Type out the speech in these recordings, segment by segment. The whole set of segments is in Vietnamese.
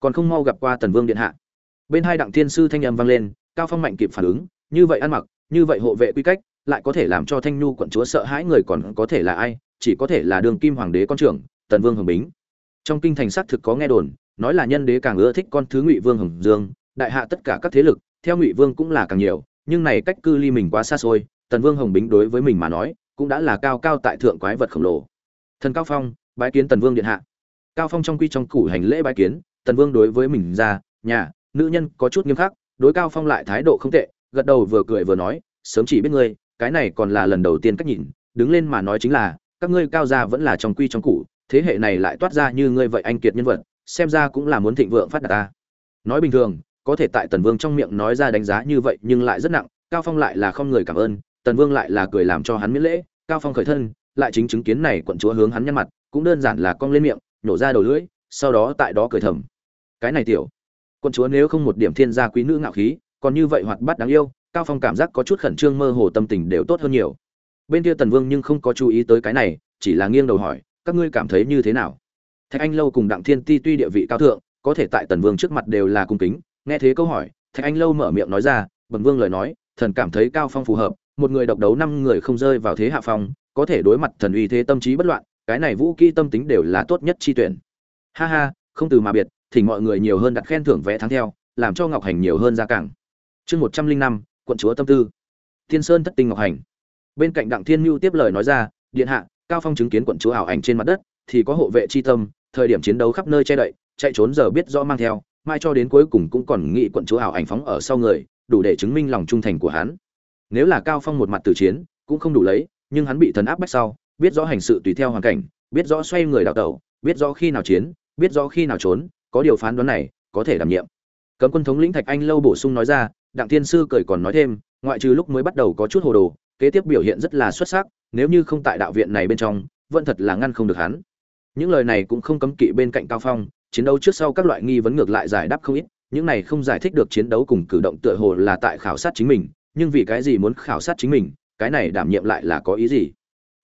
còn không mau gặp qua tần vương điện hạ. Bên hai đặng thiên sư thanh âm vang lên, cao phong mạnh kịp phản ứng, như vậy ăn mặc, như vậy hộ vệ quy cách, lại có thể làm cho thanh nhu quận chúa sợ hãi người còn có thể là ai, chỉ có thể là đường kim hoàng đế con trưởng, tần vương hồng bính. Trong kinh thành xác thực có nghe đồn, nói là nhân đế càng ưa thích con thứ ngụy vương hồng dương, đại hạ tất cả các thế lực, theo ngụy vương cũng là càng nhiều, nhưng này cách cư ly mình quá xa xôi, tần vương hồng bính đối với mình mà nói, cũng đã là cao cao tại thượng quái vật khổng lồ. Thần cao phong, bái kiến tần vương điện hạ. Cao phong trong quy trong củ hành lễ bái kiến tần vương đối với mình ra nhà nữ nhân có chút nghiêm khắc đối cao phong lại thái độ không tệ gật đầu vừa cười vừa nói sớm chỉ biết ngươi cái này còn là lần đầu tiên cách nhìn đứng lên mà nói chính là các ngươi cao gia vẫn là trong quy trong cũ, thế hệ này lại toát ra như ngươi vậy anh kiệt nhân vật xem ra cũng là muốn thịnh vượng phát đạt ta. Nói bình thường có thể tại tần vương trong miệng nói ra đánh giá như vậy nhưng lại rất nặng cao phong lại là không người cảm ơn tần vương lại là cười làm cho hắn miễn lễ cao phong khởi thân lại chính chứng kiến này quận chúa hướng hắn nhăn mặt cũng đơn giản là cong lên miệng nhổ ra đầu lưỡi sau đó tại đó cười thầm cái này tiểu. Quân chúa nếu không một điểm thiên gia quý nữ ngạo khí, còn như vậy hoạt bát đáng yêu, cao phong cảm giác có chút khẩn trương mơ hồ tâm tình đều tốt hơn nhiều. Bên kia tần vương nhưng không có chú ý tới cái này, chỉ là nghiêng đầu hỏi, các ngươi cảm thấy như thế nào? Thạch anh lâu cùng đặng thiên ti tuy địa vị cao thượng, có thể tại tần vương trước mặt đều là cung kính, nghe thế câu hỏi, thạch anh lâu mở miệng nói ra, bần vương lời nói, thần cảm thấy cao phong phù hợp, một người độc đấu năm người không rơi vào thế hạ phong, có thể đối mặt thần uy thế tâm trí bất loạn, cái này vũ kỹ tâm tính đều là tốt nhất chi tuyển. Ha ha, không từ mà biệt thỉnh mọi người nhiều hơn đặt khen thưởng vẽ thắng theo, làm cho ngọc hành nhiều hơn ra cảng. Chương một trăm linh năm, quận chúa tâm tư. Thiên sơn thất tinh ngọc hành. Bên cạnh đặng thiên mưu tiếp lời nói ra, điện hạ, cao phong chứng kiến quận chúa ảo ảnh trên mặt đất, thì có hộ vệ chi tâm, thời điểm chiến đấu khắp nơi che đậy, chạy trốn giờ biết rõ mang theo, mai cho đến cuối cùng cũng còn nghĩ quận chúa ảo ảnh phóng ở sau người, đủ để chứng minh lòng trung thành của hắn. Nếu là cao phong một mặt tử chiến, cũng không đủ lấy, nhưng hắn bị thần áp bách sau, biết rõ hành sự tùy theo hoàn cảnh, biết rõ xoay người đào tẩu, biết rõ khi nào chiến, biết rõ khi nào trốn có điều phán đoán này có thể đảm nhiệm. Cấm quân thống lĩnh thạch anh lâu bổ sung nói ra, đặng thiên sư cười còn nói thêm, ngoại trừ lúc mới bắt đầu có chút hồ đồ, kế tiếp biểu hiện rất là xuất sắc, nếu như không tại đạo viện này bên trong, vẫn thật là ngăn không được hắn. Những lời này cũng không cấm kỵ bên cạnh cao phong, chiến đấu trước sau các loại nghi vấn ngược lại giải đáp không ít, những này không giải thích được chiến đấu cùng cử động tựa hồ là tại khảo sát chính mình, nhưng vì cái gì muốn khảo sát chính mình, cái này đảm nhiệm lại là có ý gì?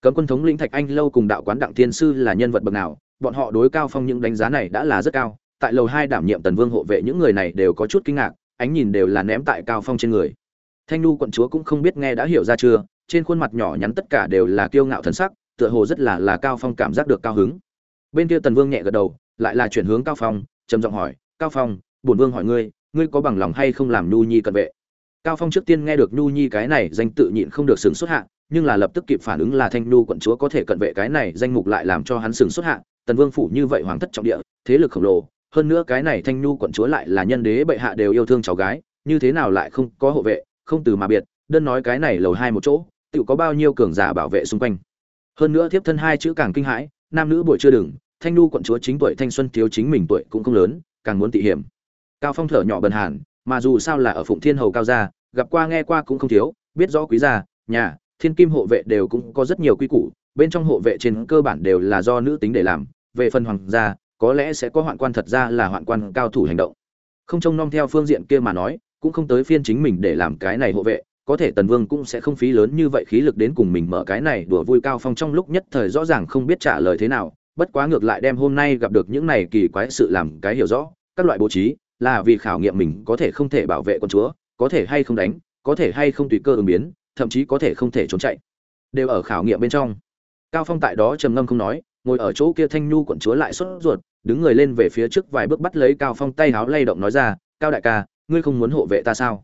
Cấm quân thống lĩnh thạch anh lâu cùng đạo quán đặng thiên sư là nhân vật bậc nào, bọn họ đối cao phong những đánh giá này đã là rất cao tại lầu hai đảm nhiệm tần vương hộ vệ, những người này đều có chút kinh ngạc, ánh nhìn đều là ném tại cao phong trên người. Thanh nu quận chúa cũng không biết nghe đã hiểu ra chưa, trên khuôn mặt nhỏ nhắn tất cả đều là kiêu ngạo thần sắc, tựa hồ rất là là cao phong cảm giác được cao hứng. Bên kia tần vương nhẹ gật đầu, lại là chuyển hướng cao phong, trầm giọng hỏi, cao phong, bổn vương hỏi ngươi ngươi có bằng lòng hay không làm nu nhi cận vệ? Cao phong trước tiên nghe được nu nhi cái này danh tự nhịn không được sừng xuất hạ, nhưng là lập tức kịp phản ứng là thanh nu quận chúa có thể cận vệ cái này danh mục lại làm cho hắn sừng xuất hạ, tần vương phủ như vậy hoàng thất trọng địa, thế lực khổng lồ hơn nữa cái này thanh nu quận chúa lại là nhân đế bệ hạ đều yêu thương cháu gái, như thế nào lại không có hộ vệ, không từ mà biệt, đơn nói cái này lầu hai một chỗ tự có bao nhiêu cường giả bảo vệ xung quanh. Hơn nữa thiếp thân hai chữ càng kinh hãi, nam nữ buổi chưa đừng, thanh nu quận chúa chính tuổi thanh xuân thiếu chính mình tuổi cũng không lớn, càng muốn tị hiểm. Cao phong thở nhỏ bần hàn, mà dù sao là ở phụng thiên hầu cao gia, gặp qua nghe qua cũng không thiếu, biết rõ quý gia, nhà, thiên kim hộ vệ đều cũng có rất nhiều quy củ, bên trong hộ vệ trên cơ bản đều là do nữ tính để làm, về phần hoàng gia có lẽ sẽ có hoạn quan thật ra là hoạn quan cao thủ hành động. Không trông nom theo phương diện kia mà nói, cũng không tới phiên chính mình để làm cái này hộ vệ, có thể tần vương cũng sẽ không phí lớn như vậy khí lực đến cùng mình mở cái này đùa vui cao phong trong lúc nhất thời rõ ràng không biết trả lời thế nào, bất quá ngược lại đem hôm nay gặp được những này kỳ quái sự làm cái hiểu rõ, các loại bố trí, là vì khảo nghiệm mình có thể không thể bảo vệ con chúa, có thể hay không đánh, có thể hay không tùy cơ ứng biến, thậm chí có thể không thể trốn chạy. Đều ở khảo nghiệm bên trong. Cao phong tại đó trầm ngâm không nói ngồi ở chỗ kia thanh nhu quận chúa lại sốt ruột, đứng người lên về phía trước vài bước bắt lấy cao phong tay háo lay động nói ra, cao đại ca, ngươi không muốn hộ vệ ta sao?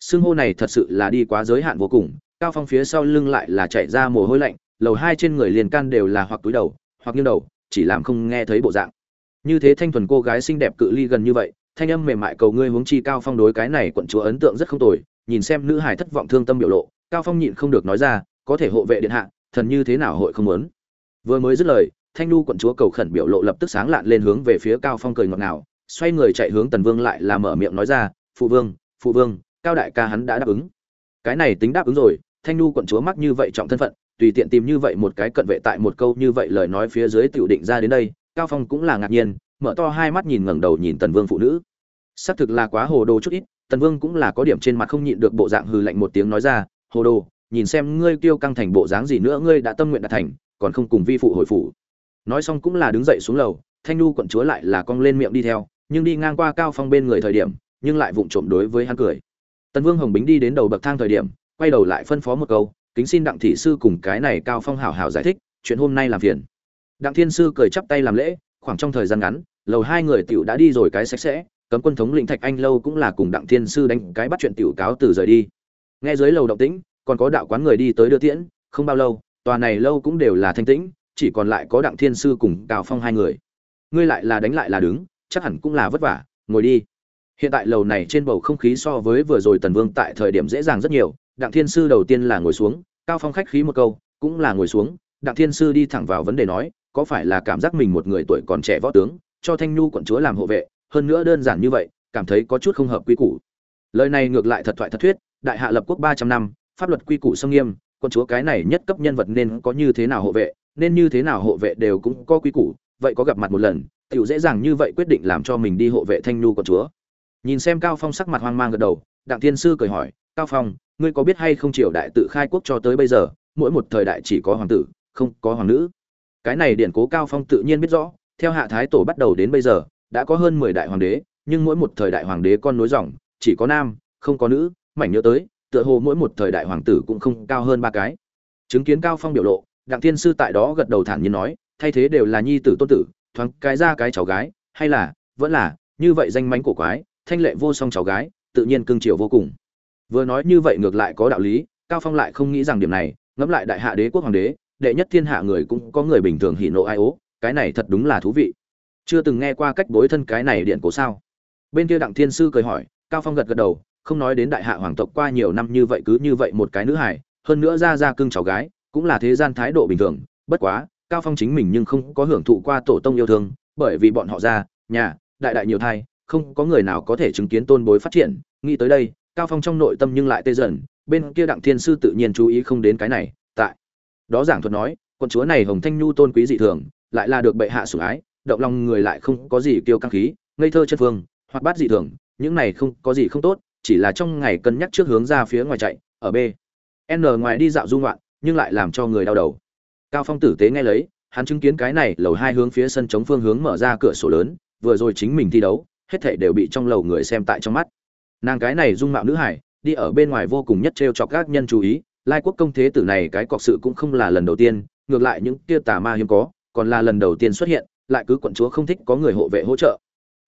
Xưng hô này thật sự là đi quá giới hạn vô cùng, cao phong phía sau lưng lại là chạy ra mồ hôi lạnh, lầu hai trên người liền can đều là hoặc túi đầu, hoặc nghiêng đầu, chỉ làm không nghe thấy bộ dạng. Như thế thanh thuần cô gái xinh đẹp cự ly gần như vậy, thanh âm mềm mại cầu ngươi huống chi cao phong đối cái này quận chúa ấn tượng rất không tồi, nhìn xem nữ hải thất vọng thương tâm biểu lộ, cao phong nhịn không được nói ra, có thể hộ vệ điện hạ, thần như thế nào hội không muốn? Vừa mới dứt lời thanh nu quận chúa cầu khẩn biểu lộ lập tức sáng lạn lên hướng về phía cao phong cười ngọt ngào, xoay người chạy hướng tần vương lại là mở miệng nói ra, phụ vương phụ vương, cao đại ca hắn đã đáp ứng. Cái này tính đáp ứng rồi, thanh nu quận chúa mắc như vậy trọng thân phận, tùy tiện tìm như vậy một cái cận vệ tại một câu như vậy lời nói phía dưới tiểu định ra đến đây, cao phong cũng là ngạc nhiên, mở to hai mắt nhìn ngẩng đầu nhìn tần vương phụ nữ. Xác thực là quá hồ đồ chút ít, tần vương cũng là có điểm trên mặt không nhịn được bộ dạng hừ lạnh một tiếng nói ra, hồ đồ, nhìn xem ngươi kêu căng thành bộ dáng gì nữa ngươi đã tâm nguyện đạt thành, còn không cùng vi phụ hồi phủ nói xong cũng là đứng dậy xuống lầu, thanh nu quận chúa lại là cong lên miệng đi theo, nhưng đi ngang qua cao phong bên người thời điểm, nhưng lại vụng trộm đối với hắn cười. Tần vương hồng bính đi đến đầu bậc thang thời điểm, quay đầu lại phân phó một câu, kính xin đặng thị sư cùng cái này cao phong hảo hảo giải thích, chuyện hôm nay làm phiền. Đặng thiên sư cười chắp tay làm lễ, khoảng trong thời gian ngắn, lầu hai người tiểu đã đi rồi cái sạch sẽ, cấm quân thống lĩnh thạch anh lâu cũng là cùng đặng thiên sư đánh cái bắt chuyện tiểu cáo từ rời đi. Nghe dưới lầu động tĩnh, còn có đạo quán người đi tới đưa tiễn, không bao lâu, tòa này lâu cũng đều là thanh tĩnh chỉ còn lại có đặng thiên sư cùng cao phong hai người. Ngươi lại là đánh lại là đứng, chắc hẳn cũng là vất vả, ngồi đi. Hiện tại lầu này trên bầu không khí so với vừa rồi tần vương tại thời điểm dễ dàng rất nhiều, đặng thiên sư đầu tiên là ngồi xuống, cao phong khách khí một câu, cũng là ngồi xuống, đặng thiên sư đi thẳng vào vấn đề nói, có phải là cảm giác mình một người tuổi còn trẻ võ tướng, cho thanh nhu quận chúa làm hộ vệ, hơn nữa đơn giản như vậy, cảm thấy có chút không hợp quy củ. Lời này ngược lại thật thoại thật thuyết, đại hạ lập quốc ba trăm năm, pháp luật quy củ sông nghiêm, quận chúa cái này nhất cấp nhân vật nên có như thế nào hộ vệ nên như thế nào hộ vệ đều cũng có quy củ, vậy có gặp mặt một lần, tiểu dễ dàng như vậy quyết định làm cho mình đi hộ vệ thanh nhu của chúa. Nhìn xem cao phong sắc mặt hoang mang gật đầu, đặng thiên sư cười hỏi, cao phong, ngươi có biết hay không triều đại tự khai quốc cho tới bây giờ, mỗi một thời đại chỉ có hoàng tử, không có hoàng nữ? Cái này điển cố cao phong tự nhiên biết rõ, theo hạ thái tổ bắt đầu đến bây giờ, đã có hơn 10 đại hoàng đế, nhưng mỗi một thời đại hoàng đế con nối dòng, chỉ có nam, không có nữ, mảnh nhớ tới, tựa hồ mỗi một thời đại hoàng tử cũng không cao hơn ba cái. Chứng kiến cao phong biểu lộ đặng thiên sư tại đó gật đầu thản nhiên nói, thay thế đều là nhi tử tôn tử, thoáng cái ra cái cháu gái, hay là, vẫn là, như vậy danh mánh cổ quái, thanh lệ vô song cháu gái, tự nhiên cương triều vô cùng. Vừa nói như vậy ngược lại có đạo lý, cao phong lại không nghĩ rằng điểm này, ngẫm lại đại hạ đế quốc hoàng đế, đệ nhất thiên hạ người cũng có người bình thường hỉ nộ ai ố, cái này thật đúng là thú vị. Chưa từng nghe qua cách bối thân cái này điện cổ sao? Bên kia đặng thiên sư cười hỏi, cao phong gật gật đầu, không nói đến đại hạ hoàng tộc qua nhiều năm như vậy cứ như vậy một cái nữ hải hơn nữa ra ra cưng cháu gái cũng là thế gian thái độ bình thường, bất quá, cao phong chính mình nhưng không có hưởng thụ qua tổ tông yêu thương, bởi vì bọn họ ra, nhà, đại đại nhiều thai, không có người nào có thể chứng kiến tôn bối phát triển. Nghĩ tới đây, cao phong trong nội tâm nhưng lại tê dần, bên kia đặng thiên sư tự nhiên chú ý không đến cái này, tại đó giảng thuật nói con chúa này hồng thanh nhu tôn quý dị thường, lại là được bệ hạ sủng ái, động lòng người lại không có gì kiêu căng khí, ngây thơ chân phương hoặc bát dị thường, những này không có gì không tốt, chỉ là trong ngày cân nhắc trước hướng ra phía ngoài chạy, ở b, n ngoài đi dạo du ngoạn nhưng lại làm cho người đau đầu. Cao phong tử tế nghe lấy, hắn chứng kiến cái này lầu hai hướng phía sân chống phương hướng mở ra cửa sổ lớn, vừa rồi chính mình thi đấu, hết thảy đều bị trong lầu người xem tại trong mắt. Nàng cái này dung mạo nữ hải, đi ở bên ngoài vô cùng nhất trêu chọc các nhân chú ý, lai quốc công thế tử này cái cọc sự cũng không là lần đầu tiên, ngược lại những kia tà ma hiếm có, còn là lần đầu tiên xuất hiện, lại cứ quận chúa không thích có người hộ vệ hỗ trợ.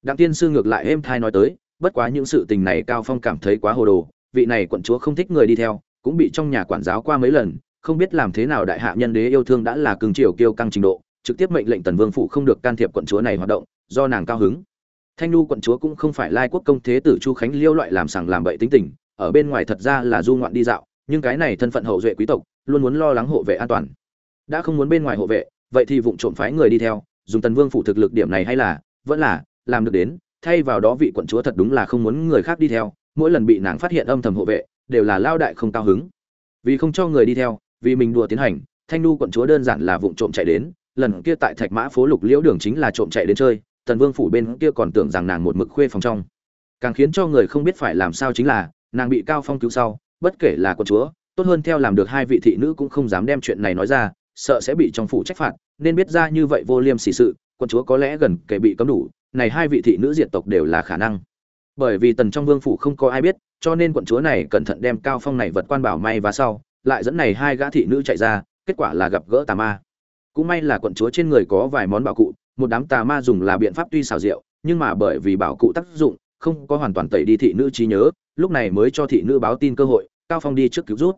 Đặng tiên sư ngược lại êm thai nói tới, bất quá những sự tình này cao phong cảm thấy quá hồ đồ, vị này quận chúa không thích người đi theo, cũng bị trong nhà quản giáo qua mấy lần không biết làm thế nào đại hạ nhân đế yêu thương đã là cường triều kiêu căng trình độ, trực tiếp mệnh lệnh tần vương phủ không được can thiệp quận chúa này hoạt động, do nàng cao hứng. Thanh Nhu quận chúa cũng không phải lai quốc công thế tử chu khánh liêu loại làm sằng làm bậy tính tình, ở bên ngoài thật ra là du ngoạn đi dạo, nhưng cái này thân phận hậu duệ quý tộc, luôn muốn lo lắng hộ vệ an toàn. Đã không muốn bên ngoài hộ vệ, vậy thì vụng trộm phái người đi theo, dùng tần vương phủ thực lực điểm này hay là, vẫn là, làm được đến, thay vào đó vị quận chúa thật đúng là không muốn người khác đi theo, mỗi lần bị nàng phát hiện âm thầm hộ vệ, đều là lao đại không cao hứng. Vì không cho người đi theo vì mình đùa tiến hành, thanh nu quận chúa đơn giản là vụng trộm chạy đến, lần kia tại thạch mã phố lục liễu đường chính là trộm chạy đến chơi, tần vương phủ bên kia còn tưởng rằng nàng một mực khuê phòng trong. Càng khiến cho người không biết phải làm sao chính là, nàng bị cao phong cứu sau, bất kể là quận chúa, tốt hơn theo làm được hai vị thị nữ cũng không dám đem chuyện này nói ra, sợ sẽ bị trong phủ trách phạt, nên biết ra như vậy vô liêm sỉ sự, quận chúa có lẽ gần kể bị cấm đủ, này hai vị thị nữ diệt tộc đều là khả năng. Bởi vì tần trong vương phủ không có ai biết, cho nên quận chúa này cẩn thận đem cao phong này vật quan bảo may và sau lại dẫn này hai gã thị nữ chạy ra, kết quả là gặp gỡ tà ma. Cũng may là quận chúa trên người có vài món bảo cụ, một đám tà ma dùng là biện pháp tuy xảo diệu, nhưng mà bởi vì bảo cụ tác dụng, không có hoàn toàn tẩy đi thị nữ trí nhớ, lúc này mới cho thị nữ báo tin cơ hội, cao phong đi trước cứu rút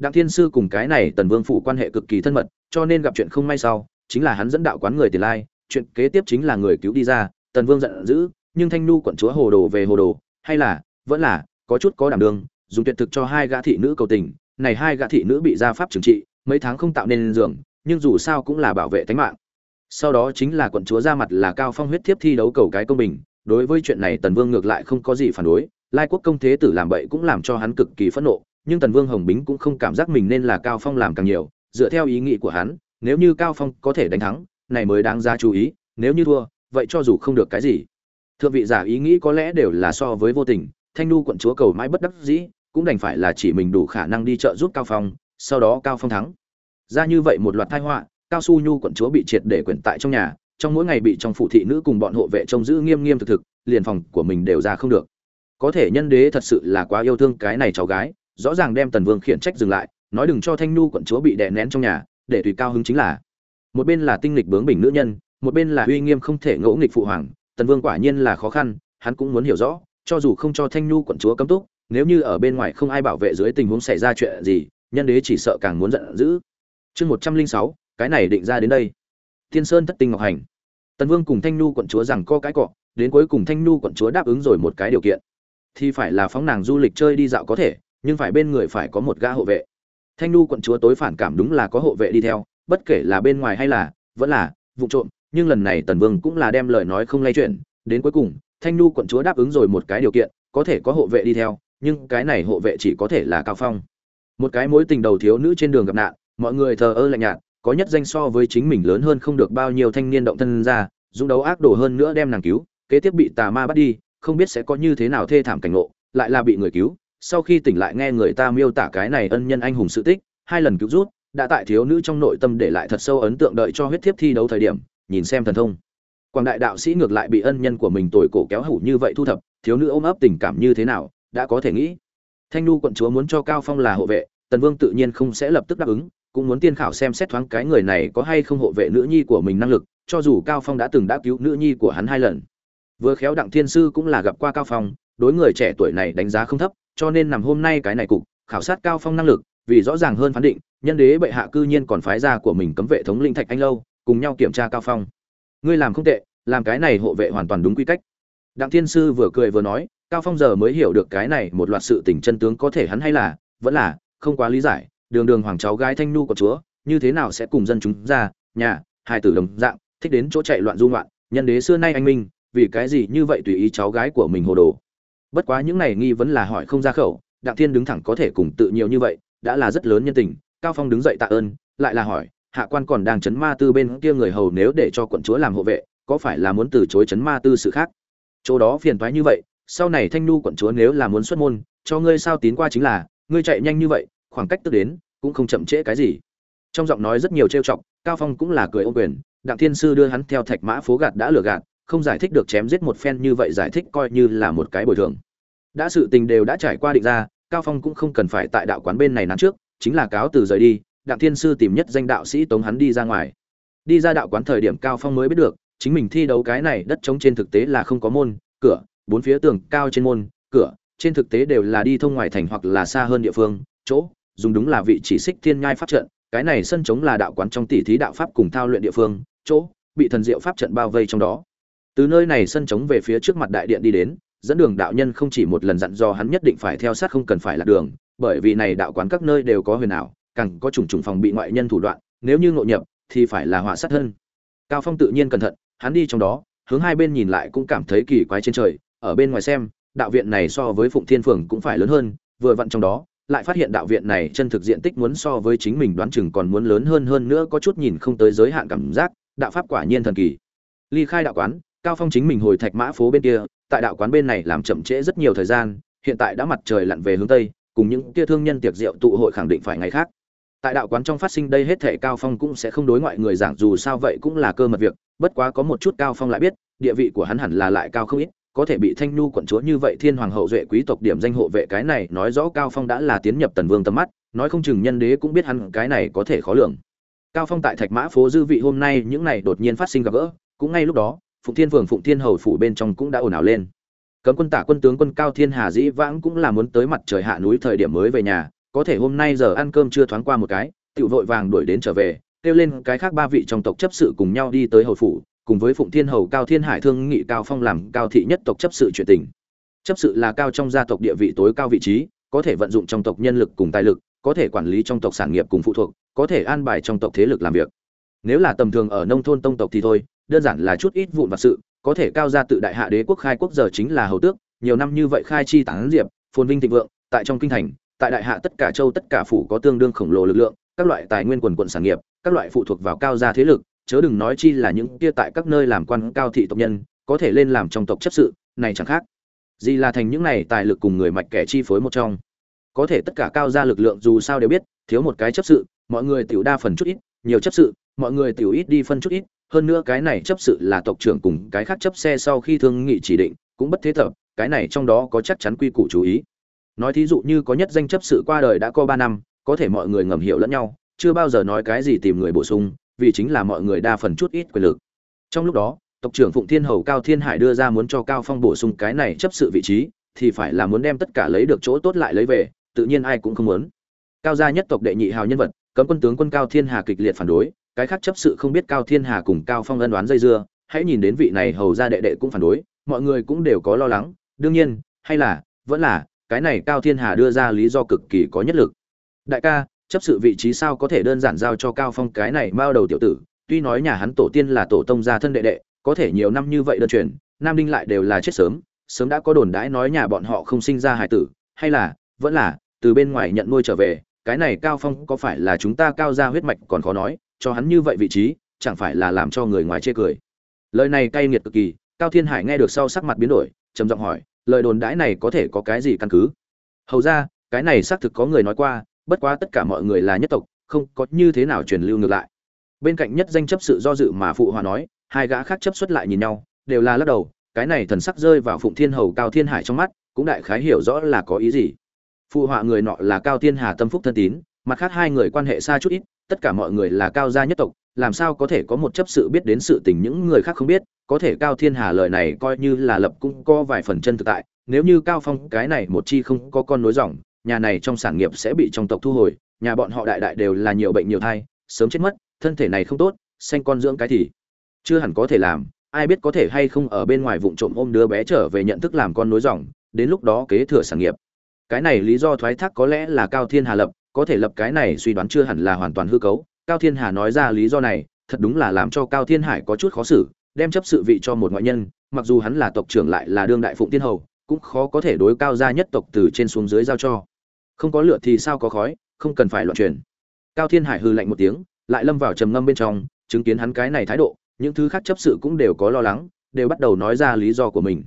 đặng thiên sư cùng cái này tần vương phủ quan hệ cực kỳ thân mật, cho nên gặp chuyện không may sau, chính là hắn dẫn đạo quán người tiền lai, chuyện kế tiếp chính là người cứu đi ra, tần vương giận dữ, nhưng thanh nu quận chúa hồ đồ về hồ đồ, hay là, vẫn là, có chút có đảm đương, dùng tuyệt thực cho hai gã thị nữ cầu tình này hai gã thị nữ bị gia pháp trừng trị, mấy tháng không tạo nên giường, nhưng dù sao cũng là bảo vệ tính mạng. Sau đó chính là quận chúa ra mặt là cao phong huyết thiếp thi đấu cầu cái công bình, đối với chuyện này tần vương ngược lại không có gì phản đối, lai quốc công thế tử làm bậy cũng làm cho hắn cực kỳ phẫn nộ, nhưng tần vương hồng bính cũng không cảm giác mình nên là cao phong làm càng nhiều, dựa theo ý nghĩ của hắn, nếu như cao phong có thể đánh thắng, này mới đáng ra chú ý, nếu như thua, vậy cho dù không được cái gì. Thượng vị giả ý nghĩ có lẽ đều là so với vô tình, thanh nu quận chúa cầu mãi bất đắc dĩ cũng đành phải là chỉ mình đủ khả năng đi trợ giúp cao phong, sau đó cao phong thắng. Ra như vậy một loạt tai họa, cao su nhu quận chúa bị triệt để quyển tại trong nhà, trong mỗi ngày bị trong phụ thị nữ cùng bọn hộ vệ trông giữ nghiêm nghiêm thực thực, liền phòng của mình đều ra không được. Có thể nhân đế thật sự là quá yêu thương cái này cháu gái, rõ ràng đem tần vương khiển trách dừng lại, nói đừng cho thanh nhu quận chúa bị đè nén trong nhà, để tùy cao hứng chính là. Một bên là tinh lịch bướng bỉnh nữ nhân, một bên là uy nghiêm không thể ngẫu nghịch phụ hoàng, tần vương quả nhiên là khó khăn, hắn cũng muốn hiểu rõ, cho dù không cho thanh nhu quận chúa cấm túc nếu như ở bên ngoài không ai bảo vệ dưới tình huống xảy ra chuyện gì, nhân đế chỉ sợ càng muốn giận dữ. Chương một trăm linh sáu, cái này định ra đến đây. Thiên sơn thất tinh ngọc hành. Tần vương cùng thanh nhu quận chúa rằng co cái cọ, đến cuối cùng thanh nhu quận chúa đáp ứng rồi một cái điều kiện. Thì phải là phóng nàng du lịch chơi đi dạo có thể, nhưng phải bên người phải có một gã hộ vệ. Thanh nhu quận chúa tối phản cảm đúng là có hộ vệ đi theo, bất kể là bên ngoài hay là, vẫn là, vụ trộm, nhưng lần này tần vương cũng là đem lời nói không lay chuyện đến cuối cùng, thanh nhu quận chúa đáp ứng rồi một cái điều kiện, có thể có hộ vệ đi theo nhưng cái này hộ vệ chỉ có thể là cao phong. Một cái mối tình đầu thiếu nữ trên đường gặp nạn, mọi người thờ ơ lạnh nhạt, có nhất danh so với chính mình lớn hơn không được bao nhiêu thanh niên động thân ra, dũng đấu ác đồ hơn nữa đem nàng cứu, kế tiếp bị tà ma bắt đi, không biết sẽ có như thế nào thê thảm cảnh ngộ, lại là bị người cứu. Sau khi tỉnh lại nghe người ta miêu tả cái này ân nhân anh hùng sự tích, hai lần cứu rút, đã tại thiếu nữ trong nội tâm để lại thật sâu ấn tượng đợi cho huyết thiếp thi đấu thời điểm, nhìn xem thần thông. Quảng đại đạo sĩ ngược lại bị ân nhân của mình tồi cổ kéo hủ như vậy thu thập, thiếu nữ ôm ấp tình cảm như thế nào đã có thể nghĩ. Thanh nu quận chúa muốn cho cao phong là hộ vệ, tần vương tự nhiên không sẽ lập tức đáp ứng, cũng muốn tiên khảo xem xét thoáng cái người này có hay không hộ vệ nữ nhi của mình năng lực, cho dù cao phong đã từng đã cứu nữ nhi của hắn hai lần. Vừa khéo đặng thiên sư cũng là gặp qua cao phong, đối người trẻ tuổi này đánh giá không thấp, cho nên nằm hôm nay cái này cục, khảo sát cao phong năng lực, vì rõ ràng hơn phán định, nhân đế bệ hạ cư nhiên còn phái ra của mình cấm vệ thống linh thạch anh lâu, cùng nhau kiểm tra cao phong. Ngươi làm không tệ, làm cái này hộ vệ hoàn toàn đúng quy cách. Đặng thiên sư vừa cười vừa nói cao phong giờ mới hiểu được cái này một loạt sự tình chân tướng có thể hắn hay là, vẫn là, không quá lý giải. Đường đường hoàng cháu gái thanh nu của chúa, như thế nào sẽ cùng dân chúng ra, nhà hai tử đồng dạng, thích đến chỗ chạy loạn du ngoạn, nhân đế xưa nay anh minh, vì cái gì như vậy tùy ý cháu gái của mình hồ đồ? Bất quá những này nghi vấn là hỏi không ra khẩu, đặng thiên đứng thẳng có thể cùng tự nhiều như vậy, đã là rất lớn nhân tình. Cao phong đứng dậy tạ ơn, lại là hỏi, hạ quan còn đang chấn ma tư bên kia người hầu nếu để cho quận chúa làm hộ vệ, có phải là muốn từ chối chấn ma tư sự khác? Chỗ đó phiền thoái như vậy sau này thanh nu quận chúa nếu là muốn xuất môn, cho ngươi sao tín qua chính là, ngươi chạy nhanh như vậy, khoảng cách tức đến, cũng không chậm trễ cái gì. Trong giọng nói rất nhiều trêu chọc, cao phong cũng là cười ô quyền, đặng thiên sư đưa hắn theo thạch mã phố gạt đã lừa gạt, không giải thích được chém giết một phen như vậy giải thích coi như là một cái bồi thường. Đã sự tình đều đã trải qua định ra, cao phong cũng không cần phải tại đạo quán bên này nán trước, chính là cáo từ rời đi, đặng thiên sư tìm nhất danh đạo sĩ tống hắn đi ra ngoài. Đi ra đạo quán thời điểm cao phong mới biết được, chính mình thi đấu cái này đất trống trên thực tế là không có môn, cửa bốn phía tường cao trên môn, cửa, trên thực tế đều là đi thông ngoài thành hoặc là xa hơn địa phương, chỗ, dùng đúng là vị chỉ xích thiên nhai pháp trận, cái này sân trống là đạo quán trong tỷ thí đạo pháp cùng thao luyện địa phương, chỗ, bị thần diệu pháp trận bao vây trong đó. Từ nơi này sân trống về phía trước mặt đại điện đi đến, dẫn đường đạo nhân không chỉ một lần dặn dò hắn nhất định phải theo sát không cần phải lạc đường, bởi vì này đạo quán các nơi đều có huyền ảo, càng có trùng trùng phòng bị ngoại nhân thủ đoạn, nếu như ngộ nhập, thì phải là họa sát hơn cao phong tự nhiên cẩn thận, hắn đi trong đó, hướng hai bên nhìn lại cũng cảm thấy kỳ quái trên trời ở bên ngoài xem, đạo viện này so với phụng thiên phường cũng phải lớn hơn, vừa vặn trong đó, lại phát hiện đạo viện này chân thực diện tích muốn so với chính mình đoán chừng còn muốn lớn hơn hơn nữa có chút nhìn không tới giới hạn cảm giác, đạo pháp quả nhiên thần kỳ. Ly khai đạo quán, cao phong chính mình hồi thạch mã phố bên kia, tại đạo quán bên này làm chậm trễ rất nhiều thời gian, hiện tại đã mặt trời lặn về hướng tây, cùng những kia thương nhân tiệc rượu tụ hội khẳng định phải ngày khác. Tại đạo quán trong phát sinh đây hết thể cao phong cũng sẽ không đối ngoại người giảng dù sao vậy cũng là cơ mật việc, bất quá có một chút cao phong lại biết, địa vị của hắn hẳn là lại cao không ít có thể bị thanh nhu quận chúa như vậy thiên hoàng hậu duệ quý tộc điểm danh hộ vệ cái này nói rõ cao phong đã là tiến nhập tần vương tầm mắt, nói không chừng nhân đế cũng biết hắn cái này có thể khó lường. Cao phong tại thạch mã phố dư vị hôm nay những này đột nhiên phát sinh gặp gỡ, cũng ngay lúc đó, phụng thiên phường, phụng thiên hầu phủ bên trong cũng đã ồn ào lên. Cấm quân tả quân tướng quân cao thiên hà dĩ vãng cũng là muốn tới mặt trời hạ núi thời điểm mới về nhà, có thể hôm nay giờ ăn cơm chưa thoáng qua một cái tự vội vàng đuổi đến trở về, kêu lên cái khác ba vị trong tộc chấp sự cùng nhau đi tới hầu phủ cùng với phụng thiên hầu cao thiên hải thương nghị cao phong làm cao thị nhất tộc chấp sự chuyện tình. Chấp sự là cao trong gia tộc địa vị tối cao vị trí, có thể vận dụng trong tộc nhân lực cùng tài lực, có thể quản lý trong tộc sản nghiệp cùng phụ thuộc, có thể an bài trong tộc thế lực làm việc. Nếu là tầm thường ở nông thôn tông tộc thì thôi, đơn giản là chút ít vụn vặt sự, có thể cao gia tự đại hạ đế quốc khai quốc giờ chính là hầu tước, nhiều năm như vậy khai chi tán diệp, phồn vinh thịnh vượng, tại trong kinh thành, tại đại hạ tất cả châu tất cả phủ có tương đương khổng lồ lực lượng, các loại tài nguyên quần quận sản nghiệp, các loại phụ thuộc vào cao gia thế lực chớ đừng nói chi là những kia tại các nơi làm quan cao thị tộc nhân, có thể lên làm trong tộc chấp sự, này chẳng khác. Gì là thành những này tài lực cùng người mạch kẻ chi phối một trong. Có thể tất cả cao gia lực lượng dù sao đều biết, thiếu một cái chấp sự, mọi người tiểu đa phần chút ít, nhiều chấp sự, mọi người tiểu ít đi phân chút ít, hơn nữa cái này chấp sự là tộc trưởng cùng cái khác chấp xe sau khi thương nghị chỉ định, cũng bất thế tập cái này trong đó có chắc chắn quy củ chú ý. Nói thí dụ như có nhất danh chấp sự qua đời đã có ba năm, có thể mọi người ngầm hiểu lẫn nhau, chưa bao giờ nói cái gì tìm người bổ sung vì chính là mọi người đa phần chút ít quyền lực. Trong lúc đó, tộc trưởng phụng thiên hầu cao thiên hải đưa ra muốn cho cao phong bổ sung cái này chấp sự vị trí, thì phải là muốn đem tất cả lấy được chỗ tốt lại lấy về, tự nhiên ai cũng không muốn. Cao gia nhất tộc đệ nhị hào nhân vật, cấm quân tướng quân cao thiên hà kịch liệt phản đối, cái khác chấp sự không biết cao thiên hà cùng cao phong ân đoán dây dưa, hãy nhìn đến vị này hầu ra đệ đệ cũng phản đối, mọi người cũng đều có lo lắng, đương nhiên, hay là, vẫn là, cái này cao thiên hà đưa ra lý do cực kỳ có nhất lực. Đại ca chấp sự vị trí sao có thể đơn giản giao cho cao phong cái này mao đầu tiểu tử, tuy nói nhà hắn tổ tiên là tổ tông gia thân đệ đệ, có thể nhiều năm như vậy đơn truyền, nam đinh lại đều là chết sớm sớm đã có đồn đãi nói nhà bọn họ không sinh ra hải tử, hay là, vẫn là, từ bên ngoài nhận nuôi trở về, cái này cao phong có phải là chúng ta cao ra huyết mạch còn khó nói, cho hắn như vậy vị trí, chẳng phải là làm cho người ngoài chê cười. Lời này cay nghiệt cực kỳ, cao thiên hải nghe được sau sắc mặt biến đổi, trầm giọng hỏi, lời đồn đãi này có thể có cái gì căn cứ? Hầu ra, cái này xác thực có người nói qua bất quá tất cả mọi người là nhất tộc, không có như thế nào truyền lưu ngược lại. Bên cạnh nhất danh chấp sự do dự mà phụ hòa nói, hai gã khác chấp xuất lại nhìn nhau, đều là lắc đầu, cái này thần sắc rơi vào phụng thiên hầu cao thiên hải trong mắt, cũng đại khái hiểu rõ là có ý gì. Phụ họa người nọ là cao thiên hà tâm phúc thân tín, mặt khác hai người quan hệ xa chút ít, tất cả mọi người là cao gia nhất tộc, làm sao có thể có một chấp sự biết đến sự tình những người khác không biết, có thể cao thiên hà lời này coi như là lập cũng có vài phần chân thực tại, nếu như cao phong cái này một chi không có con nối dòng nhà này trong sản nghiệp sẽ bị trong tộc thu hồi, nhà bọn họ đại đại đều là nhiều bệnh nhiều thai, sớm chết mất, thân thể này không tốt, sanh con dưỡng cái thì chưa hẳn có thể làm, ai biết có thể hay không ở bên ngoài vụng trộm ôm đứa bé trở về nhận thức làm con nối dòng, đến lúc đó kế thừa sản nghiệp. Cái này lý do thoái thác có lẽ là cao thiên hà lập, có thể lập cái này suy đoán chưa hẳn là hoàn toàn hư cấu. Cao thiên hà nói ra lý do này, thật đúng là làm cho cao thiên hải có chút khó xử, đem chấp sự vị cho một ngoại nhân, mặc dù hắn là tộc trưởng lại là đương đại phụng tiên hầu, cũng khó có thể đối cao gia nhất tộc từ trên xuống dưới giao cho không có lửa thì sao có khói, không cần phải loạn truyền. Cao thiên hải hư lạnh một tiếng, lại lâm vào trầm ngâm bên trong, chứng kiến hắn cái này thái độ, những thứ khác chấp sự cũng đều có lo lắng, đều bắt đầu nói ra lý do của mình.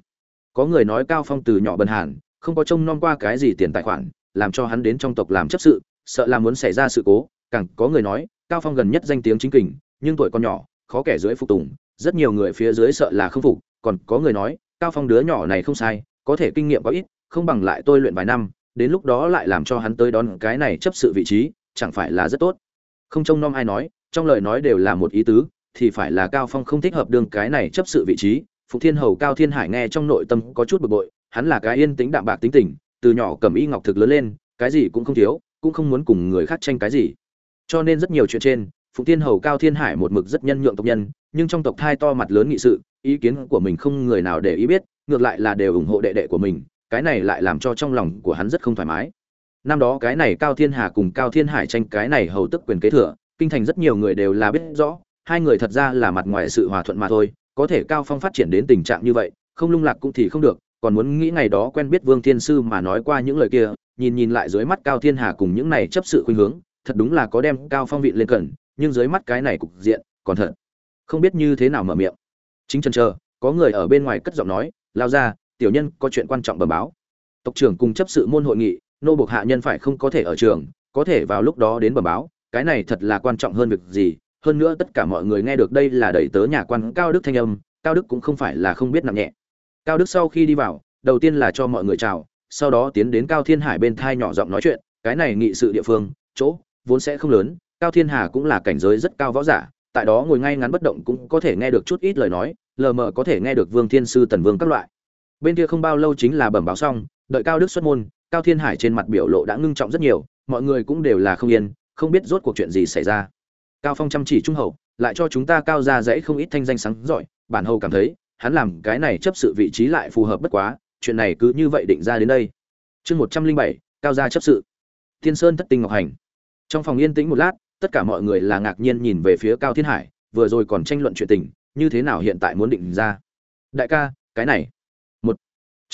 Có người nói cao phong từ nhỏ bần hàn, không có trông nom qua cái gì tiền tài khoản, làm cho hắn đến trong tộc làm chấp sự, sợ là muốn xảy ra sự cố. Càng có người nói, cao phong gần nhất danh tiếng chính kình, nhưng tuổi còn nhỏ, khó kẻ dưới phục tùng, rất nhiều người phía dưới sợ là không phục. Còn có người nói, cao phong đứa nhỏ này không sai, có thể kinh nghiệm có ít, không bằng lại tôi luyện vài năm đến lúc đó lại làm cho hắn tới đón cái này chấp sự vị trí, chẳng phải là rất tốt. Không trông nom ai nói, trong lời nói đều là một ý tứ, thì phải là cao phong không thích hợp đương cái này chấp sự vị trí. Phục thiên hầu, cao thiên hải nghe trong nội tâm có chút bực bội, hắn là cái yên tĩnh đạm bạc tính tình, từ nhỏ cầm y ngọc thực lớn lên, cái gì cũng không thiếu, cũng không muốn cùng người khác tranh cái gì. Cho nên rất nhiều chuyện trên, phục thiên hầu, cao thiên hải một mực rất nhân nhượng tộc nhân, nhưng trong tộc thai to mặt lớn nghị sự, ý kiến của mình không người nào để ý biết, ngược lại là đều ủng hộ đệ đệ của mình cái này lại làm cho trong lòng của hắn rất không thoải mái. Năm đó cái này cao thiên hà cùng cao thiên hải tranh cái này hầu tức quyền kế thừa, kinh thành rất nhiều người đều là biết rõ, hai người thật ra là mặt ngoài sự hòa thuận mà thôi, có thể cao phong phát triển đến tình trạng như vậy, không lung lạc cũng thì không được, còn muốn nghĩ ngày đó quen biết vương thiên sư mà nói qua những lời kia, nhìn nhìn lại dưới mắt cao thiên hà cùng những này chấp sự khuynh hướng, thật đúng là có đem cao phong vị lên cẩn, nhưng dưới mắt cái này cục diện, còn thật không biết như thế nào mở miệng. Chính chân chờ, có người ở bên ngoài cất giọng nói, lao ra tiểu nhân có chuyện quan trọng bẩm báo. Tộc trưởng cùng chấp sự môn hội nghị, nô buộc hạ nhân phải không có thể ở trường, có thể vào lúc đó đến bẩm báo, cái này thật là quan trọng hơn việc gì, hơn nữa tất cả mọi người nghe được đây là đẩy tớ nhà quan cao đức thanh âm, cao đức cũng không phải là không biết nặng nhẹ. Cao đức sau khi đi vào, đầu tiên là cho mọi người chào, sau đó tiến đến cao thiên hải bên thai nhỏ giọng nói chuyện, cái này nghị sự địa phương, chỗ, vốn sẽ không lớn, cao thiên hà cũng là cảnh giới rất cao võ giả, tại đó ngồi ngay ngắn bất động cũng có thể nghe được chút ít lời nói, lờ mờ có thể nghe được vương thiên sư tần vương các loại bên kia không bao lâu chính là bẩm báo xong, đợi cao đức xuất môn, cao thiên hải trên mặt biểu lộ đã ngưng trọng rất nhiều, mọi người cũng đều là không yên, không biết rốt cuộc chuyện gì xảy ra. Cao phong chăm chỉ trung hậu, lại cho chúng ta cao ra dãy không ít thanh danh sáng giỏi, bản hầu cảm thấy, hắn làm cái này chấp sự vị trí lại phù hợp bất quá, chuyện này cứ như vậy định ra đến đây. Chương một trăm linh bảy, cao gia chấp sự. Thiên sơn thất tinh ngọc hành. Trong phòng yên tĩnh một lát, tất cả mọi người là ngạc nhiên nhìn về phía cao thiên hải, vừa rồi còn tranh luận chuyện tình, như thế nào hiện tại muốn định ra. Đại ca, cái này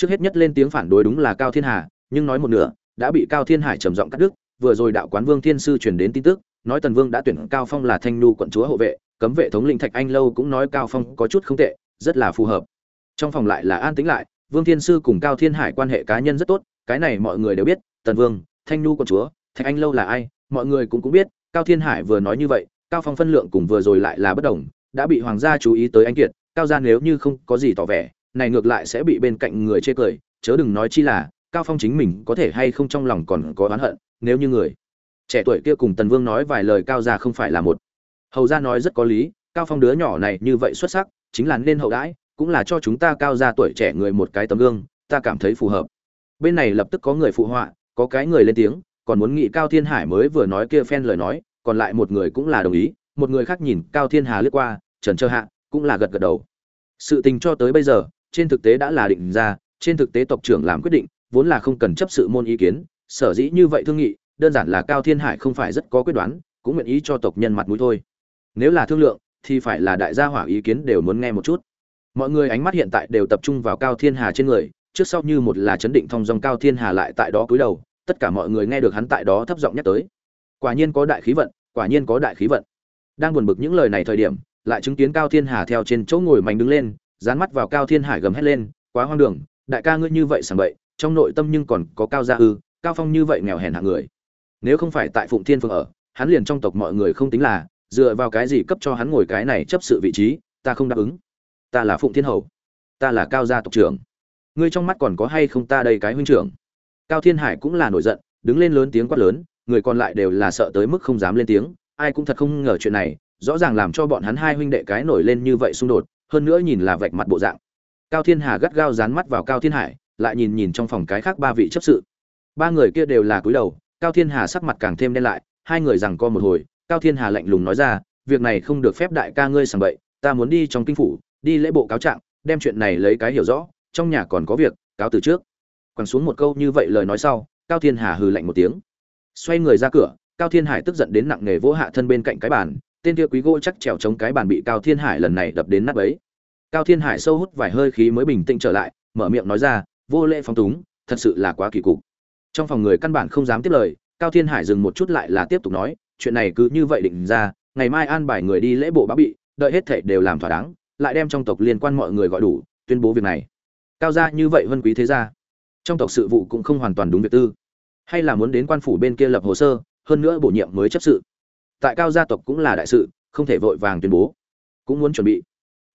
trước hết nhất lên tiếng phản đối đúng là cao thiên hà, nhưng nói một nửa, đã bị cao thiên hải trầm giọng cắt đứt, vừa rồi đạo quán vương thiên sư truyền đến tin tức, nói tần vương đã tuyển cao phong là thanh nhu quận chúa hộ vệ, cấm vệ thống lĩnh thạch anh lâu cũng nói cao phong có chút không tệ, rất là phù hợp. Trong phòng lại là an tĩnh lại, vương thiên sư cùng cao thiên hải quan hệ cá nhân rất tốt, cái này mọi người đều biết, tần vương, thanh nhu quận chúa, thạch anh lâu là ai, mọi người cũng cũng biết, cao thiên hải vừa nói như vậy, cao phong phân lượng cùng vừa rồi lại là bất đồng, đã bị hoàng gia chú ý tới anh kiệt, cao gia nếu như không có gì tỏ vẻ này ngược lại sẽ bị bên cạnh người chê cười, chớ đừng nói chi là, cao phong chính mình có thể hay không trong lòng còn có oán hận, nếu như người trẻ tuổi kia cùng tần vương nói vài lời cao ra không phải là một. Hầu ra nói rất có lý, cao phong đứa nhỏ này như vậy xuất sắc, chính là nên hậu đãi, cũng là cho chúng ta cao ra tuổi trẻ người một cái tấm gương, ta cảm thấy phù hợp. Bên này lập tức có người phụ họa, có cái người lên tiếng, còn muốn nghị cao thiên hải mới vừa nói kia phen lời nói, còn lại một người cũng là đồng ý, một người khác nhìn cao thiên hà lướt qua, trần trơ hạ, cũng là gật gật đầu. Sự tình cho tới bây giờ trên thực tế đã là định ra, trên thực tế tộc trưởng làm quyết định, vốn là không cần chấp sự môn ý kiến, sở dĩ như vậy thương nghị, đơn giản là cao thiên hải không phải rất có quyết đoán, cũng nguyện ý cho tộc nhân mặt mũi thôi. Nếu là thương lượng, thì phải là đại gia hỏa ý kiến đều muốn nghe một chút. Mọi người ánh mắt hiện tại đều tập trung vào cao thiên hà trên người, trước sau như một là chấn định thông dòng cao thiên hà lại tại đó cúi đầu, tất cả mọi người nghe được hắn tại đó thấp giọng nhắc tới. Quả nhiên có đại khí vận, quả nhiên có đại khí vận. Đang buồn bực những lời này thời điểm, lại chứng kiến cao thiên hà theo trên chỗ ngồi mạnh đứng lên dán mắt vào cao thiên hải gầm hét lên, quá hoang đường, đại ca ngươi như vậy sảng bậy, trong nội tâm nhưng còn có cao gia ư, cao phong như vậy nghèo hèn hạng người. Nếu không phải tại phụng thiên phương ở, hắn liền trong tộc mọi người không tính là, dựa vào cái gì cấp cho hắn ngồi cái này chấp sự vị trí, ta không đáp ứng. Ta là phụng thiên hầu, ta là cao gia tộc trưởng. Ngươi trong mắt còn có hay không ta đây cái huynh trưởng? Cao thiên hải cũng là nổi giận, đứng lên lớn tiếng quát lớn, người còn lại đều là sợ tới mức không dám lên tiếng, ai cũng thật không ngờ chuyện này, rõ ràng làm cho bọn hắn hai huynh đệ cái nổi lên như vậy xung đột hơn nữa nhìn là vạch mặt bộ dạng. Cao thiên hà gắt gao dán mắt vào cao thiên hải, lại nhìn nhìn trong phòng cái khác ba vị chấp sự. Ba người kia đều là cúi đầu, cao thiên hà sắc mặt càng thêm đen lại, hai người rằng co một hồi, cao thiên hà lạnh lùng nói ra, việc này không được phép đại ca ngươi sàng bậy, ta muốn đi trong kinh phủ, đi lễ bộ cáo trạng, đem chuyện này lấy cái hiểu rõ, trong nhà còn có việc, cáo từ trước. Quẳng xuống một câu như vậy lời nói sau, cao thiên hà hừ lạnh một tiếng. Xoay người ra cửa, cao thiên hải tức giận đến nặng nề vỗ hạ thân bên cạnh cái bàn tên kia quý gỗ chắc trèo chống cái bàn bị cao thiên hải lần này đập đến nát ấy cao thiên hải sâu hút vài hơi khí mới bình tĩnh trở lại, mở miệng nói ra, vô lễ phong túng, thật sự là quá kỳ cục. Trong phòng người căn bản không dám tiếp lời, cao thiên hải dừng một chút lại là tiếp tục nói, chuyện này cứ như vậy định ra, ngày mai an bài người đi lễ bộ báo bị, đợi hết thảy đều làm thỏa đáng, lại đem trong tộc liên quan mọi người gọi đủ, tuyên bố việc này. Cao gia như vậy vân quý thế gia, trong tộc sự vụ cũng không hoàn toàn đúng việc tư. Hay là muốn đến quan phủ bên kia lập hồ sơ, hơn nữa bổ nhiệm mới chấp sự tại cao gia tộc cũng là đại sự, không thể vội vàng tuyên bố. Cũng muốn chuẩn bị.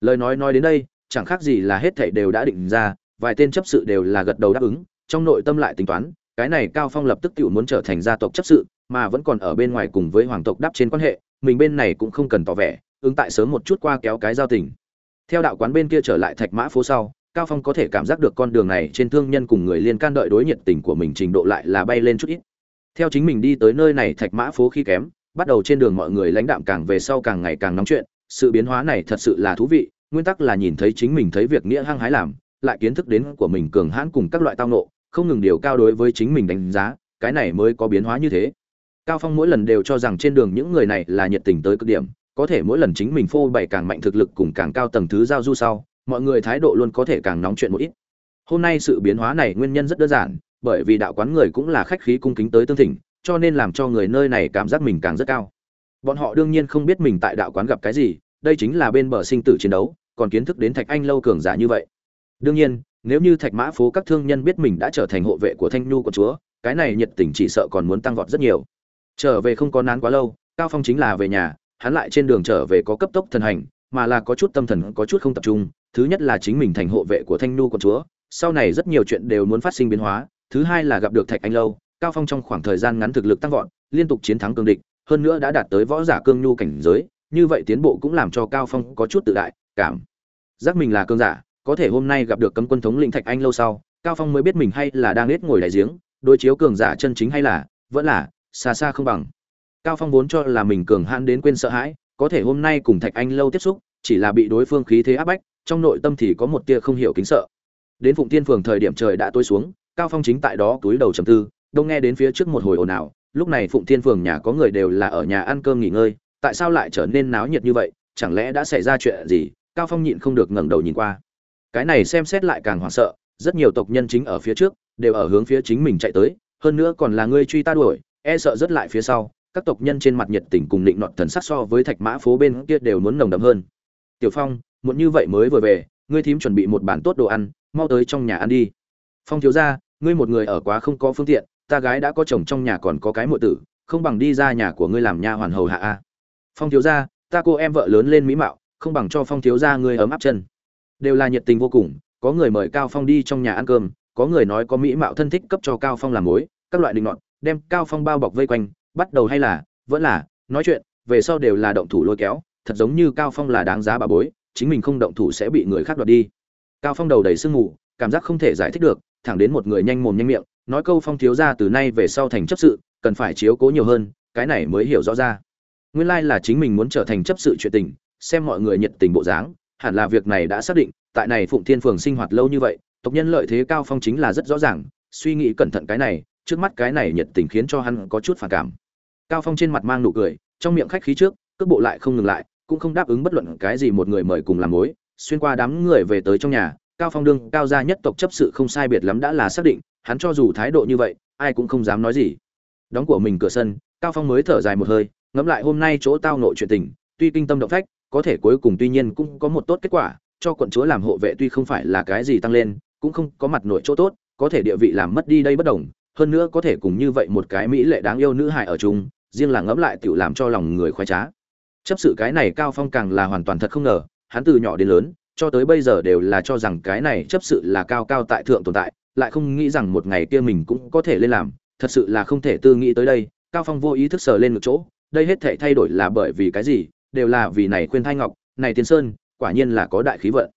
Lời nói nói đến đây, chẳng khác gì là hết thảy đều đã định ra, vài tên chấp sự đều là gật đầu đáp ứng, trong nội tâm lại tính toán, cái này cao phong lập tức tự muốn trở thành gia tộc chấp sự, mà vẫn còn ở bên ngoài cùng với hoàng tộc đáp trên quan hệ, mình bên này cũng không cần tỏ vẻ, ứng tại sớm một chút qua kéo cái giao tình. Theo đạo quán bên kia trở lại thạch mã phố sau, cao phong có thể cảm giác được con đường này trên thương nhân cùng người liên can đợi đối nhiệt tình của mình trình độ lại là bay lên chút ít. Theo chính mình đi tới nơi này thạch mã phố khi kém bắt đầu trên đường mọi người lãnh đạm càng về sau càng ngày càng nóng chuyện, sự biến hóa này thật sự là thú vị, nguyên tắc là nhìn thấy chính mình thấy việc nghĩa hăng hái làm, lại kiến thức đến của mình cường hãn cùng các loại tao nộ không ngừng điều cao đối với chính mình đánh giá, cái này mới có biến hóa như thế. Cao phong mỗi lần đều cho rằng trên đường những người này là nhiệt tình tới cực điểm, có thể mỗi lần chính mình phô bày càng mạnh thực lực cùng càng cao tầng thứ giao du sau, mọi người thái độ luôn có thể càng nóng chuyện một ít. Hôm nay sự biến hóa này nguyên nhân rất đơn giản, bởi vì đạo quán người cũng là khách khí cung kính tới tương thỉnh cho nên làm cho người nơi này cảm giác mình càng rất cao. Bọn họ đương nhiên không biết mình tại đạo quán gặp cái gì, đây chính là bên bờ sinh tử chiến đấu, còn kiến thức đến thạch anh lâu cường giả như vậy. Đương nhiên, nếu như thạch mã phố các thương nhân biết mình đã trở thành hộ vệ của thanh nhu của chúa, cái này nhiệt tình chỉ sợ còn muốn tăng vọt rất nhiều. Trở về không có nán quá lâu, cao phong chính là về nhà, hắn lại trên đường trở về có cấp tốc thần hành, mà là có chút tâm thần, có chút không tập trung. Thứ nhất là chính mình thành hộ vệ của thanh nhu của chúa, sau này rất nhiều chuyện đều muốn phát sinh biến hóa, thứ hai là gặp được thạch anh lâu cao phong trong khoảng thời gian ngắn thực lực tăng vọt, liên tục chiến thắng cương địch, hơn nữa đã đạt tới võ giả cương nhu cảnh giới, như vậy tiến bộ cũng làm cho cao phong có chút tự đại, cảm giác mình là cương giả, có thể hôm nay gặp được cấm quân thống lĩnh thạch anh lâu sau, cao phong mới biết mình hay là đang nết ngồi đại giếng, đối chiếu cường giả chân chính hay là, vẫn là, xa xa không bằng. Cao phong vốn cho là mình cường hãn đến quên sợ hãi, có thể hôm nay cùng thạch anh lâu tiếp xúc, chỉ là bị đối phương khí thế áp bách, trong nội tâm thì có một tia không hiểu kính sợ. Đến phụng tiên phường thời điểm trời đã tối xuống, cao phong chính tại đó túi đầu trầm tư đông nghe đến phía trước một hồi ồn ào, lúc này phụng Thiên phường nhà có người đều là ở nhà ăn cơm nghỉ ngơi, tại sao lại trở nên náo nhiệt như vậy, chẳng lẽ đã xảy ra chuyện gì? Cao phong nhịn không được ngẩng đầu nhìn qua. Cái này xem xét lại càng hoảng sợ, rất nhiều tộc nhân chính ở phía trước, đều ở hướng phía chính mình chạy tới, hơn nữa còn là ngươi truy ta đuổi e sợ rất lại phía sau, các tộc nhân trên mặt nhiệt tình cùng định nọt thần sắc so với thạch mã phố bên kia đều muốn nồng đậm hơn. Tiểu phong muốn như vậy mới vừa về, ngươi thím chuẩn bị một bản tốt đồ ăn, mau tới trong nhà ăn đi. Phong thiếu ra ngươi một người ở quá không có phương tiện ta gái đã có chồng trong nhà còn có cái muội tử, không bằng đi ra nhà của ngươi làm nha hoàn hầu hạ a. Phong thiếu gia, ta cô em vợ lớn lên mỹ mạo, không bằng cho phong thiếu gia ngươi ấm áp chân. Đều là nhiệt tình vô cùng, có người mời cao phong đi trong nhà ăn cơm, có người nói có mỹ mạo thân thích cấp cho cao phong làm mối, các loại định nọt, đem cao phong bao bọc vây quanh, bắt đầu hay là, vẫn là, nói chuyện, về sau đều là động thủ lôi kéo, thật giống như cao phong là đáng giá bà bối, chính mình không động thủ sẽ bị người khác đoạt đi. Cao phong đầu đầy sương mù, cảm giác không thể giải thích được, thẳng đến một người nhanh mồm nhanh miệng nói câu phong thiếu ra từ nay về sau thành chấp sự, cần phải chiếu cố nhiều hơn, cái này mới hiểu rõ ra. Nguyên lai là chính mình muốn trở thành chấp sự chuyện tình, xem mọi người nhiệt tình bộ dáng, hẳn là việc này đã xác định, tại này phụng thiên phường sinh hoạt lâu như vậy, tộc nhân lợi thế cao phong chính là rất rõ ràng, suy nghĩ cẩn thận cái này, trước mắt cái này nhiệt tình khiến cho hắn có chút phản cảm. Cao phong trên mặt mang nụ cười, trong miệng khách khí trước, cước bộ lại không ngừng lại, cũng không đáp ứng bất luận cái gì một người mời cùng làm mối, xuyên qua đám người về tới trong nhà, cao phong đương cao gia nhất tộc chấp sự không sai biệt lắm đã là xác định hắn cho dù thái độ như vậy, ai cũng không dám nói gì. Đóng của mình cửa sân, cao phong mới thở dài một hơi, ngẫm lại hôm nay chỗ tao nội chuyện tình, tuy kinh tâm động phách, có thể cuối cùng tuy nhiên cũng có một tốt kết quả, cho quận chúa làm hộ vệ tuy không phải là cái gì tăng lên, cũng không có mặt nội chỗ tốt, có thể địa vị làm mất đi đây bất đồng, hơn nữa có thể cùng như vậy một cái mỹ lệ đáng yêu nữ hài ở chung, riêng là ngẫm lại tự làm cho lòng người khoái trá. Chấp sự cái này cao phong càng là hoàn toàn thật không ngờ, hắn từ nhỏ đến lớn, cho tới bây giờ đều là cho rằng cái này chấp sự là cao cao tại thượng tồn tại lại không nghĩ rằng một ngày kia mình cũng có thể lên làm, thật sự là không thể tư nghĩ tới đây, cao phong vô ý thức sờ lên một chỗ, đây hết thể thay đổi là bởi vì cái gì, đều là vì này khuyên thai ngọc, này tiên sơn, quả nhiên là có đại khí vận.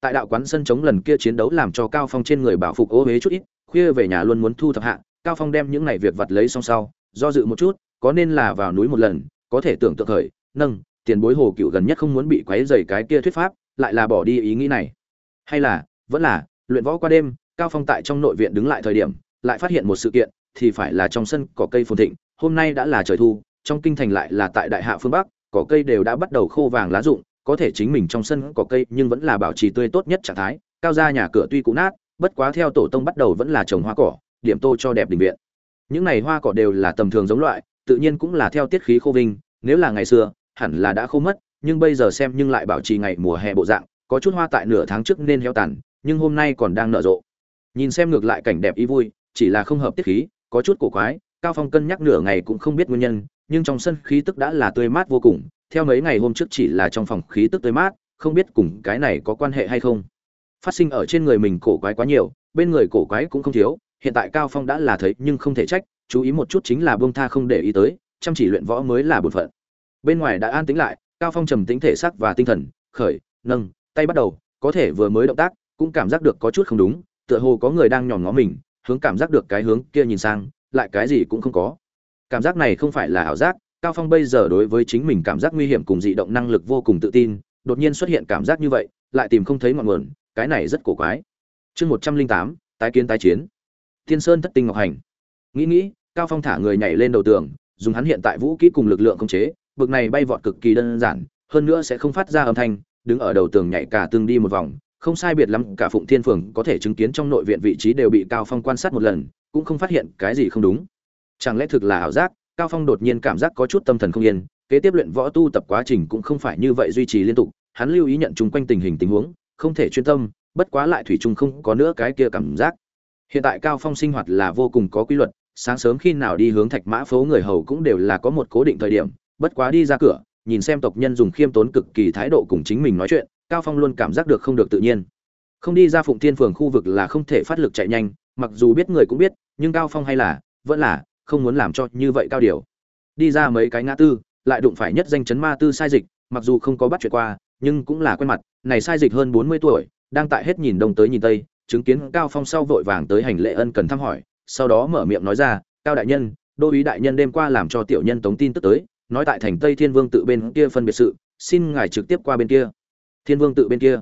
Tại đạo quán sân chống lần kia chiến đấu làm cho cao phong trên người bảo phục ô huế chút ít, khuya về nhà luôn muốn thu thập hạ, cao phong đem những này việc vặt lấy xong sau, do dự một chút, có nên là vào núi một lần, có thể tưởng tượng khởi, nâng, tiền bối hồ cựu gần nhất không muốn bị quấy rầy cái kia thuyết pháp, lại là bỏ đi ý nghĩ này. Hay là, vẫn là, luyện võ qua đêm cao phong tại trong nội viện đứng lại thời điểm, lại phát hiện một sự kiện, thì phải là trong sân cỏ cây phồn thịnh, hôm nay đã là trời thu, trong kinh thành lại là tại đại hạ phương bắc, cỏ cây đều đã bắt đầu khô vàng lá rụng, có thể chính mình trong sân cỏ cây nhưng vẫn là bảo trì tươi tốt nhất trạng thái, cao ra nhà cửa tuy cũ nát, bất quá theo tổ tông bắt đầu vẫn là trồng hoa cỏ, điểm tô cho đẹp đình viện. Những này hoa cỏ đều là tầm thường giống loại, tự nhiên cũng là theo tiết khí khô vinh, nếu là ngày xưa, hẳn là đã khô mất, nhưng bây giờ xem nhưng lại bảo trì ngày mùa hè bộ dạng, có chút hoa tại nửa tháng trước nên heo tàn, nhưng hôm nay còn đang nở rộ nhìn xem ngược lại cảnh đẹp ý vui, chỉ là không hợp tiết khí, có chút cổ quái, cao phong cân nhắc nửa ngày cũng không biết nguyên nhân, nhưng trong sân khí tức đã là tươi mát vô cùng, theo mấy ngày hôm trước chỉ là trong phòng khí tức tươi mát, không biết cùng cái này có quan hệ hay không. Phát sinh ở trên người mình cổ quái quá nhiều, bên người cổ quái cũng không thiếu, hiện tại cao phong đã là thấy nhưng không thể trách, chú ý một chút chính là buông tha không để ý tới, chăm chỉ luyện võ mới là bổn phận. Bên ngoài đã an tĩnh lại, cao phong trầm tĩnh thể xác và tinh thần, khởi, nâng, tay bắt đầu, có thể vừa mới động tác, cũng cảm giác được có chút không đúng tựa hồ có người đang nhòm ngó mình, hướng cảm giác được cái hướng kia nhìn sang, lại cái gì cũng không có. Cảm giác này không phải là ảo giác, cao phong bây giờ đối với chính mình cảm giác nguy hiểm cùng dị động năng lực vô cùng tự tin, đột nhiên xuất hiện cảm giác như vậy, lại tìm không thấy ngọn nguồn, cái này rất cổ quái. Chương một trăm linh tám, tái kiến tái chiến. Thiên sơn thất tinh ngọc hành. Nghĩ nghĩ, cao phong thả người nhảy lên đầu tường, dùng hắn hiện tại vũ kỹ cùng lực lượng khống chế, bực này bay vọt cực kỳ đơn giản, hơn nữa sẽ không phát ra âm thanh, đứng ở đầu tường nhảy cả tương đi một vòng không sai biệt lắm, cả phụng thiên phường có thể chứng kiến trong nội viện vị trí đều bị cao phong quan sát một lần, cũng không phát hiện cái gì không đúng. Chẳng lẽ thực là ảo giác, cao phong đột nhiên cảm giác có chút tâm thần không yên, kế tiếp luyện võ tu tập quá trình cũng không phải như vậy duy trì liên tục, hắn lưu ý nhận chung quanh tình hình tình huống, không thể chuyên tâm, bất quá lại thủy chung không có nữa cái kia cảm giác. Hiện tại cao phong sinh hoạt là vô cùng có quy luật, sáng sớm khi nào đi hướng thạch mã phố người hầu cũng đều là có một cố định thời điểm, bất quá đi ra cửa, nhìn xem tộc nhân dùng khiêm tốn cực kỳ thái độ cùng chính mình nói chuyện cao phong luôn cảm giác được không được tự nhiên. Không đi ra phụng thiên phường khu vực là không thể phát lực chạy nhanh, mặc dù biết người cũng biết, nhưng cao phong hay là, vẫn là, không muốn làm cho như vậy cao điều. Đi ra mấy cái ngã tư, lại đụng phải nhất danh chấn ma tư sai dịch, mặc dù không có bắt chuyện qua, nhưng cũng là quen mặt, này sai dịch hơn 40 tuổi, đang tại hết nhìn đông tới nhìn tây, chứng kiến cao phong sau vội vàng tới hành lễ ân cần thăm hỏi, sau đó mở miệng nói ra, cao đại nhân, đô úy đại nhân đêm qua làm cho tiểu nhân tống tin tức tới, nói tại thành tây thiên vương tự bên kia phân biệt sự, xin ngài trực tiếp qua bên kia thiên vương tự bên kia.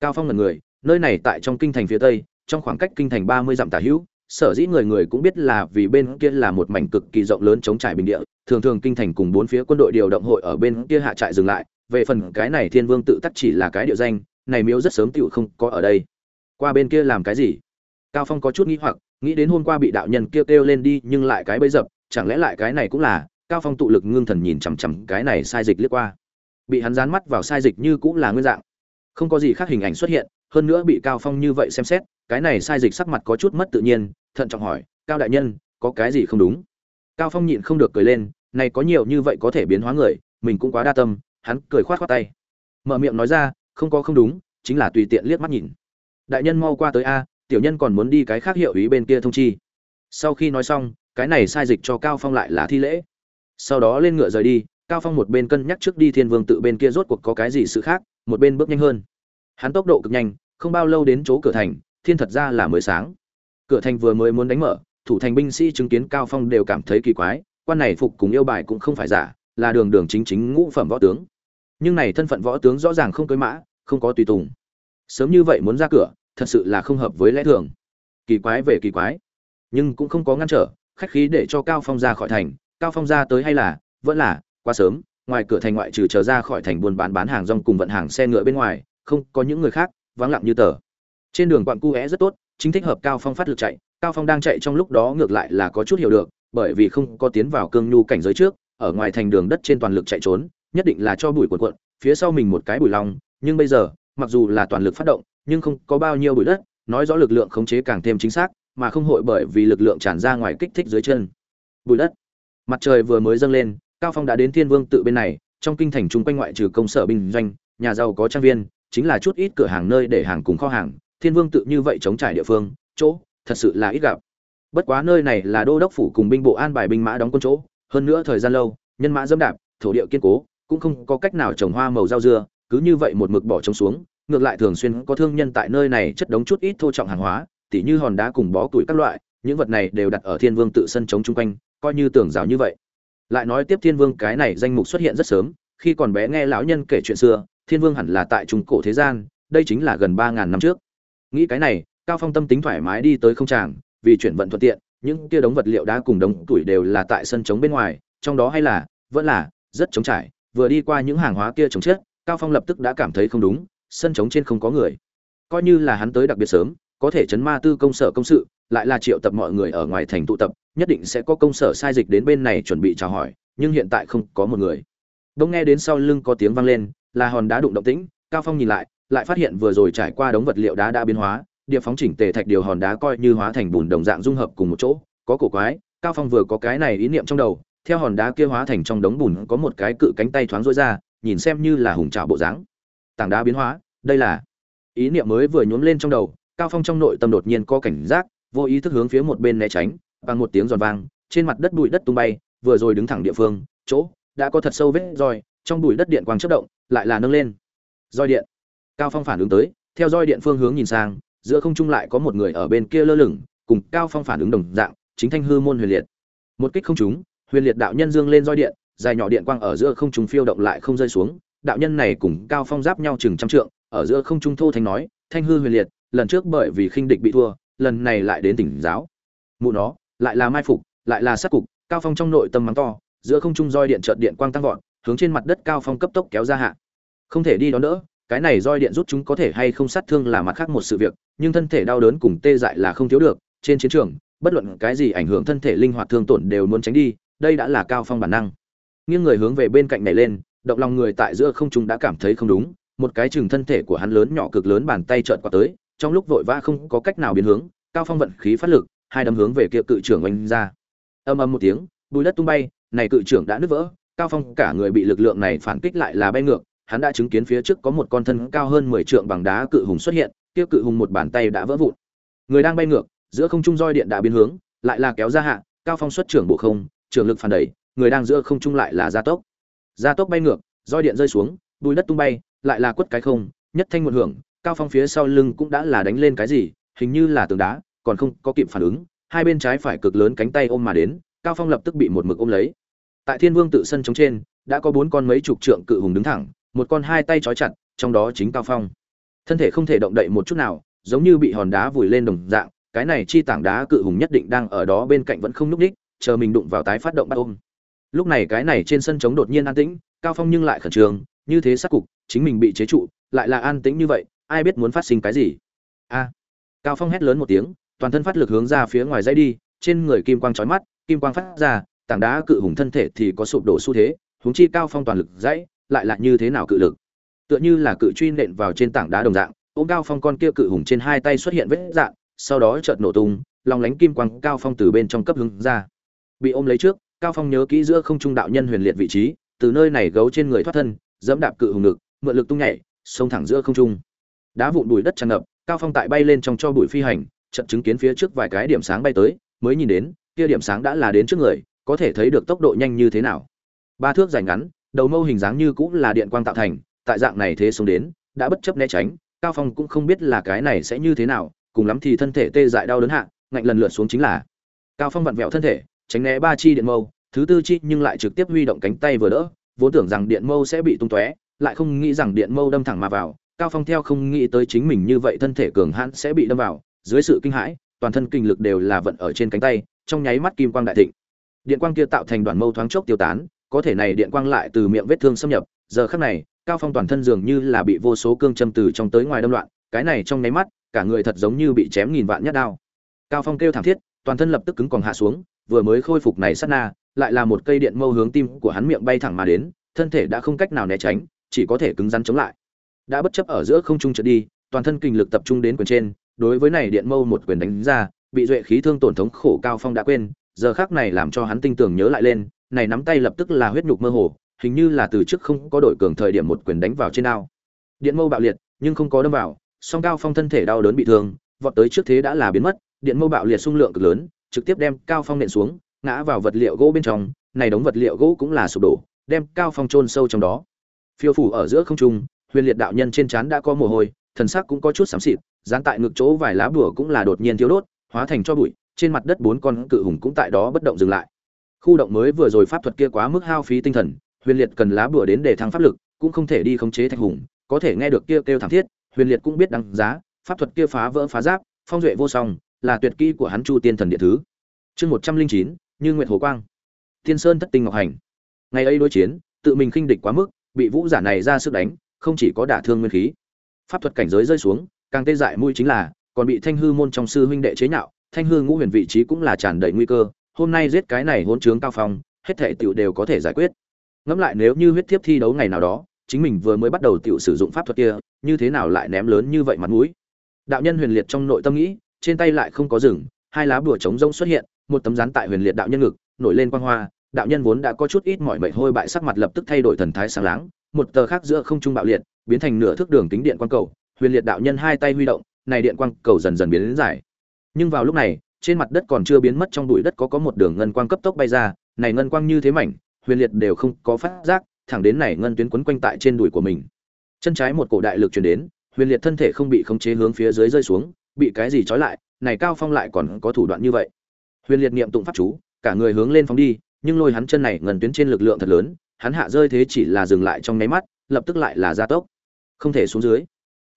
Cao phong ngẩn người, nơi này tại trong kinh thành phía tây, trong khoảng cách kinh thành ba mươi dặm tả hữu, sở dĩ người người cũng biết là vì bên kia là một mảnh cực kỳ rộng lớn chống trải bình địa, thường thường kinh thành cùng bốn phía quân đội điều động hội ở bên kia hạ trại dừng lại, về phần cái này thiên vương tự tắc chỉ là cái địa danh, này miếu rất sớm tựu không có ở đây. Qua bên kia làm cái gì? Cao phong có chút nghĩ hoặc, nghĩ đến hôm qua bị đạo nhân kêu kêu lên đi, nhưng lại cái bấy dập, chẳng lẽ lại cái này cũng là? Cao phong tụ lực ngưng thần nhìn chằm chằm cái này sai dịch liếc qua bị hắn dán mắt vào sai dịch như cũng là nguyên dạng. Không có gì khác hình ảnh xuất hiện, hơn nữa bị cao phong như vậy xem xét, cái này sai dịch sắc mặt có chút mất tự nhiên, thận trọng hỏi, cao đại nhân, có cái gì không đúng? Cao phong nhịn không được cười lên, này có nhiều như vậy có thể biến hóa người, mình cũng quá đa tâm. Hắn cười khoát khoát tay. Mở miệng nói ra, không có không đúng, chính là tùy tiện liếc mắt nhìn. Đại nhân mau qua tới a, tiểu nhân còn muốn đi cái khác hiệu ý bên kia thông chi. Sau khi nói xong, cái này sai dịch cho cao phong lại là thi lễ. Sau đó lên ngựa rời đi cao phong một bên cân nhắc trước đi thiên vương tự bên kia rốt cuộc có cái gì sự khác, một bên bước nhanh hơn. Hắn tốc độ cực nhanh, không bao lâu đến chỗ cửa thành, thiên thật ra là mới sáng. Cửa thành vừa mới muốn đánh mở, thủ thành binh sĩ chứng kiến cao phong đều cảm thấy kỳ quái, quan này phục cùng yêu bài cũng không phải giả, là đường đường chính chính ngũ phẩm võ tướng. Nhưng này thân phận võ tướng rõ ràng không cưới mã, không có tùy tùng. Sớm như vậy muốn ra cửa, thật sự là không hợp với lẽ thường. Kỳ quái về kỳ quái. Nhưng cũng không có ngăn trở, khách khí để cho cao phong ra khỏi thành. Cao phong ra tới hay là, vẫn là quá sớm, ngoài cửa thành ngoại trừ chờ ra khỏi thành buôn bán bán hàng rong cùng vận hàng xe ngựa bên ngoài, không có những người khác, vắng lặng như tờ trên đường quặng cu é rất tốt, chính thích hợp cao phong phát lực chạy, cao phong đang chạy trong lúc đó ngược lại là có chút hiểu được, bởi vì không có tiến vào cương nhu cảnh giới trước, ở ngoài thành đường đất trên toàn lực chạy trốn, nhất định là cho bụi cuộn cuộn, phía sau mình một cái bụi lòng. nhưng bây giờ, mặc dù là toàn lực phát động, nhưng không có bao nhiêu bụi đất, nói rõ lực lượng khống chế càng thêm chính xác, mà không hội bởi vì lực lượng tràn ra ngoài kích thích dưới chân bụi đất mặt trời vừa mới dâng lên cao phong đã đến thiên vương tự bên này, trong kinh thành chung quanh ngoại trừ công sở binh doanh, nhà giàu có trang viên, chính là chút ít cửa hàng nơi để hàng cùng kho hàng. Thiên vương tự như vậy chống trải địa phương, chỗ, thật sự là ít gặp. Bất quá nơi này là đô đốc phủ cùng binh bộ an bài binh mã đóng quân chỗ, hơn nữa thời gian lâu, nhân mã dẫm đạp, thổ địa kiên cố, cũng không có cách nào trồng hoa màu rau dưa, cứ như vậy một mực bỏ trống xuống, ngược lại thường xuyên có thương nhân tại nơi này chất đống chút ít thô trọng hàng hóa, tỉ như hòn đá cùng bó tuổi các loại, những vật này đều đặt ở thiên vương tự sân chống chung quanh, coi như tưởng giáo như vậy lại nói tiếp thiên vương, cái này danh mục xuất hiện rất sớm, khi còn bé nghe lão nhân kể chuyện xưa, thiên vương hẳn là tại trung cổ thế gian, đây chính là gần ba ngàn năm trước. Nghĩ cái này, cao phong tâm tính thoải mái đi tới không tràng, vì chuyển vận thuận tiện, những kia đống vật liệu đá cùng đống tuổi đều là tại sân trống bên ngoài, trong đó hay là, vẫn là, rất trống trải. Vừa đi qua những hàng hóa kia trống chết cao phong lập tức đã cảm thấy không đúng, sân trống trên không có người. Coi như là hắn tới đặc biệt sớm, có thể chấn ma tư công sở công sự lại là triệu tập mọi người ở ngoài thành tụ tập, nhất định sẽ có công sở sai dịch đến bên này chuẩn bị chào hỏi, nhưng hiện tại không có một người. Đông nghe đến sau lưng có tiếng vang lên, là hòn đá đụng động tĩnh, cao phong nhìn lại lại phát hiện vừa rồi trải qua đống vật liệu đá đã biến hóa, địa phóng chỉnh tề thạch điều hòn đá coi như hóa thành bùn đồng dạng dung hợp cùng một chỗ, có cổ quái, cao phong vừa có cái này ý niệm trong đầu, theo hòn đá kia hóa thành trong đống bùn có một cái cự cánh tay thoáng rối ra, nhìn xem như là hùng trào bộ dáng. Tảng đá biến hóa, đây là ý niệm mới vừa nhuốm lên trong đầu, cao phong trong nội tâm đột nhiên có cảnh giác vô ý thức hướng phía một bên né tránh bằng một tiếng giòn vang, trên mặt đất bụi đất tung bay, vừa rồi đứng thẳng địa phương, chỗ đã có thật sâu vết roi, trong bụi đất điện quang chớp động, lại là nâng lên. Roi điện. Cao phong phản ứng tới, theo roi điện phương hướng nhìn sang, giữa không trung lại có một người ở bên kia lơ lửng, cùng cao phong phản ứng đồng dạng, chính thanh hư môn huyền liệt. Một kích không trúng, huyền liệt đạo nhân dương lên roi điện, dài nhỏ điện quang ở giữa không trung phiêu động lại không rơi xuống, đạo nhân này cùng cao phong giáp nhau chừng trăm trượng, ở giữa không trung thô thanh nói, thanh hư huyền liệt, lần trước bởi vì khinh địch bị thua lần này lại đến tỉnh giáo. Mụ nó, lại là mai phục, lại là sát cục, cao phong trong nội tâm mắng to, giữa không trung roi điện trợt điện quang tăng vọt, hướng trên mặt đất cao phong cấp tốc kéo ra hạ. Không thể đi đón đỡ, cái này roi điện rút chúng có thể hay không sát thương là mặt khác một sự việc, nhưng thân thể đau đớn cùng tê dại là không thiếu được, trên chiến trường, bất luận cái gì ảnh hưởng thân thể linh hoạt thương tổn đều muốn tránh đi, đây đã là cao phong bản năng. Nghiêng người hướng về bên cạnh này lên, động lòng người tại giữa không trung đã cảm thấy không đúng, một cái chừng thân thể của hắn lớn nhỏ cực lớn bàn tay trợn qua tới trong lúc vội vã không có cách nào biến hướng, cao phong vận khí phát lực, hai đấm hướng về kia cự trưởng oanh ra. Âm âm một tiếng, bùi đất tung bay, này cự trưởng đã nứt vỡ, cao phong cả người bị lực lượng này phản kích lại là bay ngược, hắn đã chứng kiến phía trước có một con thân cao hơn 10 trượng bằng đá cự hùng xuất hiện, kia cự hùng một bàn tay đã vỡ vụn. Người đang bay ngược, giữa không trung roi điện đã biến hướng, lại là kéo ra hạ, cao phong xuất trưởng bộ không trường lực phản đẩy, người đang giữa không trung lại là gia tốc. Gia tốc bay ngược, roi điện rơi xuống, bùi đất tung bay, lại là quất cái không, nhất thanh một hưởng cao phong phía sau lưng cũng đã là đánh lên cái gì, hình như là tường đá, còn không có kịp phản ứng, hai bên trái phải cực lớn cánh tay ôm mà đến, cao phong lập tức bị một mực ôm lấy. Tại thiên vương tự sân trống trên, đã có bốn con mấy chục trượng cự hùng đứng thẳng, một con hai tay trói chặt, trong đó chính cao phong. Thân thể không thể động đậy một chút nào, giống như bị hòn đá vùi lên đồng dạng, cái này chi tảng đá cự hùng nhất định đang ở đó bên cạnh vẫn không nhúc ních chờ mình đụng vào tái phát động bắt ôm. Lúc này cái này trên sân trống đột nhiên an tĩnh, cao phong nhưng lại khẩn trương, như thế sát cục, chính mình bị chế trụ, lại là an tĩnh như vậy ai biết muốn phát sinh cái gì? A. Cao phong hét lớn một tiếng, toàn thân phát lực hướng ra phía ngoài dãy đi, trên người kim quang chói mắt, kim quang phát ra, tảng đá cự hùng thân thể thì có sụp đổ xu thế, huống chi cao phong toàn lực dãy, lại là như thế nào cự lực? Tựa như là cự truy nện vào trên tảng đá đồng dạng, ôm cao phong con kia cự hùng trên hai tay xuất hiện vết dạng, sau đó chợt nổ tung, lòng lánh kim quang cao phong từ bên trong cấp hướng ra. Bị ôm lấy trước, cao phong nhớ kỹ giữa không trung đạo nhân huyền liệt vị trí, từ nơi này gấu trên người thoát thân, dẫm đạp cự hùng ngực, mượn lực tung nhảy, xông thẳng giữa không trung đá vụn bụi đất tràn ngập, cao phong tại bay lên trong cho bụi phi hành, chợt chứng kiến phía trước vài cái điểm sáng bay tới, mới nhìn đến, kia điểm sáng đã là đến trước người, có thể thấy được tốc độ nhanh như thế nào. Ba thước dài ngắn, đầu mâu hình dáng như cũng là điện quang tạo thành, tại dạng này thế xuống đến, đã bất chấp né tránh, cao phong cũng không biết là cái này sẽ như thế nào, cùng lắm thì thân thể tê dại đau đớn hạ, ngạnh lần lượt xuống chính là. Cao phong vặn vẹo thân thể, tránh né ba chi điện mâu, thứ tư chi nhưng lại trực tiếp huy động cánh tay vừa đỡ, vốn tưởng rằng điện mâu sẽ bị tung tóe, lại không nghĩ rằng điện mâu đâm thẳng mà vào cao phong theo không nghĩ tới chính mình như vậy thân thể cường hãn sẽ bị đâm vào, dưới sự kinh hãi, toàn thân kinh lực đều là vận ở trên cánh tay, trong nháy mắt kim quang đại thịnh. Điện quang kia tạo thành đoàn mâu thoáng chốc tiêu tán, có thể này điện quang lại từ miệng vết thương xâm nhập. Giờ khắc này, cao phong toàn thân dường như là bị vô số cương châm từ trong tới ngoài đâm loạn, cái này trong nháy mắt, cả người thật giống như bị chém nghìn vạn nhát đao. Cao phong kêu thảm thiết, toàn thân lập tức cứng còn hạ xuống, vừa mới khôi phục này sát na, lại là một cây điện mâu hướng tim của hắn miệng bay thẳng mà đến, thân thể đã không cách nào né tránh, chỉ có thể cứng rắn chống lại đã bất chấp ở giữa không trung trượt đi, toàn thân kinh lực tập trung đến quyền trên, đối với này điện mâu một quyền đánh ra, bị duệ khí thương tổn thống khổ cao phong đã quên, giờ khác này làm cho hắn tinh tường nhớ lại lên, này nắm tay lập tức là huyết nhục mơ hồ, hình như là từ trước không có đội cường thời điểm một quyền đánh vào trên ao. Điện mâu bạo liệt, nhưng không có đâm vào, song cao phong thân thể đau đớn bị thương, vọt tới trước thế đã là biến mất, điện mâu bạo liệt xung lượng cực lớn, trực tiếp đem cao phong nện xuống, ngã vào vật liệu gỗ bên trong, này đống vật liệu gỗ cũng là sụp đổ, đem cao phong chôn sâu trong đó. Phiêu phủ ở giữa không trung huyền liệt đạo nhân trên trán đã có mồ hôi, thần sắc cũng có chút xám xịt, dán tại ngực chỗ vài lá bùa cũng là đột nhiên thiếu đốt, hóa thành cho bụi, trên mặt đất bốn con cự hùng cũng tại đó bất động dừng lại. Khu động mới vừa rồi pháp thuật kia quá mức hao phí tinh thần, huyền liệt cần lá bùa đến để thăng pháp lực, cũng không thể đi khống chế thạch hùng, có thể nghe được kia kêu thảm thiết, huyền liệt cũng biết đăng giá, pháp thuật kia phá vỡ phá giáp, phong duệ vô song, là tuyệt kỹ của hắn chu tiên thần địa thứ. Chương một trăm linh chín, như nguyệt hồ quang. Tiên sơn thất tinh ngọc hành. Ngày ấy đối chiến, tự mình khinh địch quá mức, bị vũ giả này ra sức đánh không chỉ có đả thương nguyên khí, pháp thuật cảnh giới rơi xuống, càng tê dại mũi chính là, còn bị thanh hư môn trong sư huynh đệ chế nhạo, thanh hư ngũ huyền vị trí cũng là tràn đầy nguy cơ, hôm nay giết cái này hỗn trướng cao phong, hết thể tiểu đều có thể giải quyết. Ngẫm lại nếu như huyết thiếp thi đấu ngày nào đó, chính mình vừa mới bắt đầu tiểu sử dụng pháp thuật kia, như thế nào lại ném lớn như vậy mặt mũi? Đạo nhân huyền liệt trong nội tâm nghĩ, trên tay lại không có rừng, hai lá bùa trống rông xuất hiện, một tấm rán tại huyền liệt đạo nhân ngực, nổi lên quang hoa, đạo nhân vốn đã có chút ít mọi mệt hôi bại sắc mặt lập tức thay đổi thần thái sáng láng một tờ khác giữa không trung bạo liệt, biến thành nửa thước đường kính điện quang cầu, huyền liệt đạo nhân hai tay huy động, này điện quang cầu dần dần biến đến dài. Nhưng vào lúc này, trên mặt đất còn chưa biến mất trong bụi đất có có một đường ngân quang cấp tốc bay ra, này ngân quang như thế mảnh, huyền liệt đều không có phát giác, thẳng đến này ngân tuyến quấn quanh tại trên đùi của mình. Chân trái một cổ đại lực truyền đến, huyền liệt thân thể không bị khống chế hướng phía dưới rơi xuống, bị cái gì trói lại, này cao phong lại còn có thủ đoạn như vậy. Huyền liệt niệm tụng pháp chú, cả người hướng lên phóng đi, nhưng lôi hắn chân này ngân tuyến trên lực lượng thật lớn hắn hạ rơi thế chỉ là dừng lại trong nháy mắt, lập tức lại là gia tốc. Không thể xuống dưới.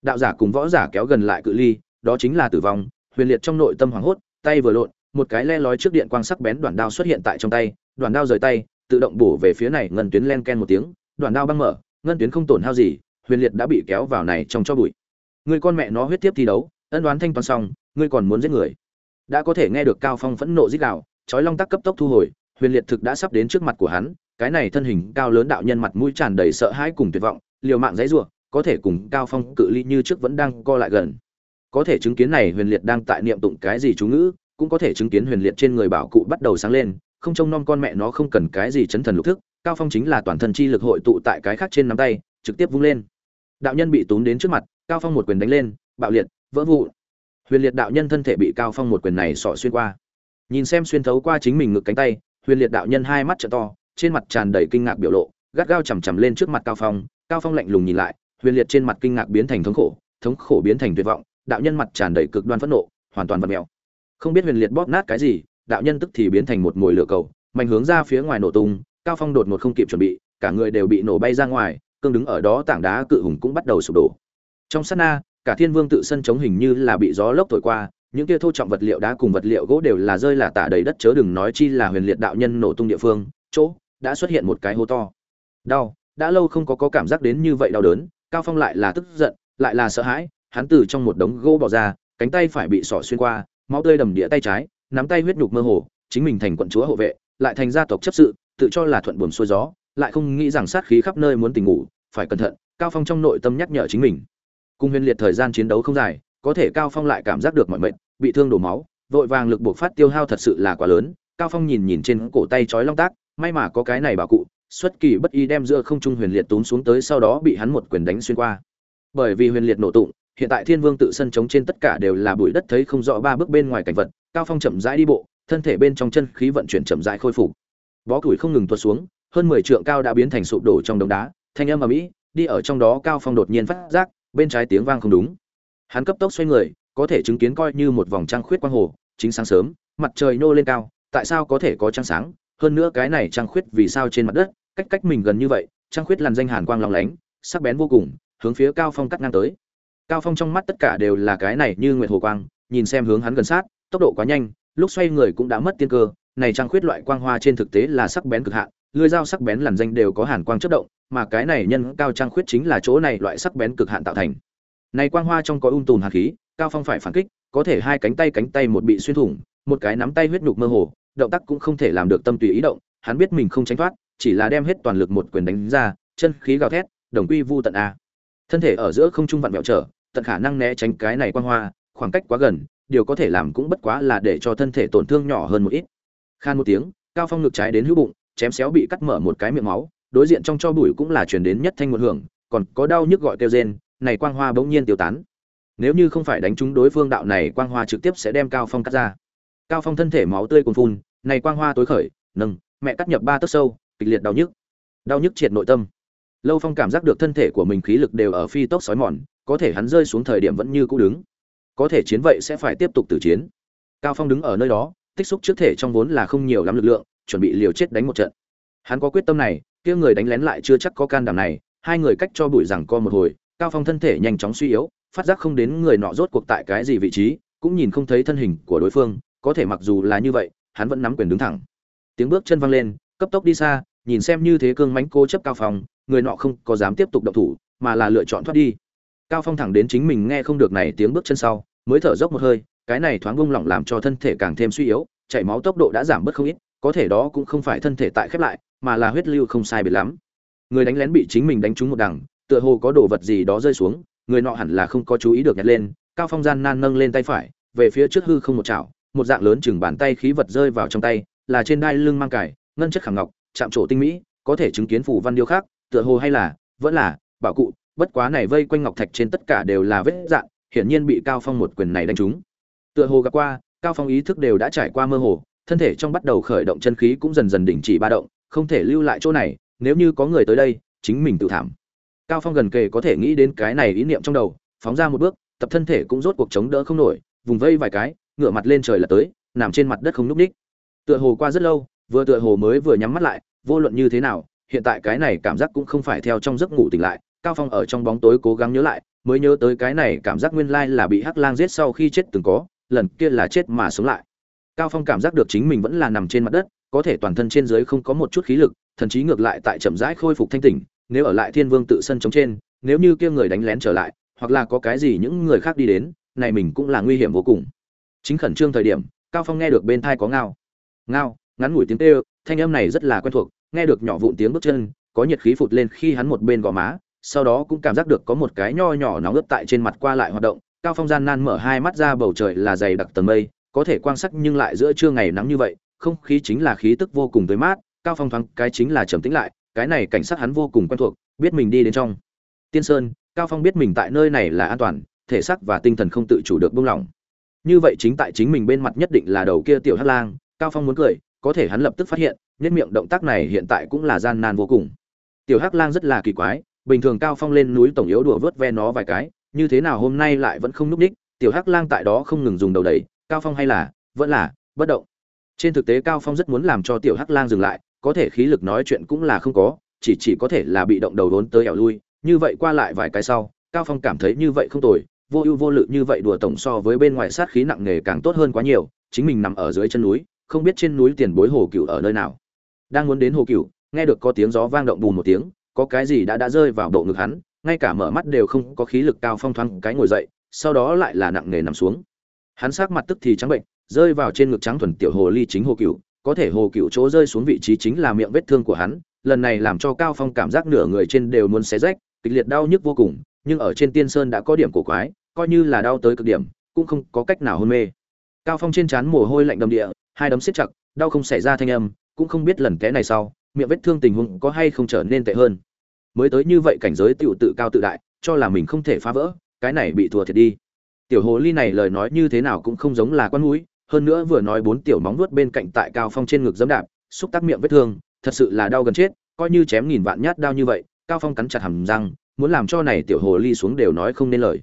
Đạo giả cùng võ giả kéo gần lại cự ly, đó chính là tử vong, huyền liệt trong nội tâm hoảng hốt, tay vừa lộn, một cái le lói trước điện quang sắc bén đoạn đao xuất hiện tại trong tay, đoạn đao rời tay, tự động bổ về phía này ngân tuyến len ken một tiếng, đoạn đao băng mở, ngân tuyến không tổn hao gì, huyền liệt đã bị kéo vào này trong cho bụi. Người con mẹ nó huyết tiếp thi đấu, ân đoán thanh toán xong, ngươi còn muốn giết người. Đã có thể nghe được cao phong phẫn nộ rít gào, chói long tắc cấp tốc thu hồi, huyền liệt thực đã sắp đến trước mặt của hắn cái này thân hình cao lớn đạo nhân mặt mũi tràn đầy sợ hãi cùng tuyệt vọng, liều mạng dãy rủa có thể cùng cao phong cự ly như trước vẫn đang co lại gần. Có thể chứng kiến này huyền liệt đang tại niệm tụng cái gì chú ngữ, cũng có thể chứng kiến huyền liệt trên người bảo cụ bắt đầu sáng lên, không trông nom con mẹ nó không cần cái gì chấn thần lục thức, cao phong chính là toàn thân chi lực hội tụ tại cái khác trên nắm tay, trực tiếp vung lên. Đạo nhân bị túm đến trước mặt, cao phong một quyền đánh lên, bạo liệt, vỡ vụ huyền liệt đạo nhân thân thể bị cao phong một quyền này sọ xuyên qua. Nhìn xem xuyên thấu qua chính mình ngực cánh tay, huyền liệt đạo nhân hai mắt trợ to trên mặt tràn đầy kinh ngạc biểu lộ, gắt gao chằm chằm lên trước mặt cao phong cao phong lạnh lùng nhìn lại, huyền liệt trên mặt kinh ngạc biến thành thống khổ thống khổ biến thành tuyệt vọng, đạo nhân mặt tràn đầy cực đoan phẫn nộ, hoàn toàn vật mèo. Không biết huyền liệt bóp nát cái gì, đạo nhân tức thì biến thành một mồi lửa cầu, mạnh hướng ra phía ngoài nổ tung, cao phong đột ngột không kịp chuẩn bị, cả người đều bị nổ bay ra ngoài, cương đứng ở đó tảng đá cự hùng cũng bắt đầu sụp đổ. Trong sát na, cả thiên vương tự sân chống hình như là bị gió lốc thổi qua, những kia thô trọng vật liệu đá cùng vật liệu gỗ đều là rơi là tả đầy đất chớ đừng nói chi là huyền liệt đạo nhân nổ tung địa phương, chỗ đã xuất hiện một cái hố to. Đau, đã lâu không có có cảm giác đến như vậy đau đớn, cao phong lại là tức giận, lại là sợ hãi, hắn từ trong một đống gỗ bỏ ra, cánh tay phải bị sỏ xuyên qua, máu tươi đầm địa tay trái, nắm tay huyết nhục mơ hồ, chính mình thành quận chúa hộ vệ, lại thành gia tộc chấp sự, tự cho là thuận buồm xuôi gió, lại không nghĩ rằng sát khí khắp nơi muốn tình ngủ, phải cẩn thận, cao phong trong nội tâm nhắc nhở chính mình. Cùng huyền liệt thời gian chiến đấu không dài, có thể cao phong lại cảm giác được mọi mệnh bị thương đổ máu, vội vàng lực buộc phát tiêu hao thật sự là quá lớn, cao phong nhìn nhìn trên cổ tay chói long tác may mà có cái này bảo cụ, xuất kỳ bất y đem giữa không trung huyền liệt túm xuống tới sau đó bị hắn một quyền đánh xuyên qua. Bởi vì huyền liệt nổ tụng, hiện tại thiên vương tự sân chống trên tất cả đều là bụi đất thấy không rõ ba bước bên ngoài cảnh vật, cao phong chậm rãi đi bộ, thân thể bên trong chân khí vận chuyển chậm rãi khôi phục. Bó củi không ngừng tuột xuống, hơn 10 trượng cao đã biến thành sụp đổ trong đống đá, thanh âm ở mỹ đi ở trong đó cao phong đột nhiên phát giác, bên trái tiếng vang không đúng. Hắn cấp tốc xoay người, có thể chứng kiến coi như một vòng trăng khuyết quang hồ, chính sáng sớm, mặt trời nô lên cao, tại sao có thể có trăng sáng hơn nữa cái này trăng khuyết vì sao trên mặt đất, cách cách mình gần như vậy, trăng khuyết làn danh hàn quang long lánh, sắc bén vô cùng, hướng phía cao phong cắt ngang tới. Cao phong trong mắt tất cả đều là cái này như nguyệt hồ quang, nhìn xem hướng hắn gần sát, tốc độ quá nhanh, lúc xoay người cũng đã mất tiên cơ. Này trăng khuyết loại quang hoa trên thực tế là sắc bén cực hạn, lưỡi dao sắc bén làn danh đều có hàn quang chất động, mà cái này nhân cao trăng khuyết chính là chỗ này loại sắc bén cực hạn tạo thành. Này quang hoa trong có ung tùn hạt khí, cao phong phải phản kích, có thể hai cánh tay cánh tay một bị xuyên thủng, một cái nắm tay huyết nhục mơ hồ động tác cũng không thể làm được tâm tùy ý động, hắn biết mình không tránh thoát, chỉ là đem hết toàn lực một quyền đánh ra, chân khí gào thét, đồng quy vu tận a. Thân thể ở giữa không trung vặn vẹo trở, tận khả năng né tránh cái này quang hoa, khoảng cách quá gần, điều có thể làm cũng bất quá là để cho thân thể tổn thương nhỏ hơn một ít. Khan một tiếng, cao phong ngực trái đến hữu bụng, chém xéo bị cắt mở một cái miệng máu, đối diện trong cho bụi cũng là truyền đến nhất thanh một hưởng, còn có đau nhức gọi kêu rên, này quang hoa bỗng nhiên tiêu tán. Nếu như không phải đánh trúng đối phương đạo này, quang hoa trực tiếp sẽ đem cao phong cắt ra cao phong thân thể máu tươi cuồn phun, này quang hoa tối khởi, nâng, mẹ cắt nhập ba tấc sâu, kịch liệt đau nhức. Đau nhức triệt nội tâm. Lâu phong cảm giác được thân thể của mình khí lực đều ở phi tốc sói mòn, có thể hắn rơi xuống thời điểm vẫn như cũ đứng. Có thể chiến vậy sẽ phải tiếp tục tử chiến. Cao phong đứng ở nơi đó, tích xúc trước thể trong vốn là không nhiều lắm lực lượng, chuẩn bị liều chết đánh một trận. Hắn có quyết tâm này, kia người đánh lén lại chưa chắc có can đảm này, hai người cách cho bụi rằng co một hồi, cao phong thân thể nhanh chóng suy yếu, phát giác không đến người nọ rốt cuộc tại cái gì vị trí, cũng nhìn không thấy thân hình của đối phương có thể mặc dù là như vậy, hắn vẫn nắm quyền đứng thẳng. Tiếng bước chân văng lên, cấp tốc đi xa, nhìn xem như thế cương mánh cô chấp cao phong, người nọ không có dám tiếp tục động thủ, mà là lựa chọn thoát đi. Cao phong thẳng đến chính mình nghe không được này tiếng bước chân sau, mới thở dốc một hơi, cái này thoáng bung lỏng làm cho thân thể càng thêm suy yếu, chảy máu tốc độ đã giảm bớt không ít, có thể đó cũng không phải thân thể tại khép lại, mà là huyết lưu không sai biệt lắm. Người đánh lén bị chính mình đánh trúng một đằng, tựa hồ có đồ vật gì đó rơi xuống, người nọ hẳn là không có chú ý được nhặt lên, cao phong gian nan nâng lên tay phải, về phía trước hư không một chảo một dạng lớn chừng bàn tay khí vật rơi vào trong tay, là trên đai lưng mang cải, ngân chất khảm ngọc, chạm trổ tinh mỹ, có thể chứng kiến phù văn điêu khắc, tựa hồ hay là, vẫn là, bảo cụ, bất quá này vây quanh ngọc thạch trên tất cả đều là vết dạng, hiển nhiên bị cao phong một quyền này đánh trúng. Tựa hồ gặp qua, cao phong ý thức đều đã trải qua mơ hồ, thân thể trong bắt đầu khởi động chân khí cũng dần dần đình chỉ ba động, không thể lưu lại chỗ này, nếu như có người tới đây, chính mình tự thảm. Cao phong gần kề có thể nghĩ đến cái này ý niệm trong đầu, phóng ra một bước, tập thân thể cũng rốt cuộc chống đỡ không nổi, vùng vây vài cái ngửa mặt lên trời là tới, nằm trên mặt đất không núp ních. Tựa hồ qua rất lâu, vừa tựa hồ mới vừa nhắm mắt lại, vô luận như thế nào, hiện tại cái này cảm giác cũng không phải theo trong giấc ngủ tỉnh lại, cao phong ở trong bóng tối cố gắng nhớ lại, mới nhớ tới cái này cảm giác nguyên lai là bị hắc lang giết sau khi chết từng có, lần kia là chết mà sống lại. Cao phong cảm giác được chính mình vẫn là nằm trên mặt đất, có thể toàn thân trên dưới không có một chút khí lực, thậm chí ngược lại tại chậm rãi khôi phục thanh tỉnh, nếu ở lại thiên vương tự sân chống trên, nếu như kia người đánh lén trở lại, hoặc là có cái gì những người khác đi đến, này mình cũng là nguy hiểm vô cùng chính khẩn trương thời điểm, cao phong nghe được bên thai có ngao. Ngao, ngắn ngủi tiếng tê thanh âm này rất là quen thuộc, nghe được nhỏ vụn tiếng bước chân, có nhiệt khí phụt lên khi hắn một bên gò má, sau đó cũng cảm giác được có một cái nho nhỏ nóng ướt tại trên mặt qua lại hoạt động. Cao phong gian nan mở hai mắt ra, bầu trời là dày đặc tầng mây, có thể quan sát nhưng lại giữa trưa ngày nắng như vậy, không khí chính là khí tức vô cùng tới mát. Cao phong thoáng cái chính là trầm tĩnh lại, cái này cảnh sát hắn vô cùng quen thuộc, biết mình đi đến trong. Tiên sơn, cao phong biết mình tại nơi này là an toàn, thể xác và tinh thần không tự chủ được buông lỏng như vậy chính tại chính mình bên mặt nhất định là đầu kia tiểu hắc lang, cao phong muốn cười, có thể hắn lập tức phát hiện, nhất miệng động tác này hiện tại cũng là gian nan vô cùng. Tiểu hắc lang rất là kỳ quái, bình thường cao phong lên núi tổng yếu đùa vớt ve nó vài cái, như thế nào hôm nay lại vẫn không núp đích, tiểu hắc lang tại đó không ngừng dùng đầu đẩy, cao phong hay là, vẫn là, bất động. Trên thực tế cao phong rất muốn làm cho tiểu hắc lang dừng lại, có thể khí lực nói chuyện cũng là không có, chỉ chỉ có thể là bị động đầu đốn tới ẻo lui, như vậy qua lại vài cái sau, cao phong cảm thấy như vậy không tồi vô ưu vô lự như vậy đùa tổng so với bên ngoài sát khí nặng nề càng tốt hơn quá nhiều, chính mình nằm ở dưới chân núi, không biết trên núi tiền bối hồ cựu ở nơi nào. Đang muốn đến hồ cựu nghe được có tiếng gió vang động bùn một tiếng, có cái gì đã đã rơi vào bộ ngực hắn, ngay cả mở mắt đều không có khí lực cao phong thoáng cái ngồi dậy, sau đó lại là nặng nề nằm xuống. Hắn sát mặt tức thì trắng bệnh, rơi vào trên ngực trắng thuần tiểu hồ ly chính hồ cựu có thể hồ cựu chỗ rơi xuống vị trí chính là miệng vết thương của hắn, lần này làm cho cao phong cảm giác nửa người trên đều muốn xé rách, kịch liệt đau nhức vô cùng, nhưng ở trên tiên sơn đã có điểm cổ quái coi như là đau tới cực điểm, cũng không có cách nào hôn mê. Cao phong trên trán mồ hôi lạnh đầm địa, hai đấm siết chặt, đau không xảy ra thanh âm, cũng không biết lần té này sau, miệng vết thương tình huống có hay không trở nên tệ hơn. Mới tới như vậy cảnh giới tiểu tự cao tự đại, cho là mình không thể phá vỡ, cái này bị thua thiệt đi. Tiểu hồ ly này lời nói như thế nào cũng không giống là quan mũi, hơn nữa vừa nói bốn tiểu móng vuốt bên cạnh tại cao phong trên ngực giẫm đạp, xúc tác miệng vết thương, thật sự là đau gần chết, coi như chém nghìn vạn nhát đau như vậy, cao phong cắn chặt hàm răng, muốn làm cho này tiểu hồ ly xuống đều nói không nên lời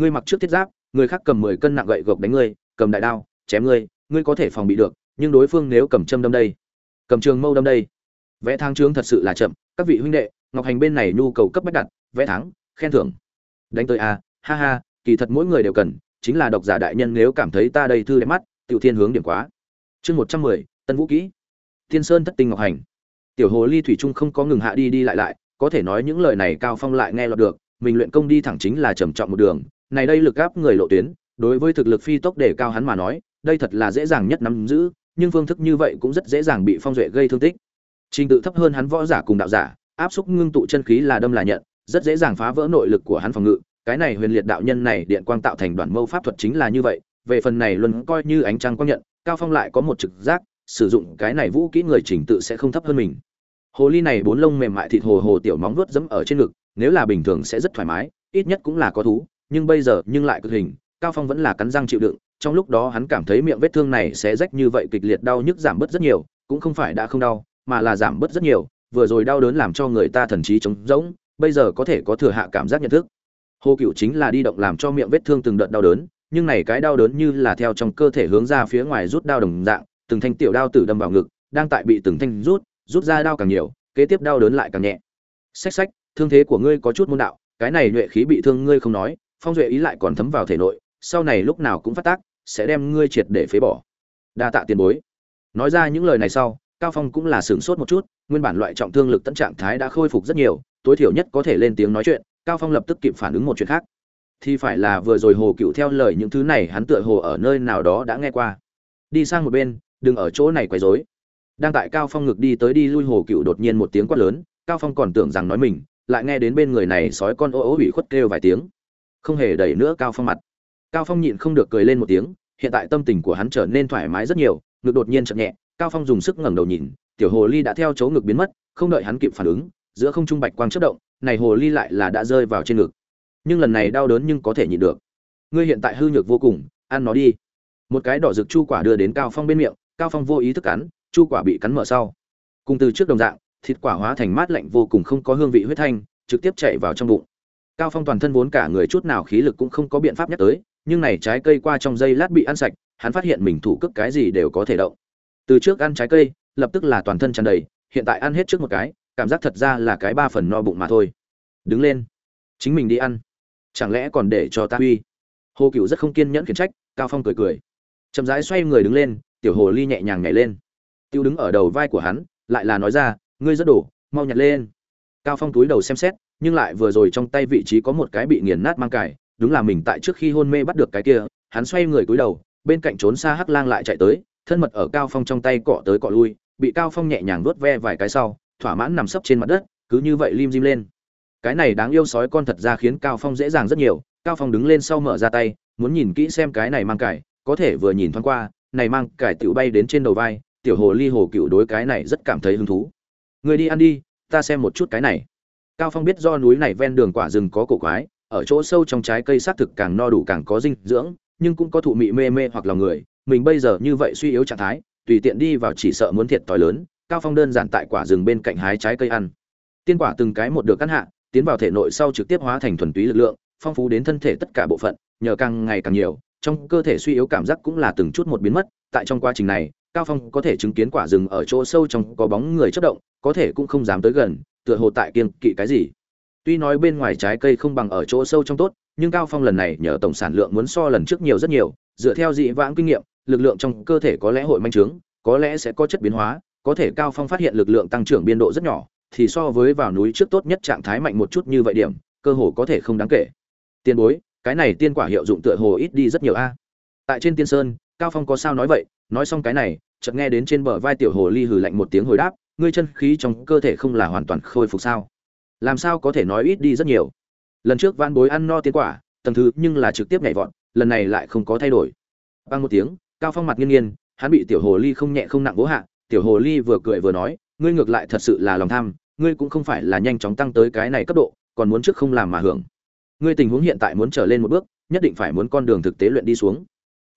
ngươi mặc trước thiết giáp, người khác cầm 10 cân nặng gậy gộc đánh ngươi, cầm đại đao, chém ngươi ngươi có thể phòng bị được, nhưng đối phương nếu cầm châm đâm đây, cầm trường mâu đâm đây, vẽ thang trướng thật sự là chậm, các vị huynh đệ, ngọc hành bên này nhu cầu cấp bách đặt, vẽ thắng khen thưởng. Đánh tới a, ha ha, kỳ thật mỗi người đều cần, chính là độc giả đại nhân nếu cảm thấy ta đây thư đẹp mắt, tiểu thiên hướng điểm quá. Chương một trăm mười, tân vũ kỹ. Thiên sơn thất tinh ngọc hành. Tiểu hồ ly thủy trung không có ngừng hạ đi đi lại lại, có thể nói những lời này cao phong lại nghe lọt được, mình luyện công đi thẳng chính là trầm trọng một đường này đây lực áp người lộ tuyến, đối với thực lực phi tốc để cao hắn mà nói, đây thật là dễ dàng nhất nắm giữ, nhưng phương thức như vậy cũng rất dễ dàng bị phong duệ gây thương tích. Trình tự thấp hơn hắn võ giả cùng đạo giả, áp xúc ngưng tụ chân khí là đâm là nhận, rất dễ dàng phá vỡ nội lực của hắn phòng ngự. Cái này huyền liệt đạo nhân này điện quang tạo thành đoàn mâu pháp thuật chính là như vậy, về phần này luôn coi như ánh trăng quang nhận, cao phong lại có một trực giác, sử dụng cái này vũ kỹ người trình tự sẽ không thấp hơn mình. Hồ ly này bốn lông mềm mại thịt hồ hồ tiểu móng vuốt dẫm ở trên ngực, nếu là bình thường sẽ rất thoải mái, ít nhất cũng là có thú nhưng bây giờ nhưng lại cực hình, cao phong vẫn là cắn răng chịu đựng, trong lúc đó hắn cảm thấy miệng vết thương này sẽ rách như vậy kịch liệt đau nhức giảm bớt rất nhiều, cũng không phải đã không đau, mà là giảm bớt rất nhiều, vừa rồi đau đớn làm cho người ta thần trí trống rỗng, bây giờ có thể có thừa hạ cảm giác nhận thức. Hồ cựu chính là đi động làm cho miệng vết thương từng đợt đau đớn, nhưng này cái đau đớn như là theo trong cơ thể hướng ra phía ngoài rút đau đồng dạng, từng thanh tiểu đao tử đâm vào ngực, đang tại bị từng thanh rút rút ra đau càng nhiều, kế tiếp đau đớn lại càng nhẹ. Xách xách, thương thế của ngươi có chút môn đạo, cái này nhuệ khí bị thương ngươi không nói phong duệ ý lại còn thấm vào thể nội, sau này lúc nào cũng phát tác, sẽ đem ngươi triệt để phế bỏ. Đa tạ tiền bối. Nói ra những lời này sau, cao phong cũng là sửng sốt một chút, nguyên bản loại trọng thương lực tận trạng thái đã khôi phục rất nhiều, tối thiểu nhất có thể lên tiếng nói chuyện, cao phong lập tức kịp phản ứng một chuyện khác. Thì phải là vừa rồi hồ cựu theo lời những thứ này hắn tựa hồ ở nơi nào đó đã nghe qua. Đi sang một bên, đừng ở chỗ này quấy rối. Đang tại cao phong ngực đi tới đi lui, hồ cựu đột nhiên một tiếng quát lớn, cao phong còn tưởng rằng nói mình, lại nghe đến bên người này sói con ô ô bị khuất kêu vài tiếng không hề đẩy nữa cao phong mặt. Cao phong nhịn không được cười lên một tiếng, hiện tại tâm tình của hắn trở nên thoải mái rất nhiều, ngực đột nhiên chậm nhẹ, cao phong dùng sức ngẩng đầu nhìn, tiểu hồ ly đã theo chỗ ngực biến mất, không đợi hắn kịp phản ứng, giữa không trung bạch quang chớp động, này hồ ly lại là đã rơi vào trên ngực. Nhưng lần này đau đớn nhưng có thể nhịn được. Ngươi hiện tại hư nhược vô cùng, ăn nó đi. Một cái đỏ rực chu quả đưa đến cao phong bên miệng, cao phong vô ý thức cắn, chu quả bị cắn mở sau. Cùng từ trước đồng dạng, thịt quả hóa thành mát lạnh vô cùng không có hương vị huyết thanh, trực tiếp chạy vào trong bụng cao phong toàn thân vốn cả người chút nào khí lực cũng không có biện pháp nhắc tới, nhưng này trái cây qua trong dây lát bị ăn sạch, hắn phát hiện mình thủ cước cái gì đều có thể động. Từ trước ăn trái cây, lập tức là toàn thân tràn đầy, hiện tại ăn hết trước một cái, cảm giác thật ra là cái ba phần no bụng mà thôi. Đứng lên. Chính mình đi ăn. Chẳng lẽ còn để cho ta uy? Hồ cựu rất không kiên nhẫn khiển trách, cao phong cười cười. Chậm rãi xoay người đứng lên, tiểu hồ ly nhẹ nhàng nhảy lên. Tiêu đứng ở đầu vai của hắn, lại là nói ra, ngươi rất đổ, mau nhặt lên. Cao phong túi đầu xem xét nhưng lại vừa rồi trong tay vị trí có một cái bị nghiền nát mang cải đúng là mình tại trước khi hôn mê bắt được cái kia, hắn xoay người cúi đầu, bên cạnh trốn xa hắc lang lại chạy tới, thân mật ở cao phong trong tay cọ tới cọ lui, bị cao phong nhẹ nhàng vuốt ve vài cái sau, thỏa mãn nằm sấp trên mặt đất, cứ như vậy lim dim lên. Cái này đáng yêu sói con thật ra khiến cao phong dễ dàng rất nhiều, cao phong đứng lên sau mở ra tay, muốn nhìn kỹ xem cái này mang cải có thể vừa nhìn thoáng qua, này mang cải tiểu bay đến trên đầu vai, tiểu hồ ly hồ cựu đối cái này rất cảm thấy hứng thú. Người đi ăn đi, ta xem một chút cái này cao phong biết do núi này ven đường quả rừng có cổ quái, ở chỗ sâu trong trái cây xác thực càng no đủ càng có dinh dưỡng, nhưng cũng có thụ mị mê mê hoặc lòng người. Mình bây giờ như vậy suy yếu trạng thái, tùy tiện đi vào chỉ sợ muốn thiệt tỏi lớn. Cao phong đơn giản tại quả rừng bên cạnh hái trái cây ăn. Tiên quả từng cái một được căn hạ, tiến vào thể nội sau trực tiếp hóa thành thuần túy lực lượng, phong phú đến thân thể tất cả bộ phận, nhờ càng ngày càng nhiều, trong cơ thể suy yếu cảm giác cũng là từng chút một biến mất. Tại trong quá trình này, cao phong có thể chứng kiến quả rừng ở chỗ sâu trong có bóng người chất động, có thể cũng không dám tới gần tựa hồ tại kiên kỵ cái gì. Tuy nói bên ngoài trái cây không bằng ở chỗ sâu trong tốt, nhưng cao phong lần này nhờ tổng sản lượng muốn so lần trước nhiều rất nhiều, dựa theo dị vãng kinh nghiệm, lực lượng trong cơ thể có lẽ hội manh trướng, có lẽ sẽ có chất biến hóa, có thể cao phong phát hiện lực lượng tăng trưởng biên độ rất nhỏ, thì so với vào núi trước tốt nhất trạng thái mạnh một chút như vậy điểm, cơ hồ có thể không đáng kể. Tiên bối, cái này tiên quả hiệu dụng tựa hồ ít đi rất nhiều a. Tại trên tiên sơn, cao phong có sao nói vậy, nói xong cái này, chợt nghe đến trên bờ vai tiểu hồ ly hừ lạnh một tiếng hồi đáp ngươi chân khí trong cơ thể không là hoàn toàn khôi phục sao? Làm sao có thể nói ít đi rất nhiều? Lần trước van bối ăn no tiến quả, tầng thứ nhưng là trực tiếp nhảy vọt, lần này lại không có thay đổi. Bằng một tiếng, cao phong mặt nghiêng nghiêng, hắn bị tiểu hồ ly không nhẹ không nặng vỗ hạ, tiểu hồ ly vừa cười vừa nói, ngươi ngược lại thật sự là lòng tham, ngươi cũng không phải là nhanh chóng tăng tới cái này cấp độ, còn muốn trước không làm mà hưởng. Ngươi tình huống hiện tại muốn trở lên một bước, nhất định phải muốn con đường thực tế luyện đi xuống.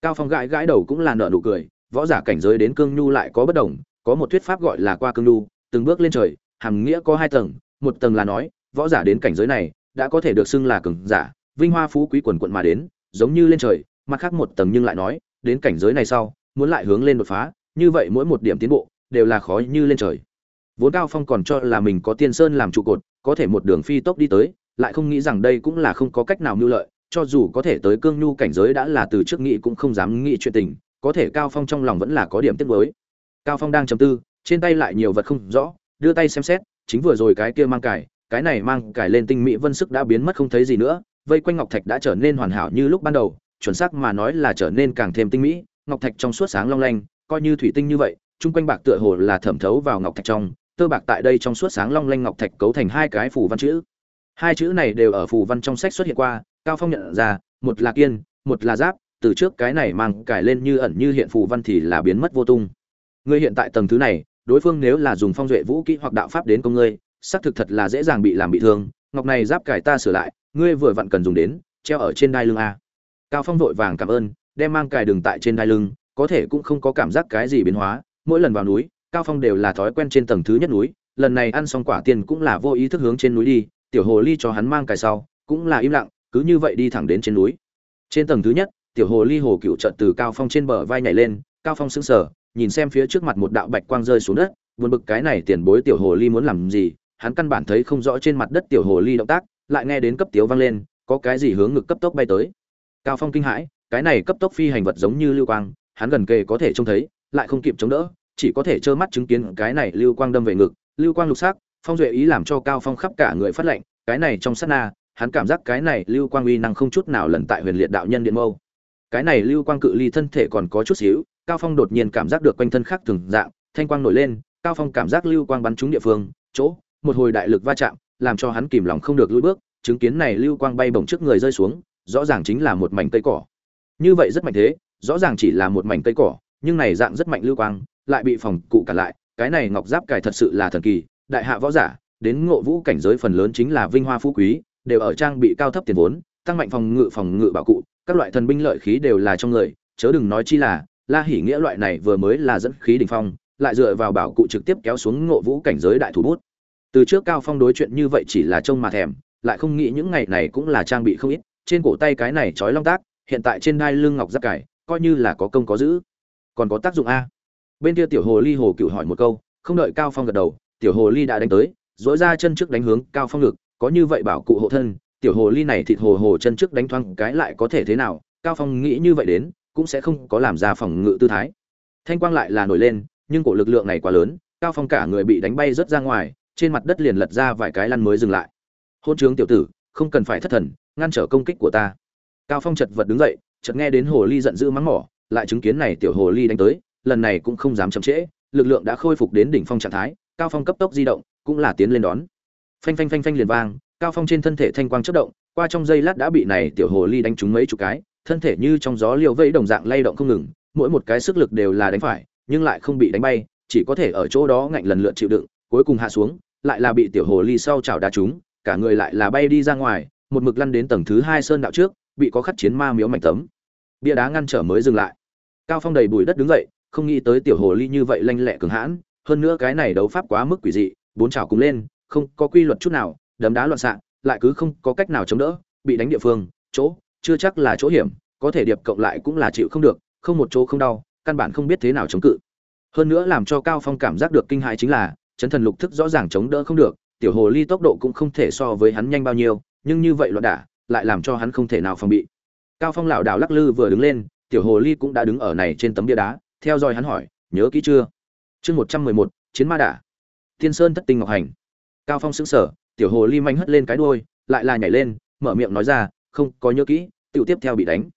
Cao phong gãi gãi đầu cũng là nợ nụ cười, võ giả cảnh giới đến cương nhu lại có bất đồng có một thuyết pháp gọi là qua cương lưu, từng bước lên trời, hàm nghĩa có hai tầng, một tầng là nói, võ giả đến cảnh giới này, đã có thể được xưng là cường giả, vinh hoa phú quý quần quận mà đến, giống như lên trời, mặt khác một tầng nhưng lại nói, đến cảnh giới này sau, muốn lại hướng lên đột phá, như vậy mỗi một điểm tiến bộ, đều là khó như lên trời. Vốn cao phong còn cho là mình có tiên sơn làm trụ cột, có thể một đường phi tốc đi tới, lại không nghĩ rằng đây cũng là không có cách nào mưu lợi, cho dù có thể tới cương nhu cảnh giới đã là từ trước nghĩ cũng không dám nghĩ chuyện tình, có thể cao phong trong lòng vẫn là có điểm tiếc nuối cao phong đang trầm tư, trên tay lại nhiều vật không rõ, đưa tay xem xét, chính vừa rồi cái kia mang cải, cái này mang cải lên tinh mỹ vân sức đã biến mất không thấy gì nữa, vây quanh ngọc thạch đã trở nên hoàn hảo như lúc ban đầu, chuẩn xác mà nói là trở nên càng thêm tinh mỹ, ngọc thạch trong suốt sáng long lanh, coi như thủy tinh như vậy, chung quanh bạc tựa hồ là thẩm thấu vào ngọc thạch trong, tơ bạc tại đây trong suốt sáng long lanh ngọc thạch cấu thành hai cái phù văn chữ. Hai chữ này đều ở phù văn trong sách xuất hiện qua, cao phong nhận ra, một là kiên, một là giáp, từ trước cái này mang cải lên như ẩn như hiện phù văn thì là biến mất vô tung ngươi hiện tại tầng thứ này, đối phương nếu là dùng phong duệ vũ kỹ hoặc đạo pháp đến công ngươi, xác thực thật là dễ dàng bị làm bị thương. Ngọc này giáp cải ta sửa lại, ngươi vừa vặn cần dùng đến, treo ở trên đai lưng a. Cao phong vội vàng cảm ơn, đem mang cài đường tại trên đai lưng, có thể cũng không có cảm giác cái gì biến hóa. Mỗi lần vào núi, cao phong đều là thói quen trên tầng thứ nhất núi, lần này ăn xong quả tiền cũng là vô ý thức hướng trên núi đi, tiểu hồ ly cho hắn mang cài sau, cũng là im lặng, cứ như vậy đi thẳng đến trên núi. Trên tầng thứ nhất, tiểu hồ ly hồ cựu trận từ cao phong trên bờ vai nhảy lên, cao phong sững sờ nhìn xem phía trước mặt một đạo bạch quang rơi xuống đất, buồn bực cái này tiền bối tiểu hồ ly muốn làm gì, hắn căn bản thấy không rõ trên mặt đất tiểu hồ ly động tác, lại nghe đến cấp tiếu vang lên, có cái gì hướng ngực cấp tốc bay tới. Cao phong kinh hãi, cái này cấp tốc phi hành vật giống như lưu quang, hắn gần kề có thể trông thấy, lại không kịp chống đỡ, chỉ có thể trơ mắt chứng kiến cái này lưu quang đâm về ngực, lưu quang lục sắc, phong duệ ý làm cho cao phong khắp cả người phát lệnh, cái này trong sát na, hắn cảm giác cái này lưu quang uy năng không chút nào lần tại huyền liệt đạo nhân điện mâu. Cái này lưu quang cự ly thân thể còn có chút xíu cao phong đột nhiên cảm giác được quanh thân khác thường dạng, thanh quang nổi lên, cao phong cảm giác lưu quang bắn trúng địa phương, chỗ, một hồi đại lực va chạm, làm cho hắn kìm lòng không được lùi bước, chứng kiến này lưu quang bay bổng trước người rơi xuống, rõ ràng chính là một mảnh cây cỏ. Như vậy rất mạnh thế, rõ ràng chỉ là một mảnh cây cỏ, nhưng này dạng rất mạnh lưu quang, lại bị phòng cụ cả lại, cái này ngọc giáp Cải thật sự là thần kỳ, đại hạ võ giả, đến ngộ vũ cảnh giới phần lớn chính là vinh hoa phú quý, đều ở trang bị cao thấp tiền vốn, tăng mạnh phòng ngự phòng ngự bảo cụ, các loại thần binh lợi khí đều là trong người, chớ đừng nói chi là la hỉ nghĩa loại này vừa mới là dẫn khí đỉnh phong, lại dựa vào bảo cụ trực tiếp kéo xuống ngộ vũ cảnh giới đại thủ bút. Từ trước cao phong đối chuyện như vậy chỉ là trông mà thèm, lại không nghĩ những ngày này cũng là trang bị không ít, trên cổ tay cái này trói long tác, hiện tại trên đai lưng ngọc giáp cải, coi như là có công có giữ. Còn có tác dụng a. Bên kia tiểu hồ ly hồ cựu hỏi một câu, không đợi cao phong gật đầu, tiểu hồ ly đã đánh tới dỗi ra chân trước đánh hướng cao phong ngực, có như vậy bảo cụ hộ thân, tiểu hồ ly này thịt hồ hồ chân trước đánh thoáng cái lại có thể thế nào, cao phong nghĩ như vậy đến cũng sẽ không có làm ra phòng ngự tư thái. Thanh quang lại là nổi lên, nhưng cổ lực lượng này quá lớn, cao phong cả người bị đánh bay rất ra ngoài, trên mặt đất liền lật ra vài cái lăn mới dừng lại. Hôn trướng tiểu tử, không cần phải thất thần, ngăn trở công kích của ta. Cao phong chật vật đứng dậy, chợt nghe đến hồ ly giận dữ mắng mỏ, lại chứng kiến này tiểu hồ ly đánh tới, lần này cũng không dám chậm trễ, lực lượng đã khôi phục đến đỉnh phong trạng thái, cao phong cấp tốc di động, cũng là tiến lên đón. Phanh phanh phanh phanh liền vang, cao phong trên thân thể thanh quang chớp động, qua trong giây lát đã bị này tiểu hồ ly đánh trúng mấy chục cái thân thể như trong gió liều vẫy đồng dạng lay động không ngừng, mỗi một cái sức lực đều là đánh phải, nhưng lại không bị đánh bay, chỉ có thể ở chỗ đó ngạnh lần lượt chịu đựng, cuối cùng hạ xuống, lại là bị tiểu hồ ly sau chảo đá trúng, cả người lại là bay đi ra ngoài, một mực lăn đến tầng thứ hai sơn đạo trước, bị có khắc chiến ma miếu mạnh tấm. Bia đá ngăn trở mới dừng lại. Cao phong đầy bụi đất đứng dậy, không nghĩ tới tiểu hồ ly như vậy lanh lẹ cường hãn, hơn nữa cái này đấu pháp quá mức quỷ dị, bốn chảo cùng lên, không có quy luật chút nào, đấm đá loạn xạ, lại cứ không có cách nào chống đỡ, bị đánh địa phương, chỗ chưa chắc là chỗ hiểm, có thể điệp cộng lại cũng là chịu không được, không một chỗ không đau, căn bản không biết thế nào chống cự. Hơn nữa làm cho cao phong cảm giác được kinh hãi chính là, chấn thần lục thức rõ ràng chống đỡ không được, tiểu hồ ly tốc độ cũng không thể so với hắn nhanh bao nhiêu, nhưng như vậy loạn đả, lại làm cho hắn không thể nào phòng bị. Cao phong lảo đảo lắc lư vừa đứng lên, tiểu hồ ly cũng đã đứng ở này trên tấm bia đá, theo dõi hắn hỏi, nhớ kỹ chưa? Chương một trăm mười một, chiến ma đả. Tiên sơn thất tinh ngọc hành. Cao phong sững sờ, tiểu hồ ly manh hất lên cái đuôi, lại là nhảy lên, mở miệng nói ra không có nhớ kỹ, tiểu tiếp theo bị đánh.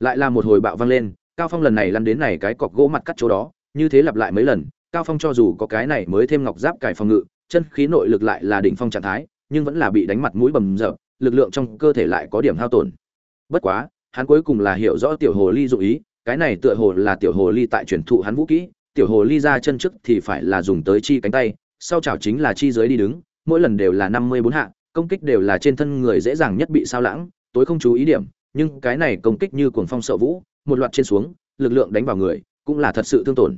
Lại là một hồi bạo vang lên, cao phong lần này lăn đến này cái cọc gỗ mặt cắt chỗ đó, như thế lặp lại mấy lần, cao phong cho dù có cái này mới thêm ngọc giáp cải phòng ngự, chân khí nội lực lại là đỉnh phong trạng thái, nhưng vẫn là bị đánh mặt mũi bầm dập, lực lượng trong cơ thể lại có điểm hao tổn. Bất quá, hắn cuối cùng là hiểu rõ tiểu hồ ly dụng ý, cái này tựa hồ là tiểu hồ ly tại truyền thụ hắn vũ kỹ, tiểu hồ ly ra chân trước thì phải là dùng tới chi cánh tay, sau chảo chính là chi dưới đi đứng, mỗi lần đều là năm mươi bốn hạ, công kích đều là trên thân người dễ dàng nhất bị sao lãng tối không chú ý điểm, nhưng cái này công kích như cuồng phong sợ vũ, một loạt trên xuống, lực lượng đánh vào người, cũng là thật sự thương tổn.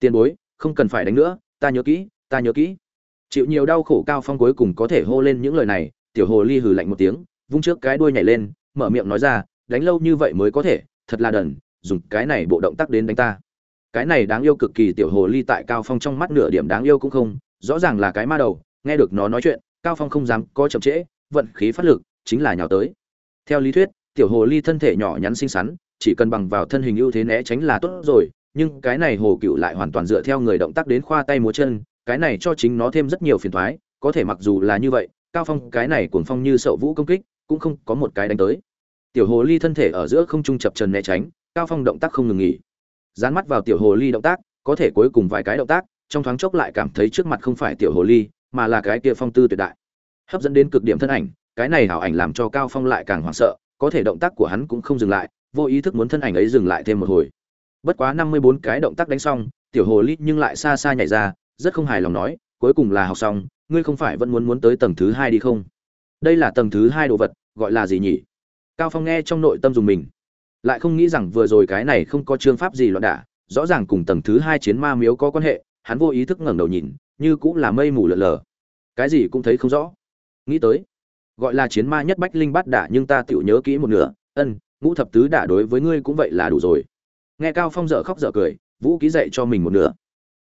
Tiền bối, không cần phải đánh nữa, ta nhớ kỹ, ta nhớ kỹ. Chịu nhiều đau khổ cao phong cuối cùng có thể hô lên những lời này, tiểu hồ ly hừ lạnh một tiếng, vung trước cái đuôi nhảy lên, mở miệng nói ra, đánh lâu như vậy mới có thể, thật là đần, dùng cái này bộ động tác đến đánh ta. Cái này đáng yêu cực kỳ tiểu hồ ly tại cao phong trong mắt nửa điểm đáng yêu cũng không, rõ ràng là cái ma đầu, nghe được nó nói chuyện, cao phong không dám có chậm trễ, vận khí phát lực, chính là nhào tới theo lý thuyết, tiểu hồ ly thân thể nhỏ nhắn xinh xắn, chỉ cần bằng vào thân hình ưu thế né tránh là tốt rồi, nhưng cái này hồ cựu lại hoàn toàn dựa theo người động tác đến khoa tay múa chân, cái này cho chính nó thêm rất nhiều phiền toái có thể mặc dù là như vậy, cao phong, cái này cuồng phong như sậu vũ công kích, cũng không có một cái đánh tới. Tiểu hồ ly thân thể ở giữa không trung chập trần né tránh, cao phong động tác không ngừng nghỉ. Dán mắt vào tiểu hồ ly động tác, có thể cuối cùng vài cái động tác, trong thoáng chốc lại cảm thấy trước mặt không phải tiểu hồ ly, mà là cái kia phong tư tuyệt đại. Hấp dẫn đến cực điểm thân ảnh cái này hảo ảnh làm cho cao phong lại càng hoảng sợ, có thể động tác của hắn cũng không dừng lại, vô ý thức muốn thân ảnh ấy dừng lại thêm một hồi. Bất quá 54 cái động tác đánh xong, tiểu hồ lít nhưng lại xa xa nhảy ra, rất không hài lòng nói, cuối cùng là học xong, ngươi không phải vẫn muốn muốn tới tầng thứ hai đi không? Đây là tầng thứ hai đồ vật, gọi là gì nhỉ? Cao phong nghe trong nội tâm dùng mình, lại không nghĩ rằng vừa rồi cái này không có chương pháp gì loạn đả, rõ ràng cùng tầng thứ hai chiến ma miếu có quan hệ, hắn vô ý thức ngẩng đầu nhìn, như cũng là mây mù lờ lờ cái gì cũng thấy không rõ. Nghĩ tới gọi là chiến ma nhất bách linh bát đả nhưng ta tựu nhớ kỹ một nửa. Ân, ngũ thập tứ đả đối với ngươi cũng vậy là đủ rồi. Nghe cao phong dở khóc dở cười, vũ ký dạy cho mình một nửa.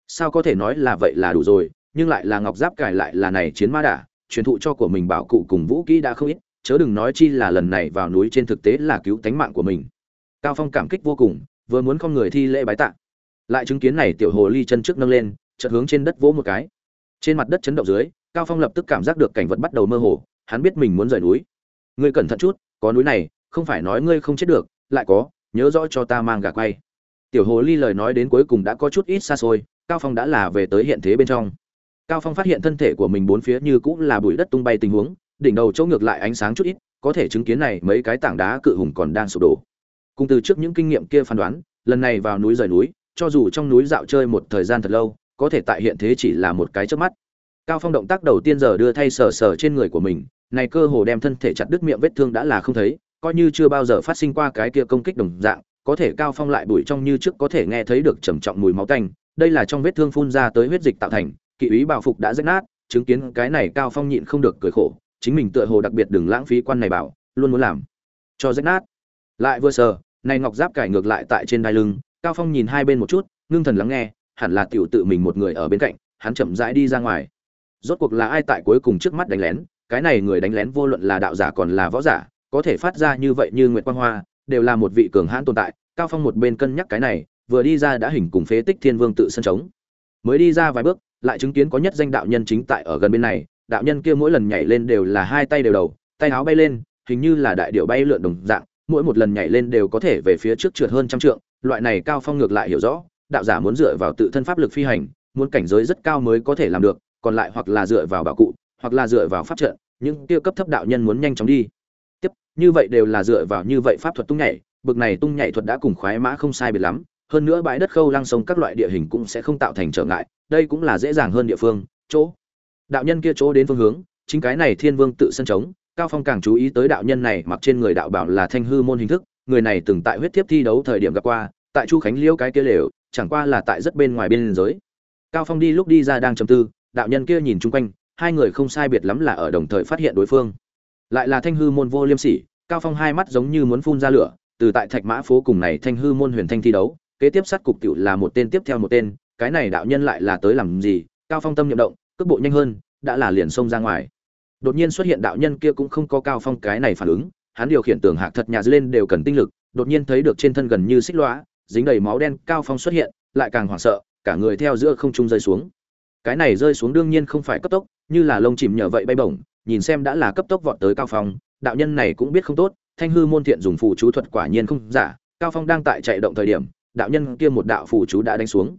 Sao có thể nói là vậy là đủ rồi, nhưng lại là ngọc giáp cải lại là này chiến ma đả, truyền thụ cho của mình bảo cụ cùng vũ kỹ đã không ít, chớ đừng nói chi là lần này vào núi trên thực tế là cứu tánh mạng của mình. Cao phong cảm kích vô cùng, vừa muốn con người thi lễ bái tạ. Lại chứng kiến này tiểu hồ ly chân trước nâng lên, chợt hướng trên đất vỗ một cái. Trên mặt đất chấn động dưới, cao phong lập tức cảm giác được cảnh vật bắt đầu mơ hồ hắn biết mình muốn rời núi. Ngươi cẩn thận chút, có núi này, không phải nói ngươi không chết được, lại có, nhớ rõ cho ta mang gà quay. Tiểu hồ ly lời nói đến cuối cùng đã có chút ít xa xôi, cao phong đã là về tới hiện thế bên trong. Cao phong phát hiện thân thể của mình bốn phía như cũng là bụi đất tung bay tình huống, đỉnh đầu chỗ ngược lại ánh sáng chút ít, có thể chứng kiến này mấy cái tảng đá cự hùng còn đang sụp đổ. Cùng từ trước những kinh nghiệm kia phán đoán, lần này vào núi rời núi, cho dù trong núi dạo chơi một thời gian thật lâu, có thể tại hiện thế chỉ là một cái chớp mắt cao phong động tác đầu tiên giờ đưa thay sờ sờ trên người của mình, này cơ hồ đem thân thể chặt đứt miệng vết thương đã là không thấy, coi như chưa bao giờ phát sinh qua cái kia công kích đồng dạng, có thể cao phong lại bụi trong như trước có thể nghe thấy được trầm trọng mùi máu tanh, đây là trong vết thương phun ra tới huyết dịch tạo thành, kỵ ý bảo phục đã rách nát, chứng kiến cái này cao phong nhịn không được cười khổ, chính mình tựa hồ đặc biệt đừng lãng phí quan này bảo, luôn muốn làm cho rách nát. Lại vừa sờ, này ngọc giáp cải ngược lại tại trên đai lưng, cao phong nhìn hai bên một chút, ngưng thần lắng nghe, hẳn là tiểu tự mình một người ở bên cạnh, hắn chậm rãi đi ra ngoài rốt cuộc là ai tại cuối cùng trước mắt đánh lén? Cái này người đánh lén vô luận là đạo giả còn là võ giả, có thể phát ra như vậy như nguyệt quang hoa, đều là một vị cường hãn tồn tại. Cao phong một bên cân nhắc cái này, vừa đi ra đã hình cùng phế tích thiên vương tự sân trống. Mới đi ra vài bước, lại chứng kiến có nhất danh đạo nhân chính tại ở gần bên này. Đạo nhân kia mỗi lần nhảy lên đều là hai tay đều đầu, tay áo bay lên, hình như là đại điệu bay lượn đồng dạng. Mỗi một lần nhảy lên đều có thể về phía trước trượt hơn trăm trượng. Loại này cao phong ngược lại hiểu rõ, đạo giả muốn dựa vào tự thân pháp lực phi hành, muốn cảnh giới rất cao mới có thể làm được còn lại hoặc là dựa vào bảo cụ, hoặc là dựa vào pháp trận, những tiêu cấp thấp đạo nhân muốn nhanh chóng đi. Tiếp, như vậy đều là dựa vào như vậy pháp thuật tung nhảy, bực này tung nhảy thuật đã cùng khoái mã không sai biệt lắm, hơn nữa bãi đất khâu lăng sông các loại địa hình cũng sẽ không tạo thành trở ngại, đây cũng là dễ dàng hơn địa phương, chỗ. Đạo nhân kia chỗ đến phương hướng, chính cái này thiên vương tự sân trống, cao phong càng chú ý tới đạo nhân này mặc trên người đạo bảo là thanh hư môn hình thức, người này từng tại huyết thiếp thi đấu thời điểm gặp qua, tại chu khánh liêu cái kia lều, chẳng qua là tại rất bên ngoài biên giới. Cao phong đi lúc đi ra đang trầm tư đạo nhân kia nhìn chung quanh, hai người không sai biệt lắm là ở đồng thời phát hiện đối phương. Lại là thanh hư môn vô liêm sỉ, cao phong hai mắt giống như muốn phun ra lửa, từ tại thạch mã phố cùng này thanh hư môn huyền thanh thi đấu, kế tiếp sát cục tiểu là một tên tiếp theo một tên, cái này đạo nhân lại là tới làm gì? Cao phong tâm nhậm động, cước bộ nhanh hơn, đã là liền xông ra ngoài. Đột nhiên xuất hiện đạo nhân kia cũng không có cao phong cái này phản ứng, hắn điều khiển tường hạc thật nhà lên đều cần tinh lực, đột nhiên thấy được trên thân gần như xích lõa, dính đầy máu đen, cao phong xuất hiện, lại càng hoảng sợ, cả người theo giữa không trung rơi xuống cái này rơi xuống đương nhiên không phải cấp tốc, như là lông chìm nhờ vậy bay bổng, nhìn xem đã là cấp tốc vọt tới cao phong, đạo nhân này cũng biết không tốt, thanh hư môn thiện dùng phù chú thuật quả nhiên không giả, cao phong đang tại chạy động thời điểm, đạo nhân kia một đạo phù chú đã đánh xuống.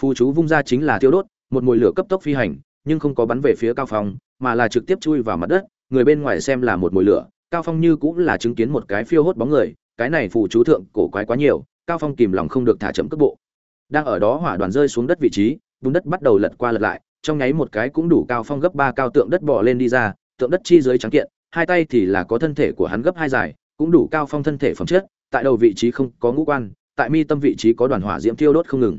Phù chú vung ra chính là thiêu đốt, một mùi lửa cấp tốc phi hành, nhưng không có bắn về phía cao phong, mà là trực tiếp chui vào mặt đất, người bên ngoài xem là một mùi lửa, cao phong như cũng là chứng kiến một cái phiêu hốt bóng người, cái này phù chú thượng cổ quái quá nhiều, cao phong kìm lòng không được thả chậm cước bộ. Đang ở đó hỏa đoàn rơi xuống đất vị trí bùn đất bắt đầu lật qua lật lại, trong nháy một cái cũng đủ cao phong gấp ba cao tượng đất bỏ lên đi ra, tượng đất chi dưới trắng kiện, hai tay thì là có thân thể của hắn gấp hai dài, cũng đủ cao phong thân thể phẩm chất, tại đầu vị trí không có ngũ quan, tại mi tâm vị trí có đoàn hỏa diễm thiêu đốt không ngừng.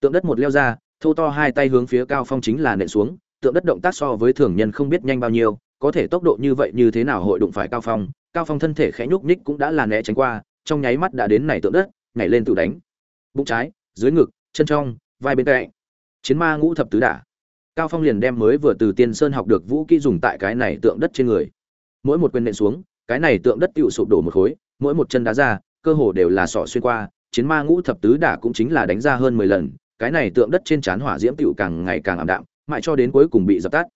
Tượng đất một leo ra, thô to hai tay hướng phía cao phong chính là nện xuống, tượng đất động tác so với thường nhân không biết nhanh bao nhiêu, có thể tốc độ như vậy như thế nào hội đụng phải cao phong cao phong thân thể khẽ nhúc nhích cũng đã là né tránh qua, trong nháy mắt đã đến này tượng đất, nhảy lên tự đánh. Bụng trái, dưới ngực, chân trong, vai bên cạnh chiến ma ngũ thập tứ đả. Cao phong liền đem mới vừa từ tiên sơn học được vũ kỹ dùng tại cái này tượng đất trên người. Mỗi một quyền nện xuống, cái này tượng đất tựu sụp đổ một khối, mỗi một chân đá ra, cơ hồ đều là sọ xuyên qua, chiến ma ngũ thập tứ đả cũng chính là đánh ra hơn 10 lần, cái này tượng đất trên chán hỏa diễm tựu càng ngày càng ảm đạm, mãi cho đến cuối cùng bị dập tắt.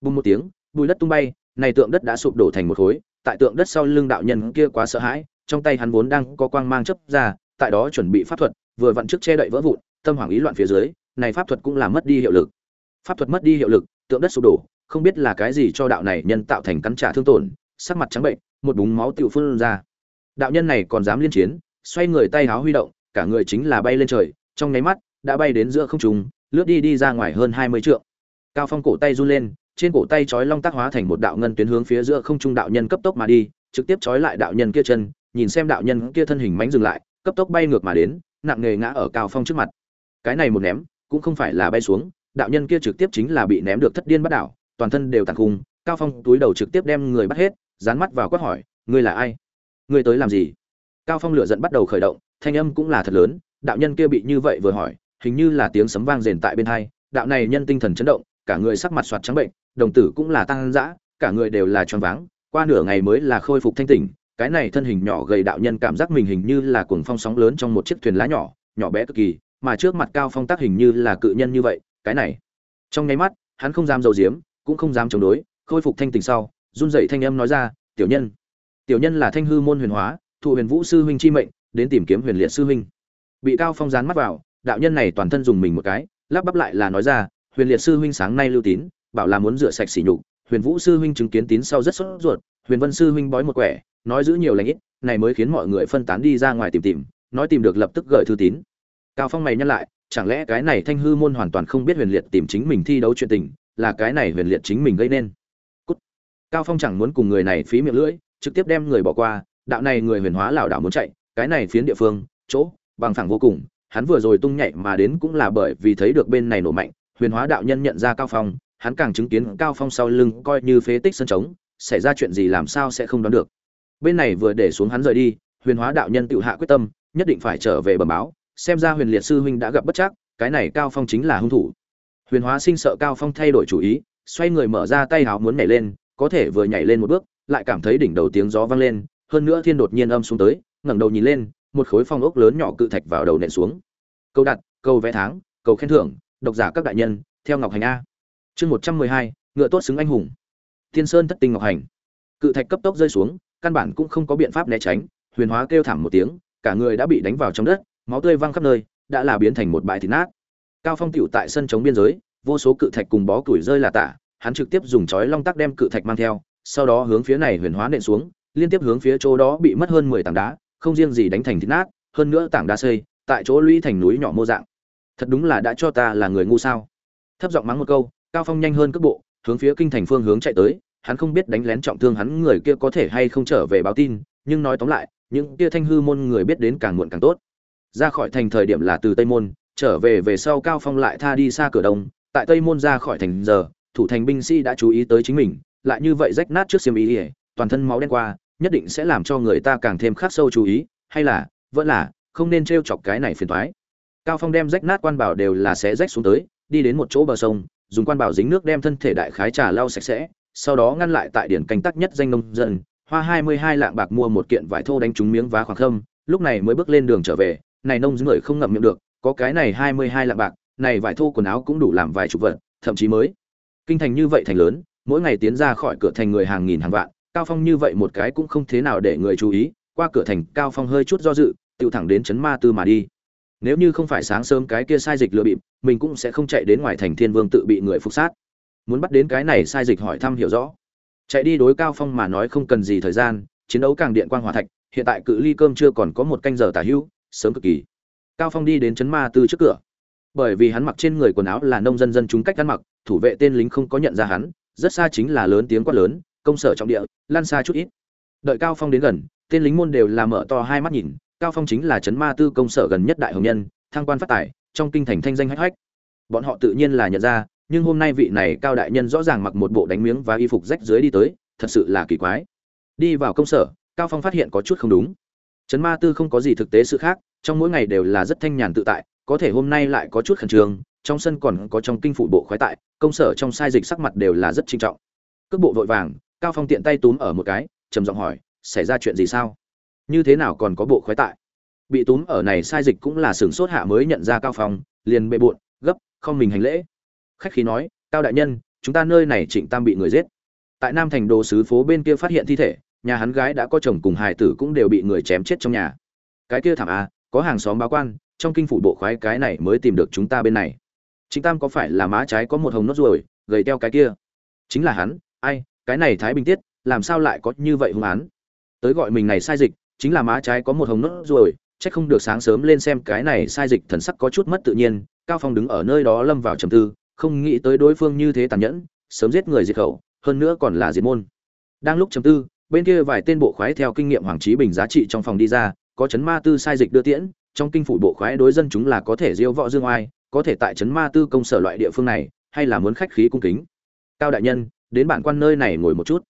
Bùng một tiếng bùi đất tung bay, này tượng đất đã sụp đổ thành một khối, tại tượng đất sau lưng đạo nhân kia quá sợ hãi, trong tay hắn vốn đang có quang mang chấp ra, tại đó chuẩn bị pháp thuật, vừa vặn trước che đậy vỡ vụn, tâm hoảng ý loạn phía dưới này pháp thuật cũng là mất đi hiệu lực. Pháp thuật mất đi hiệu lực, tượng đất sụp đổ, không biết là cái gì cho đạo này nhân tạo thành cắn trả thương tổn, sắc mặt trắng bệnh, một búng máu tựu phun ra. Đạo nhân này còn dám liên chiến, xoay người tay háo huy động, cả người chính là bay lên trời, trong nháy mắt, đã bay đến giữa không trung, lướt đi đi ra ngoài hơn hai mươi trượng. Cao phong cổ tay run lên, trên cổ tay chói long tác hóa thành một đạo ngân tuyến hướng phía giữa không trung đạo nhân cấp tốc mà đi, trực tiếp chói lại đạo nhân kia chân, nhìn xem đạo nhân kia thân hình mánh dừng lại, cấp tốc bay ngược mà đến, nặng nề ngã ở cao phong trước mặt. Cái này một ném cũng không phải là bay xuống, đạo nhân kia trực tiếp chính là bị ném được thất điên bắt đảo, toàn thân đều tàn khung, cao phong túi đầu trực tiếp đem người bắt hết, dán mắt vào quát hỏi, ngươi là ai? Ngươi tới làm gì? Cao phong lửa giận bắt đầu khởi động, thanh âm cũng là thật lớn, đạo nhân kia bị như vậy vừa hỏi, hình như là tiếng sấm vang rền tại bên hai, đạo này nhân tinh thần chấn động, cả người sắc mặt soạt trắng bệnh, đồng tử cũng là tăng dã, cả người đều là choáng váng, qua nửa ngày mới là khôi phục thanh tỉnh, cái này thân hình nhỏ gầy đạo nhân cảm giác mình hình như là cuồng phong sóng lớn trong một chiếc thuyền lá nhỏ nhỏ bé cực kỳ mà trước mặt cao phong tác hình như là cự nhân như vậy, cái này. Trong nháy mắt, hắn không dám dầu diếm cũng không dám chống đối, khôi phục thanh tình sau, run dậy thanh âm nói ra, tiểu nhân. Tiểu nhân là thanh hư môn huyền hóa, thụ huyền vũ sư huynh chi mệnh, đến tìm kiếm huyền liệt sư huynh. Bị cao phong dán mắt vào, đạo nhân này toàn thân dùng mình một cái, lắp bắp lại là nói ra, huyền liệt sư huynh sáng nay lưu tín, bảo là muốn rửa sạch sỉ nhục, huyền vũ sư huynh chứng kiến tín sau rất sốt ruột, huyền vân sư huynh bói một quẻ, nói giữ nhiều lãnh ít, này mới khiến mọi người phân tán đi ra ngoài tìm tìm, nói tìm được lập tức gửi thư tín cao phong mày nhắc lại, chẳng lẽ cái này thanh hư môn hoàn toàn không biết huyền liệt tìm chính mình thi đấu chuyện tình, là cái này huyền liệt chính mình gây nên? Cút. cao phong chẳng muốn cùng người này phí miệng lưỡi, trực tiếp đem người bỏ qua, đạo này người huyền hóa lảo đảo muốn chạy, cái này phiến địa phương, chỗ, bằng phẳng vô cùng, hắn vừa rồi tung nhảy mà đến cũng là bởi vì thấy được bên này nổ mạnh, huyền hóa đạo nhân nhận ra cao phong, hắn càng chứng kiến cao phong sau lưng coi như phế tích sân trống, xảy ra chuyện gì làm sao sẽ không đoán được. Bên này vừa để xuống hắn rời đi, huyền hóa đạo nhân tự hạ quyết tâm, nhất định phải trở về bẩm báo xem ra huyền liệt sư huynh đã gặp bất chắc, cái này cao phong chính là hung thủ. Huyền hóa sinh sợ cao phong thay đổi chủ ý, xoay người mở ra tay háo muốn nhảy lên, có thể vừa nhảy lên một bước, lại cảm thấy đỉnh đầu tiếng gió vang lên, hơn nữa thiên đột nhiên âm xuống tới, ngẩng đầu nhìn lên, một khối phong ốc lớn nhỏ cự thạch vào đầu nện xuống. Câu đặt, câu vẽ tháng cầu khen thưởng, độc giả các đại nhân, theo ngọc hành a. Chương một trăm mười hai, ngựa tốt xứng anh hùng. Thiên sơn thất tinh ngọc hành. Cự thạch cấp tốc rơi xuống, căn bản cũng không có biện pháp né tránh, huyền hóa kêu thảm một tiếng, cả người đã bị đánh vào trong đất máu tươi văng khắp nơi, đã là biến thành một bãi thịt nát. Cao phong tiểu tại sân chống biên giới, vô số cự thạch cùng bó củi rơi là tả, hắn trực tiếp dùng chói long tắc đem cự thạch mang theo, sau đó hướng phía này huyền hóa nện xuống, liên tiếp hướng phía chỗ đó bị mất hơn mười tảng đá, không riêng gì đánh thành thịt nát, hơn nữa tảng đá xây, tại chỗ lũy thành núi nhỏ mô dạng. Thật đúng là đã cho ta là người ngu sao? Thấp giọng mắng một câu, cao phong nhanh hơn cước bộ, hướng phía kinh thành phương hướng chạy tới, hắn không biết đánh lén trọng thương hắn người kia có thể hay không trở về báo tin, nhưng nói tóm lại, những kia thanh hư môn người biết đến càng muộn càng tốt ra khỏi thành thời điểm là từ tây môn, trở về về sau cao phong lại tha đi xa cửa đông, tại tây môn ra khỏi thành giờ, thủ thành binh sĩ đã chú ý tới chính mình, lại như vậy rách nát trước xiêm ý ỉa toàn thân máu đen qua, nhất định sẽ làm cho người ta càng thêm khắc sâu chú ý, hay là, vẫn là, không nên trêu chọc cái này phiền toái. Cao phong đem rách nát quan bảo đều là sẽ rách xuống tới, đi đến một chỗ bờ sông, dùng quan bảo dính nước đem thân thể đại khái trà lau sạch sẽ, sau đó ngăn lại tại điển canh tắc nhất danh nông dân, hoa hai mươi hai lạng bạc mua một kiện vải thô đánh trúng miếng vá khoảng khâm, lúc này mới bước lên đường trở về này nông dưới người không ngậm miệng được, có cái này hai mươi hai lạng bạc, này vải thô quần áo cũng đủ làm vài chục vật, thậm chí mới. Kinh thành như vậy thành lớn, mỗi ngày tiến ra khỏi cửa thành người hàng nghìn hàng vạn, cao phong như vậy một cái cũng không thế nào để người chú ý, qua cửa thành cao phong hơi chút do dự tự thẳng đến chấn ma tư mà đi. Nếu như không phải sáng sớm cái kia sai dịch lừa bịp, mình cũng sẽ không chạy đến ngoài thành thiên vương tự bị người phục sát. Muốn bắt đến cái này sai dịch hỏi thăm hiểu rõ. Chạy đi đối cao phong mà nói không cần gì thời gian, chiến đấu càng điện quang hỏa thạch, hiện tại cự ly cơm chưa còn có một canh giờ tả hữu sớm cực kỳ. Cao phong đi đến chấn ma tư trước cửa. Bởi vì hắn mặc trên người quần áo là nông dân dân chúng cách ăn mặc, thủ vệ tên lính không có nhận ra hắn, rất xa chính là lớn tiếng quát lớn, công sở trọng địa, lan xa chút ít. Đợi cao phong đến gần, tên lính môn đều là mở to hai mắt nhìn, cao phong chính là chấn ma tư công sở gần nhất đại hồng nhân, thăng quan phát tài, trong kinh thành thanh danh hách hách. Bọn họ tự nhiên là nhận ra, nhưng hôm nay vị này cao đại nhân rõ ràng mặc một bộ đánh miếng và y phục rách dưới đi tới, thật sự là kỳ quái. Đi vào công sở, cao phong phát hiện có chút không đúng chấn ma tư không có gì thực tế sự khác, trong mỗi ngày đều là rất thanh nhàn tự tại, có thể hôm nay lại có chút khẩn trương, trong sân còn có trong kinh phủ bộ khoái tại, công sở trong sai dịch sắc mặt đều là rất trinh trọng. Cước bộ vội vàng, cao phong tiện tay túm ở một cái, trầm giọng hỏi, xảy ra chuyện gì sao? Như thế nào còn có bộ khoái tại? Bị túm ở này sai dịch cũng là sửng sốt hạ mới nhận ra cao phong, liền bệ bụn gấp, không mình hành lễ. Khách khí nói, cao đại nhân, chúng ta nơi này trịnh tam bị người giết. Tại nam thành đồ sứ phố bên kia phát hiện thi thể nhà hắn gái đã có chồng cùng hài tử cũng đều bị người chém chết trong nhà. Cái kia thảm à có hàng xóm báo quan, trong kinh phủ bộ khoái cái này mới tìm được chúng ta bên này. Trịnh tam có phải là má trái có một hồng nốt ruồi, gầy teo cái kia? Chính là hắn, ai, cái này thái bình tiết, làm sao lại có như vậy hung án? Tới gọi mình này sai dịch, chính là má trái có một hồng nốt ruồi, chắc không được sáng sớm lên xem cái này sai dịch thần sắc có chút mất tự nhiên, cao phong đứng ở nơi đó lâm vào trầm tư, không nghĩ tới đối phương như thế tàn nhẫn, sớm giết người diệt khẩu, hơn nữa còn là diệt môn. Đang lúc trầm tư bên kia vài tên bộ khoái theo kinh nghiệm hoàng trí bình giá trị trong phòng đi ra, có chấn ma tư sai dịch đưa tiễn, trong kinh phủ bộ khoái đối dân chúng là có thể diêu võ dương oai, có thể tại chấn ma tư công sở loại địa phương này, hay là muốn khách khí cung kính. Cao đại nhân, đến bản quan nơi này ngồi một chút.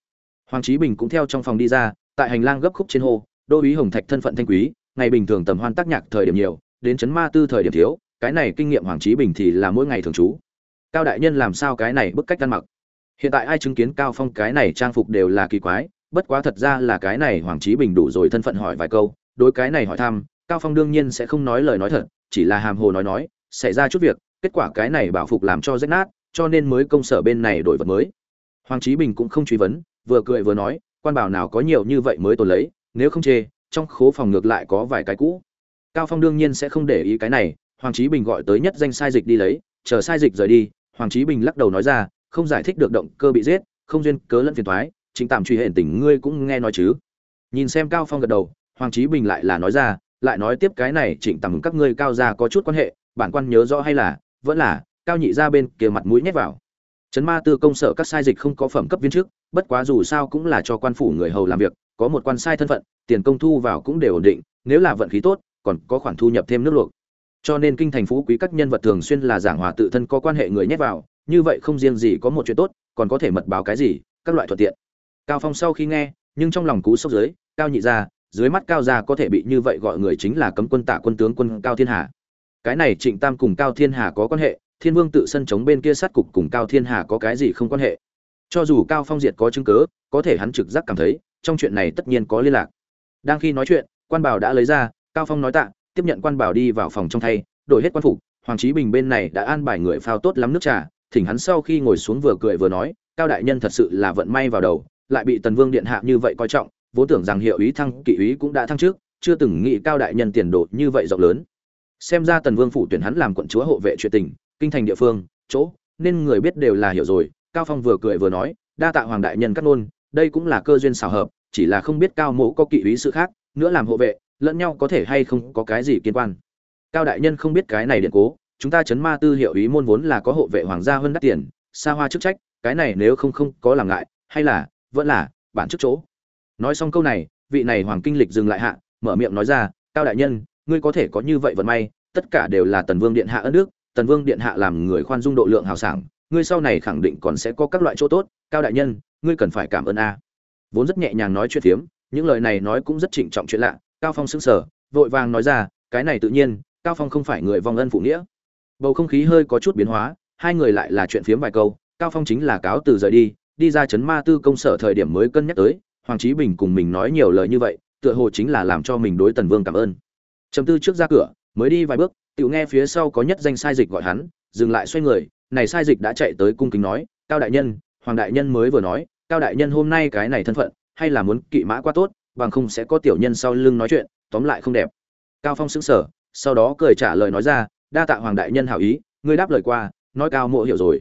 Hoàng trí bình cũng theo trong phòng đi ra, tại hành lang gấp khúc trên hồ, đô úy hồng thạch thân phận thanh quý, ngày bình thường tầm hoan tác nhạc thời điểm nhiều, đến chấn ma tư thời điểm thiếu, cái này kinh nghiệm hoàng trí bình thì là mỗi ngày thường trú. Cao đại nhân làm sao cái này bức cách ăn mặc? Hiện tại ai chứng kiến cao phong cái này trang phục đều là kỳ quái bất quá thật ra là cái này hoàng trí bình đủ rồi thân phận hỏi vài câu, đối cái này hỏi thăm, cao phong đương nhiên sẽ không nói lời nói thật, chỉ là hàm hồ nói nói, xảy ra chút việc, kết quả cái này bảo phục làm cho rách nát, cho nên mới công sở bên này đổi vật mới. Hoàng trí bình cũng không truy vấn, vừa cười vừa nói, quan bảo nào có nhiều như vậy mới tồn lấy, nếu không chê, trong khố phòng ngược lại có vài cái cũ. Cao phong đương nhiên sẽ không để ý cái này, hoàng trí bình gọi tới nhất danh sai dịch đi lấy, chờ sai dịch rời đi, hoàng trí bình lắc đầu nói ra, không giải thích được động cơ bị giết, không duyên cớ lẫn phiền thoái chính tạm truy hển tình ngươi cũng nghe nói chứ. Nhìn xem cao phong gật đầu, hoàng trí bình lại là nói ra, lại nói tiếp cái này, trịnh tầm các ngươi cao gia có chút quan hệ, bản quan nhớ rõ hay là, vẫn là, cao nhị ra bên kia mặt mũi nhét vào. Trấn ma tư công sở các sai dịch không có phẩm cấp viên chức, bất quá dù sao cũng là cho quan phủ người hầu làm việc, có một quan sai thân phận, tiền công thu vào cũng đều ổn định, nếu là vận khí tốt, còn có khoản thu nhập thêm nước luộc. Cho nên kinh thành phú quý các nhân vật thường xuyên là giảng hòa tự thân có quan hệ người nhét vào, như vậy không riêng gì có một chuyện tốt, còn có thể mật báo cái gì, các loại thuận tiện cao phong sau khi nghe nhưng trong lòng cú sốc dưới cao nhị ra dưới mắt cao gia có thể bị như vậy gọi người chính là cấm quân tạ quân tướng quân cao thiên hà. Cái này trịnh tam cùng cao thiên hà có quan hệ thiên vương tự sân chống bên kia sát cục cùng cao thiên hà có cái gì không quan hệ. Cho dù cao phong diệt có chứng cớ, có thể hắn trực giác cảm thấy trong chuyện này tất nhiên có liên lạc. Đang khi nói chuyện quan bảo đã lấy ra cao phong nói tạ tiếp nhận quan bảo đi vào phòng trong thay đổi hết quan phục hoàng trí bình bên này đã an bài người phao tốt lắm nước trà thỉnh hắn sau khi ngồi xuống vừa cười vừa nói cao đại nhân thật sự là vận may vào đầu lại bị tần vương điện hạ như vậy coi trọng, vốn tưởng rằng hiệu ý thăng, kỵ ý cũng đã thăng trước, chưa từng nghĩ cao đại nhân tiền đồ như vậy rộng lớn. Xem ra tần vương phủ tuyển hắn làm quận chúa hộ vệ chuyện tình, kinh thành địa phương, chỗ, nên người biết đều là hiểu rồi, cao phong vừa cười vừa nói, đa tạ hoàng đại nhân cắt nôn, đây cũng là cơ duyên xảo hợp, chỉ là không biết cao mẫu có kỵ ý sự khác, nữa làm hộ vệ, lẫn nhau có thể hay không có cái gì liên quan. Cao đại nhân không biết cái này điện cố, chúng ta chấn ma tư hiệu ý môn vốn là có hộ vệ hoàng gia hơn đắt tiền, xa hoa chức trách, cái này nếu không không có làm ngại, hay là vẫn là, bản chức chỗ. Nói xong câu này, vị này hoàng kinh lịch dừng lại hạ, mở miệng nói ra, cao đại nhân, ngươi có thể có như vậy vận may, tất cả đều là tần vương điện hạ ân đức, tần vương điện hạ làm người khoan dung độ lượng hào sảng, ngươi sau này khẳng định còn sẽ có các loại chỗ tốt, cao đại nhân, ngươi cần phải cảm ơn a. Vốn rất nhẹ nhàng nói chuyện phiếm, những lời này nói cũng rất trịnh trọng chuyện lạ, cao phong sững sờ, vội vàng nói ra, cái này tự nhiên, cao phong không phải người vong ân phụ nghĩa. Bầu không khí hơi có chút biến hóa, hai người lại là chuyện phiếm vài câu, cao phong chính là cáo từ rời đi đi ra chấn ma tư công sở thời điểm mới cân nhắc tới, hoàng trí bình cùng mình nói nhiều lời như vậy, tựa hồ chính là làm cho mình đối tần vương cảm ơn. Trầm tư trước ra cửa, mới đi vài bước tự nghe phía sau có nhất danh sai dịch gọi hắn, dừng lại xoay người, này sai dịch đã chạy tới cung kính nói, cao đại nhân, hoàng đại nhân mới vừa nói, cao đại nhân hôm nay cái này thân phận, hay là muốn kỵ mã quá tốt, bằng không sẽ có tiểu nhân sau lưng nói chuyện, tóm lại không đẹp. Cao phong sững sờ, sau đó cười trả lời nói ra, đa tạ hoàng đại nhân hảo ý, ngươi đáp lời qua, nói cao mộ hiểu rồi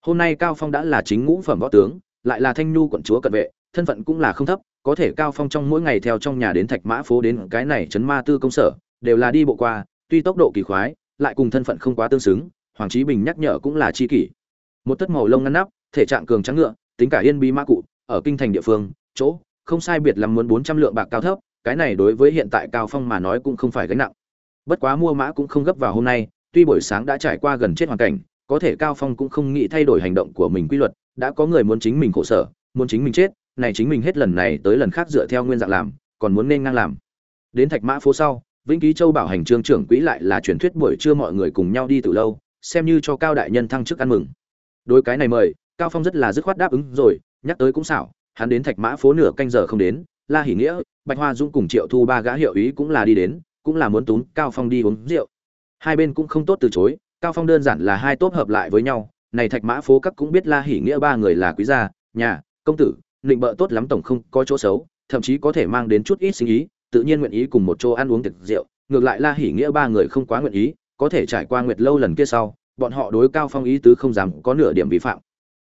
hôm nay cao phong đã là chính ngũ phẩm võ tướng, lại là thanh nhu quận chúa cận vệ, thân phận cũng là không thấp, có thể cao phong trong mỗi ngày theo trong nhà đến thạch mã phố đến cái này chấn ma tư công sở, đều là đi bộ qua, tuy tốc độ kỳ khoái, lại cùng thân phận không quá tương xứng, hoàng trí bình nhắc nhở cũng là chi kỷ. Một tất màu lông ngăn nắp, thể trạng cường trắng ngựa, tính cả yên bí mã cụ, ở kinh thành địa phương, chỗ, không sai biệt lắm muốn bốn trăm lượng bạc cao thấp, cái này đối với hiện tại cao phong mà nói cũng không phải gánh nặng. Bất quá mua mã cũng không gấp vào hôm nay, tuy buổi sáng đã trải qua gần chết hoàn cảnh có thể cao phong cũng không nghĩ thay đổi hành động của mình quy luật, đã có người muốn chính mình khổ sở, muốn chính mình chết, này chính mình hết lần này tới lần khác dựa theo nguyên dạng làm, còn muốn nên ngang làm. Đến thạch mã phố sau, vĩnh ký châu bảo hành trương trưởng quỹ lại là truyền thuyết buổi trưa mọi người cùng nhau đi từ lâu, xem như cho cao đại nhân thăng chức ăn mừng. Đối cái này mời, cao phong rất là dứt khoát đáp ứng rồi, nhắc tới cũng xảo, hắn đến thạch mã phố nửa canh giờ không đến, la hỉ nghĩa, bạch hoa dũng cùng triệu thu ba gã hiệu ý cũng là đi đến, cũng là muốn túm cao phong đi uống rượu. Hai bên cũng không tốt từ chối cao phong đơn giản là hai tốt hợp lại với nhau, này thạch mã phố các cũng biết la hỉ nghĩa ba người là quý gia, nhà, công tử định bợ tốt lắm tổng không có chỗ xấu, thậm chí có thể mang đến chút ít sinh ý, tự nhiên nguyện ý cùng một chỗ ăn uống tiệc rượu, ngược lại la hỉ nghĩa ba người không quá nguyện ý, có thể trải qua nguyệt lâu lần kia sau, bọn họ đối cao phong ý tứ không dám có nửa điểm vi phạm.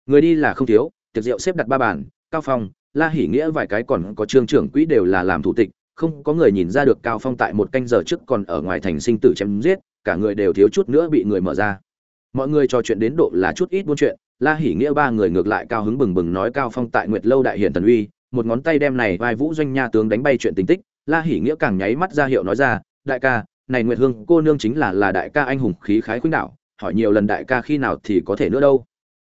Người đi là không thiếu, tiệc rượu xếp đặt ba bàn, cao phong, la hỉ nghĩa vài cái còn có trương trưởng quỹ đều là làm thủ tịch, không có người nhìn ra được cao phong tại một canh giờ trước còn ở ngoài thành sinh tử chém giết cả người đều thiếu chút nữa bị người mở ra. Mọi người trò chuyện đến độ là chút ít buôn chuyện, la hỉ nghĩa ba người ngược lại cao hứng bừng bừng nói cao phong tại nguyệt lâu đại hiển thần uy, một ngón tay đem này vai vũ doanh nha tướng đánh bay chuyện tình tích, la hỉ nghĩa càng nháy mắt ra hiệu nói ra, đại ca, này nguyệt hương, cô nương chính là là đại ca anh hùng khí khái khuynh đảo, hỏi nhiều lần đại ca khi nào thì có thể nữa đâu.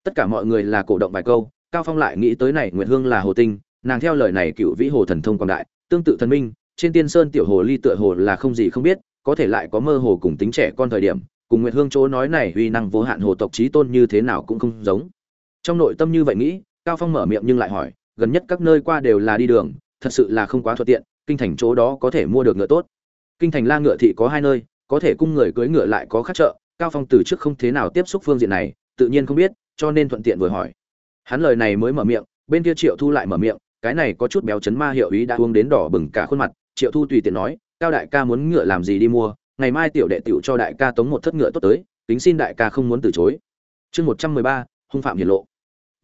Tất cả mọi người là cổ động bài câu, cao phong lại nghĩ tới này nguyệt hương là hồ tinh, nàng theo lời này cựu vĩ hồ thần thông quảng đại, tương tự thần minh, trên tiên sơn tiểu hồ ly tựa hồ là không gì không biết có thể lại có mơ hồ cùng tính trẻ con thời điểm, cùng nguyệt hương chỗ nói này uy năng vô hạn hồ tộc trí tôn như thế nào cũng không giống. Trong nội tâm như vậy nghĩ, cao phong mở miệng nhưng lại hỏi, gần nhất các nơi qua đều là đi đường, thật sự là không quá thuận tiện, kinh thành chỗ đó có thể mua được ngựa tốt. Kinh thành la ngựa thị có hai nơi, có thể cung người cưới ngựa lại có khác chợ, cao phong từ trước không thế nào tiếp xúc phương diện này, tự nhiên không biết, cho nên thuận tiện vừa hỏi. Hắn lời này mới mở miệng, bên kia triệu thu lại mở miệng, cái này có chút béo chấn ma hiệu ý đã uống đến đỏ bừng cả khuôn mặt, triệu thu tùy tiện nói cao đại ca muốn ngựa làm gì đi mua, ngày mai tiểu đệ tiểu cho đại ca tống một thất ngựa tốt tới tính xin đại ca không muốn từ chối. Chương một trăm mười ba, hung phạm hiển lộ.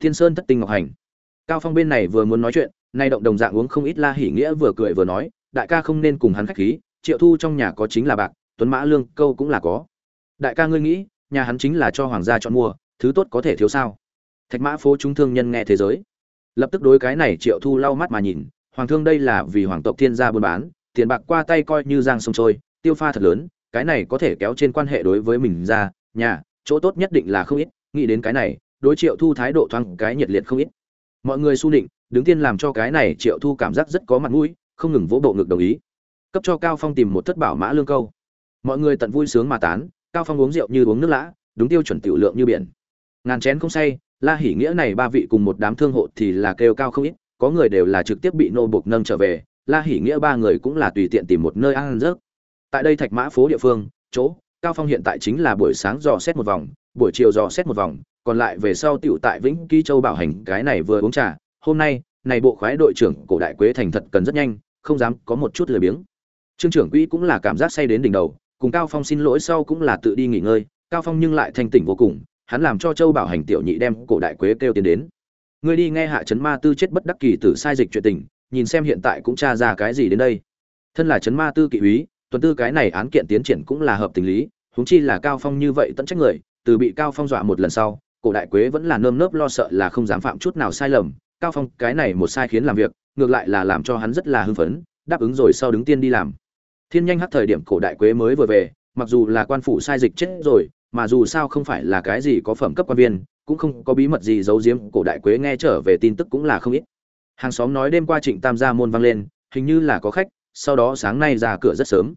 Thiên sơn thất tinh ngọc hành. Cao phong bên này vừa muốn nói chuyện, nay động đồng dạng uống không ít la hỉ nghĩa vừa cười vừa nói, đại ca không nên cùng hắn khách khí, triệu thu trong nhà có chính là bạc, tuấn mã lương câu cũng là có. Đại ca ngươi nghĩ, nhà hắn chính là cho hoàng gia chọn mua, thứ tốt có thể thiếu sao? Thạch mã phố chúng thương nhân nghe thế giới. Lập tức đối cái này triệu thu lau mắt mà nhìn, hoàng thương đây là vì hoàng tộc thiên gia buôn bán tiền bạc qua tay coi như giang sông trôi, tiêu pha thật lớn, cái này có thể kéo trên quan hệ đối với mình ra, nhà, chỗ tốt nhất định là không ít, nghĩ đến cái này, đối triệu thu thái độ thoáng cái nhiệt liệt không ít. Mọi người su định đứng tiên làm cho cái này triệu thu cảm giác rất có mặt mũi, không ngừng vỗ bộ ngực đồng ý. Cấp cho cao phong tìm một thất bảo mã lương câu. Mọi người tận vui sướng mà tán, cao phong uống rượu như uống nước lã, đúng tiêu chuẩn tiểu lượng như biển. Ngàn chén không say, la hỉ nghĩa này ba vị cùng một đám thương hộ thì là kêu cao không ít, có người đều là trực tiếp bị nô buộc nâng trở về la hỉ nghĩa ba người cũng là tùy tiện tìm một nơi ăn rớt tại đây thạch mã phố địa phương, chỗ, cao phong hiện tại chính là buổi sáng dò xét một vòng, buổi chiều dò xét một vòng, còn lại về sau tiểu tại vĩnh ký châu bảo hành cái này vừa uống trà. Hôm nay, này bộ khoái đội trưởng cổ đại quế thành thật cần rất nhanh, không dám có một chút lười biếng. Trương trưởng quỹ cũng là cảm giác say đến đỉnh đầu, cùng cao phong xin lỗi sau cũng là tự đi nghỉ ngơi, cao phong nhưng lại thanh tỉnh vô cùng, hắn làm cho châu bảo hành tiểu nhị đem cổ đại quế kêu tiến đến. Ngươi đi nghe hạ chấn ma tư chết bất đắc kỳ tử sai dịch chuyện tình nhìn xem hiện tại cũng tra ra cái gì đến đây. Thân là chấn ma tư kỵ úy, tuần tư cái này án kiện tiến triển cũng là hợp tình lý, huống chi là cao phong như vậy tận trách người, từ bị cao phong dọa một lần sau, cổ đại quế vẫn là nơm nớp lo sợ là không dám phạm chút nào sai lầm, cao phong cái này một sai khiến làm việc, ngược lại là làm cho hắn rất là hưng phấn, đáp ứng rồi sau đứng tiên đi làm. Thiên nhanh hắc thời điểm cổ đại quế mới vừa về, mặc dù là quan phủ sai dịch chết rồi, mà dù sao không phải là cái gì có phẩm cấp quan viên, cũng không có bí mật gì giấu giếm, cổ đại quế nghe trở về tin tức cũng là không ít hàng xóm nói đêm qua trịnh tam gia môn vang lên hình như là có khách sau đó sáng nay ra cửa rất sớm.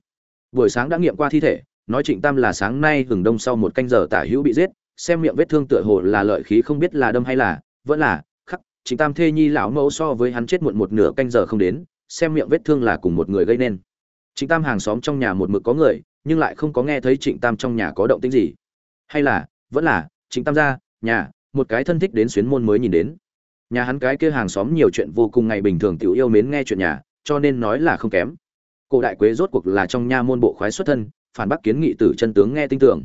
Buổi sáng đã nghiệm qua thi thể nói trịnh tam là sáng nay hừng đông sau một canh giờ tả hữu bị giết xem miệng vết thương tựa hồ là lợi khí không biết là đâm hay là vẫn là khắc trịnh tam thê nhi lão mẫu so với hắn chết muộn một nửa canh giờ không đến xem miệng vết thương là cùng một người gây nên. Trịnh tam hàng xóm trong nhà một mực có người nhưng lại không có nghe thấy trịnh tam trong nhà có động tĩnh gì. Hay là vẫn là trịnh tam ra, nhà một cái thân thích đến xuyến môn mới nhìn đến nhà hắn cái kia hàng xóm nhiều chuyện vô cùng ngày bình thường tiểu yêu mến nghe chuyện nhà, cho nên nói là không kém. Cổ đại quế rốt cuộc là trong nha môn bộ khoái xuất thân, phản bác kiến nghị tử chân tướng nghe tin tưởng.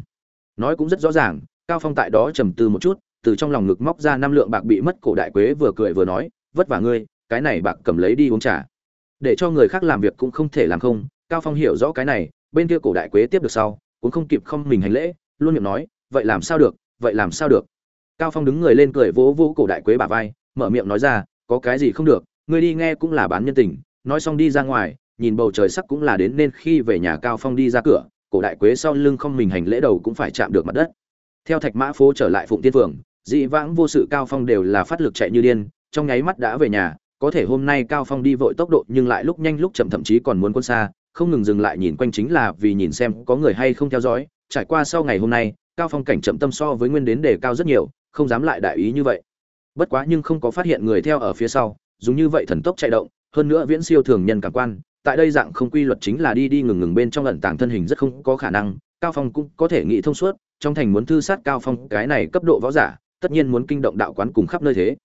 Nói cũng rất rõ ràng, cao phong tại đó trầm tư một chút, từ trong lòng ngực móc ra năm lượng bạc bị mất, cổ đại quế vừa cười vừa nói, vất vả ngươi, cái này bạc cầm lấy đi uống trà. Để cho người khác làm việc cũng không thể làm không. Cao phong hiểu rõ cái này, bên kia cổ đại quế tiếp được sau, cũng không kịp không mình hành lễ, luôn miệng nói, vậy làm sao được, vậy làm sao được? Cao phong đứng người lên cười vỗ vỗ cổ đại quế bà vai mở miệng nói ra, có cái gì không được, ngươi đi nghe cũng là bán nhân tình. Nói xong đi ra ngoài, nhìn bầu trời sắc cũng là đến nên khi về nhà cao phong đi ra cửa, cổ đại quế sau lưng không mình hành lễ đầu cũng phải chạm được mặt đất. Theo thạch mã phố trở lại phụng tiên phường, dị vãng vô sự cao phong đều là phát lực chạy như điên, trong nháy mắt đã về nhà, có thể hôm nay cao phong đi vội tốc độ nhưng lại lúc nhanh lúc chậm thậm chí còn muốn quân xa, không ngừng dừng lại nhìn quanh chính là vì nhìn xem có người hay không theo dõi. Trải qua sau ngày hôm nay, cao phong cảnh chậm tâm so với nguyên đến đề cao rất nhiều, không dám lại đại ý như vậy bất quá nhưng không có phát hiện người theo ở phía sau, dùng như vậy thần tốc chạy động, hơn nữa viễn siêu thường nhân cảm quan, tại đây dạng không quy luật chính là đi đi ngừng ngừng bên trong lẩn tàng thân hình rất không có khả năng, cao phong cũng có thể nghĩ thông suốt, trong thành muốn thư sát cao phong, cái này cấp độ võ giả, tất nhiên muốn kinh động đạo quán cùng khắp nơi thế.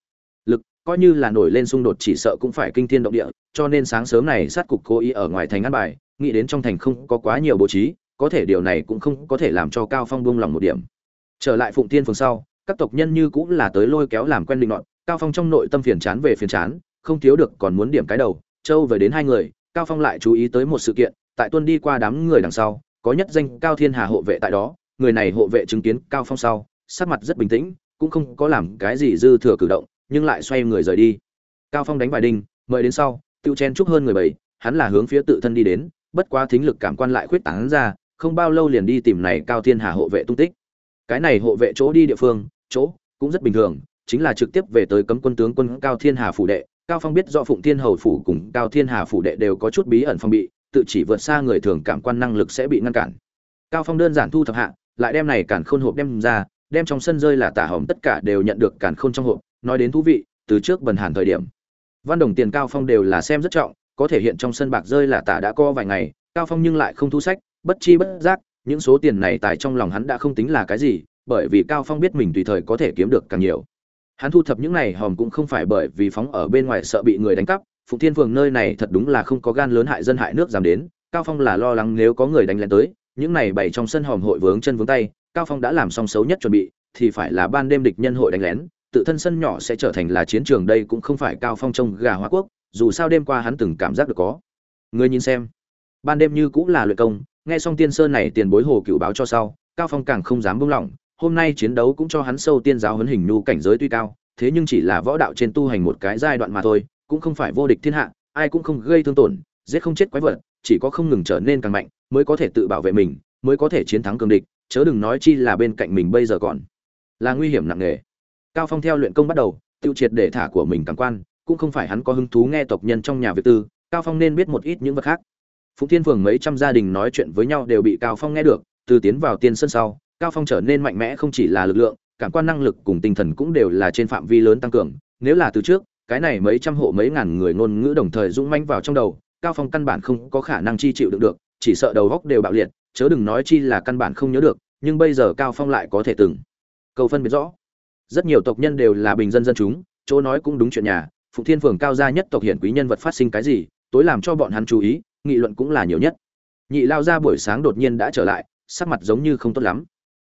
Lực coi như là nổi lên xung đột chỉ sợ cũng phải kinh thiên động địa, cho nên sáng sớm này sát cục cố ý ở ngoài thành ăn bài, nghĩ đến trong thành không có quá nhiều bố trí, có thể điều này cũng không có thể làm cho cao phong buông lòng một điểm. Trở lại phụng tiên phường sau các tộc nhân như cũng là tới lôi kéo làm quen định nọn cao phong trong nội tâm phiền chán về phiền chán, không thiếu được còn muốn điểm cái đầu, châu về đến hai người, cao phong lại chú ý tới một sự kiện, tại tuân đi qua đám người đằng sau, có nhất danh cao thiên hà hộ vệ tại đó, người này hộ vệ chứng kiến cao phong sau, sắc mặt rất bình tĩnh, cũng không có làm cái gì dư thừa cử động, nhưng lại xoay người rời đi. Cao phong đánh bài đinh, mời đến sau, tiêu chen chúc hơn người bảy, hắn là hướng phía tự thân đi đến, bất quá thính lực cảm quan lại khuyết tán ra, không bao lâu liền đi tìm này cao thiên hà hộ vệ tung tích. Cái này hộ vệ chỗ đi địa phương chỗ, cũng rất bình thường, chính là trực tiếp về tới cấm quân tướng quân cao thiên hà phủ đệ. Cao phong biết do phụng thiên hầu phủ cùng cao thiên hà phủ đệ đều có chút bí ẩn phong bị, tự chỉ vượt xa người thường cảm quan năng lực sẽ bị ngăn cản. Cao phong đơn giản thu thập hạ, lại đem này cản khôn hộp đem ra, đem trong sân rơi là tả hồng tất cả đều nhận được cản khôn trong hộp, nói đến thú vị, từ trước bần hàn thời điểm. Văn đồng tiền cao phong đều là xem rất trọng, có thể hiện trong sân bạc rơi là tả đã co vài ngày, cao phong nhưng lại không thu sách, bất chi bất giác, những số tiền này tại trong lòng hắn đã không tính là cái gì bởi vì cao phong biết mình tùy thời có thể kiếm được càng nhiều. Hắn thu thập những này hòm cũng không phải bởi vì phóng ở bên ngoài sợ bị người đánh cắp, phụng thiên phường nơi này thật đúng là không có gan lớn hại dân hại nước dám đến, cao phong là lo lắng nếu có người đánh lén tới, những này bày trong sân hòm hội vướng chân vướng tay, cao phong đã làm xong xấu nhất chuẩn bị, thì phải là ban đêm địch nhân hội đánh lén, tự thân sân nhỏ sẽ trở thành là chiến trường đây cũng không phải cao phong trông gà hoa quốc, dù sao đêm qua hắn từng cảm giác được có. Người nhìn xem, ban đêm như cũng là luyện công, nghe xong tiên sơn này tiền bối hồ cựu báo cho sau, cao phong càng không dám buông lỏng hôm nay chiến đấu cũng cho hắn sâu tiên giáo huấn hình nhu cảnh giới tuy cao, thế nhưng chỉ là võ đạo trên tu hành một cái giai đoạn mà thôi, cũng không phải vô địch thiên hạ, ai cũng không gây thương tổn, giết không chết quái vật, chỉ có không ngừng trở nên càng mạnh, mới có thể tự bảo vệ mình, mới có thể chiến thắng cường địch, chớ đừng nói chi là bên cạnh mình bây giờ còn là nguy hiểm nặng nề. Cao phong theo luyện công bắt đầu, tiêu triệt để thả của mình càng quan, cũng không phải hắn có hứng thú nghe tộc nhân trong nhà việc tư, cao phong nên biết một ít những vật khác. Phụng thiên phường mấy trăm gia đình nói chuyện với nhau đều bị cao phong nghe được, từ tiến vào tiên sân sau cao phong trở nên mạnh mẽ không chỉ là lực lượng, cảm quan năng lực cùng tinh thần cũng đều là trên phạm vi lớn tăng cường. Nếu là từ trước, cái này mấy trăm hộ mấy ngàn người ngôn ngữ đồng thời dũng manh vào trong đầu, cao phong căn bản không có khả năng chi chịu được được, chỉ sợ đầu góc đều bạo liệt, chớ đừng nói chi là căn bản không nhớ được, nhưng bây giờ cao phong lại có thể từng cầu phân biệt rõ. Rất nhiều tộc nhân đều là bình dân dân chúng, chỗ nói cũng đúng chuyện nhà, phụng thiên phường cao gia nhất tộc hiển quý nhân vật phát sinh cái gì, tối làm cho bọn hắn chú ý, nghị luận cũng là nhiều nhất. Nhị lao ra buổi sáng đột nhiên đã trở lại, sắc mặt giống như không tốt lắm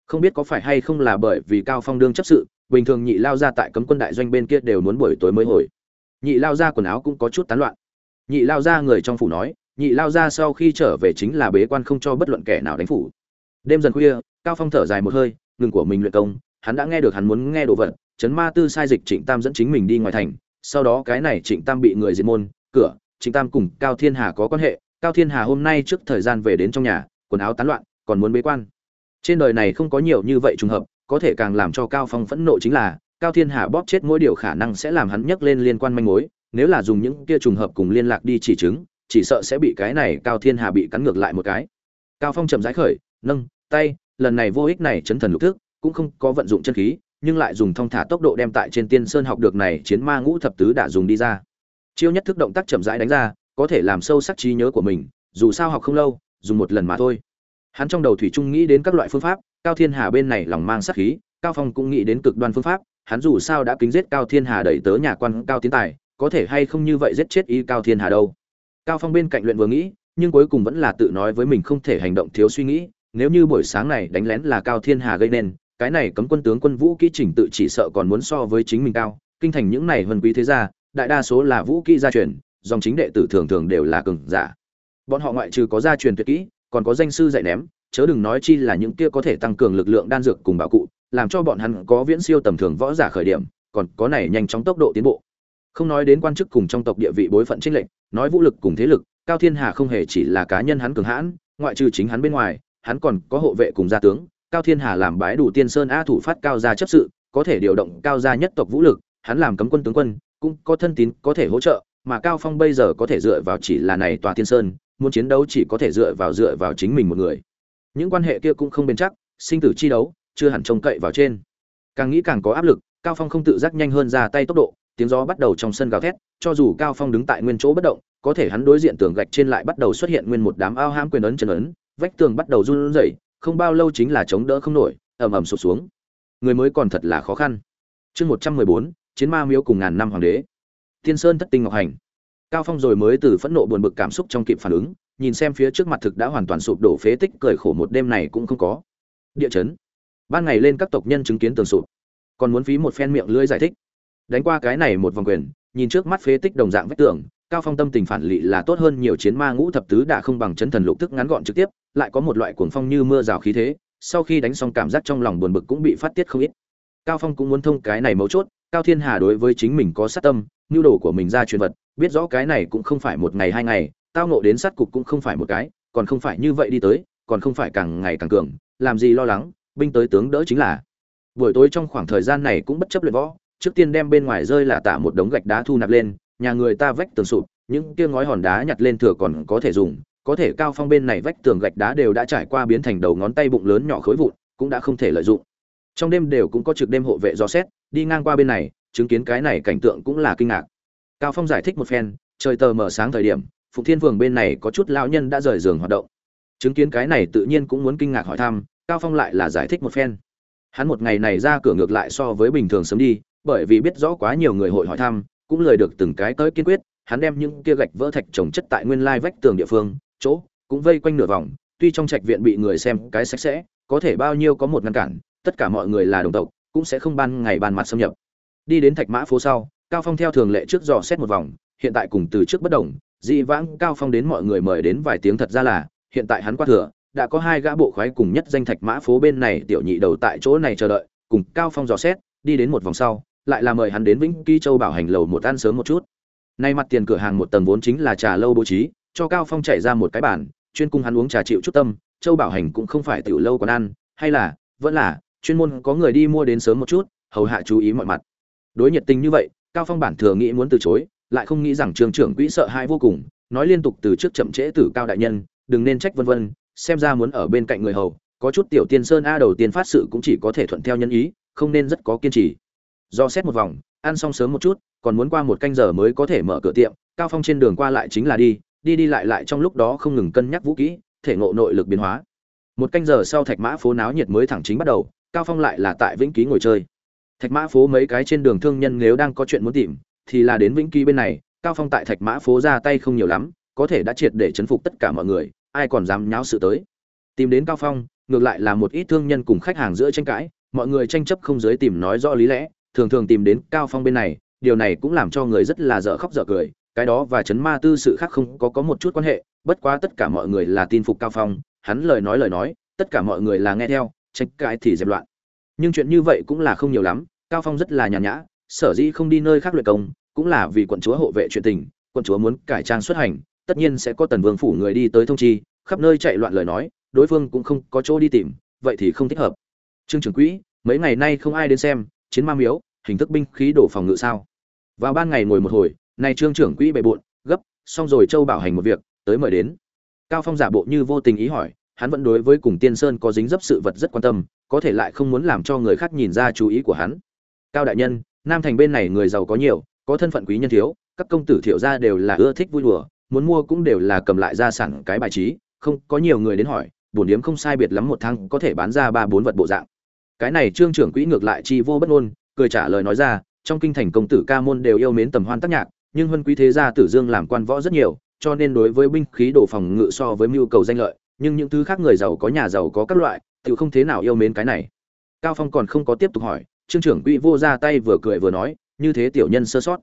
không biết có phải hay không là bởi vì cao phong đương chấp sự, bình thường nhị lao ra tại cấm quân đại doanh bên kia đều muốn buổi tối mới hồi. Nhị lao ra quần áo cũng có chút tán loạn. Nhị lao ra người trong phủ nói, nhị lao ra sau khi trở về chính là bế quan không cho bất luận kẻ nào đánh phủ. Đêm dần khuya, cao phong thở dài một hơi, ngừng của mình luyện công, hắn đã nghe được hắn muốn nghe đồ vật, chấn ma tư sai dịch trịnh tam dẫn chính mình đi ngoài thành, sau đó cái này trịnh tam bị người diệt môn, cửa, trịnh tam cùng cao thiên hà có quan hệ, cao thiên hà hôm nay trước thời gian về đến trong nhà, quần áo tán loạn, còn muốn bế quan trên đời này không có nhiều như vậy trùng hợp, có thể càng làm cho cao phong phẫn nộ chính là, cao thiên hà bóp chết mỗi điều khả năng sẽ làm hắn nhấc lên liên quan manh mối, nếu là dùng những kia trùng hợp cùng liên lạc đi chỉ chứng, chỉ sợ sẽ bị cái này cao thiên hà bị cắn ngược lại một cái. Cao phong chậm rãi khởi, nâng, tay, lần này vô ích này chấn thần lục thức, cũng không có vận dụng chân khí, nhưng lại dùng thong thả tốc độ đem tại trên tiên sơn học được này chiến ma ngũ thập tứ đã dùng đi ra. Chiêu nhất thức động tác chậm rãi đánh ra, có thể làm sâu sắc trí nhớ của mình, dù sao học không lâu, dùng một lần mà thôi hắn trong đầu thủy trung nghĩ đến các loại phương pháp, cao thiên hà bên này lòng mang sát khí, cao phong cũng nghĩ đến cực đoan phương pháp, hắn dù sao đã kính giết cao thiên hà đẩy tớ nhà quan cao tiến tài, có thể hay không như vậy giết chết y cao thiên hà đâu. Cao phong bên cạnh luyện vừa nghĩ, nhưng cuối cùng vẫn là tự nói với mình không thể hành động thiếu suy nghĩ, nếu như buổi sáng này đánh lén là cao thiên hà gây nên, cái này cấm quân tướng quân vũ kỹ trình tự chỉ sợ còn muốn so với chính mình cao, kinh thành những này vân quý thế gia, đại đa số là vũ kỹ gia truyền, dòng chính đệ tử thường thường đều là cường giả. Bọn họ ngoại trừ có gia truyền tuyệt kỹ còn có danh sư dạy ném, chớ đừng nói chi là những kia có thể tăng cường lực lượng đan dược cùng bảo cụ, làm cho bọn hắn có viễn siêu tầm thường võ giả khởi điểm, còn có này nhanh chóng tốc độ tiến bộ. Không nói đến quan chức cùng trong tộc địa vị bối phận trinh lệnh nói vũ lực cùng thế lực, cao thiên hà không hề chỉ là cá nhân hắn cường hãn, ngoại trừ chính hắn bên ngoài, hắn còn có hộ vệ cùng gia tướng, cao thiên hà làm bái đủ tiên sơn a thủ phát cao gia chấp sự, có thể điều động cao gia nhất tộc vũ lực, hắn làm cấm quân tướng quân, cũng có thân tín có thể hỗ trợ, mà cao phong bây giờ có thể dựa vào chỉ là này tòa tiên sơn muốn chiến đấu chỉ có thể dựa vào dựa vào chính mình một người. Những quan hệ kia cũng không bền chắc, sinh tử chi đấu, chưa hẳn trông cậy vào trên. Càng nghĩ càng có áp lực, cao phong không tự giác nhanh hơn ra tay tốc độ, tiếng gió bắt đầu trong sân gào thét, cho dù cao phong đứng tại nguyên chỗ bất động, có thể hắn đối diện tường gạch trên lại bắt đầu xuất hiện nguyên một đám ao hãm quyền ấn chân ấn, vách tường bắt đầu run rẩy, không bao lâu chính là chống đỡ không nổi, ầm ầm sụp xuống. Người mới còn thật là khó khăn. Chương một trăm mười bốn, chiến ma miếu cùng ngàn năm hoàng đế. Tiên sơn thất tinh ngọc hành cao phong rồi mới từ phẫn nộ buồn bực cảm xúc trong kịp phản ứng, nhìn xem phía trước mặt thực đã hoàn toàn sụp đổ phế tích, cười khổ một đêm này cũng không có. Địa chấn. Ban ngày lên các tộc nhân chứng kiến tường sụp. Còn muốn phí một phen miệng lưỡi giải thích. Đánh qua cái này một vòng quyền, nhìn trước mắt phế tích đồng dạng vách tường, cao phong tâm tình phản lị là tốt hơn nhiều chiến ma ngũ thập tứ đã không bằng chấn thần lục tức ngắn gọn trực tiếp, lại có một loại cuồng phong như mưa rào khí thế, sau khi đánh xong cảm giác trong lòng buồn bực cũng bị phát tiết không ít. Cao phong cũng muốn thông cái này mấu chốt, cao thiên hà đối với chính mình có sát tâm, nhu đồ của mình ra truyền vật biết rõ cái này cũng không phải một ngày hai ngày, tao nộ đến sát cục cũng không phải một cái, còn không phải như vậy đi tới, còn không phải càng ngày càng cường, làm gì lo lắng, binh tới tướng đỡ chính là. Buổi tối trong khoảng thời gian này cũng bất chấp luyện võ, trước tiên đem bên ngoài rơi là tạ một đống gạch đá thu nạp lên, nhà người ta vách tường sụp, những kia ngói hòn đá nhặt lên thừa còn có thể dùng, có thể cao phong bên này vách tường gạch đá đều đã trải qua biến thành đầu ngón tay bụng lớn nhỏ khối vụn, cũng đã không thể lợi dụng. Trong đêm đều cũng có trực đêm hộ vệ do xét, đi ngang qua bên này, chứng kiến cái này cảnh tượng cũng là kinh ngạc cao phong giải thích một phen, trời tờ mở sáng thời điểm, phụng thiên phường bên này có chút lão nhân đã rời giường hoạt động. Chứng kiến cái này tự nhiên cũng muốn kinh ngạc hỏi thăm, cao phong lại là giải thích một phen. Hắn một ngày này ra cửa ngược lại so với bình thường sớm đi, bởi vì biết rõ quá nhiều người hội hỏi thăm, cũng lời được từng cái tới kiên quyết, hắn đem những kia gạch vỡ thạch trồng chất tại nguyên lai vách tường địa phương, chỗ, cũng vây quanh nửa vòng, tuy trong trạch viện bị người xem cái sạch sẽ, có thể bao nhiêu có một ngăn cản, tất cả mọi người là đồng tộc, cũng sẽ không ban ngày ban mặt xâm nhập. Đi đến thạch mã phố sau cao phong theo thường lệ trước dò xét một vòng, hiện tại cùng từ trước bất đồng, dị vãng cao phong đến mọi người mời đến vài tiếng thật ra là, hiện tại hắn qua thừa, đã có hai gã bộ khoái cùng nhất danh thạch mã phố bên này tiểu nhị đầu tại chỗ này chờ đợi, cùng cao phong dò xét, đi đến một vòng sau, lại là mời hắn đến vĩnh ký châu bảo hành lầu một ăn sớm một chút. Nay mặt tiền cửa hàng một tầng vốn chính là trà lâu bố trí, cho cao phong chạy ra một cái bàn, chuyên cung hắn uống trà chịu chút tâm, châu bảo hành cũng không phải tiểu lâu còn ăn, hay là, vẫn là, chuyên môn có người đi mua đến sớm một chút, hầu hạ chú ý mọi mặt. Đối nhiệt tình như vậy cao phong bản thừa nghĩ muốn từ chối, lại không nghĩ rằng trường trưởng quỹ sợ hãi vô cùng, nói liên tục từ trước chậm trễ từ cao đại nhân, đừng nên trách vân vân, xem ra muốn ở bên cạnh người hầu, có chút tiểu tiên sơn a đầu tiên phát sự cũng chỉ có thể thuận theo nhân ý, không nên rất có kiên trì. Do xét một vòng, ăn xong sớm một chút, còn muốn qua một canh giờ mới có thể mở cửa tiệm, cao phong trên đường qua lại chính là đi đi đi lại lại trong lúc đó không ngừng cân nhắc vũ kỹ, thể ngộ nội lực biến hóa. Một canh giờ sau thạch mã phố náo nhiệt mới thẳng chính bắt đầu, cao phong lại là tại vĩnh ký ngồi chơi thạch mã phố mấy cái trên đường thương nhân nếu đang có chuyện muốn tìm, thì là đến vĩnh ký bên này, cao phong tại thạch mã phố ra tay không nhiều lắm, có thể đã triệt để chấn phục tất cả mọi người, ai còn dám nháo sự tới. Tìm đến cao phong, ngược lại là một ít thương nhân cùng khách hàng giữa tranh cãi, mọi người tranh chấp không giới tìm nói rõ lý lẽ, thường thường tìm đến cao phong bên này, điều này cũng làm cho người rất là dở khóc dở cười, cái đó và chấn ma tư sự khác không có có một chút quan hệ, bất quá tất cả mọi người là tin phục cao phong, hắn lời nói lời nói, tất cả mọi người là nghe theo, tranh cãi thì dẹp loạn nhưng chuyện như vậy cũng là không nhiều lắm, cao phong rất là nhàn nhã, sở dĩ không đi nơi khác luyện công, cũng là vì quận chúa hộ vệ chuyện tình, quận chúa muốn cải trang xuất hành, tất nhiên sẽ có tần vương phủ người đi tới thông chi, khắp nơi chạy loạn lời nói, đối phương cũng không có chỗ đi tìm, vậy thì không thích hợp. Trương trưởng quỹ, mấy ngày nay không ai đến xem, chiến ma miếu, hình thức binh khí đổ phòng ngự sao? Vào ban ngày ngồi một hồi, nay trương trưởng quỹ bệ bộn, gấp, xong rồi châu bảo hành một việc, tới mời đến. Cao phong giả bộ như vô tình ý hỏi hắn vẫn đối với cùng tiên sơn có dính dấp sự vật rất quan tâm, có thể lại không muốn làm cho người khác nhìn ra chú ý của hắn. Cao đại nhân, nam thành bên này người giàu có nhiều, có thân phận quý nhân thiếu, các công tử thiệu gia đều là ưa thích vui đùa, muốn mua cũng đều là cầm lại gia sản cái bài trí, không, có nhiều người đến hỏi, bổn điếm không sai biệt lắm một tháng có thể bán ra ba bốn vật bộ dạng. Cái này trương trưởng quỹ ngược lại chi vô bất ngôn, cười trả lời nói ra, trong kinh thành công tử ca môn đều yêu mến tầm hoan tác nhạc, nhưng huân quý thế gia tử dương làm quan võ rất nhiều, cho nên đối với binh khí đồ phòng ngự so với mưu cầu danh lợi nhưng những thứ khác người giàu có, nhà giàu có các loại tự không thế nào yêu mến cái này. Cao phong còn không có tiếp tục hỏi, trương trưởng quỹ vô ra tay vừa cười vừa nói, như thế tiểu nhân sơ sót.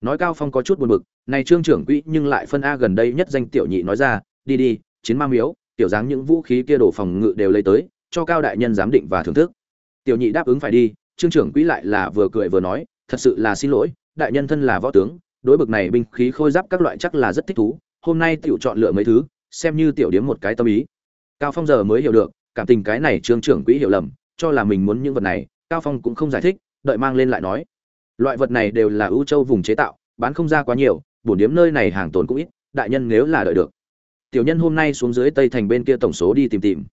Nói cao phong có chút buồn bực, này trương trưởng quỹ nhưng lại phân a gần đây nhất danh tiểu nhị nói ra, đi đi, chiến ma miếu, tiểu dáng những vũ khí kia đổ phòng ngự đều lấy tới, cho cao đại nhân giám định và thưởng thức. Tiểu nhị đáp ứng phải đi, trương trưởng quỹ lại là vừa cười vừa nói, thật sự là xin lỗi, đại nhân thân là võ tướng, đối bực này binh khí khôi giáp các loại chắc là rất thích thú, hôm nay tiểu chọn lựa mấy thứ xem như tiểu điếm một cái tâm ý. Cao phong giờ mới hiểu được, cảm tình cái này trương trưởng quỹ hiểu lầm, cho là mình muốn những vật này, cao phong cũng không giải thích, đợi mang lên lại nói. Loại vật này đều là ưu châu vùng chế tạo, bán không ra quá nhiều bổn điếm nơi này hàng tồn cũng ít, đại nhân nếu là đợi được. Tiểu nhân hôm nay xuống dưới tây thành bên kia tổng số đi tìm tìm.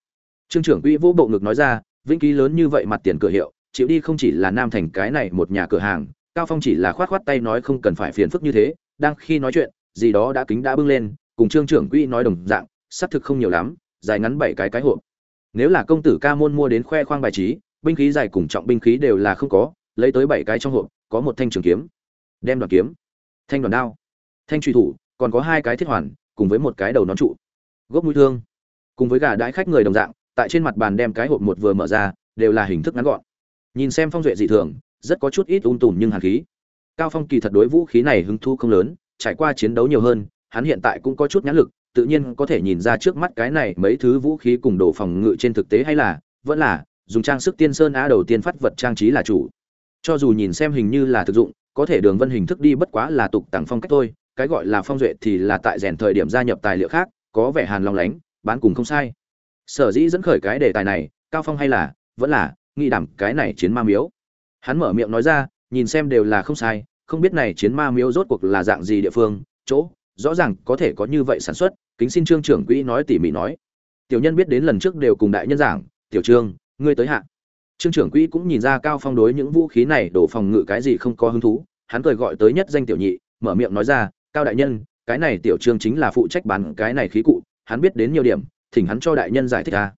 Trương trưởng quỹ vô bộ ngực nói ra, vĩnh ký lớn như vậy mặt tiền cửa hiệu, chịu đi không chỉ là nam thành cái này một nhà cửa hàng, cao phong chỉ là khoát khoát tay nói không cần phải phiền phức như thế, đang khi nói chuyện, gì đó đã kính đã bưng lên cùng trương trưởng quỹ nói đồng dạng, xác thực không nhiều lắm, dài ngắn bảy cái cái hộp. Nếu là công tử ca môn mua đến khoe khoang bài trí, binh khí dài cùng trọng binh khí đều là không có, lấy tới bảy cái trong hộp, có một thanh trường kiếm, đem đoàn kiếm, thanh đoàn đao, thanh truy thủ, còn có hai cái thiết hoàn, cùng với một cái đầu nón trụ, gốc mũi thương. Cùng với gà đãi khách người đồng dạng, tại trên mặt bàn đem cái hộp một vừa mở ra, đều là hình thức ngắn gọn. Nhìn xem phong duệ dị thường, rất có chút ít ung tùm nhưng hàn khí. Cao phong kỳ thật đối vũ khí này hứng thu không lớn, trải qua chiến đấu nhiều hơn hắn hiện tại cũng có chút nhãn lực, tự nhiên có thể nhìn ra trước mắt cái này mấy thứ vũ khí cùng đồ phòng ngự trên thực tế hay là, vẫn là, dùng trang sức tiên sơn á đầu tiên phát vật trang trí là chủ. Cho dù nhìn xem hình như là thực dụng, có thể đường vân hình thức đi bất quá là tục tặng phong cách thôi, cái gọi là phong duệ thì là tại rèn thời điểm gia nhập tài liệu khác, có vẻ hàn long lánh, bán cùng không sai. Sở dĩ dẫn khởi cái đề tài này, cao phong hay là, vẫn là nghĩ đảm cái này chiến ma miếu. Hắn mở miệng nói ra, nhìn xem đều là không sai, không biết này chiến ma miếu rốt cuộc là dạng gì địa phương, chỗ rõ ràng có thể có như vậy sản xuất, kính xin trương trưởng quỹ nói tỉ mỉ nói. Tiểu nhân biết đến lần trước đều cùng đại nhân giảng, tiểu trương, ngươi tới hạ. Trương trưởng quỹ cũng nhìn ra cao phong đối những vũ khí này đổ phòng ngự cái gì không có hứng thú, hắn cười gọi tới nhất danh tiểu nhị, mở miệng nói ra, cao đại nhân, cái này tiểu trương chính là phụ trách bán cái này khí cụ, hắn biết đến nhiều điểm, thỉnh hắn cho đại nhân giải thích ra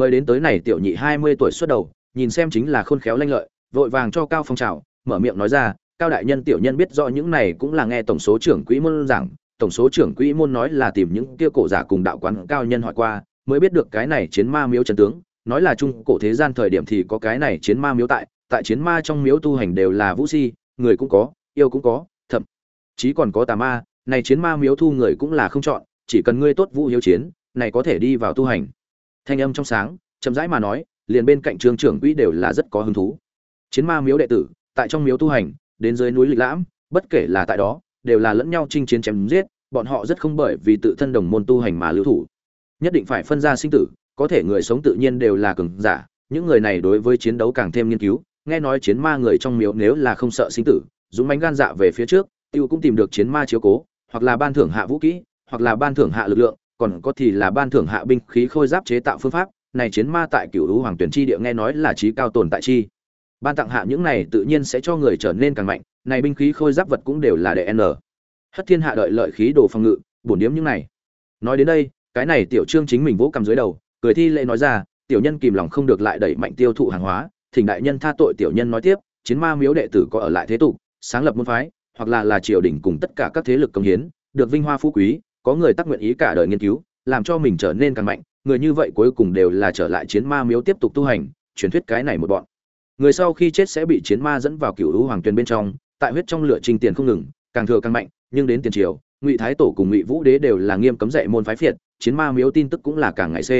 mời đến tới này tiểu nhị hai mươi tuổi xuất đầu, nhìn xem chính là khôn khéo lanh lợi, vội vàng cho cao phong trào mở miệng nói ra, cao đại nhân tiểu nhân biết rõ những này cũng là nghe tổng số trưởng quỹ môn giảng tổng số trưởng quỹ môn nói là tìm những kia cổ giả cùng đạo quán cao nhân hỏi qua, mới biết được cái này chiến ma miếu trần tướng. Nói là trung cổ thế gian thời điểm thì có cái này chiến ma miếu tại tại chiến ma trong miếu tu hành đều là vũ si, người cũng có, yêu cũng có, thậm chí còn có tà ma. Này chiến ma miếu thu người cũng là không chọn, chỉ cần ngươi tốt vũ hiếu chiến, này có thể đi vào tu hành. Thanh âm trong sáng, chậm rãi mà nói, liền bên cạnh trường trưởng quỹ đều là rất có hứng thú. Chiến ma miếu đệ tử, tại trong miếu tu hành, đến dưới núi lịch lãm, bất kể là tại đó đều là lẫn nhau chinh chiến chém giết bọn họ rất không bởi vì tự thân đồng môn tu hành mà lưu thủ. Nhất định phải phân ra sinh tử có thể người sống tự nhiên đều là cường giả những người này đối với chiến đấu càng thêm nghiên cứu nghe nói chiến ma người trong miếu nếu là không sợ sinh tử dũng mãnh gan dạ về phía trước tiêu cũng tìm được chiến ma chiếu cố hoặc là ban thưởng hạ vũ khí, hoặc là ban thưởng hạ lực lượng còn có thì là ban thưởng hạ binh khí khôi giáp chế tạo phương pháp này chiến ma tại cửu Vũ hoàng tuyển chi địa nghe nói là trí cao tồn tại chi. Ban tặng hạ những này tự nhiên sẽ cho người trở nên càng mạnh này binh khí khôi giáp vật cũng đều là đệ n. Hất thiên hạ đợi lợi khí đồ phòng ngự, bổn điếm những này. Nói đến đây, cái này tiểu trương chính mình vỗ cầm dưới đầu, cười thi lễ nói ra, tiểu nhân kìm lòng không được lại đẩy mạnh tiêu thụ hàng hóa, thỉnh đại nhân tha tội tiểu nhân nói tiếp, chiến ma miếu đệ tử có ở lại thế tục, sáng lập môn phái, hoặc là là triều đình cùng tất cả các thế lực công hiến, được vinh hoa phú quý, có người tác nguyện ý cả đời nghiên cứu, làm cho mình trở nên càng mạnh, người như vậy cuối cùng đều là trở lại chiến ma miếu tiếp tục tu hành, truyền thuyết cái này một bọn. Người sau khi chết sẽ bị chiến ma dẫn vào cựu u hoàng tuyền bên trong tại huyết trong lửa trình tiền không ngừng, càng thừa càng mạnh, nhưng đến tiền triều, ngụy thái tổ cùng ngụy vũ đế đều là nghiêm cấm dạy môn phái phiệt, chiến ma miếu tin tức cũng là càng ngày c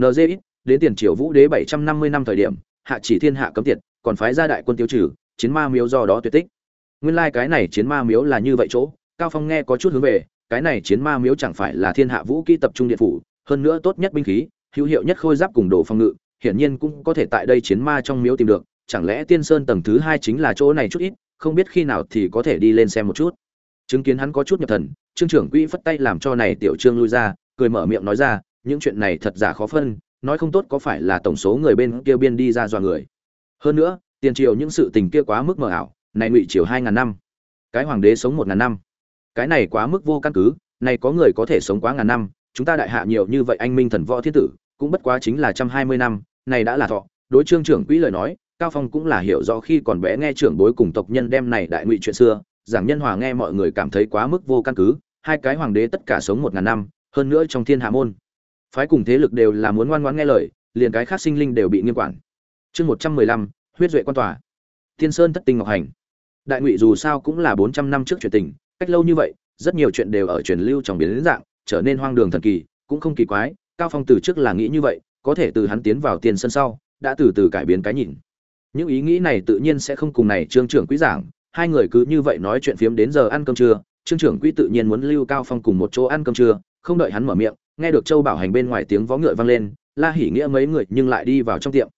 nz đến tiền triều vũ đế bảy trăm năm mươi năm thời điểm, hạ chỉ thiên hạ cấm tiệt, còn phái ra đại quân tiêu trừ, chiến ma miếu do đó tuyệt tích. Nguyên lai cái này chiến ma miếu là như vậy chỗ, cao phong nghe có chút hướng về, cái này chiến ma miếu chẳng phải là thiên hạ vũ kỹ tập trung điện phủ, hơn nữa tốt nhất binh khí, hữu hiệu nhất khôi giáp cùng đồ phòng ngự, hiển nhiên cũng có thể tại đây chiến ma trong miếu tìm được, chẳng lẽ tiên sơn tầng thứ hai chính là chỗ này chút ít không biết khi nào thì có thể đi lên xem một chút. Chứng kiến hắn có chút nhập thần, trương trưởng quỹ phất tay làm cho này tiểu trương lui ra, cười mở miệng nói ra, những chuyện này thật giả khó phân, nói không tốt có phải là tổng số người bên kia biên đi ra dọa người. Hơn nữa, tiền triều những sự tình kia quá mức mờ ảo, này ngụy triều hai ngàn năm, cái hoàng đế sống một ngàn năm. Cái này quá mức vô căn cứ, này có người có thể sống quá ngàn năm, chúng ta đại hạ nhiều như vậy anh minh thần võ thiên tử, cũng bất quá chính là trăm hai mươi năm, này đã là thọ. Đối trương trưởng quỹ lời nói cao phong cũng là hiểu rõ khi còn bé nghe trưởng bối cùng tộc nhân đem này đại ngụy chuyện xưa, giảng nhân hòa nghe mọi người cảm thấy quá mức vô căn cứ, hai cái hoàng đế tất cả sống một ngàn năm, hơn nữa trong thiên hạ môn. Phái cùng thế lực đều là muốn ngoan ngoãn nghe lời, liền cái khác sinh linh đều bị nghiêm quản. Chương một trăm mười lăm, huyết duệ quan tòa. Thiên sơn thất tinh ngọc hành. Đại ngụy dù sao cũng là bốn trăm năm trước chuyện tình, cách lâu như vậy, rất nhiều chuyện đều ở truyền lưu trong biến dạng, trở nên hoang đường thần kỳ, cũng không kỳ quái, cao phong từ trước là nghĩ như vậy, có thể từ hắn tiến vào tiền sân sau, đã từ từ cải biến cái nhìn những ý nghĩ này tự nhiên sẽ không cùng này trương trưởng quý giảng. Hai người cứ như vậy nói chuyện phiếm đến giờ ăn cơm trưa, trương trưởng quỹ tự nhiên muốn lưu cao phong cùng một chỗ ăn cơm trưa, không đợi hắn mở miệng, nghe được châu bảo hành bên ngoài tiếng vó ngựa vang lên, la hỉ nghĩa mấy người nhưng lại đi vào trong tiệm.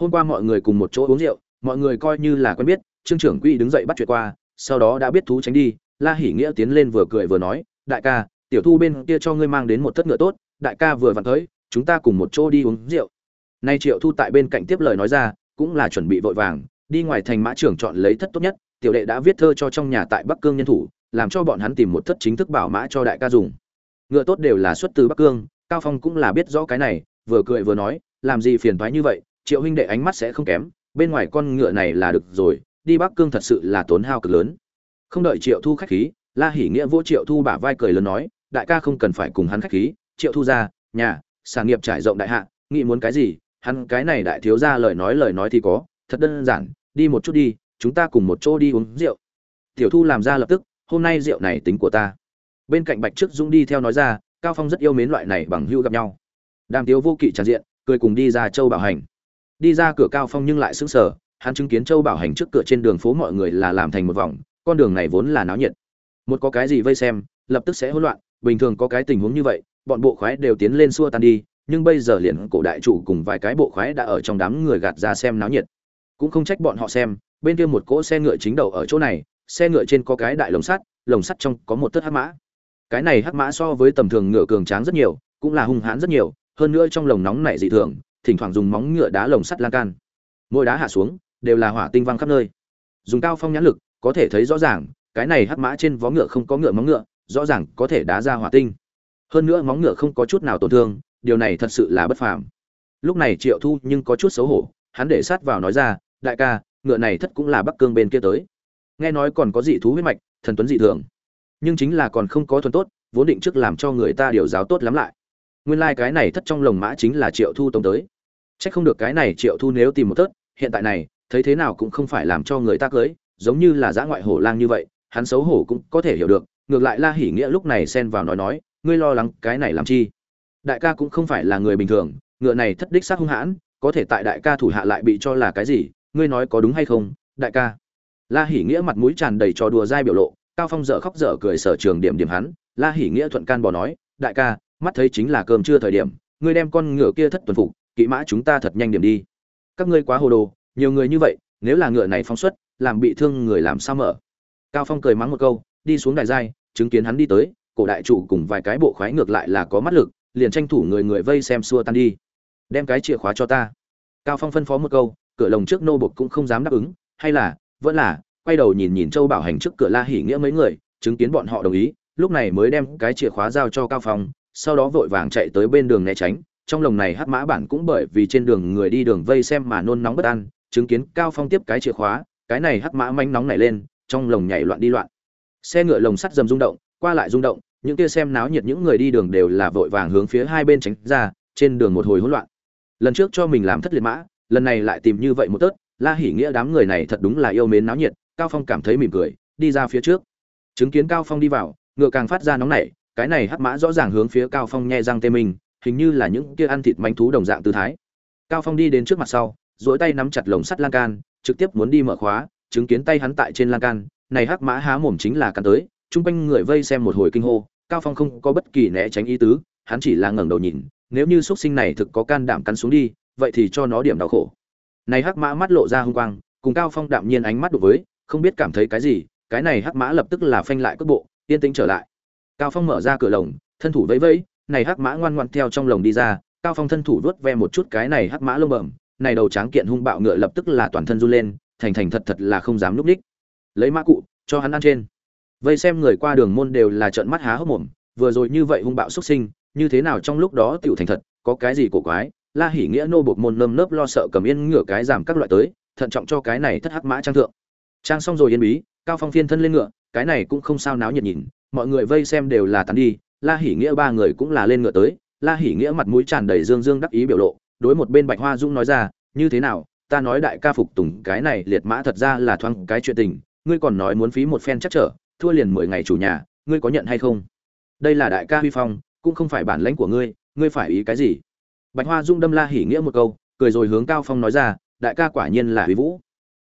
Hôm qua mọi người cùng một chỗ uống rượu, mọi người coi như là quen biết, trương trưởng quỹ đứng dậy bắt chuyện qua, sau đó đã biết thú tránh đi. La hỉ nghĩa tiến lên vừa cười vừa nói, đại ca, tiểu thu bên kia cho ngươi mang đến một thất ngựa tốt, đại ca vừa vặn tới, chúng ta cùng một chỗ đi uống rượu. Nay triệu thu tại bên cạnh tiếp lời nói ra cũng là chuẩn bị vội vàng, đi ngoài thành mã trưởng chọn lấy thất tốt nhất, tiểu đệ đã viết thơ cho trong nhà tại bắc cương nhân thủ, làm cho bọn hắn tìm một thất chính thức bảo mã cho đại ca dùng. Ngựa tốt đều là xuất từ bắc cương, cao phong cũng là biết rõ cái này, vừa cười vừa nói, làm gì phiền toái như vậy, triệu huynh đệ ánh mắt sẽ không kém, bên ngoài con ngựa này là được rồi, đi bắc cương thật sự là tốn hao cực lớn. Không đợi triệu thu khách khí, la hỉ nghĩa vỗ triệu thu bả vai cười lớn nói, đại ca không cần phải cùng hắn khách khí, triệu thu ra, nhà, sản nghiệp trải rộng đại hạ, nghĩ muốn cái gì hắn cái này đại thiếu ra lời nói lời nói thì có, thật đơn giản, đi một chút đi, chúng ta cùng một chỗ đi uống rượu. Tiểu thu làm ra lập tức, hôm nay rượu này tính của ta. Bên cạnh bạch trước dũng đi theo nói ra, cao phong rất yêu mến loại này bằng hưu gặp nhau. Đàm tiếu vô kỵ tràn diện, cười cùng đi ra châu bảo hành. Đi ra cửa cao phong nhưng lại sững sờ, hắn chứng kiến châu bảo hành trước cửa trên đường phố mọi người là làm thành một vòng, con đường này vốn là náo nhiệt. Một có cái gì vây xem, lập tức sẽ hỗn loạn, bình thường có cái tình huống như vậy, bọn bộ khoái đều tiến lên xua tan đi nhưng bây giờ liền cổ đại chủ cùng vài cái bộ khoái đã ở trong đám người gạt ra xem náo nhiệt. Cũng không trách bọn họ xem, bên kia một cỗ xe ngựa chính đầu ở chỗ này, xe ngựa trên có cái đại lồng sắt lồng sắt trong có một tấc hắc mã. Cái này hắc mã so với tầm thường ngựa cường tráng rất nhiều, cũng là hung hãn rất nhiều, hơn nữa trong lồng nóng này dị thường, thỉnh thoảng dùng móng ngựa đá lồng sắt lan can. Mỗi đá hạ xuống, đều là hỏa tinh văng khắp nơi. Dùng cao phong nhãn lực, có thể thấy rõ ràng, cái này hắc mã trên vó ngựa không có ngựa móng ngựa, rõ ràng có thể đá ra hỏa tinh. Hơn nữa móng ngựa không có chút nào tổn thương điều này thật sự là bất phàm. Lúc này triệu thu nhưng có chút xấu hổ hắn để sát vào nói ra đại ca ngựa này thất cũng là bắc cương bên kia tới. Nghe nói còn có dị thú huyết mạch thần tuấn dị thường. Nhưng chính là còn không có thuần tốt vốn định trước làm cho người ta điều giáo tốt lắm lại. Nguyên lai cái này thất trong lồng mã chính là triệu thu tông tới. Chắc không được cái này Triệu Thu nếu tìm một tớt, hiện tại này, thấy thế nào cũng không phải làm cho người ta cưới, giống như là dã ngoại hổ lang như vậy, hắn xấu hổ cũng có thể hiểu được, ngược lại La Hỉ Nghĩa lúc này xen vào nói nói, ngươi lo lắng cái này làm chi? Đại ca cũng không phải là người bình thường, ngựa này thất đích xác hung hãn, có thể tại đại ca thủ hạ lại bị cho là cái gì, ngươi nói có đúng hay không, đại ca? La Hỉ Nghĩa mặt mũi tràn đầy trò đùa dai biểu lộ, Cao Phong dở khóc dở cười sở trường điểm điểm hắn, La Hỉ Nghĩa thuận can bò nói, đại ca, mắt thấy chính là cơm trưa thời điểm, ngươi đem con ngựa kia thất tuần phục, kỵ mã chúng ta thật nhanh điểm đi các ngươi quá hồ đồ nhiều người như vậy nếu là ngựa này phóng xuất làm bị thương người làm sao mở cao phong cười mắng một câu đi xuống đài giai chứng kiến hắn đi tới cổ đại chủ cùng vài cái bộ khoái ngược lại là có mắt lực liền tranh thủ người người vây xem xua tan đi. Đem cái chìa khóa cho ta. Cao phong phân phó một câu, cửa lồng trước nô bộc cũng không dám đáp ứng, hay là, vẫn là, quay đầu nhìn nhìn châu bảo hành trước cửa la hỉ nghĩa mấy người, chứng kiến bọn họ đồng ý, lúc này mới đem cái chìa khóa giao cho cao phong, sau đó vội vàng chạy tới bên đường né tránh, trong lồng này hắc mã bản cũng bởi vì trên đường người đi đường vây xem mà nôn nóng bất an, chứng kiến cao phong tiếp cái chìa khóa, cái này hắc mã manh nóng nảy lên, trong lồng nhảy loạn đi loạn. Xe ngựa lồng sắt dầm rung động, qua lại rung động những kia xem náo nhiệt những người đi đường đều là vội vàng hướng phía hai bên tránh ra, trên đường một hồi hỗn loạn. Lần trước cho mình làm thất liệt mã, lần này lại tìm như vậy một tớt, la hỉ nghĩa đám người này thật đúng là yêu mến náo nhiệt, cao phong cảm thấy mỉm cười, đi ra phía trước. Chứng kiến cao phong đi vào, ngựa càng phát ra nóng nảy, cái này hắc mã rõ ràng hướng phía cao phong nhe răng tê mình, hình như là những kia ăn thịt manh thú đồng dạng tư thái. Cao phong đi đến trước mặt sau, duỗi tay nắm chặt lồng sắt lan can, trực tiếp muốn đi mở khóa, chứng kiến tay hắn tại trên lan can, này hắc mã há mồm chính là cắn tới, chung quanh người vây xem một hồi kinh hô cao phong không có bất kỳ né tránh ý tứ hắn chỉ là ngẩng đầu nhìn nếu như xuất sinh này thực có can đảm cắn xuống đi vậy thì cho nó điểm đau khổ này hắc mã mắt lộ ra hung quang cùng cao phong đạm nhiên ánh mắt đối với không biết cảm thấy cái gì cái này hắc mã lập tức là phanh lại cước bộ yên tĩnh trở lại cao phong mở ra cửa lồng thân thủ vẫy vẫy này hắc mã ngoan ngoan theo trong lồng đi ra, Cao Phong thân thủ vuốt ve một chút cái này hắc mã lông bẩm, này đầu tráng kiện hung bạo ngựa lập tức là toàn thân run lên, thành thành thật thật là không dám núp ních. Lấy mã cụ, cho hắn ăn trên. Vây xem người qua đường môn đều là trợn mắt há hốc mồm, vừa rồi như vậy hung bạo xuất sinh, như thế nào trong lúc đó tiểu thành thật, có cái gì cổ quái? La Hỉ Nghĩa nô buộc môn nơm nớp lo sợ cầm yên ngựa cái giảm các loại tới, thận trọng cho cái này thất hắc mã trang thượng. Trang xong rồi yên bí, Cao Phong phiên thân lên ngựa, cái này cũng không sao náo nhiệt nhìn, mọi người vây xem đều là tán đi, La Hỉ Nghĩa ba người cũng là lên ngựa tới, La Hỉ Nghĩa mặt mũi tràn đầy dương dương đắc ý biểu lộ, đối một bên Bạch Hoa Dung nói ra, như thế nào, ta nói đại ca phục tùng cái này liệt mã thật ra là thoáng cái chuyện tình, ngươi còn nói muốn phí một phen chắc trở, thua liền mười ngày chủ nhà, ngươi có nhận hay không? Đây là đại ca huy phong, cũng không phải bản lãnh của ngươi, ngươi phải ý cái gì? Bạch Hoa Dung đâm La Hỉ Nghĩa một câu, cười rồi hướng Cao Phong nói ra, đại ca quả nhiên là huy vũ.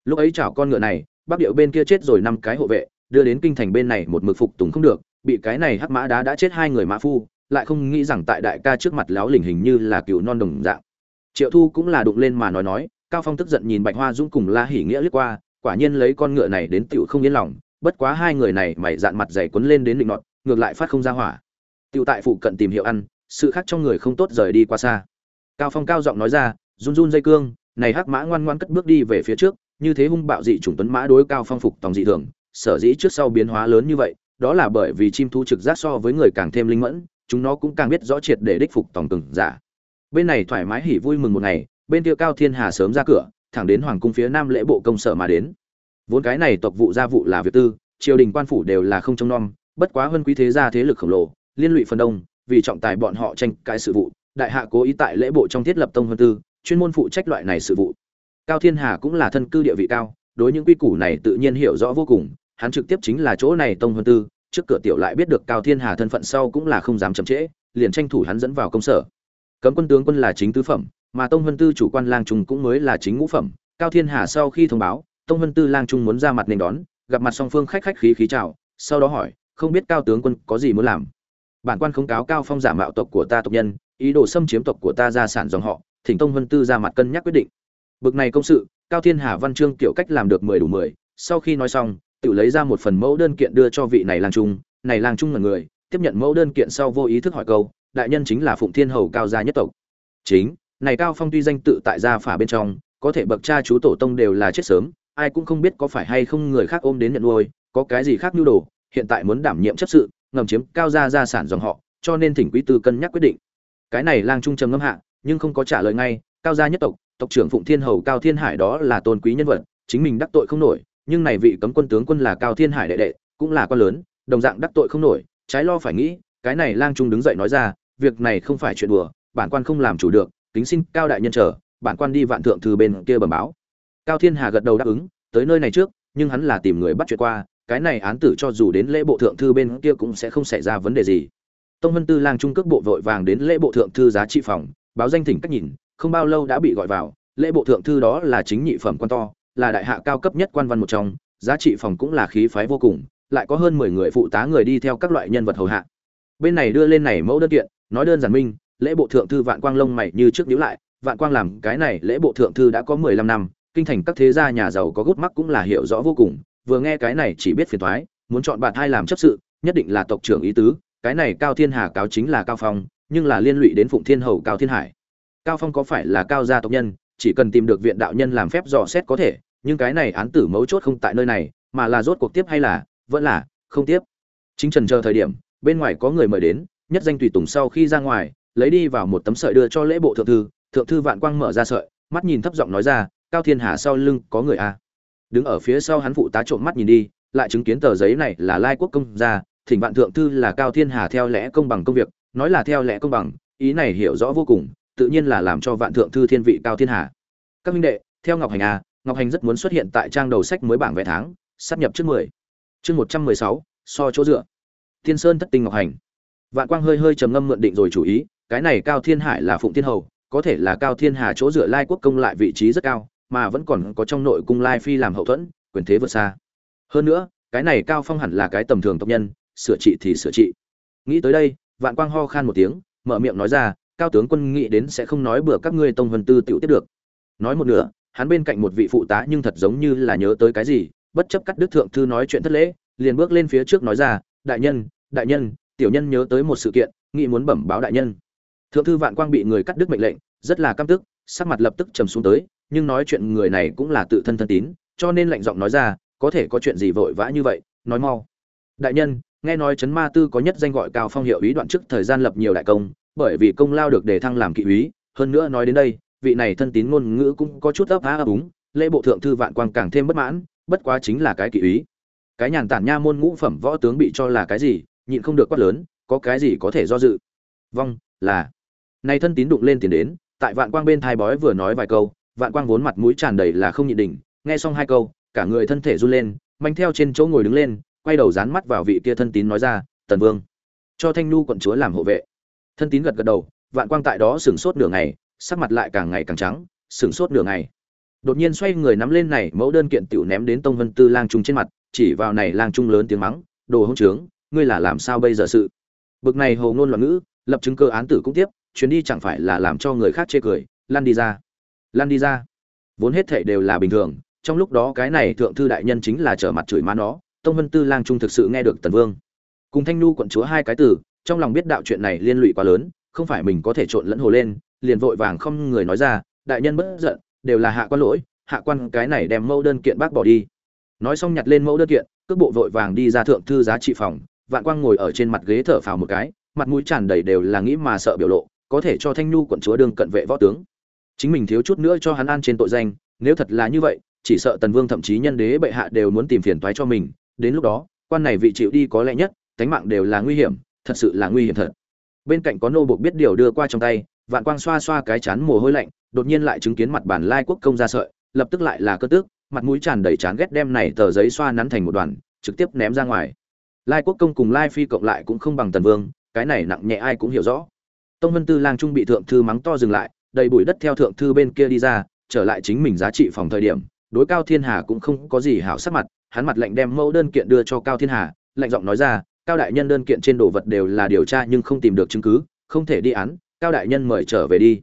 Lúc ấy chảo con ngựa này, bắc điệu bên kia chết rồi năm cái hộ vệ đưa đến kinh thành bên này một mực phục tùng không được bị cái này hắc mã đá đã chết hai người mã phu lại không nghĩ rằng tại đại ca trước mặt láo lình hình như là cựu non đồng dạng triệu thu cũng là đụng lên mà nói nói cao phong tức giận nhìn bạch hoa dũng cùng la hỉ nghĩa lướt qua quả nhiên lấy con ngựa này đến tiểu không yên lòng bất quá hai người này mày dạn mặt dày quấn lên đến định nọt, ngược lại phát không ra hỏa. Tựu tại phụ cận tìm hiệu ăn, sự khác trong người không tốt rời đi qua xa. Cao phong cao giọng nói ra, run run dây cương, này hắc mã ngoan ngoan cất bước đi về phía trước, như thế hung bạo dị chủng tuấn mã đối cao phong phục tòng dị thường, sở dĩ trước sau biến hóa lớn như vậy, đó là bởi vì chim thu trực giác so với người càng thêm linh mẫn, chúng nó cũng càng biết rõ triệt để đích phục tòng từng giả. Bên này thoải mái hỉ vui mừng một ngày, bên kia cao thiên hà sớm ra cửa, thẳng đến hoàng cung phía nam lễ bộ công sở mà đến vốn cái này tộc vụ gia vụ là việc tư, triều đình quan phủ đều là không trông nom, bất quá hơn quý thế gia thế lực khổng lồ, liên lụy phần đông, vì trọng tài bọn họ tranh cãi sự vụ, đại hạ cố ý tại lễ bộ trong thiết lập tông hơn tư, chuyên môn phụ trách loại này sự vụ. Cao thiên hà cũng là thân cư địa vị cao, đối những quy củ này tự nhiên hiểu rõ vô cùng, hắn trực tiếp chính là chỗ này tông hơn tư, trước cửa tiểu lại biết được cao thiên hà thân phận sau cũng là không dám chậm trễ, liền tranh thủ hắn dẫn vào công sở. Cấm quân tướng quân là chính tứ phẩm, mà tông hơn tư chủ quan lang trùng cũng mới là chính ngũ phẩm, cao thiên hà sau khi thông báo tông vân tư lang trung muốn ra mặt nên đón, gặp mặt song phương khách khách khí khí chào, sau đó hỏi, không biết cao tướng quân có gì muốn làm? Bản quan không cáo cao phong giả mạo tộc của ta tộc nhân, ý đồ xâm chiếm tộc của ta gia sản dòng họ, thỉnh tông vân tư ra mặt cân nhắc quyết định. Bực này công sự, cao thiên hà văn chương kiểu cách làm được mười đủ mười, sau khi nói xong, tự lấy ra một phần mẫu đơn kiện đưa cho vị này lang trung. Này lang trung là người, tiếp nhận mẫu đơn kiện sau vô ý thức hỏi câu, đại nhân chính là phụng thiên hầu cao gia nhất tộc. Chính, này cao phong tuy danh tự tại gia phả bên trong, có thể bậc cha chú tổ tông đều là chết sớm ai cũng không biết có phải hay không người khác ôm đến nhận nuôi, có cái gì khác nhu đồ, hiện tại muốn đảm nhiệm chấp sự, ngầm chiếm cao gia gia sản dòng họ, cho nên thỉnh quý tư cân nhắc quyết định. Cái này lang trung trầm ngâm hạ, nhưng không có trả lời ngay, cao gia nhất tộc tộc trưởng phụng thiên hầu cao thiên hải đó là tôn quý nhân vật, chính mình đắc tội không nổi, nhưng này vị cấm quân tướng quân là cao thiên hải đệ đệ, cũng là quan lớn, đồng dạng đắc tội không nổi, trái lo phải nghĩ, cái này lang trung đứng dậy nói ra, việc này không phải chuyện đùa, bản quan không làm chủ được, kính xin cao đại nhân chờ, bản quan đi vạn thượng thư bên kia bẩm báo cao thiên hà gật đầu đáp ứng, tới nơi này trước, nhưng hắn là tìm người bắt chuyện qua, cái này án tử cho dù đến lễ bộ thượng thư bên kia cũng sẽ không xảy ra vấn đề gì. Tông Hân tư lang trung cước bộ vội vàng đến lễ bộ thượng thư giá trị phòng, báo danh thỉnh cách nhìn, không bao lâu đã bị gọi vào, lễ bộ thượng thư đó là chính nhị phẩm quan to, là đại hạ cao cấp nhất quan văn một trong, giá trị phòng cũng là khí phái vô cùng, lại có hơn mười người phụ tá người đi theo các loại nhân vật hầu hạ. Bên này đưa lên này mẫu đơn kiện, nói đơn giản minh, lễ bộ thượng thư vạn quang lông mày như trước nhíu lại, vạn quang làm cái này lễ bộ thượng thư đã có mười lăm năm kinh thành các thế gia nhà giàu có gút mắc cũng là hiểu rõ vô cùng, vừa nghe cái này chỉ biết phiền thoái, muốn chọn bạn hai làm chấp sự, nhất định là tộc trưởng ý tứ, cái này cao thiên hà cáo chính là cao phong, nhưng là liên lụy đến phụng thiên hầu cao thiên hải. Cao phong có phải là cao gia tộc nhân, chỉ cần tìm được viện đạo nhân làm phép dò xét có thể, nhưng cái này án tử mấu chốt không tại nơi này, mà là rốt cuộc tiếp hay là, vẫn là, không tiếp. Chính trần chờ thời điểm, bên ngoài có người mời đến, nhất danh tùy tùng sau khi ra ngoài, lấy đi vào một tấm sợi đưa cho lễ bộ thượng thư thượng thư vạn quang mở ra sợi, mắt nhìn thấp giọng nói ra cao thiên hà sau lưng có người a. Đứng ở phía sau hắn phụ tá trộm mắt nhìn đi, lại chứng kiến tờ giấy này là lai quốc công gia thỉnh vạn thượng thư là cao thiên hà theo lẽ công bằng công việc, nói là theo lẽ công bằng, ý này hiểu rõ vô cùng, tự nhiên là làm cho vạn thượng thư thiên vị cao thiên hà. Các minh đệ, theo ngọc hành a, ngọc hành rất muốn xuất hiện tại trang đầu sách mới bảng vé tháng, sắp nhập trước mười. Chương một trăm mười sáu, so chỗ dựa. Thiên sơn thất tinh ngọc hành. Vạn quang hơi hơi trầm ngâm mượn định rồi chủ ý, cái này cao thiên hải là phụng thiên hầu, có thể là cao thiên hà chỗ dựa lai quốc công lại vị trí rất cao mà vẫn còn có trong nội cung lai phi làm hậu thuẫn, quyền thế vượt xa. Hơn nữa, cái này cao phong hẳn là cái tầm thường tộc nhân, sửa trị thì sửa trị. Nghĩ tới đây, vạn quang ho khan một tiếng, mở miệng nói ra, cao tướng quân nghĩ đến sẽ không nói bừa các ngươi tông vân tư tiểu tiếp được. Nói một nửa, hắn bên cạnh một vị phụ tá nhưng thật giống như là nhớ tới cái gì, bất chấp cắt đức thượng thư nói chuyện thất lễ, liền bước lên phía trước nói ra, đại nhân đại nhân, tiểu nhân nhớ tới một sự kiện, nghĩ muốn bẩm báo đại nhân. Thượng thư vạn quang bị người cắt đứt mệnh lệnh, rất là căm tức, sắc mặt lập tức trầm xuống tới nhưng nói chuyện người này cũng là tự thân thân tín, cho nên lạnh giọng nói ra, có thể có chuyện gì vội vã như vậy, nói mau. Đại nhân, nghe nói trấn ma tư có nhất danh gọi cao phong hiệu ý đoạn trước thời gian lập nhiều đại công, bởi vì công lao được đề thăng làm kỵ úy, hơn nữa nói đến đây, vị này thân tín ngôn ngữ cũng có chút ấp á ấp úng, lễ bộ thượng thư vạn quang càng thêm bất mãn, bất quá chính là cái kỵ úy. Cái nhàn tản nha môn ngũ phẩm võ tướng bị cho là cái gì, nhịn không được quát lớn, có cái gì có thể do dự. Vong, là. Nay thân tín đụng lên tiền đến, tại vạn quang bên thai bói vừa nói vài câu vạn quang vốn mặt mũi tràn đầy là không nhịn đỉnh, nghe xong hai câu, cả người thân thể run lên, manh theo trên chỗ ngồi đứng lên, quay đầu dán mắt vào vị kia thân tín nói ra, tần vương, cho thanh nu quận chúa làm hộ vệ. Thân tín gật gật đầu, vạn quang tại đó sửng sốt nửa ngày, sắc mặt lại càng ngày càng trắng, sửng sốt nửa ngày. Đột nhiên xoay người nắm lên này, mẫu đơn kiện tiểu ném đến tông vân tư lang trung trên mặt, chỉ vào này lang trung lớn tiếng mắng, đồ hỗn trướng, ngươi là làm sao bây giờ sự? Bực này hồ ngôn loạn ngữ, lập chứng cơ án tử cũng tiếp, chuyến đi chẳng phải là làm cho người khác chê cười, lăn đi ra lan đi ra. Vốn hết thảy đều là bình thường, trong lúc đó cái này thượng thư đại nhân chính là trở mặt chửi má nó, tông vân tư lang trung thực sự nghe được tần vương. Cùng thanh nu quận chúa hai cái từ, trong lòng biết đạo chuyện này liên lụy quá lớn, không phải mình có thể trộn lẫn hồ lên, liền vội vàng không người nói ra, đại nhân bất giận, đều là hạ quan lỗi, hạ quan cái này đem mẫu đơn kiện bác bỏ đi. Nói xong nhặt lên mẫu đơn kiện, cước bộ vội vàng đi ra thượng thư giá trị phòng, vạn quang ngồi ở trên mặt ghế thở phào một cái, mặt mũi tràn đầy đều là nghĩ mà sợ biểu lộ, có thể cho thanh Nu quận chúa đương cận vệ võ tướng chính mình thiếu chút nữa cho hắn an trên tội danh, nếu thật là như vậy, chỉ sợ tần vương thậm chí nhân đế bệ hạ đều muốn tìm phiền toái cho mình. Đến lúc đó, quan này vị chịu đi có lẽ nhất, tánh mạng đều là nguy hiểm, thật sự là nguy hiểm thật. Bên cạnh có nô buộc biết điều đưa qua trong tay, vạn quang xoa xoa cái chán mồ hôi lạnh, đột nhiên lại chứng kiến mặt bản lai quốc công ra sợi, lập tức lại là cơ tước mặt mũi tràn đầy chán ghét đem này tờ giấy xoa nắn thành một đoàn, trực tiếp ném ra ngoài. Lai quốc công cùng lai phi cộng lại cũng không bằng tần vương, cái này nặng nhẹ ai cũng hiểu rõ. Tông vân tư lang trung bị thượng thư mắng to dừng lại đầy bụi đất theo thượng thư bên kia đi ra, trở lại chính mình giá trị phòng thời điểm. Đối cao thiên hà cũng không có gì hảo sắc mặt, hắn mặt lạnh đem mẫu đơn kiện đưa cho cao thiên hà, lạnh giọng nói ra, cao đại nhân đơn kiện trên đồ vật đều là điều tra nhưng không tìm được chứng cứ, không thể đi án, cao đại nhân mời trở về đi.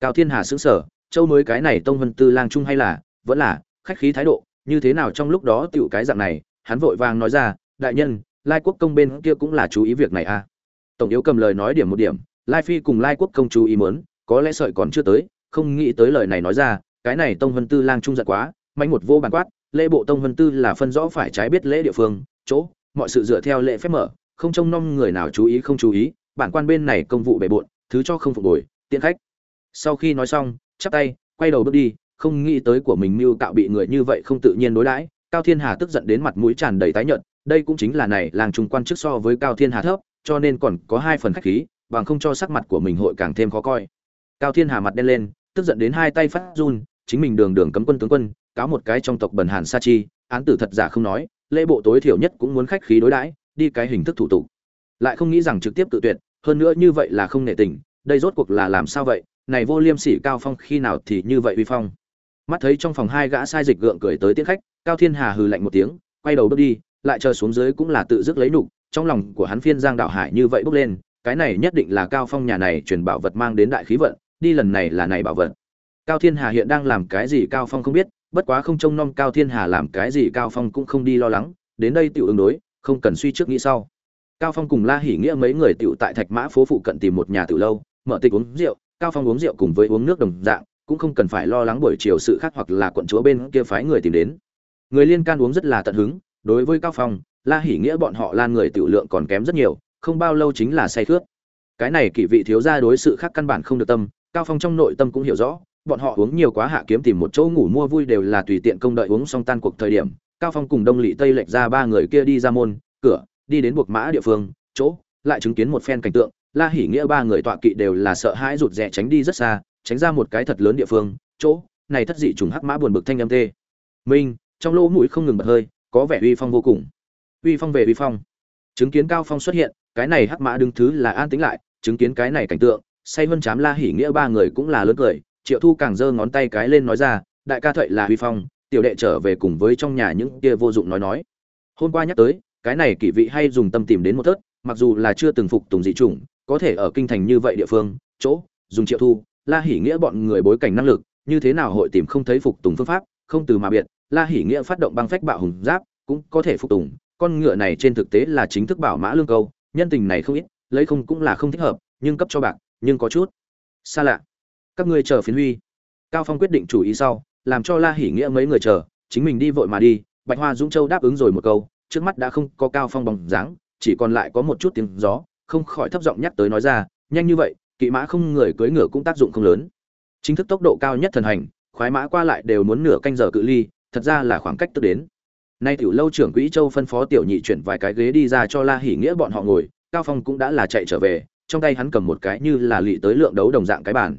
Cao thiên hà xứng sở châu mới cái này tông vân tư lang trung hay là? Vẫn là, khách khí thái độ, như thế nào trong lúc đó tựu cái dạng này? Hắn vội vàng nói ra, đại nhân, lai quốc công bên kia cũng là chú ý việc này à? Tổng yếu cầm lời nói điểm một điểm, lai phi cùng lai quốc công chú ý mớn có lẽ sợi còn chưa tới, không nghĩ tới lời này nói ra, cái này tông vân tư lang trung giận quá mạnh một vô bàn quát, lễ bộ tông vân tư là phân rõ phải trái biết lễ địa phương, chỗ, mọi sự dựa theo lễ phép mở, không trông nom người nào chú ý không chú ý, bản quan bên này công vụ bề bộn, thứ cho không phục hồi, tiện khách. Sau khi nói xong, chắp tay, quay đầu bước đi, không nghĩ tới của mình mưu tạo bị người như vậy không tự nhiên đối đãi, cao thiên hà tức giận đến mặt mũi tràn đầy tái nhợt, đây cũng chính là này, làng trung quan chức so với cao thiên hà thấp, cho nên còn có hai phần khách khí, bằng không cho sắc mặt của mình hội càng thêm khó coi cao thiên hà mặt đen lên, tức giận đến hai tay phát run, chính mình đường đường cấm quân tướng quân, cáo một cái trong tộc bần hàn sa chi, án tử thật giả không nói, lễ bộ tối thiểu nhất cũng muốn khách khí đối đãi, đi cái hình thức thủ tục. Lại không nghĩ rằng trực tiếp tự tuyệt, hơn nữa như vậy là không nể tình, đây rốt cuộc là làm sao vậy, này vô liêm sỉ cao phong khi nào thì như vậy uy phong. Mắt thấy trong phòng hai gã sai dịch gượng cười tới tiễn khách, cao thiên hà hừ lạnh một tiếng, quay đầu bước đi, lại chờ xuống dưới cũng là tự dứt lấy nục, trong lòng của hắn phiên giang đạo hải như vậy bước lên, cái này nhất định là cao phong nhà này truyền bảo vật mang đến đại khí vận đi lần này là này bảo vật. Cao thiên hà hiện đang làm cái gì cao phong không biết, bất quá không trông nom cao thiên hà làm cái gì cao phong cũng không đi lo lắng, đến đây tiểu ứng đối, không cần suy trước nghĩ sau. Cao phong cùng la hỉ nghĩa mấy người tiểu tại thạch mã phố phụ cận tìm một nhà tiểu lâu, mở tịch uống rượu, cao phong uống rượu cùng với uống nước đồng dạng, cũng không cần phải lo lắng buổi chiều sự khác hoặc là quận chúa bên kia phái người tìm đến. Người liên can uống rất là tận hứng, đối với cao phong, la hỉ nghĩa bọn họ lan người tiểu lượng còn kém rất nhiều, không bao lâu chính là say khướt. Cái này kỷ vị thiếu gia đối sự khác căn bản không được tâm cao phong trong nội tâm cũng hiểu rõ, bọn họ uống nhiều quá hạ kiếm tìm một chỗ ngủ mua vui đều là tùy tiện công đợi uống xong tan cuộc thời điểm. Cao phong cùng đông lỵ tây lệch ra ba người kia đi ra môn, cửa, đi đến buộc mã địa phương, chỗ, lại chứng kiến một phen cảnh tượng. La hỉ nghĩa ba người tọa kỵ đều là sợ hãi rụt rè tránh đi rất xa, tránh ra một cái thật lớn địa phương, chỗ, này thất dị trùng hắc mã buồn bực thanh âm tê. Minh, trong lỗ mũi không ngừng bật hơi, có vẻ uy phong vô cùng. Uy phong về uy phong. Chứng kiến cao phong xuất hiện, cái này hắc mã đứng thứ là an tĩnh lại, chứng kiến cái này cảnh tượng say vân chám la hỉ nghĩa ba người cũng là lớn cười, triệu thu càng giơ ngón tay cái lên nói ra, đại ca thậy là huy phong, tiểu đệ trở về cùng với trong nhà những kia vô dụng nói nói. Hôm qua nhắc tới, cái này kỷ vị hay dùng tâm tìm đến một thớt, mặc dù là chưa từng phục tùng dị chủng, có thể ở kinh thành như vậy địa phương, chỗ, dùng triệu thu, la hỉ nghĩa bọn người bối cảnh năng lực, như thế nào hội tìm không thấy phục tùng phương pháp, không từ mà biệt, la hỉ nghĩa phát động băng phách bạo hùng giáp, cũng có thể phục tùng, con ngựa này trên thực tế là chính thức bảo mã lương câu, nhân tình này không ít, lấy không cũng là không thích hợp, nhưng cấp cho bạc nhưng có chút xa lạ. Các ngươi chờ phiến huy. Cao phong quyết định chủ ý sau, làm cho la hỉ nghĩa mấy người chờ, chính mình đi vội mà đi, bạch hoa dũng châu đáp ứng rồi một câu, trước mắt đã không có cao phong bóng dáng, chỉ còn lại có một chút tiếng gió, không khỏi thấp giọng nhắc tới nói ra, nhanh như vậy, kỵ mã không người cưỡi ngựa cũng tác dụng không lớn. Chính thức tốc độ cao nhất thần hành, khoái mã qua lại đều muốn nửa canh giờ cự ly, thật ra là khoảng cách tức đến. Nay tiểu lâu trưởng quỹ châu phân phó tiểu nhị chuyển vài cái ghế đi ra cho la hỉ nghĩa bọn họ ngồi, cao phong cũng đã là chạy trở về trong tay hắn cầm một cái như là lị tới lượng đấu đồng dạng cái bàn.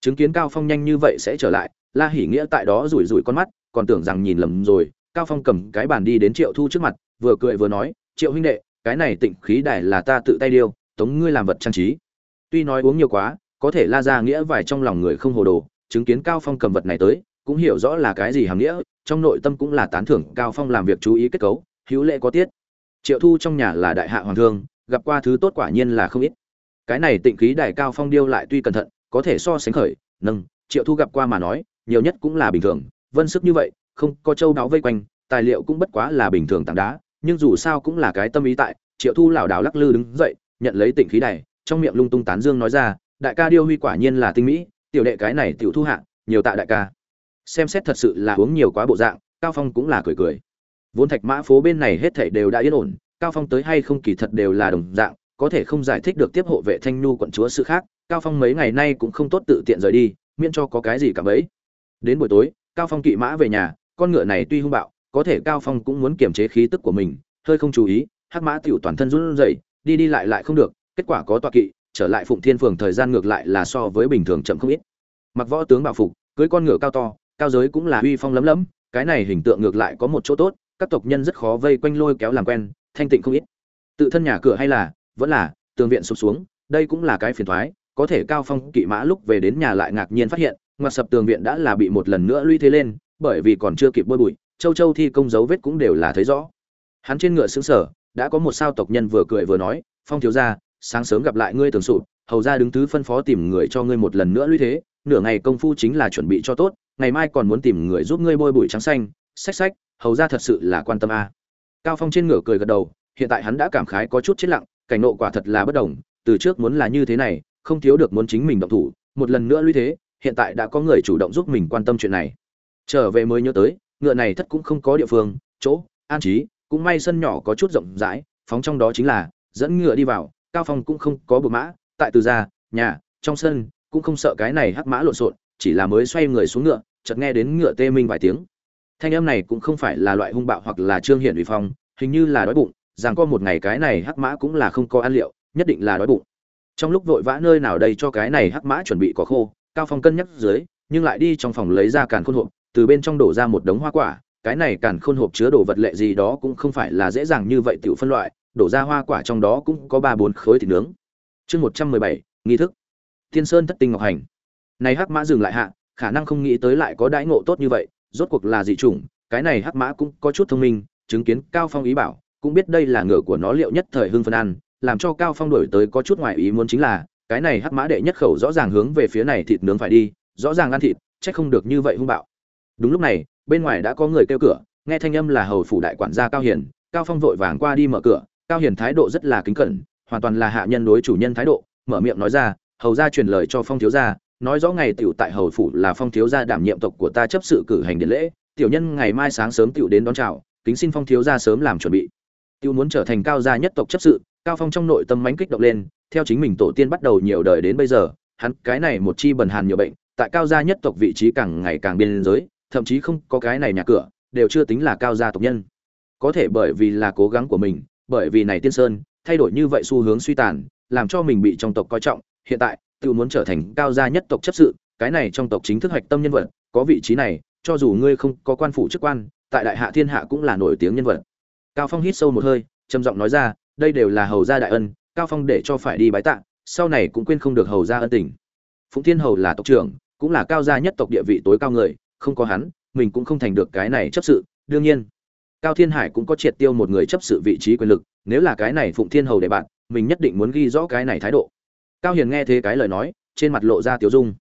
Chứng kiến cao phong nhanh như vậy sẽ trở lại, la hỉ nghĩa tại đó rủi rủi con mắt, còn tưởng rằng nhìn lầm rồi, cao phong cầm cái bàn đi đến triệu thu trước mặt, vừa cười vừa nói, triệu huynh đệ, cái này tịnh khí đài là ta tự tay điêu, tống ngươi làm vật trang trí. Tuy nói uống nhiều quá, có thể la ra nghĩa vài trong lòng người không hồ đồ, chứng kiến cao phong cầm vật này tới, cũng hiểu rõ là cái gì hàm nghĩa, trong nội tâm cũng là tán thưởng cao phong làm việc chú ý kết cấu, hữu lễ có tiết. Triệu thu trong nhà là đại hạ hoàng thương, gặp qua thứ tốt quả nhiên là không ít cái này tịnh khí đài cao phong điêu lại tuy cẩn thận, có thể so sánh khởi, nâng, triệu thu gặp qua mà nói, nhiều nhất cũng là bình thường, vân sức như vậy, không có châu đáo vây quanh, tài liệu cũng bất quá là bình thường tảng đá, nhưng dù sao cũng là cái tâm ý tại, triệu thu lảo đảo lắc lư đứng dậy, nhận lấy tịnh khí đài, trong miệng lung tung tán dương nói ra, đại ca điêu huy quả nhiên là tinh mỹ, tiểu đệ cái này tiểu thu hạ, nhiều tạ đại ca. Xem xét thật sự là uống nhiều quá bộ dạng, cao phong cũng là cười cười. Vốn thạch mã phố bên này hết thảy đều đã yên ổn, cao phong tới hay không kỳ thật đều là đồng dạng có thể không giải thích được tiếp hộ vệ thanh nhu quận chúa sự khác, cao phong mấy ngày nay cũng không tốt tự tiện rời đi, miễn cho có cái gì cả bấy đến buổi tối, cao phong kỵ mã về nhà, con ngựa này tuy hung bạo, có thể cao phong cũng muốn kiềm chế khí tức của mình, hơi không chú ý, hắc mã tiểu toàn thân run rẩy, đi đi lại lại không được, kết quả có tọa kỵ, trở lại phụng thiên phường thời gian ngược lại là so với bình thường chậm không ít. Mặc võ tướng bảo phục, cưới con ngựa cao to, cao giới cũng là uy phong lấm lấm, cái này hình tượng ngược lại có một chỗ tốt, các tộc nhân rất khó vây quanh lôi kéo làm quen, thanh tịnh không ít. Tự thân nhà cửa hay là vẫn là, tường viện sụp xuống, đây cũng là cái phiền thoái, có thể cao phong, kỵ mã lúc về đến nhà lại ngạc nhiên phát hiện ngoặt sập tường viện đã là bị một lần nữa lũy thế lên, bởi vì còn chưa kịp bôi bụi, châu châu thi công dấu vết cũng đều là thấy rõ. Hắn trên ngựa xứng sở đã có một sao tộc nhân vừa cười vừa nói, phong thiếu gia, sáng sớm gặp lại ngươi tường sụp, hầu ra đứng thứ phân phó tìm người cho ngươi một lần nữa lũy thế, nửa ngày công phu chính là chuẩn bị cho tốt, ngày mai còn muốn tìm người giúp ngươi bôi bụi trắng xanh. Xách xách, hầu ra thật sự là quan tâm a. Cao phong trên ngựa cười gật đầu, hiện tại hắn đã cảm khái có chút chết lặng cảnh nộ quả thật là bất đồng, từ trước muốn là như thế này, không thiếu được muốn chính mình động thủ, một lần nữa lũy thế, hiện tại đã có người chủ động giúp mình quan tâm chuyện này. Trở về mới nhớ tới, ngựa này thất cũng không có địa phương, chỗ, an trí, cũng may sân nhỏ có chút rộng rãi, phóng trong đó chính là, dẫn ngựa đi vào, cao phong cũng không có bờ mã, tại từ ra, nhà, trong sân, cũng không sợ cái này hắc mã lộn xộn, chỉ là mới xoay người xuống ngựa, chợt nghe đến ngựa tê minh vài tiếng. Thanh âm này cũng không phải là loại hung bạo hoặc là trương hiển uy phong, hình như là đói bụng rằng có một ngày cái này hắc mã cũng là không có ăn liệu, nhất định là đói bụng. Trong lúc vội vã nơi nào đây cho cái này hắc mã chuẩn bị có khô, cao phong cân nhắc dưới, nhưng lại đi trong phòng lấy ra càn khôn hộp, từ bên trong đổ ra một đống hoa quả. Cái này càn khôn hộp chứa đồ vật lệ gì đó cũng không phải là dễ dàng như vậy tiểu phân loại, đổ ra hoa quả trong đó cũng có ba bốn khối thịt nướng. Chương một trăm mười bảy, nghi thức. Thiên sơn thất tinh ngọc hành. Này hắc mã dừng lại hạ, khả năng không nghĩ tới lại có đãi ngộ tốt như vậy, rốt cuộc là dị chủng, cái này hắc mã cũng có chút thông minh, chứng kiến cao phong ý bảo cũng biết đây là ngựa của nó liệu nhất thời hưng phân ăn, làm cho cao phong đổi tới có chút ngoài ý muốn chính là, cái này hắc mã đệ nhất khẩu rõ ràng hướng về phía này thịt nướng phải đi, rõ ràng ăn thịt trách không được như vậy hung bạo. Đúng lúc này, bên ngoài đã có người kêu cửa, nghe thanh âm là hầu phủ đại quản gia cao hiền, cao phong vội vàng qua đi mở cửa, cao hiền thái độ rất là kính cẩn, hoàn toàn là hạ nhân đối chủ nhân thái độ, mở miệng nói ra, hầu gia truyền lời cho phong thiếu gia, nói rõ ngày tiểu tại hầu phủ là phong thiếu gia đảm nhiệm tộc của ta chấp sự cử hành điện lễ, tiểu nhân ngày mai sáng sớm tiểu đến đón chào, kính xin phong thiếu gia sớm làm chuẩn bị. Tiêu muốn trở thành cao gia nhất tộc chấp sự, cao phong trong nội tâm mãnh kích động lên, theo chính mình tổ tiên bắt đầu nhiều đời đến bây giờ, hắn cái này một chi bần hàn nhiều bệnh, tại cao gia nhất tộc vị trí càng ngày càng biên giới, thậm chí không có cái này nhà cửa, đều chưa tính là cao gia tộc nhân. Có thể bởi vì là cố gắng của mình, bởi vì này tiên sơn, thay đổi như vậy xu hướng suy tàn, làm cho mình bị trong tộc coi trọng, hiện tại tự muốn trở thành cao gia nhất tộc chấp sự, cái này trong tộc chính thức hoạch tâm nhân vật, có vị trí này, cho dù ngươi không có quan phủ chức quan, tại đại hạ thiên hạ cũng là nổi tiếng nhân vật cao phong hít sâu một hơi, trầm giọng nói ra, đây đều là hầu gia đại ân, cao phong để cho phải đi bái tạ, sau này cũng quên không được hầu gia ân tình. Phụng thiên hầu là tộc trưởng, cũng là cao gia nhất tộc địa vị tối cao người, không có hắn, mình cũng không thành được cái này chấp sự, đương nhiên. Cao thiên hải cũng có triệt tiêu một người chấp sự vị trí quyền lực, nếu là cái này phụng thiên hầu để bạn, mình nhất định muốn ghi rõ cái này thái độ. Cao hiền nghe thế cái lời nói, trên mặt lộ ra tiểu dung.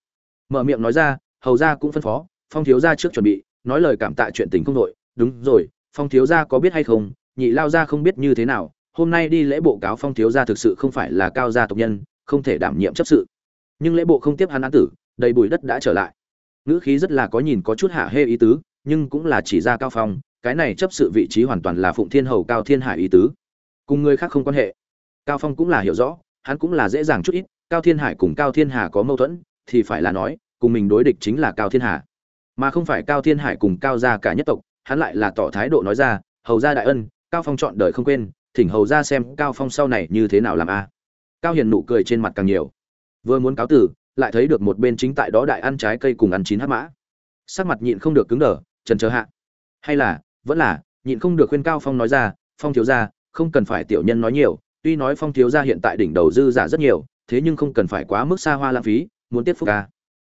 Mở miệng nói ra, hầu gia cũng phân phó, phong thiếu gia trước chuẩn bị, nói lời cảm tạ chuyện tình không đội. Đúng rồi, phong thiếu gia có biết hay không? Nhị lao gia không biết như thế nào, hôm nay đi lễ bộ cáo phong thiếu gia thực sự không phải là cao gia tộc nhân, không thể đảm nhiệm chấp sự. Nhưng lễ bộ không tiếp hắn án tử, đầy bụi đất đã trở lại. Ngữ khí rất là có nhìn có chút hạ hê ý tứ, nhưng cũng là chỉ ra cao phong, cái này chấp sự vị trí hoàn toàn là phụng thiên hầu cao thiên hải ý tứ. Cùng người khác không quan hệ. Cao phong cũng là hiểu rõ, hắn cũng là dễ dàng chút ít, cao thiên hải cùng cao thiên hà có mâu thuẫn, thì phải là nói, cùng mình đối địch chính là cao thiên hà. Mà không phải cao thiên hải cùng cao gia cả nhất tộc, hắn lại là tỏ thái độ nói ra, hầu gia đại ân cao phong chọn đời không quên, thỉnh hầu ra xem cao phong sau này như thế nào làm a. Cao hiền nụ cười trên mặt càng nhiều. Vừa muốn cáo tử, lại thấy được một bên chính tại đó đại ăn trái cây cùng ăn chín hát mã. Sắc mặt nhịn không được cứng đờ, trần chờ hạ. Hay là, vẫn là, nhịn không được khuyên cao phong nói ra, phong thiếu gia, không cần phải tiểu nhân nói nhiều, tuy nói phong thiếu gia hiện tại đỉnh đầu dư giả rất nhiều, thế nhưng không cần phải quá mức xa hoa lãng phí, muốn tiếp phúc ca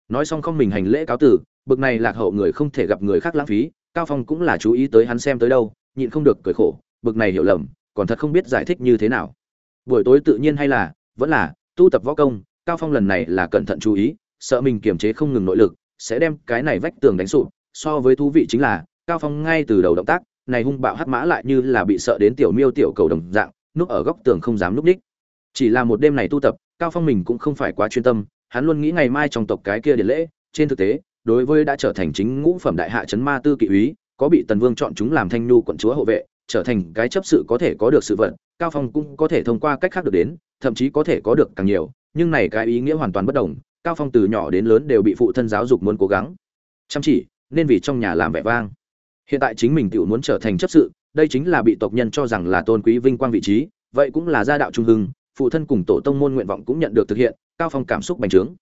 nói xong không mình hành lễ cáo tử, bực này lạc hậu người không thể gặp người khác lãng phí, cao phong cũng là chú ý tới hắn xem tới đâu, nhịn không được cười khổ bực này hiểu lầm, còn thật không biết giải thích như thế nào. Buổi tối tự nhiên hay là, vẫn là, tu tập võ công, cao phong lần này là cẩn thận chú ý, sợ mình kiềm chế không ngừng nội lực, sẽ đem cái này vách tường đánh sụp. So với thú vị chính là, cao phong ngay từ đầu động tác, này hung bạo hắc mã lại như là bị sợ đến tiểu miêu tiểu cầu đồng dạng, núp ở góc tường không dám núp đích. Chỉ là một đêm này tu tập, cao phong mình cũng không phải quá chuyên tâm, hắn luôn nghĩ ngày mai trong tộc cái kia điện lễ, trên thực tế, đối với đã trở thành chính ngũ phẩm đại hạ chấn ma tư kỵ úy, có bị tần vương chọn chúng làm thanh nhu quận chúa hộ vệ trở thành cái chấp sự có thể có được sự vận cao phong cũng có thể thông qua cách khác được đến, thậm chí có thể có được càng nhiều, nhưng này cái ý nghĩa hoàn toàn bất đồng, cao phong từ nhỏ đến lớn đều bị phụ thân giáo dục muốn cố gắng. Chăm chỉ, nên vì trong nhà làm vẻ vang. Hiện tại chính mình tự muốn trở thành chấp sự, đây chính là bị tộc nhân cho rằng là tôn quý vinh quang vị trí, vậy cũng là gia đạo trung hưng, phụ thân cùng tổ tông môn nguyện vọng cũng nhận được thực hiện, cao phong cảm xúc bành trướng.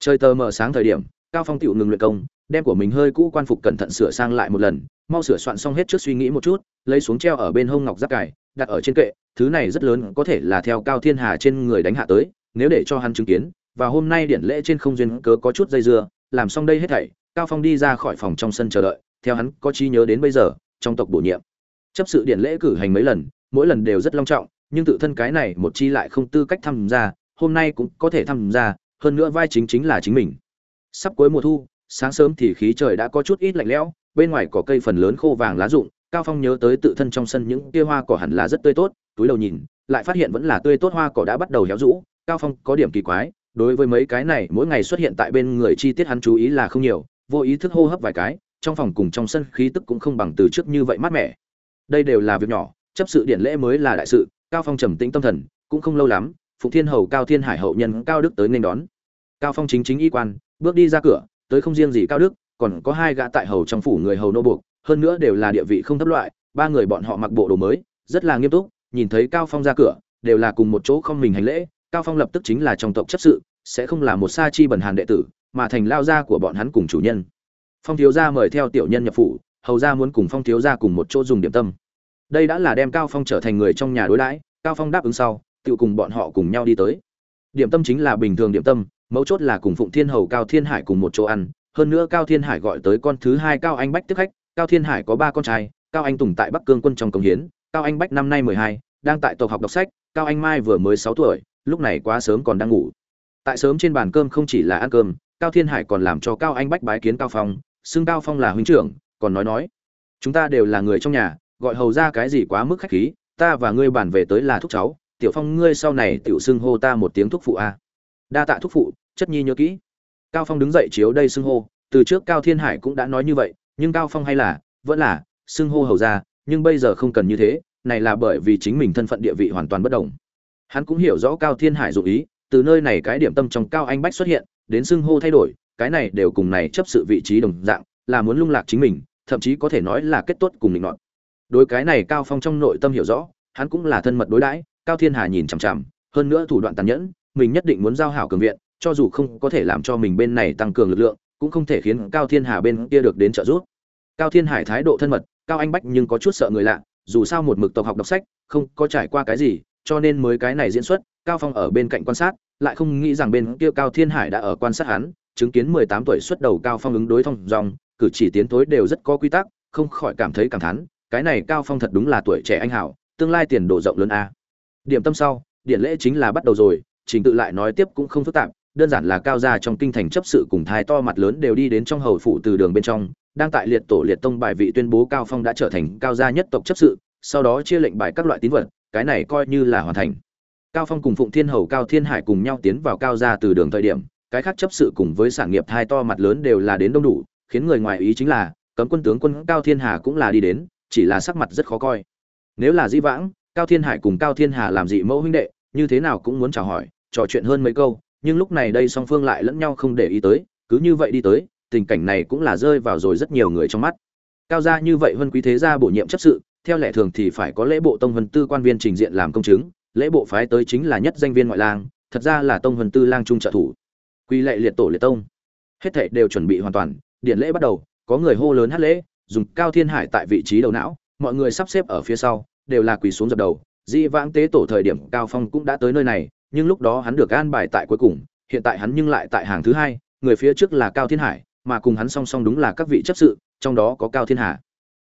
Trời tờ mờ sáng thời điểm, cao phong tiểu ngừng luyện công đem của mình hơi cũ quan phục cẩn thận sửa sang lại một lần, mau sửa soạn xong hết trước suy nghĩ một chút, lấy xuống treo ở bên hông ngọc giáp cải đặt ở trên kệ, thứ này rất lớn, có thể là theo cao thiên hà trên người đánh hạ tới, nếu để cho hắn chứng kiến, và hôm nay điển lễ trên không duyên cớ có chút dây dưa, làm xong đây hết thảy, cao phong đi ra khỏi phòng trong sân chờ đợi, theo hắn có chi nhớ đến bây giờ, trong tộc bổ nhiệm. Chấp sự điển lễ cử hành mấy lần, mỗi lần đều rất long trọng, nhưng tự thân cái này một chi lại không tư cách tham gia, hôm nay cũng có thể tham gia, hơn nữa vai chính chính là chính mình. Sắp cuối mùa thu sáng sớm thì khí trời đã có chút ít lạnh lẽo, bên ngoài có cây phần lớn khô vàng lá rụng, cao phong nhớ tới tự thân trong sân những kia hoa cỏ hẳn là rất tươi tốt, túi đầu nhìn, lại phát hiện vẫn là tươi tốt hoa cỏ đã bắt đầu héo rũ. Cao phong có điểm kỳ quái, đối với mấy cái này, mỗi ngày xuất hiện tại bên người chi tiết hắn chú ý là không nhiều, vô ý thức hô hấp vài cái, trong phòng cùng trong sân khí tức cũng không bằng từ trước như vậy mát mẻ. Đây đều là việc nhỏ, chấp sự điện lễ mới là đại sự, cao phong trầm tĩnh tâm thần, cũng không lâu lắm, phụng thiên hầu, cao thiên hải hậu nhân, cao đức tới nên đón. Cao phong chính chính y quan, bước đi ra cửa tới không riêng gì cao đức, còn có hai gã tại hầu trong phủ người hầu nô buộc, hơn nữa đều là địa vị không thấp loại, ba người bọn họ mặc bộ đồ mới, rất là nghiêm túc, nhìn thấy cao phong ra cửa, đều là cùng một chỗ không mình hành lễ, cao phong lập tức chính là trong tộc chấp sự, sẽ không là một sa chi bẩn hàn đệ tử, mà thành lao gia của bọn hắn cùng chủ nhân. Phong thiếu gia mời theo tiểu nhân nhập phủ, hầu gia muốn cùng phong thiếu gia cùng một chỗ dùng điểm tâm. Đây đã là đem cao phong trở thành người trong nhà đối đãi, cao phong đáp ứng sau, tự cùng bọn họ cùng nhau đi tới. Điểm tâm chính là bình thường điểm tâm mấu chốt là cùng phụng thiên hầu, cao thiên hải cùng một chỗ ăn. Hơn nữa cao thiên hải gọi tới con thứ hai cao anh bách tiếp khách. Cao thiên hải có ba con trai, cao anh tùng tại bắc cương quân trong công hiến, cao anh bách năm nay mười hai, đang tại tộc học đọc sách, cao anh mai vừa mới sáu tuổi, lúc này quá sớm còn đang ngủ. Tại sớm trên bàn cơm không chỉ là ăn cơm, cao thiên hải còn làm cho cao anh bách bái kiến cao phong, xưng cao phong là huynh trưởng, còn nói nói, chúng ta đều là người trong nhà, gọi hầu ra cái gì quá mức khách khí, ta và ngươi bàn về tới là thúc cháu, tiểu phong ngươi sau này tiểu xưng hô ta một tiếng thúc phụ a đa tạ thúc phụ, chất nhi nhớ kỹ. Cao phong đứng dậy chiếu đây xưng hô. Từ trước cao thiên hải cũng đã nói như vậy, nhưng cao phong hay là, vẫn là, xưng hô hầu ra, nhưng bây giờ không cần như thế, này là bởi vì chính mình thân phận địa vị hoàn toàn bất đồng. Hắn cũng hiểu rõ cao thiên hải dụ ý, từ nơi này cái điểm tâm trong cao anh bách xuất hiện, đến xưng hô thay đổi, cái này đều cùng này chấp sự vị trí đồng dạng, là muốn lung lạc chính mình, thậm chí có thể nói là kết tốt cùng định nọt. Đối cái này cao phong trong nội tâm hiểu rõ, hắn cũng là thân mật đối đãi, cao thiên hà nhìn chằm chằm, hơn nữa thủ đoạn tàn nhẫn mình nhất định muốn giao hảo cường viện, cho dù không có thể làm cho mình bên này tăng cường lực lượng, cũng không thể khiến cao thiên hà bên kia được đến trợ giúp. Cao thiên hải thái độ thân mật, cao anh bách nhưng có chút sợ người lạ, dù sao một mực tộc học đọc sách, không có trải qua cái gì, cho nên mới cái này diễn xuất, cao phong ở bên cạnh quan sát, lại không nghĩ rằng bên kia cao thiên hải đã ở quan sát hắn, chứng kiến 18 tuổi xuất đầu cao phong ứng đối thông dòng, cử chỉ tiến tối đều rất có quy tắc, không khỏi cảm thấy cảm thán, cái này cao phong thật đúng là tuổi trẻ anh hảo, tương lai tiền đồ rộng lớn a. Điểm tâm sau, điện lễ chính là bắt đầu rồi trình tự lại nói tiếp cũng không phức tạp, đơn giản là cao gia trong kinh thành chấp sự cùng thái to mặt lớn đều đi đến trong hầu phủ từ đường bên trong, đang tại liệt tổ liệt tông bài vị tuyên bố cao phong đã trở thành cao gia nhất tộc chấp sự, sau đó chia lệnh bài các loại tín vật, cái này coi như là hoàn thành. Cao phong cùng phụng thiên hầu, cao thiên hải cùng nhau tiến vào cao gia từ đường thời điểm, cái khác chấp sự cùng với sản nghiệp thai to mặt lớn đều là đến đông đủ, khiến người ngoài ý chính là, cấm quân tướng quân cao thiên hà cũng là đi đến, chỉ là sắc mặt rất khó coi. Nếu là di vãng, cao thiên hải cùng cao thiên hà làm dị mẫu huynh đệ, như thế nào cũng muốn chào hỏi trò chuyện hơn mấy câu, nhưng lúc này đây song phương lại lẫn nhau không để ý tới, cứ như vậy đi tới, tình cảnh này cũng là rơi vào rồi rất nhiều người trong mắt. Cao gia như vậy hơn quý thế gia bổ nhiệm chấp sự, theo lệ thường thì phải có lễ bộ tông vân tư quan viên trình diện làm công chứng, lễ bộ phái tới chính là nhất danh viên ngoại lang, thật ra là tông vân tư lang trung trợ thủ. Quy lệ liệt tổ liệt tông. Hết thảy đều chuẩn bị hoàn toàn điện lễ bắt đầu, có người hô lớn hát lễ, dùng cao thiên hải tại vị trí đầu não, mọi người sắp xếp ở phía sau, đều là quỳ xuống dập đầu. Di vãng tế tổ thời điểm cao phong cũng đã tới nơi này nhưng lúc đó hắn được an bài tại cuối cùng, hiện tại hắn nhưng lại tại hàng thứ hai, người phía trước là cao thiên hải, mà cùng hắn song song đúng là các vị chấp sự, trong đó có cao thiên hà.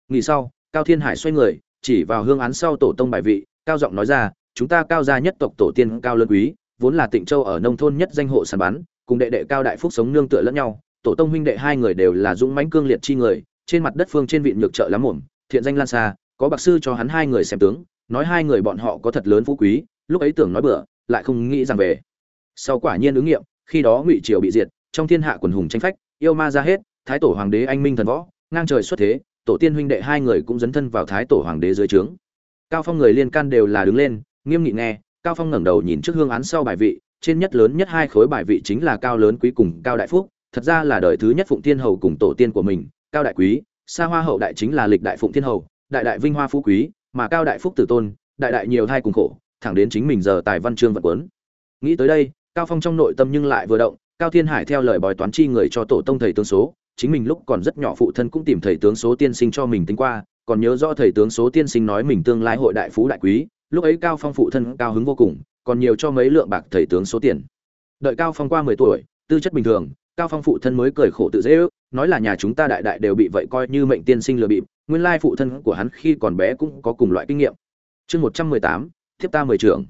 Nghỉ sau, cao thiên hải xoay người, chỉ vào hương án sau tổ tông bài vị, cao giọng nói ra, chúng ta cao gia nhất tộc tổ tiên cao lớn quý, vốn là tịnh châu ở nông thôn nhất danh hộ sản bán cùng đệ đệ cao đại phúc sống nương tựa lẫn nhau, tổ tông huynh đệ hai người đều là dũng mãnh cương liệt chi người, trên mặt đất phương trên vịn nhược trợ lắm muộn, thiện danh lan xa, có bạc sư cho hắn hai người xem tướng, nói hai người bọn họ có thật lớn phú quý, lúc ấy tưởng nói bừa lại không nghĩ rằng về. Sau quả nhiên ứng nghiệm, khi đó ngụy triều bị diệt, trong thiên hạ quần hùng tranh phách, yêu ma ra hết, thái tổ hoàng đế anh minh thần võ, ngang trời xuất thế, tổ tiên huynh đệ hai người cũng dấn thân vào thái tổ hoàng đế dưới trướng. Cao phong người liên can đều là đứng lên, nghiêm nghị nghe, cao phong ngẩng đầu nhìn trước hương án sau bài vị, trên nhất lớn nhất hai khối bài vị chính là cao lớn quý cùng cao đại phúc, thật ra là đời thứ nhất phụng thiên hầu cùng tổ tiên của mình, cao đại quý xa hoa hậu đại chính là lịch đại phụng thiên hầu, đại đại vinh hoa phú quý, mà cao đại phúc tử tôn, đại đại nhiều thai cùng khổ thẳng đến chính mình giờ tài văn chương vật quấn nghĩ tới đây cao phong trong nội tâm nhưng lại vừa động cao thiên hải theo lời bói toán chi người cho tổ tông thầy tướng số chính mình lúc còn rất nhỏ phụ thân cũng tìm thầy tướng số tiên sinh cho mình tính qua còn nhớ rõ thầy tướng số tiên sinh nói mình tương lai hội đại phú đại quý lúc ấy cao phong phụ thân cao hứng vô cùng còn nhiều cho mấy lượng bạc thầy tướng số tiền. Đợi cao phong qua 10 tuổi tư chất bình thường cao phong phụ thân mới cười khổ tự dễ ước nói là nhà chúng ta đại đại đều bị vậy coi như mệnh tiên sinh lừa bịp nguyên lai phụ thân của hắn khi còn bé cũng có cùng loại kinh nghiệm. Chương 118, thiếp ta mười trưởng.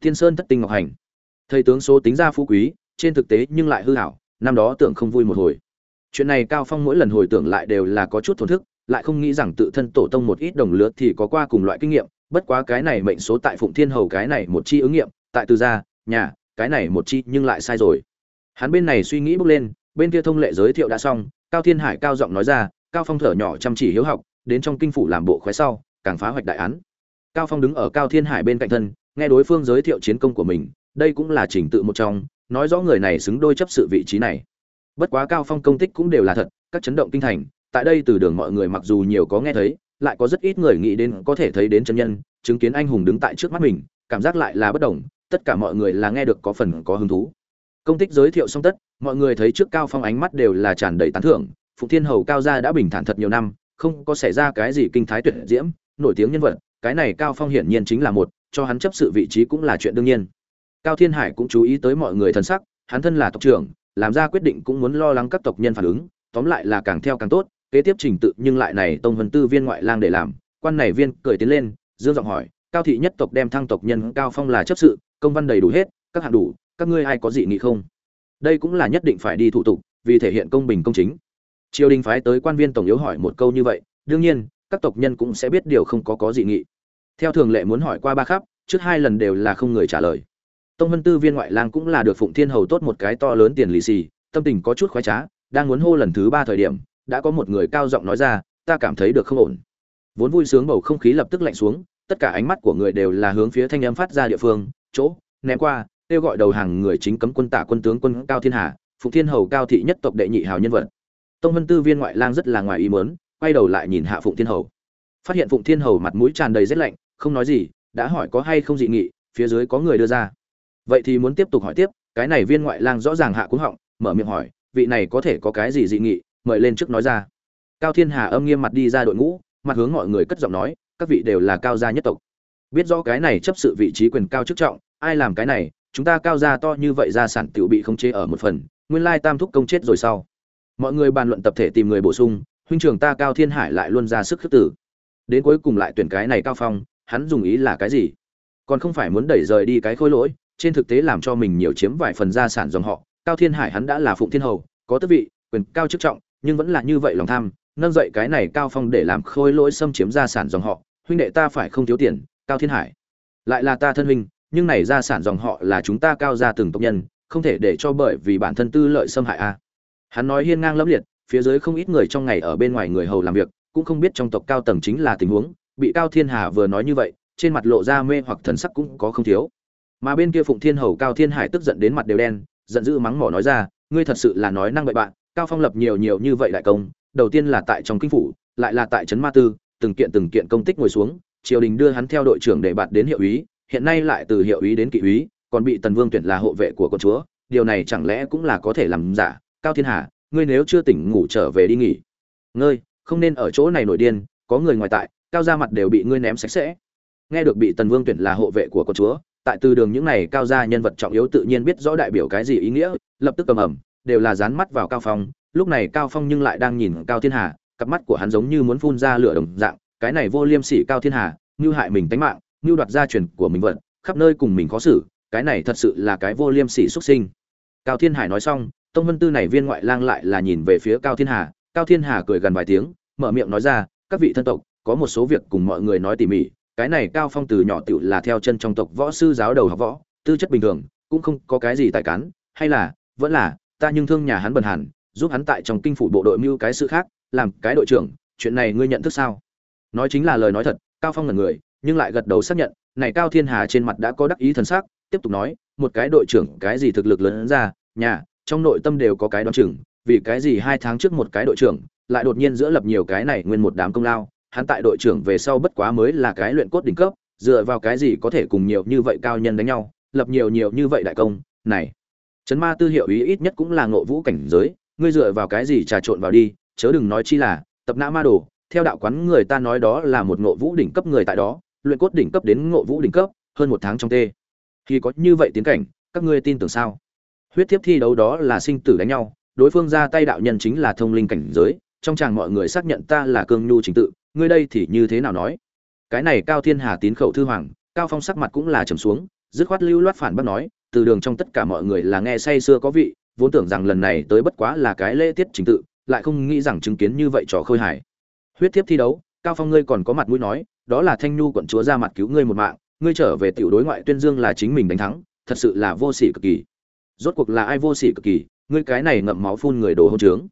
Tiên sơn thất tinh ngọc hành. Thầy tướng số tính ra phú quý, trên thực tế nhưng lại hư hảo, năm đó tưởng không vui một hồi. Chuyện này cao phong mỗi lần hồi tưởng lại đều là có chút thổn thức, lại không nghĩ rằng tự thân tổ tông một ít đồng lứa thì có qua cùng loại kinh nghiệm, bất quá cái này mệnh số tại phụng thiên hầu cái này một chi ứng nghiệm, tại từ gia, nhà, cái này một chi nhưng lại sai rồi. Hắn bên này suy nghĩ bước lên, bên kia thông lệ giới thiệu đã xong, cao thiên hải cao giọng nói ra, cao phong thở nhỏ chăm chỉ hiếu học, đến trong kinh phủ làm bộ khoái sau, càng phá hoạch đại án cao phong đứng ở cao thiên hải bên cạnh thân, nghe đối phương giới thiệu chiến công của mình, đây cũng là trình tự một trong, nói rõ người này xứng đôi chấp sự vị trí này. Bất quá cao phong công tích cũng đều là thật, các chấn động kinh thành, tại đây từ đường mọi người mặc dù nhiều có nghe thấy, lại có rất ít người nghĩ đến có thể thấy đến chân nhân, chứng kiến anh hùng đứng tại trước mắt mình, cảm giác lại là bất đồng, tất cả mọi người là nghe được có phần có hứng thú. Công tích giới thiệu xong tất, mọi người thấy trước cao phong ánh mắt đều là tràn đầy tán thưởng, phụng thiên hầu cao gia đã bình thản thật nhiều năm, không có xảy ra cái gì kinh thái tuyệt diễm, nổi tiếng nhân vật cái này cao phong hiển nhiên chính là một, cho hắn chấp sự vị trí cũng là chuyện đương nhiên. Cao thiên hải cũng chú ý tới mọi người thân sắc, hắn thân là tộc trưởng, làm ra quyết định cũng muốn lo lắng các tộc nhân phản ứng, tóm lại là càng theo càng tốt, kế tiếp trình tự nhưng lại này tông vân tư viên ngoại lang để làm. Quan này viên cười tiến lên, dương giọng hỏi, cao thị nhất tộc đem thăng tộc nhân cao phong là chấp sự, công văn đầy đủ hết, các hạng đủ, các ngươi ai có dị nghị không? Đây cũng là nhất định phải đi thủ tục, vì thể hiện công bình công chính. Triều đình phái tới quan viên tổng yếu hỏi một câu như vậy, đương nhiên, các tộc nhân cũng sẽ biết điều không có có dị nghị theo thường lệ muốn hỏi qua ba khắp, trước hai lần đều là không người trả lời. Tông vân tư viên ngoại lang cũng là được phụng thiên hầu tốt một cái to lớn tiền lì xì, tâm tình có chút khoái trá, đang muốn hô lần thứ ba thời điểm, đã có một người cao giọng nói ra, ta cảm thấy được không ổn. Vốn vui sướng bầu không khí lập tức lạnh xuống, tất cả ánh mắt của người đều là hướng phía thanh âm phát ra địa phương, chỗ, ném qua, kêu gọi đầu hàng người chính cấm quân tả quân tướng quân cao thiên hà, phụng thiên hầu cao thị nhất tộc đệ nhị hào nhân vật. Tông vân tư viên ngoại lang rất là ngoài ý mớn quay đầu lại nhìn hạ phụng thiên hầu. Phát hiện phụng thiên hầu mặt mũi tràn đầy rét lạnh không nói gì, đã hỏi có hay không dị nghị, phía dưới có người đưa ra. Vậy thì muốn tiếp tục hỏi tiếp, cái này viên ngoại lang rõ ràng hạ cúng họng, mở miệng hỏi, vị này có thể có cái gì dị nghị, mời lên trước nói ra. Cao thiên hà âm nghiêm mặt đi ra đội ngũ, mặt hướng mọi người cất giọng nói, các vị đều là cao gia nhất tộc. Biết rõ cái này chấp sự vị trí quyền cao chức trọng, ai làm cái này, chúng ta cao gia to như vậy gia sản tiểu bị không chế ở một phần, nguyên lai tam thúc công chết rồi sau. Mọi người bàn luận tập thể tìm người bổ sung, huynh trưởng ta cao thiên hải lại luôn ra sức khước tử đến cuối cùng lại tuyển cái này cao phong hắn dùng ý là cái gì? Còn không phải muốn đẩy rời đi cái khôi lỗi, trên thực tế làm cho mình nhiều chiếm vài phần gia sản dòng họ, cao thiên hải hắn đã là phụng thiên hầu, có tước vị, quyền cao chức trọng, nhưng vẫn là như vậy lòng tham, nâng dậy cái này cao phong để làm khôi lỗi xâm chiếm gia sản dòng họ, huynh đệ ta phải không thiếu tiền, cao thiên hải. Lại là ta thân huynh, nhưng này gia sản dòng họ là chúng ta cao gia từng tộc nhân, không thể để cho bởi vì bản thân tư lợi xâm hại a. Hắn nói hiên ngang lẫm liệt, phía dưới không ít người trong ngày ở bên ngoài người hầu làm việc, cũng không biết trong tộc cao tầng chính là tình huống bị cao thiên hà vừa nói như vậy, trên mặt lộ ra mê hoặc thần sắc cũng có không thiếu. Mà bên kia phụng thiên hầu cao thiên hải tức giận đến mặt đều đen, giận dữ mắng mỏ nói ra, ngươi thật sự là nói năng bậy bạn, cao phong lập nhiều nhiều như vậy đại công, đầu tiên là tại trong kinh phủ, lại là tại trấn ma tư, từng kiện từng kiện công tích ngồi xuống, triều đình đưa hắn theo đội trưởng để bạt đến hiệu úy, hiện nay lại từ hiệu úy đến kỵ úy, còn bị tần vương tuyển là hộ vệ của con chúa, điều này chẳng lẽ cũng là có thể làm giả? Cao thiên hà, ngươi nếu chưa tỉnh ngủ trở về đi nghỉ. Ngơi không nên ở chỗ này nổi điên, có người ngoài tại cao gia mặt đều bị ngươi ném sạch sẽ. Nghe được bị tần vương tuyển là hộ vệ của con chúa, tại từ đường những này cao gia nhân vật trọng yếu tự nhiên biết rõ đại biểu cái gì ý nghĩa, lập tức cầm ẩm, đều là dán mắt vào cao phong. Lúc này cao phong nhưng lại đang nhìn cao thiên hà, cặp mắt của hắn giống như muốn phun ra lửa đồng dạng, cái này vô liêm sỉ cao thiên hà, như hại mình tánh mạng, như đoạt gia truyền của mình vận, khắp nơi cùng mình khó xử, cái này thật sự là cái vô liêm sỉ xuất sinh. Cao thiên hải nói xong, tông vân tư này viên ngoại lang lại là nhìn về phía cao thiên hà. Cao thiên hà cười gần vài tiếng, mở miệng nói ra, các vị thân tộc có một số việc cùng mọi người nói tỉ mỉ, cái này cao phong từ nhỏ tựu là theo chân trong tộc võ sư giáo đầu học võ, tư chất bình thường, cũng không có cái gì tài cán, hay là, vẫn là, ta nhưng thương nhà hắn bần hàn giúp hắn tại trong kinh phủ bộ đội mưu cái sự khác, làm cái đội trưởng, chuyện này ngươi nhận thức sao? Nói chính là lời nói thật, cao phong là người, nhưng lại gật đầu xác nhận, này cao thiên hà trên mặt đã có đắc ý thần sắc, tiếp tục nói, một cái đội trưởng, cái gì thực lực lớn ra, nhà, trong nội tâm đều có cái đoán chừng, vì cái gì hai tháng trước một cái đội trưởng, lại đột nhiên giữa lập nhiều cái này nguyên một đám công lao hắn tại đội trưởng về sau bất quá mới là cái luyện cốt đỉnh cấp, dựa vào cái gì có thể cùng nhiều như vậy cao nhân đánh nhau, lập nhiều nhiều như vậy đại công, này. Trấn ma tư hiệu ý ít nhất cũng là ngộ vũ cảnh giới, ngươi dựa vào cái gì trà trộn vào đi, chớ đừng nói chi là, tập nã ma đồ, theo đạo quán người ta nói đó là một ngộ vũ đỉnh cấp người tại đó, luyện cốt đỉnh cấp đến ngộ vũ đỉnh cấp, hơn một tháng trong tê. Khi có như vậy tiến cảnh, các ngươi tin tưởng sao? Huyết thiếp thi đấu đó là sinh tử đánh nhau, đối phương ra tay đạo nhân chính là thông linh cảnh giới, trong chàng mọi người xác nhận ta là cương nhu chính tự ngươi đây thì như thế nào nói? Cái này cao thiên hà tín khẩu thư hoàng, cao phong sắc mặt cũng là trầm xuống, dứt khoát lưu loát phản bác nói, từ đường trong tất cả mọi người là nghe say xưa có vị, vốn tưởng rằng lần này tới bất quá là cái lễ tiết trình tự, lại không nghĩ rằng chứng kiến như vậy trò khơi hài. Huyết thiếp thi đấu, cao phong ngươi còn có mặt mũi nói, đó là thanh nhu quận chúa ra mặt cứu ngươi một mạng, ngươi trở về tiểu đối ngoại tuyên dương là chính mình đánh thắng, thật sự là vô sỉ cực kỳ. Rốt cuộc là ai vô sỉ cực kỳ, ngươi cái này ngậm máu phun người đồ hôn trướng.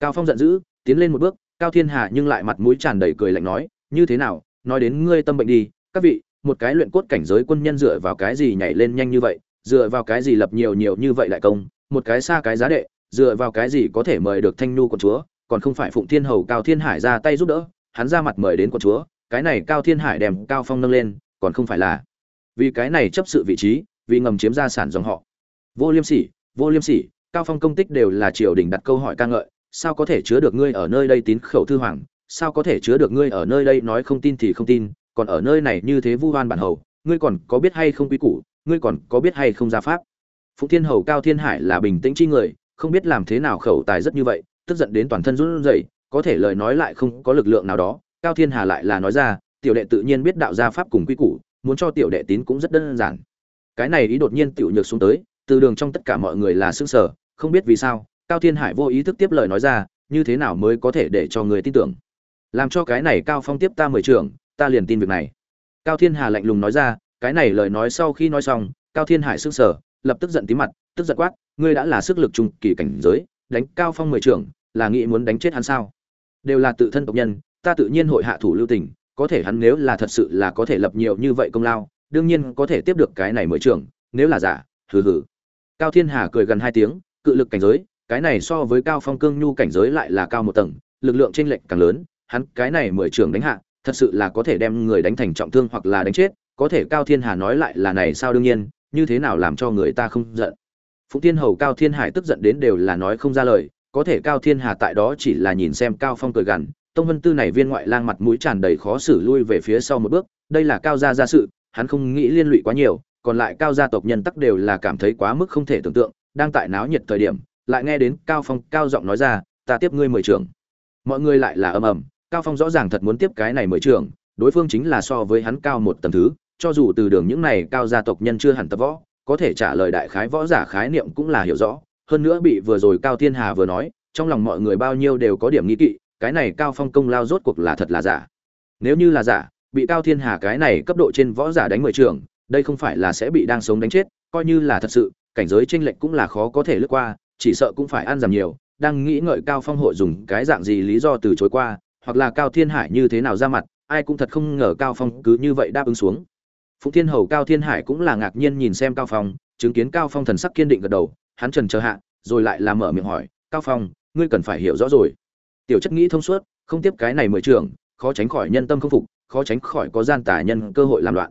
Cao phong giận dữ, tiến lên một bước cao thiên hà nhưng lại mặt mũi tràn đầy cười lạnh nói, như thế nào? Nói đến ngươi tâm bệnh đi, các vị, một cái luyện cốt cảnh giới quân nhân dựa vào cái gì nhảy lên nhanh như vậy, dựa vào cái gì lập nhiều nhiều như vậy lại công, một cái xa cái giá đệ, dựa vào cái gì có thể mời được thanh nhu quận chúa, còn không phải phụng thiên hầu cao thiên hải ra tay giúp đỡ, hắn ra mặt mời đến quận chúa, cái này cao thiên hải đem cao phong nâng lên, còn không phải là vì cái này chấp sự vị trí, vì ngầm chiếm gia sản dòng họ. Vô liêm sỉ, vô liêm sỉ, cao phong công tích đều là triều đình đặt câu hỏi ca ngợi sao có thể chứa được ngươi ở nơi đây tín khẩu thư hoàng? Sao có thể chứa được ngươi ở nơi đây nói không tin thì không tin? Còn ở nơi này như thế vu oan bản hầu, ngươi còn có biết hay không quy củ? Ngươi còn có biết hay không gia pháp? Phụng thiên hầu cao thiên hải là bình tĩnh chi người, không biết làm thế nào khẩu tài rất như vậy, tức giận đến toàn thân run rẩy, có thể lời nói lại không có lực lượng nào đó. Cao thiên hà lại là nói ra, tiểu đệ tự nhiên biết đạo gia pháp cùng quy củ, muốn cho tiểu đệ tín cũng rất đơn giản. Cái này ý đột nhiên tiểu nhược xuống tới, từ đường trong tất cả mọi người là sững sở không biết vì sao cao thiên hải vô ý thức tiếp lời nói ra, như thế nào mới có thể để cho người tin tưởng? Làm cho cái này cao phong tiếp ta mười trưởng, ta liền tin việc này. Cao thiên hà lạnh lùng nói ra, cái này lời nói sau khi nói xong, cao thiên hải sức sở lập tức giận tí mặt, tức giận quát, ngươi đã là sức lực trung kỳ cảnh giới, đánh cao phong mười trưởng, là nghĩ muốn đánh chết hắn sao? Đều là tự thân tộc nhân, ta tự nhiên hội hạ thủ lưu tình, có thể hắn nếu là thật sự là có thể lập nhiều như vậy công lao, đương nhiên có thể tiếp được cái này mười trưởng, nếu là giả, hừ hừ. Cao thiên hà cười gần hai tiếng, cự lực cảnh giới cái này so với cao phong cương nhu cảnh giới lại là cao một tầng, lực lượng trên lệch càng lớn, hắn cái này mười trưởng đánh hạ, thật sự là có thể đem người đánh thành trọng thương hoặc là đánh chết, có thể cao thiên hà nói lại là này sao đương nhiên, như thế nào làm cho người ta không giận. Phụng thiên hầu, cao thiên hải tức giận đến đều là nói không ra lời, có thể cao thiên hà tại đó chỉ là nhìn xem cao phong cười gằn, tông vân tư này viên ngoại lang mặt mũi tràn đầy khó xử lui về phía sau một bước, đây là cao gia gia sự, hắn không nghĩ liên lụy quá nhiều, còn lại cao gia tộc nhân tắc đều là cảm thấy quá mức không thể tưởng tượng, đang tại náo nhiệt thời điểm lại nghe đến cao phong cao giọng nói ra, ta tiếp ngươi mười trưởng. Mọi người lại là ầm ầm, cao phong rõ ràng thật muốn tiếp cái này mười trưởng, đối phương chính là so với hắn cao một tầng thứ, cho dù từ đường những này cao gia tộc nhân chưa hẳn tập võ, có thể trả lời đại khái võ giả khái niệm cũng là hiểu rõ. Hơn nữa bị vừa rồi cao thiên hà vừa nói, trong lòng mọi người bao nhiêu đều có điểm nghi kỵ, cái này cao phong công lao rốt cuộc là thật là giả. Nếu như là giả, bị cao thiên hà cái này cấp độ trên võ giả đánh mười trường đây không phải là sẽ bị đang sống đánh chết, coi như là thật sự, cảnh giới tranh lệch cũng là khó có thể lướt qua chỉ sợ cũng phải ăn giảm nhiều, đang nghĩ ngợi cao phong hội dùng cái dạng gì lý do từ chối qua, hoặc là cao thiên hải như thế nào ra mặt, ai cũng thật không ngờ cao phong cứ như vậy đáp ứng xuống. Phụng thiên hầu cao thiên hải cũng là ngạc nhiên nhìn xem cao phong, chứng kiến cao phong thần sắc kiên định gật đầu, hắn trần chờ hạ, rồi lại là mở miệng hỏi, cao phong, ngươi cần phải hiểu rõ rồi. Tiểu chất nghĩ thông suốt, không tiếp cái này mười trưởng, khó tránh khỏi nhân tâm không phục, khó tránh khỏi có gian tà nhân cơ hội làm loạn.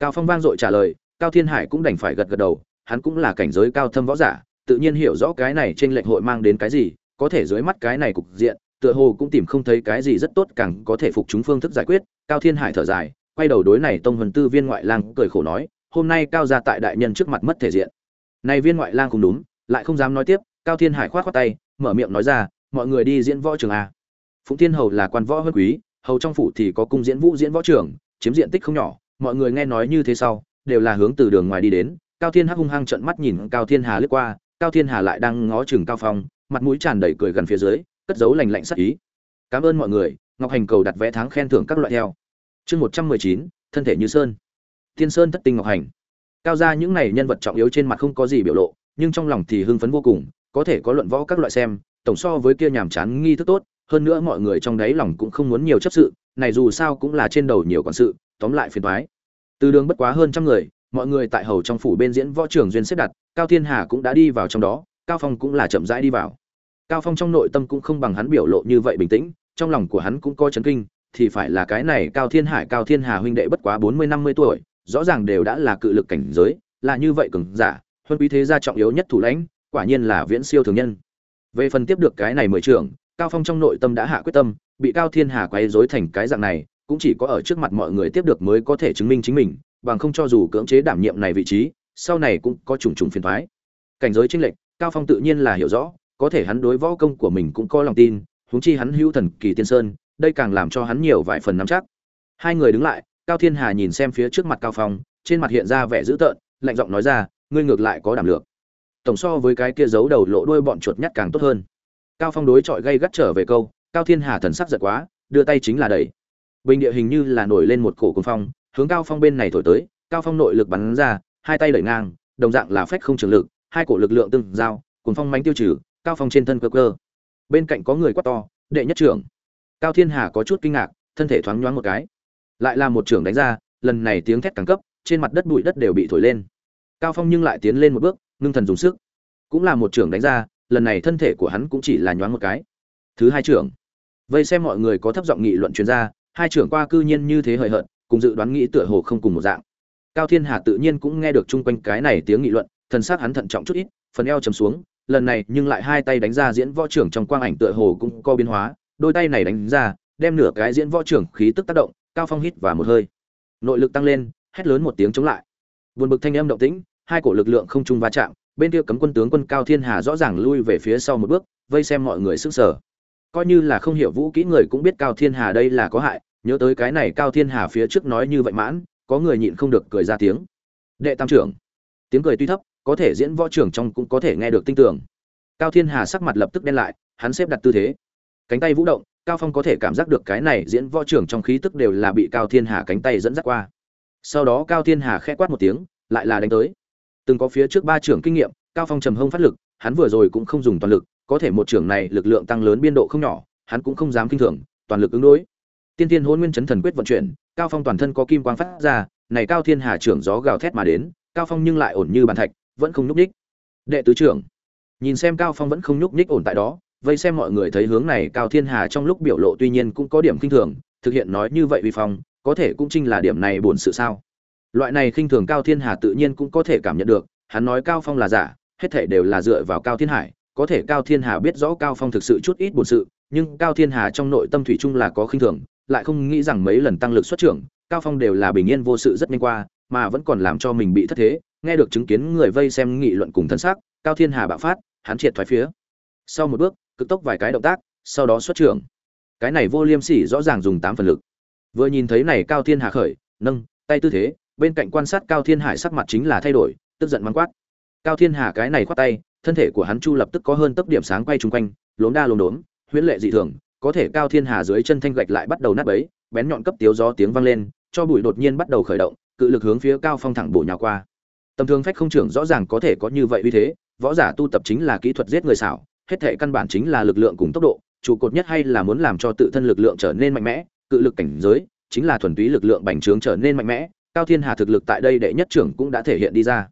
Cao phong vang dội trả lời, cao thiên hải cũng đành phải gật gật đầu, hắn cũng là cảnh giới cao thâm võ giả tự nhiên hiểu rõ cái này trên lệnh hội mang đến cái gì, có thể dưới mắt cái này cục diện, tựa hồ cũng tìm không thấy cái gì rất tốt càng có thể phục chúng phương thức giải quyết. Cao thiên hải thở dài, quay đầu đối này tông vân tư viên ngoại lang cười khổ nói, hôm nay cao gia tại đại nhân trước mặt mất thể diện. Này viên ngoại lang cũng đúng, lại không dám nói tiếp, cao thiên hải khoát khoát tay, mở miệng nói ra, mọi người đi diễn võ trường a phụng thiên hầu là quan võ hơn quý, hầu trong phủ thì có cung diễn vũ diễn võ trường, chiếm diện tích không nhỏ, mọi người nghe nói như thế sau, đều là hướng từ đường ngoài đi đến. Cao thiên hắc hung hăng trợn mắt nhìn cao thiên hà lướt qua cao thiên hà lại đang ngó chừng cao phong, mặt mũi tràn đầy cười gần phía dưới, cất giấu lành lạnh sắc ý. Cảm ơn mọi người, ngọc hành cầu đặt vé tháng khen thưởng các loại theo. Chương một trăm mười chín, thân thể như sơn. Thiên sơn thất tinh ngọc hành. Cao ra những này nhân vật trọng yếu trên mặt không có gì biểu lộ, nhưng trong lòng thì hưng phấn vô cùng, có thể có luận võ các loại xem, tổng so với kia nhàm chán nghi thức tốt, hơn nữa mọi người trong đáy lòng cũng không muốn nhiều chấp sự, này dù sao cũng là trên đầu nhiều quản sự, tóm lại phiền thoái từ đường bất quá hơn trăm người, mọi người tại hầu trong phủ bên diễn võ trường duyên xếp đặt cao thiên hà cũng đã đi vào trong đó, cao phong cũng là chậm rãi đi vào. Cao phong trong nội tâm cũng không bằng hắn biểu lộ như vậy bình tĩnh, trong lòng của hắn cũng coi chấn kinh, thì phải là cái này cao thiên hải, cao thiên hà huynh đệ bất quá bốn mươi, năm mươi tuổi, rõ ràng đều đã là cự lực cảnh giới, là như vậy cường giả, huân quý thế gia trọng yếu nhất thủ lãnh, quả nhiên là viễn siêu thường nhân. Về phần tiếp được cái này mười trưởng, cao phong trong nội tâm đã hạ quyết tâm, bị cao thiên hà quay rối thành cái dạng này, cũng chỉ có ở trước mặt mọi người tiếp được mới có thể chứng minh chính mình, bằng không cho dù cưỡng chế đảm nhiệm này vị trí sau này cũng có trùng trùng phiền thoái. Cảnh giới tranh lệch, cao phong tự nhiên là hiểu rõ, có thể hắn đối võ công của mình cũng có lòng tin, huống chi hắn hữu thần kỳ tiên sơn, đây càng làm cho hắn nhiều vài phần nắm chắc. Hai người đứng lại, cao thiên hà nhìn xem phía trước mặt cao phong, trên mặt hiện ra vẻ dữ tợn, lạnh giọng nói ra, ngươi ngược lại có đảm lược tổng so với cái kia giấu đầu lộ đuôi bọn chuột nhắt càng tốt hơn. Cao phong đối chọi gây gắt trở về câu, cao thiên hà thần sắc giật quá, đưa tay chính là đẩy. Bình địa hình như là nổi lên một cổ cuồng phong, hướng cao phong bên này thổi tới, cao phong nội lực bắn ra hai tay đẩy ngang, đồng dạng là phách không trường lực, hai cổ lực lượng tương giao cùng phong mánh tiêu trừ, cao phong trên thân cơ cơ. Bên cạnh có người quát to, đệ nhất trưởng. Cao thiên hà có chút kinh ngạc, thân thể thoáng nhoáng một cái. Lại là một trưởng đánh ra, lần này tiếng thét càng cấp, trên mặt đất bụi đất đều bị thổi lên. Cao phong nhưng lại tiến lên một bước, ngưng thần dùng sức. Cũng là một trưởng đánh ra, lần này thân thể của hắn cũng chỉ là nhoáng một cái. Thứ hai trưởng. Vây xem mọi người có thấp giọng nghị luận chuyên gia, hai trưởng qua cư nhiên như thế hời hợt, cùng dự đoán nghĩ tựa hồ không cùng một dạng cao thiên hà tự nhiên cũng nghe được chung quanh cái này tiếng nghị luận, thần sắc hắn thận trọng chút ít, phần eo chầm xuống, lần này nhưng lại hai tay đánh ra diễn võ trưởng trong quang ảnh tựa hồ cũng có biến hóa, đôi tay này đánh ra, đem nửa cái diễn võ trưởng khí tức tác động, cao phong hít và một hơi. Nội lực tăng lên, hét lớn một tiếng chống lại. Vượt bực thanh âm động tĩnh, hai cổ lực lượng không trung va chạm, bên kia cấm quân tướng quân cao thiên hà rõ ràng lui về phía sau một bước, vây xem mọi người sức sở coi như là không hiểu vũ kỹ người cũng biết cao thiên hà đây là có hại, nhớ tới cái này cao thiên hà phía trước nói như vậy mãn có người nhịn không được cười ra tiếng. Đệ tam trưởng. Tiếng cười tuy thấp, có thể diễn võ trưởng trong cũng có thể nghe được tinh tường. cao thiên hà sắc mặt lập tức đen lại, hắn xếp đặt tư thế. Cánh tay vũ động, cao phong có thể cảm giác được cái này diễn võ trưởng trong khí tức đều là bị cao thiên hà cánh tay dẫn dắt qua. Sau đó cao thiên hà khẽ quát một tiếng, lại là đánh tới. Từng có phía trước ba trưởng kinh nghiệm, cao phong trầm hông phát lực, hắn vừa rồi cũng không dùng toàn lực, có thể một trưởng này lực lượng tăng lớn biên độ không nhỏ, hắn cũng không dám kinh thường, toàn lực ứng đối tiên tiên hôn nguyên chấn thần quyết vận chuyển, cao phong toàn thân có kim quang phát ra, này cao thiên hà trưởng gió gào thét mà đến, cao phong nhưng lại ổn như bàn thạch, vẫn không nhúc ních đệ tứ trưởng, nhìn xem cao phong vẫn không nhúc ních ổn tại đó, vây xem mọi người thấy hướng này cao thiên hà trong lúc biểu lộ tuy nhiên cũng có điểm kinh thường, thực hiện nói như vậy vì phong, có thể cũng chính là điểm này buồn sự sao. Loại này khinh thường cao thiên hà tự nhiên cũng có thể cảm nhận được, hắn nói cao phong là giả, hết thể đều là dựa vào cao thiên hải, có thể cao thiên hà biết rõ cao phong thực sự chút ít buồn sự, nhưng cao thiên hà trong nội tâm thủy chung là có khinh thường lại không nghĩ rằng mấy lần tăng lực xuất trưởng, cao phong đều là bình yên vô sự rất nhanh qua, mà vẫn còn làm cho mình bị thất thế, nghe được chứng kiến người vây xem nghị luận cùng thân xác, cao thiên hà bạo phát, hắn triệt thoái phía. Sau một bước, cực tốc vài cái động tác, sau đó xuất trưởng. Cái này vô liêm sỉ rõ ràng dùng tám phần lực. Vừa nhìn thấy này cao thiên hà khởi, nâng, tay tư thế, bên cạnh quan sát cao thiên hải sắc mặt chính là thay đổi, tức giận mắng quát. Cao thiên hà cái này khoát tay, thân thể của hắn chu lập tức có hơn tốc điểm sáng quay chung quanh, lốm đa lốm đốm, huyễn lệ dị thường có thể cao thiên hà dưới chân thanh gạch lại bắt đầu nát bấy, bén nhọn cấp tiếu gió tiếng vang lên, cho bụi đột nhiên bắt đầu khởi động, cự lực hướng phía cao phong thẳng bổ nhào qua. Tầm thường phách không trưởng rõ ràng có thể có như vậy uy thế, võ giả tu tập chính là kỹ thuật giết người xảo, hết thể căn bản chính là lực lượng cùng tốc độ, trụ cột nhất hay là muốn làm cho tự thân lực lượng trở nên mạnh mẽ, cự lực cảnh giới chính là thuần túy lực lượng bành trướng trở nên mạnh mẽ, cao thiên hà thực lực tại đây đệ nhất trưởng cũng đã thể hiện đi ra.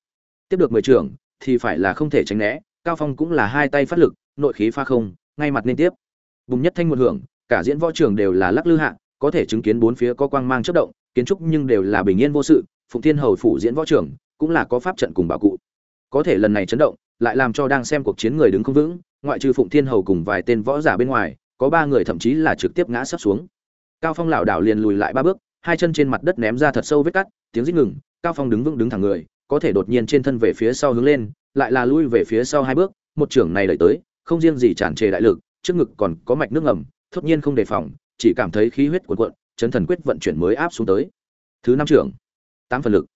Tiếp được mười trưởng thì phải là không thể tránh né, cao phong cũng là hai tay phát lực, nội khí pha không, ngay mặt liên tiếp bùng nhất thanh một hưởng, cả diễn võ trường đều là lắc lư hạ, có thể chứng kiến bốn phía có quang mang chất động, kiến trúc nhưng đều là bình yên vô sự, phụng thiên hầu phủ diễn võ trường cũng là có pháp trận cùng bảo cụ. Có thể lần này chấn động, lại làm cho đang xem cuộc chiến người đứng không vững, ngoại trừ phụng thiên hầu cùng vài tên võ giả bên ngoài, có ba người thậm chí là trực tiếp ngã sắp xuống. Cao phong lảo đảo liền lùi lại ba bước, hai chân trên mặt đất ném ra thật sâu vết cắt, tiếng rít ngừng, cao phong đứng vững đứng thẳng người, có thể đột nhiên trên thân về phía sau hướng lên, lại là lui về phía sau hai bước, một trưởng này đẩy tới, không riêng gì tràn trề đại lực trước ngực còn có mạch nước ngầm, thốt nhiên không đề phòng, chỉ cảm thấy khí huyết cuộn cuộn, chấn thần quyết vận chuyển mới áp xuống tới. Thứ năm trưởng, tám phần lực.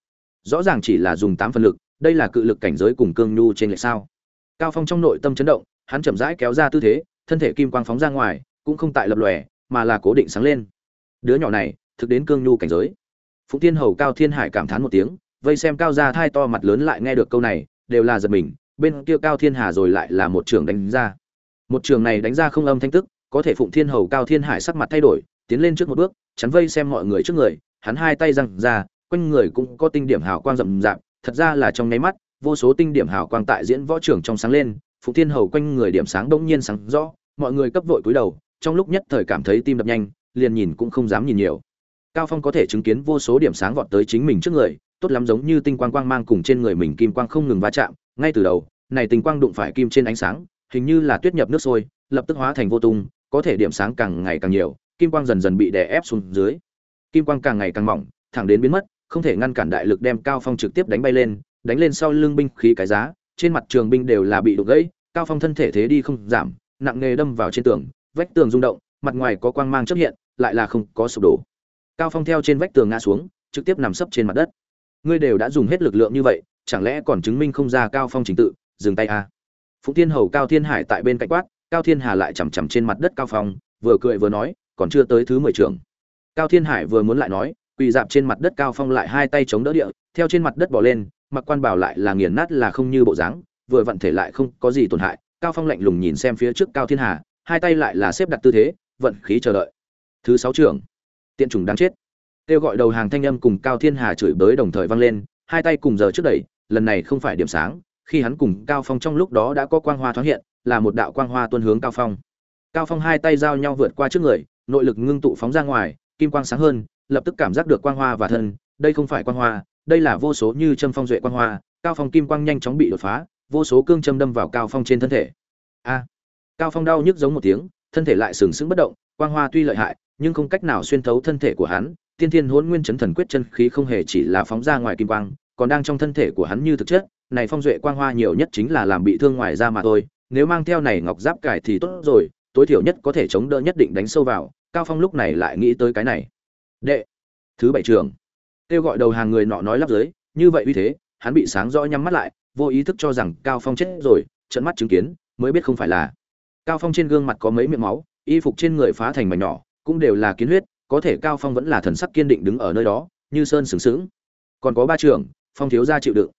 Rõ ràng chỉ là dùng tám phần lực, đây là cự lực cảnh giới cùng cương nhu trên lệch sao. Cao phong trong nội tâm chấn động, hắn chậm rãi kéo ra tư thế, thân thể kim quang phóng ra ngoài, cũng không tại lập lòe, mà là cố định sáng lên. Đứa nhỏ này, thực đến cương nhu cảnh giới. Phụng tiên hầu cao thiên hải cảm thán một tiếng, vây xem cao gia thai to mặt lớn lại nghe được câu này, đều là giật mình, bên kia cao thiên hà rồi lại là một trường đánh ra một trường này đánh ra không âm thanh tức, có thể phụng thiên hầu cao thiên hải sắc mặt thay đổi, tiến lên trước một bước, chắn vây xem mọi người trước người, hắn hai tay răng ra, quanh người cũng có tinh điểm hào quang rậm rạp, thật ra là trong nháy mắt, vô số tinh điểm hào quang tại diễn võ trưởng trong sáng lên, phụng thiên hầu quanh người điểm sáng đông nhiên sáng rõ, mọi người cấp vội cúi đầu, trong lúc nhất thời cảm thấy tim đập nhanh, liền nhìn cũng không dám nhìn nhiều. Cao phong có thể chứng kiến vô số điểm sáng vọt tới chính mình trước người, tốt lắm giống như tinh quang quang mang cùng trên người mình kim quang không ngừng va chạm, ngay từ đầu, này tinh quang đụng phải kim trên ánh sáng hình như là tuyết nhập nước sôi, lập tức hóa thành vô tung, có thể điểm sáng càng ngày càng nhiều, kim quang dần dần bị đè ép xuống dưới. Kim quang càng ngày càng mỏng, thẳng đến biến mất, không thể ngăn cản đại lực đem cao phong trực tiếp đánh bay lên, đánh lên sau lưng binh khí cái giá, trên mặt trường binh đều là bị đục gãy, cao phong thân thể thế đi không giảm, nặng nề đâm vào trên tường, vách tường rung động, mặt ngoài có quang mang chấp hiện, lại là không có sụp đổ. Cao phong theo trên vách tường ngã xuống, trực tiếp nằm sấp trên mặt đất. Ngươi đều đã dùng hết lực lượng như vậy, chẳng lẽ còn chứng minh không ra cao phong trình tự? Dừng tay à phụng thiên hầu cao thiên hải tại bên cạnh quát, cao thiên hà lại chằm chằm trên mặt đất cao phong, vừa cười vừa nói, còn chưa tới thứ mười trưởng. Cao thiên hải vừa muốn lại nói, quỳ dạp trên mặt đất cao phong lại hai tay chống đỡ địa, theo trên mặt đất bỏ lên, mặc quan bảo lại là nghiền nát là không như bộ dáng, vừa vận thể lại không có gì tổn hại, cao phong lạnh lùng nhìn xem phía trước cao thiên hà, hai tay lại là xếp đặt tư thế, vận khí chờ đợi. Thứ sáu trưởng. Tiện trùng đáng chết. Kêu gọi đầu hàng thanh âm cùng cao thiên hà chửi bới đồng thời vang lên, hai tay cùng giờ trước đẩy, lần này không phải điểm sáng khi hắn cùng cao phong trong lúc đó đã có quang hoa thoáng hiện, là một đạo quang hoa tuôn hướng cao phong. Cao phong hai tay giao nhau vượt qua trước người, nội lực ngưng tụ phóng ra ngoài, kim quang sáng hơn, lập tức cảm giác được quang hoa và thân. Đây không phải quang hoa, đây là vô số như châm phong duệ quang hoa. Cao phong kim quang nhanh chóng bị đột phá, vô số cương châm đâm vào cao phong trên thân thể. A! Cao phong đau nhức giống một tiếng, thân thể lại sừng sững bất động, quang hoa tuy lợi hại, nhưng không cách nào xuyên thấu thân thể của hắn. Tiên thiên hỗn nguyên chấn thần quyết chân khí không hề chỉ là phóng ra ngoài kim quang, còn đang trong thân thể của hắn như thực chất này phong duệ quang hoa nhiều nhất chính là làm bị thương ngoài da mà thôi, nếu mang theo này ngọc giáp cải thì tốt rồi, tối thiểu nhất có thể chống đỡ nhất định đánh sâu vào, cao phong lúc này lại nghĩ tới cái này. Đệ, thứ bảy trường. Kêu gọi đầu hàng người nọ nói lắp dưới, như vậy uy thế, hắn bị sáng rõ nhắm mắt lại, vô ý thức cho rằng cao phong chết rồi trận mắt chứng kiến, mới biết không phải là. Cao phong trên gương mặt có mấy miệng máu, y phục trên người phá thành mảnh nhỏ, cũng đều là kiến huyết, có thể cao phong vẫn là thần sắc kiên định đứng ở nơi đó, như sơn sướng sướng còn có ba trưởng phong thiếu gia chịu đựng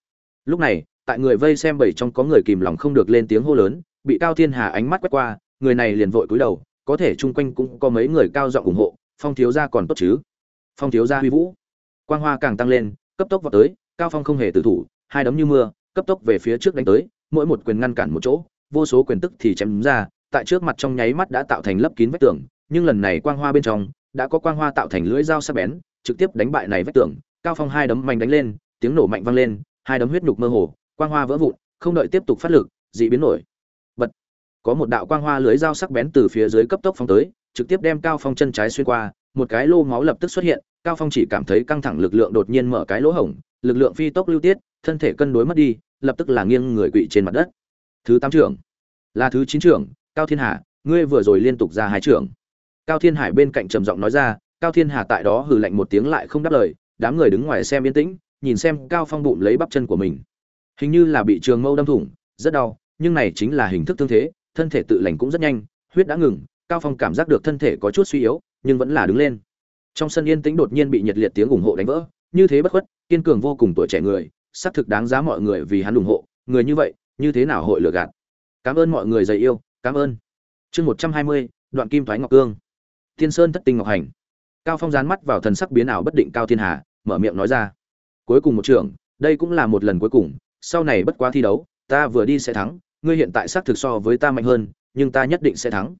lúc này, tại người vây xem bảy trong có người kìm lòng không được lên tiếng hô lớn, bị cao thiên hà ánh mắt quét qua, người này liền vội cúi đầu, có thể chung quanh cũng có mấy người cao giọng ủng hộ, phong thiếu gia còn tốt chứ? Phong thiếu gia huy vũ. Quang hoa càng tăng lên, cấp tốc vào tới, cao phong không hề tự thủ, hai đấm như mưa, cấp tốc về phía trước đánh tới, mỗi một quyền ngăn cản một chỗ, vô số quyền tức thì chém đúng ra, tại trước mặt trong nháy mắt đã tạo thành lấp kín vách tường, nhưng lần này quang hoa bên trong, đã có quang hoa tạo thành lưỡi dao sắc bén, trực tiếp đánh bại này vách tường, cao phong hai đấm mạnh đánh lên, tiếng nổ mạnh vang lên hai đấm huyết nhục mơ hồ, quang hoa vỡ vụn, không đợi tiếp tục phát lực, dị biến nổi. Bật. Có một đạo quang hoa lưới dao sắc bén từ phía dưới cấp tốc phong tới, trực tiếp đem cao phong chân trái xuyên qua, một cái lô máu lập tức xuất hiện, cao phong chỉ cảm thấy căng thẳng lực lượng đột nhiên mở cái lỗ hổng, lực lượng phi tốc lưu tiết, thân thể cân đối mất đi, lập tức là nghiêng người quỵ trên mặt đất. Thứ tám trưởng. Là thứ chín trưởng, cao thiên hà, ngươi vừa rồi liên tục ra hai trưởng. Cao thiên hải bên cạnh trầm giọng nói ra, cao thiên hà tại đó hừ lạnh một tiếng lại không đáp lời, đám người đứng ngoài xem yên tĩnh nhìn xem cao phong bụng lấy bắp chân của mình. Hình như là bị trường mâu đâm thủng, rất đau, nhưng này chính là hình thức thương thế, thân thể tự lành cũng rất nhanh, huyết đã ngừng, cao phong cảm giác được thân thể có chút suy yếu, nhưng vẫn là đứng lên. Trong sân yên tĩnh đột nhiên bị nhiệt liệt tiếng ủng hộ đánh vỡ, như thế bất khuất, kiên cường vô cùng tuổi trẻ người, xác thực đáng giá mọi người vì hắn ủng hộ, người như vậy, như thế nào hội lừa gạt. Cảm ơn mọi người dày yêu, cảm ơn. Chương một trăm hai mươi, đoạn kim thoái ngọc cương. Thiên sơn thất tinh ngọc hành. Cao phong dán mắt vào thần sắc biến ảo bất định cao thiên hà, mở miệng nói ra cuối cùng một trường, đây cũng là một lần cuối cùng, sau này bất quá thi đấu, ta vừa đi sẽ thắng, ngươi hiện tại xác thực so với ta mạnh hơn, nhưng ta nhất định sẽ thắng.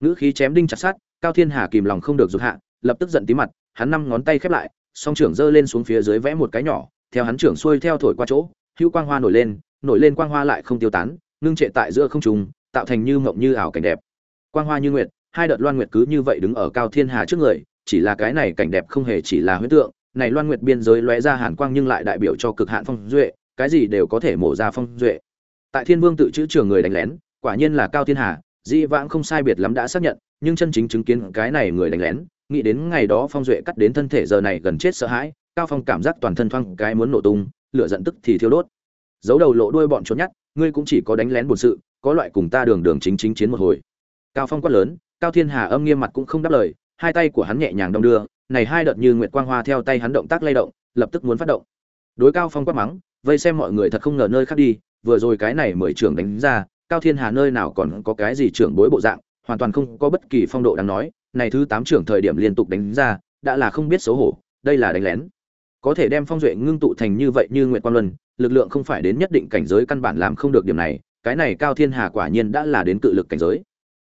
Ngữ khí chém đinh chặt sát cao thiên hà kìm lòng không được rụt hạ, lập tức giận tí mặt, hắn năm ngón tay khép lại, song trưởng giơ lên xuống phía dưới vẽ một cái nhỏ, theo hắn trưởng xuôi theo thổi qua chỗ hữu quang hoa nổi lên nổi lên quang hoa lại không tiêu tán, ngưng trệ tại giữa không trung, tạo thành như mộng như ảo cảnh đẹp. Quang hoa như nguyệt, hai đợt loan nguyệt cứ như vậy đứng ở cao thiên hà trước người, chỉ là cái này cảnh đẹp không hề chỉ là huyễn tượng này loan nguyệt biên giới lóe ra hàn quang nhưng lại đại biểu cho cực hạn phong duệ, cái gì đều có thể mổ ra phong duệ. Tại thiên vương tự chữ trường người đánh lén, quả nhiên là cao thiên hà di vãng không sai biệt lắm đã xác nhận, nhưng chân chính chứng kiến cái này người đánh lén, nghĩ đến ngày đó phong duệ cắt đến thân thể giờ này gần chết sợ hãi, cao phong cảm giác toàn thân thoang cái muốn nổ tung, lửa giận tức thì thiêu đốt. Giấu đầu lộ đuôi bọn trốn nhát, ngươi cũng chỉ có đánh lén bổn sự, có loại cùng ta đường đường chính chính chiến một hồi. Cao phong quát lớn, cao thiên hà âm nghiêm mặt cũng không đáp lời, hai tay của hắn nhẹ nhàng đong đưa này hai đợt như nguyệt quang hoa theo tay hắn động tác lay động, lập tức muốn phát động. Đối cao phong quát mắng, vây xem mọi người thật không ngờ nơi khác đi, vừa rồi cái này mười trưởng đánh ra, cao thiên hà nơi nào còn có cái gì trưởng bối bộ dạng, hoàn toàn không có bất kỳ phong độ đáng nói, này thứ tám trưởng thời điểm liên tục đánh ra, đã là không biết xấu hổ, đây là đánh lén. Có thể đem phong duệ ngưng tụ thành như vậy như nguyệt quang luân, lực lượng không phải đến nhất định cảnh giới căn bản làm không được điểm này, cái này cao thiên hà quả nhiên đã là đến cự lực cảnh giới.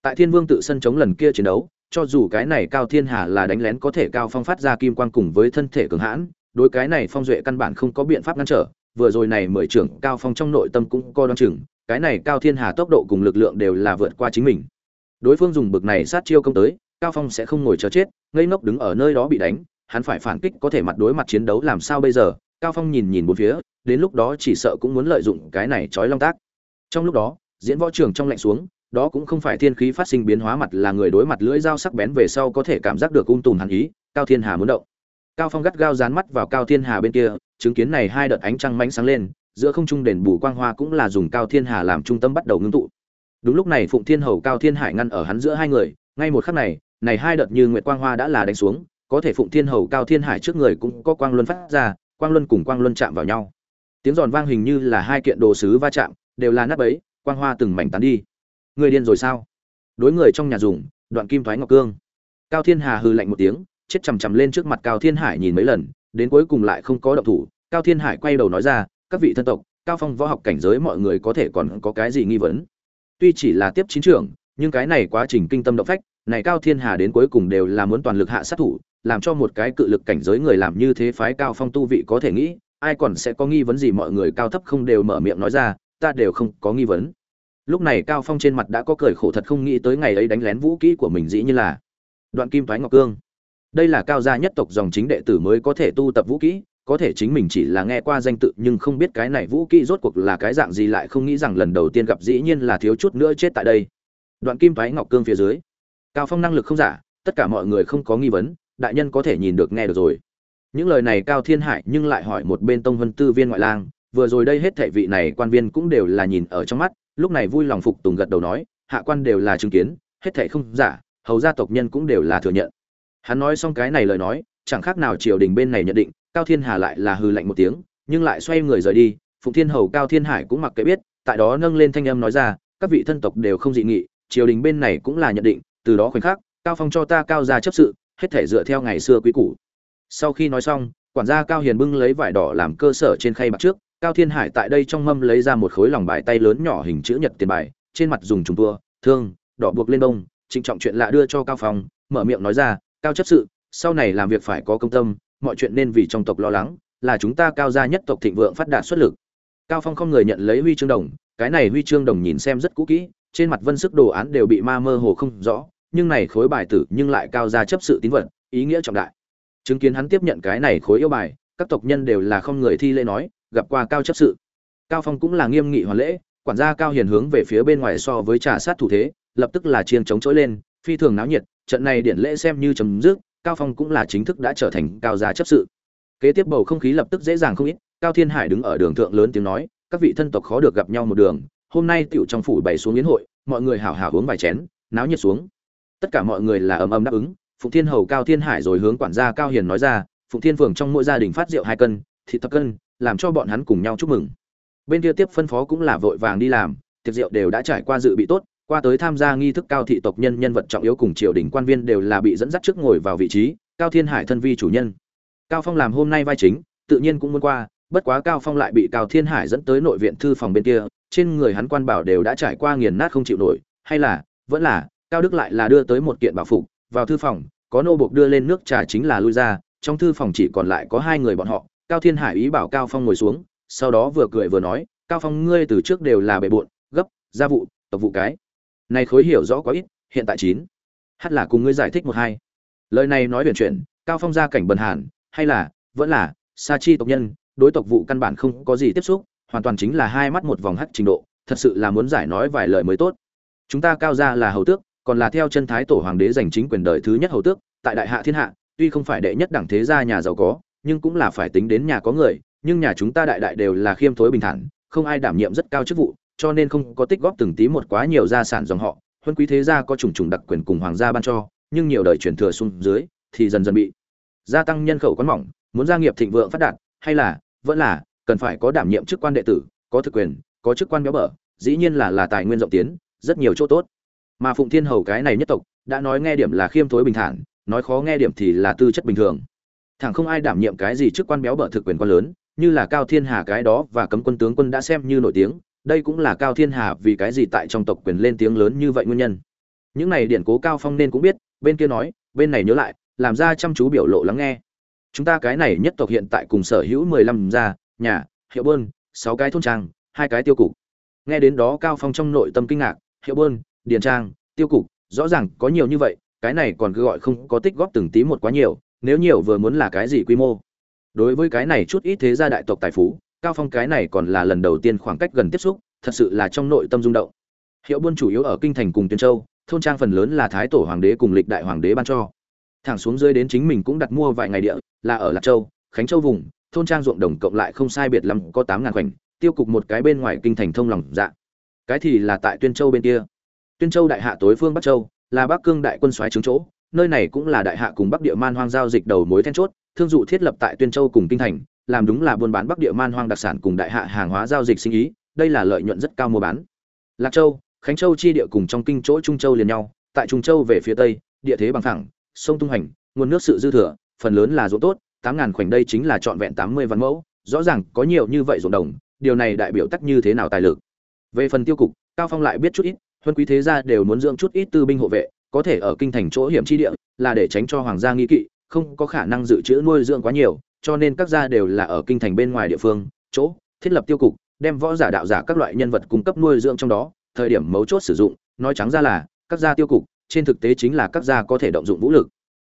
Tại thiên vương tự sân chống lần kia chiến đấu cho dù cái này cao thiên hà là đánh lén có thể cao phong phát ra kim quang cùng với thân thể cường hãn, đối cái này phong duệ căn bản không có biện pháp ngăn trở, vừa rồi này mười trưởng cao phong trong nội tâm cũng co đoan chừng, cái này cao thiên hà tốc độ cùng lực lượng đều là vượt qua chính mình. Đối phương dùng bực này sát chiêu công tới, cao phong sẽ không ngồi chờ chết, ngây ngốc đứng ở nơi đó bị đánh, hắn phải phản kích có thể mặt đối mặt chiến đấu làm sao bây giờ? Cao phong nhìn nhìn bốn phía, đến lúc đó chỉ sợ cũng muốn lợi dụng cái này trói long tác. Trong lúc đó, diễn võ trường trong lạnh xuống đó cũng không phải thiên khí phát sinh biến hóa mặt là người đối mặt lưỡi dao sắc bén về sau có thể cảm giác được ung tùm hàn ý, cao thiên hà muốn động. Cao phong gắt gao dán mắt vào cao thiên hà bên kia, chứng kiến này hai đợt ánh trăng mánh sáng lên, giữa không trung đền bù quang hoa cũng là dùng cao thiên hà làm trung tâm bắt đầu ngưng tụ. Đúng lúc này phụng thiên hầu, cao thiên hải ngăn ở hắn giữa hai người, ngay một khắc này này hai đợt như nguyệt quang hoa đã là đánh xuống, có thể phụng thiên hầu, cao thiên hải trước người cũng có quang luân phát ra, quang luân cùng quang luân chạm vào nhau. Tiếng giòn vang hình như là hai kiện đồ sứ va chạm, đều là nát bấy, quang hoa từng mảnh tán đi người điên rồi sao? Đối người trong nhà dùng, đoạn kim thoái ngọc cương. Cao thiên hà hư lạnh một tiếng, chết chằm chằm lên trước mặt cao thiên hải nhìn mấy lần, đến cuối cùng lại không có động thủ. Cao thiên hải quay đầu nói ra, các vị thân tộc, cao phong võ học cảnh giới mọi người có thể còn có cái gì nghi vấn? Tuy chỉ là tiếp chính trưởng, nhưng cái này quá trình kinh tâm động phách, này cao thiên hà đến cuối cùng đều là muốn toàn lực hạ sát thủ, làm cho một cái cự lực cảnh giới người làm như thế phái cao phong tu vị có thể nghĩ, ai còn sẽ có nghi vấn gì mọi người cao thấp không đều mở miệng nói ra, ta đều không có nghi vấn lúc này cao phong trên mặt đã có cười khổ thật không nghĩ tới ngày ấy đánh lén vũ kỹ của mình dĩ như là đoạn kim thoái ngọc cương. Đây là cao gia nhất tộc dòng chính đệ tử mới có thể tu tập vũ kỹ, có thể chính mình chỉ là nghe qua danh tự nhưng không biết cái này vũ kỹ rốt cuộc là cái dạng gì lại không nghĩ rằng lần đầu tiên gặp dĩ nhiên là thiếu chút nữa chết tại đây. Đoạn kim thoái ngọc cương phía dưới. Cao phong năng lực không giả, tất cả mọi người không có nghi vấn, đại nhân có thể nhìn được nghe được rồi. Những lời này cao thiên hải nhưng lại hỏi một bên tông vân tư viên ngoại lang, vừa rồi đây hết thệ vị này quan viên cũng đều là nhìn ở trong mắt lúc này vui lòng phục tùng gật đầu nói, hạ quan đều là chứng kiến, hết thảy không giả, hầu gia tộc nhân cũng đều là thừa nhận. Hắn nói xong cái này lời nói, chẳng khác nào triều đình bên này nhận định, cao thiên hà lại là hư lạnh một tiếng, nhưng lại xoay người rời đi, phụng thiên hầu cao thiên hải cũng mặc kệ biết, tại đó nâng lên thanh âm nói ra, các vị thân tộc đều không dị nghị, triều đình bên này cũng là nhận định, từ đó khoảnh khắc, cao phong cho ta cao gia chấp sự, hết thể dựa theo ngày xưa quý cũ sau khi nói xong, quản gia cao hiền bưng lấy vải đỏ làm cơ sở trên khay bạc trước cao thiên hải tại đây trong mâm lấy ra một khối lòng bài tay lớn nhỏ hình chữ nhật tiền bài, trên mặt dùng trùng tua, thương, đỏ buộc lên bông, trịnh trọng chuyện lạ đưa cho cao phong, mở miệng nói ra, cao chấp sự, sau này làm việc phải có công tâm, mọi chuyện nên vì trong tộc lo lắng, là chúng ta cao gia nhất tộc thịnh vượng phát đạt xuất lực. Cao phong không người nhận lấy huy chương đồng, cái này huy chương đồng nhìn xem rất cũ kỹ, trên mặt vân sức đồ án đều bị ma mơ hồ không rõ, nhưng này khối bài tử nhưng lại cao gia chấp sự tín vật, ý nghĩa trọng đại. Chứng kiến hắn tiếp nhận cái này khối yêu bài, các tộc nhân đều là không người thi lễ nói gặp qua cao chấp sự. Cao phong cũng là nghiêm nghị hoàn lễ, quản gia cao hiền hướng về phía bên ngoài so với trà sát thủ thế, lập tức là chiên chống trỗi lên, phi thường náo nhiệt, trận này điển lễ xem như chấm dứt, cao phong cũng là chính thức đã trở thành cao gia chấp sự. Kế tiếp bầu không khí lập tức dễ dàng không ít, cao thiên hải đứng ở đường thượng lớn tiếng nói, các vị thân tộc khó được gặp nhau một đường, hôm nay tiểu trong phủ bày xuống yến hội, mọi người hảo hảo uống vài chén, náo nhiệt xuống. Tất cả mọi người là ầm ầm đáp ứng, phụng thiên hầu cao thiên hải rồi hướng quản gia cao hiền nói ra, phụng thiên phường trong mỗi gia đình phát rượu hai cân, thịt thập cân làm cho bọn hắn cùng nhau chúc mừng. Bên kia tiếp phân phó cũng là vội vàng đi làm, tiệc rượu đều đã trải qua dự bị tốt, qua tới tham gia nghi thức cao thị tộc nhân nhân vật trọng yếu cùng triều đình quan viên đều là bị dẫn dắt trước ngồi vào vị trí, cao thiên hải thân vi chủ nhân. Cao phong làm hôm nay vai chính, tự nhiên cũng muốn qua, bất quá cao phong lại bị cao thiên hải dẫn tới nội viện thư phòng bên kia, trên người hắn quan bảo đều đã trải qua nghiền nát không chịu nổi, hay là, vẫn là, cao đức lại là đưa tới một kiện bảo phục, vào thư phòng, có nô buộc đưa lên nước trà chính là lui ra, trong thư phòng chỉ còn lại có hai người bọn họ cao thiên hải ý bảo cao phong ngồi xuống, sau đó vừa cười vừa nói, cao phong, ngươi từ trước đều là bề bộn, gấp, gia vụ, tộc vụ cái. Này khối hiểu rõ quá ít, hiện tại chín. Hát là cùng ngươi giải thích một hai. Lời này nói biển chuyện cao phong gia cảnh bần hàn, hay là, vẫn là, sa chi tộc nhân, đối tộc vụ căn bản không có gì tiếp xúc, hoàn toàn chính là hai mắt một vòng hắt trình độ, thật sự là muốn giải nói vài lời mới tốt. Chúng ta cao gia là hầu tước, còn là theo chân thái tổ hoàng đế giành chính quyền đời thứ nhất hầu tước, tại đại hạ thiên hạ, tuy không phải đệ nhất đẳng thế gia nhà giàu có nhưng cũng là phải tính đến nhà có người, nhưng nhà chúng ta đại đại đều là khiêm thối bình thản, không ai đảm nhiệm rất cao chức vụ, cho nên không có tích góp từng tí một quá nhiều gia sản dòng họ. Huân quý thế gia có trùng trùng đặc quyền cùng hoàng gia ban cho, nhưng nhiều đời truyền thừa xuống dưới thì dần dần bị gia tăng nhân khẩu quán mỏng, muốn gia nghiệp thịnh vượng phát đạt, hay là, vẫn là, cần phải có đảm nhiệm chức quan đệ tử, có thực quyền, có chức quan béo bở, dĩ nhiên là là tài nguyên rộng tiến, rất nhiều chỗ tốt. Mà phụng thiên hầu cái này nhất tộc, đã nói nghe điểm là khiêm thối bình thản, nói khó nghe điểm thì là tư chất bình thường thẳng không ai đảm nhiệm cái gì chức quan béo bở thực quyền quan lớn, như là cao thiên hà cái đó và cấm quân tướng quân đã xem như nổi tiếng, đây cũng là cao thiên hà vì cái gì tại trong tộc quyền lên tiếng lớn như vậy nguyên nhân. Những này điển cố cao phong nên cũng biết, bên kia nói, bên này nhớ lại, làm ra chăm chú biểu lộ lắng nghe. Chúng ta cái này nhất tộc hiện tại cùng sở hữu mười lăm gia, nhà, hiệu bơn, sáu cái thôn trang, hai cái tiêu cục. Nghe đến đó cao phong trong nội tâm kinh ngạc, hiệu bơn điền trang, tiêu cục, rõ ràng có nhiều như vậy, cái này còn cứ gọi không có tích góp từng tí một quá nhiều nếu nhiều vừa muốn là cái gì quy mô? Đối với cái này chút ít thế gia đại tộc tài phú, cao phong cái này còn là lần đầu tiên khoảng cách gần tiếp xúc, thật sự là trong nội tâm rung động. Hiệu buôn chủ yếu ở kinh thành cùng tuyên châu, thôn trang phần lớn là thái tổ hoàng đế cùng lịch đại hoàng đế ban cho. Thẳng xuống dưới đến chính mình cũng đặt mua vài ngày địa, là ở lạc châu, khánh châu vùng, thôn trang ruộng đồng cộng lại không sai biệt lắm, có tám ngàn khoảnh, tiêu cục một cái bên ngoài kinh thành thông lòng dạ. Cái thì là tại tuyên châu bên kia. Tuyên châu đại hạ tối phương bắc châu, là bắc cương đại quân soái trướng chỗ nơi này cũng là đại hạ cùng bắc địa man hoang giao dịch đầu mối then chốt, thương dụ thiết lập tại tuyên châu cùng kinh thành, làm đúng là buôn bán bắc địa man hoang đặc sản cùng đại hạ hàng hóa giao dịch sinh ý, đây là lợi nhuận rất cao mua bán. Lạc châu, khánh châu chi địa cùng trong kinh chỗ trung châu liền nhau, tại trung châu về phía tây, địa thế bằng thẳng sông tung hành nguồn nước sự dư thừa, phần lớn là ruộng tốt, tám ngàn khoảnh đây chính là trọn vẹn tám mươi văn mẫu, rõ ràng có nhiều như vậy ruộng đồng, điều này đại biểu tắc như thế nào tài lực? Về phần tiêu cục, cao phong lại biết chút ít, huân quý thế gia đều muốn dưỡng chút ít tư binh hộ vệ có thể ở kinh thành chỗ hiểm chi địa, là để tránh cho hoàng gia nghi kỵ, không có khả năng dự trữ nuôi dưỡng quá nhiều, cho nên các gia đều là ở kinh thành bên ngoài địa phương, chỗ, thiết lập tiêu cục, đem võ giả đạo giả các loại nhân vật cung cấp nuôi dưỡng trong đó, thời điểm mấu chốt sử dụng, nói trắng ra là, các gia tiêu cục, trên thực tế chính là các gia có thể động dụng vũ lực.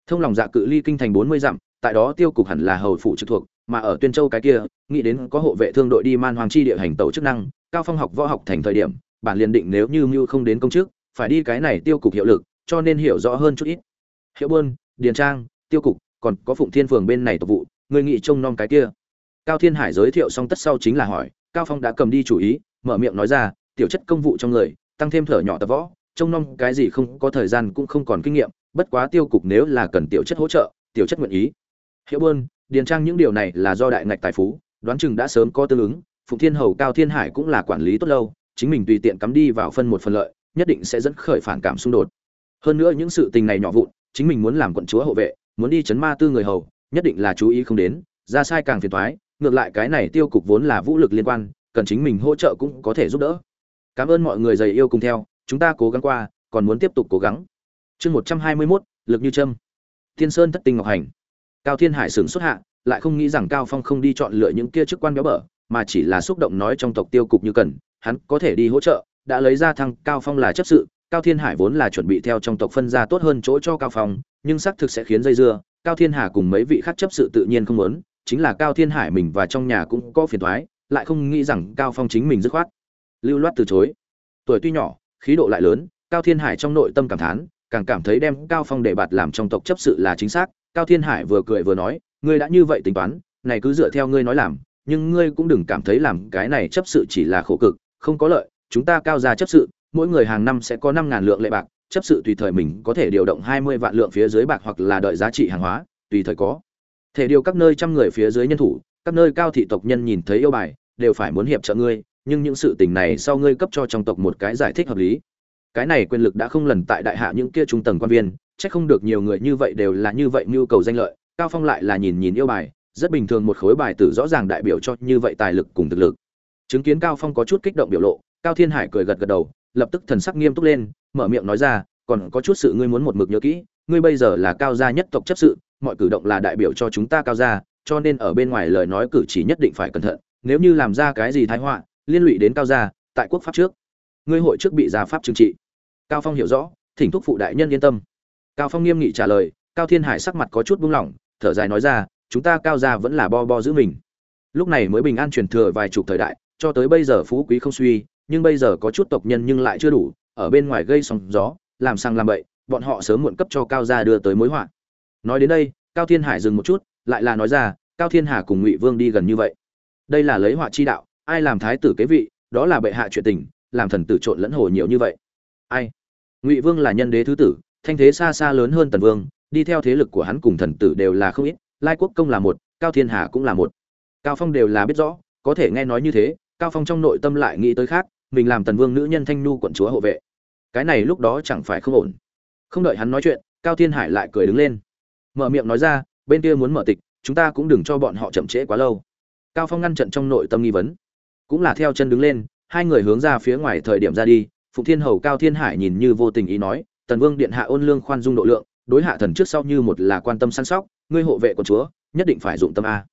Thông lòng dạ cự ly kinh thành bốn mươi dặm, tại đó tiêu cục hẳn là hầu phụ trực thuộc, mà ở tuyên châu cái kia, nghĩ đến có hộ vệ thương đội đi man hoàng chi địa hành tẩu chức năng, cao phong học võ học thành thời điểm, bản liền định nếu như mưu không đến công chức, phải đi cái này tiêu cục hiệu lực cho nên hiểu rõ hơn chút ít. Hiệu buôn, điền trang, tiêu cục, còn có phụng thiên phường bên này tộc vụ, người nghị trông nom cái kia. Cao thiên hải giới thiệu xong tất sau chính là hỏi, cao phong đã cầm đi chủ ý, mở miệng nói ra, tiểu chất công vụ trong người, tăng thêm thở nhỏ tập võ, trông nom cái gì không có thời gian cũng không còn kinh nghiệm, bất quá tiêu cục nếu là cần tiểu chất hỗ trợ, tiểu chất nguyện ý. Hiệu buôn, điền trang những điều này là do đại ngạch tài phú, đoán chừng đã sớm có tương ứng, phụng thiên hầu cao thiên hải cũng là quản lý tốt lâu, chính mình tùy tiện cắm đi vào phân một phần lợi, nhất định sẽ dẫn khởi phản cảm xung đột hơn nữa những sự tình này nhỏ vụn chính mình muốn làm quận chúa hộ vệ muốn đi chấn ma tư người hầu nhất định là chú ý không đến ra sai càng phiền toái ngược lại cái này tiêu cục vốn là vũ lực liên quan cần chính mình hỗ trợ cũng có thể giúp đỡ. Cảm ơn mọi người dày yêu cùng theo chúng ta cố gắng qua còn muốn tiếp tục cố gắng. Chương một trăm hai mươi 121, lực như trâm thiên sơn thất tinh ngọc hành. Cao thiên hải sửng xuất hạ lại không nghĩ rằng cao phong không đi chọn lựa những kia chức quan béo bở mà chỉ là xúc động nói trong tộc tiêu cục như cần hắn có thể đi hỗ trợ đã lấy ra thăng cao phong là chấp sự cao thiên hải vốn là chuẩn bị theo trong tộc phân ra tốt hơn chỗ cho cao phong, nhưng xác thực sẽ khiến dây dưa, cao thiên hà cùng mấy vị khác chấp sự tự nhiên không muốn, chính là cao thiên hải mình và trong nhà cũng có phiền toái, lại không nghĩ rằng cao phong chính mình dứt khoát. Lưu loát từ chối. Tuổi tuy nhỏ, khí độ lại lớn, cao thiên hải trong nội tâm cảm thán, càng cảm thấy đem cao phong để bạt làm trong tộc chấp sự là chính xác. Cao thiên hải vừa cười vừa nói, ngươi đã như vậy tính toán, này cứ dựa theo ngươi nói làm, nhưng ngươi cũng đừng cảm thấy làm cái này chấp sự chỉ là khổ cực, không có lợi, chúng ta cao gia chấp sự mỗi người hàng năm sẽ có năm ngàn lượng lệ bạc, chấp sự tùy thời mình có thể điều động hai mươi vạn lượng phía dưới bạc hoặc là đợi giá trị hàng hóa, tùy thời có. Thể điều các nơi trăm người phía dưới nhân thủ, các nơi cao thị tộc nhân nhìn thấy yêu bài, đều phải muốn hiệp trợ ngươi, nhưng những sự tình này sau ngươi cấp cho trong tộc một cái giải thích hợp lý. Cái này quyền lực đã không lần tại đại hạ những kia trung tầng quan viên, chắc không được nhiều người như vậy đều là như vậy nhu cầu danh lợi, cao phong lại là nhìn nhìn yêu bài, rất bình thường một khối bài tử rõ ràng đại biểu cho như vậy tài lực cùng thực lực. Chứng kiến cao phong có chút kích động biểu lộ, cao thiên hải cười gật gật đầu lập tức thần sắc nghiêm túc lên, mở miệng nói ra, còn có chút sự ngươi muốn một mực nhớ kỹ, ngươi bây giờ là cao gia nhất tộc chấp sự, mọi cử động là đại biểu cho chúng ta cao gia, cho nên ở bên ngoài lời nói cử chỉ nhất định phải cẩn thận, nếu như làm ra cái gì thái họa, liên lụy đến cao gia, tại quốc pháp trước, ngươi hội trước bị gia pháp trừng trị. Cao phong hiểu rõ, thỉnh thúc phụ đại nhân yên tâm. Cao phong nghiêm nghị trả lời, cao thiên hải sắc mặt có chút buông lỏng, thở dài nói ra, chúng ta cao gia vẫn là bo bo giữ mình. Lúc này mới bình an truyền thừa vài chục thời đại, cho tới bây giờ phú quý không suy nhưng bây giờ có chút tộc nhân nhưng lại chưa đủ, ở bên ngoài gây sóng gió, làm sang làm bậy, bọn họ sớm muộn cấp cho cao gia đưa tới mối họa. Nói đến đây, cao thiên hải dừng một chút, lại là nói ra, cao thiên hà cùng ngụy vương đi gần như vậy. Đây là lấy họa chi đạo, ai làm thái tử kế vị, đó là bệ hạ chuyện tình, làm thần tử trộn lẫn hồ nhiều như vậy. Ai? Ngụy vương là nhân đế thứ tử, thanh thế xa xa lớn hơn tần vương, đi theo thế lực của hắn cùng thần tử đều là không ít, lai quốc công là một, cao thiên hà cũng là một. Cao phong đều là biết rõ, có thể nghe nói như thế, cao phong trong nội tâm lại nghĩ tới khác mình làm tần vương nữ nhân thanh nhu quận chúa hộ vệ. Cái này lúc đó chẳng phải không ổn. Không đợi hắn nói chuyện, cao thiên hải lại cười đứng lên. Mở miệng nói ra, bên kia muốn mở tịch, chúng ta cũng đừng cho bọn họ chậm trễ quá lâu. Cao phong ngăn trận trong nội tâm nghi vấn. Cũng là theo chân đứng lên, hai người hướng ra phía ngoài thời điểm ra đi, phụng thiên hầu cao thiên hải nhìn như vô tình ý nói, tần vương điện hạ ôn lương khoan dung độ lượng, đối hạ thần trước sau như một là quan tâm săn sóc, ngươi hộ vệ của chúa, nhất định phải dụng tâm a.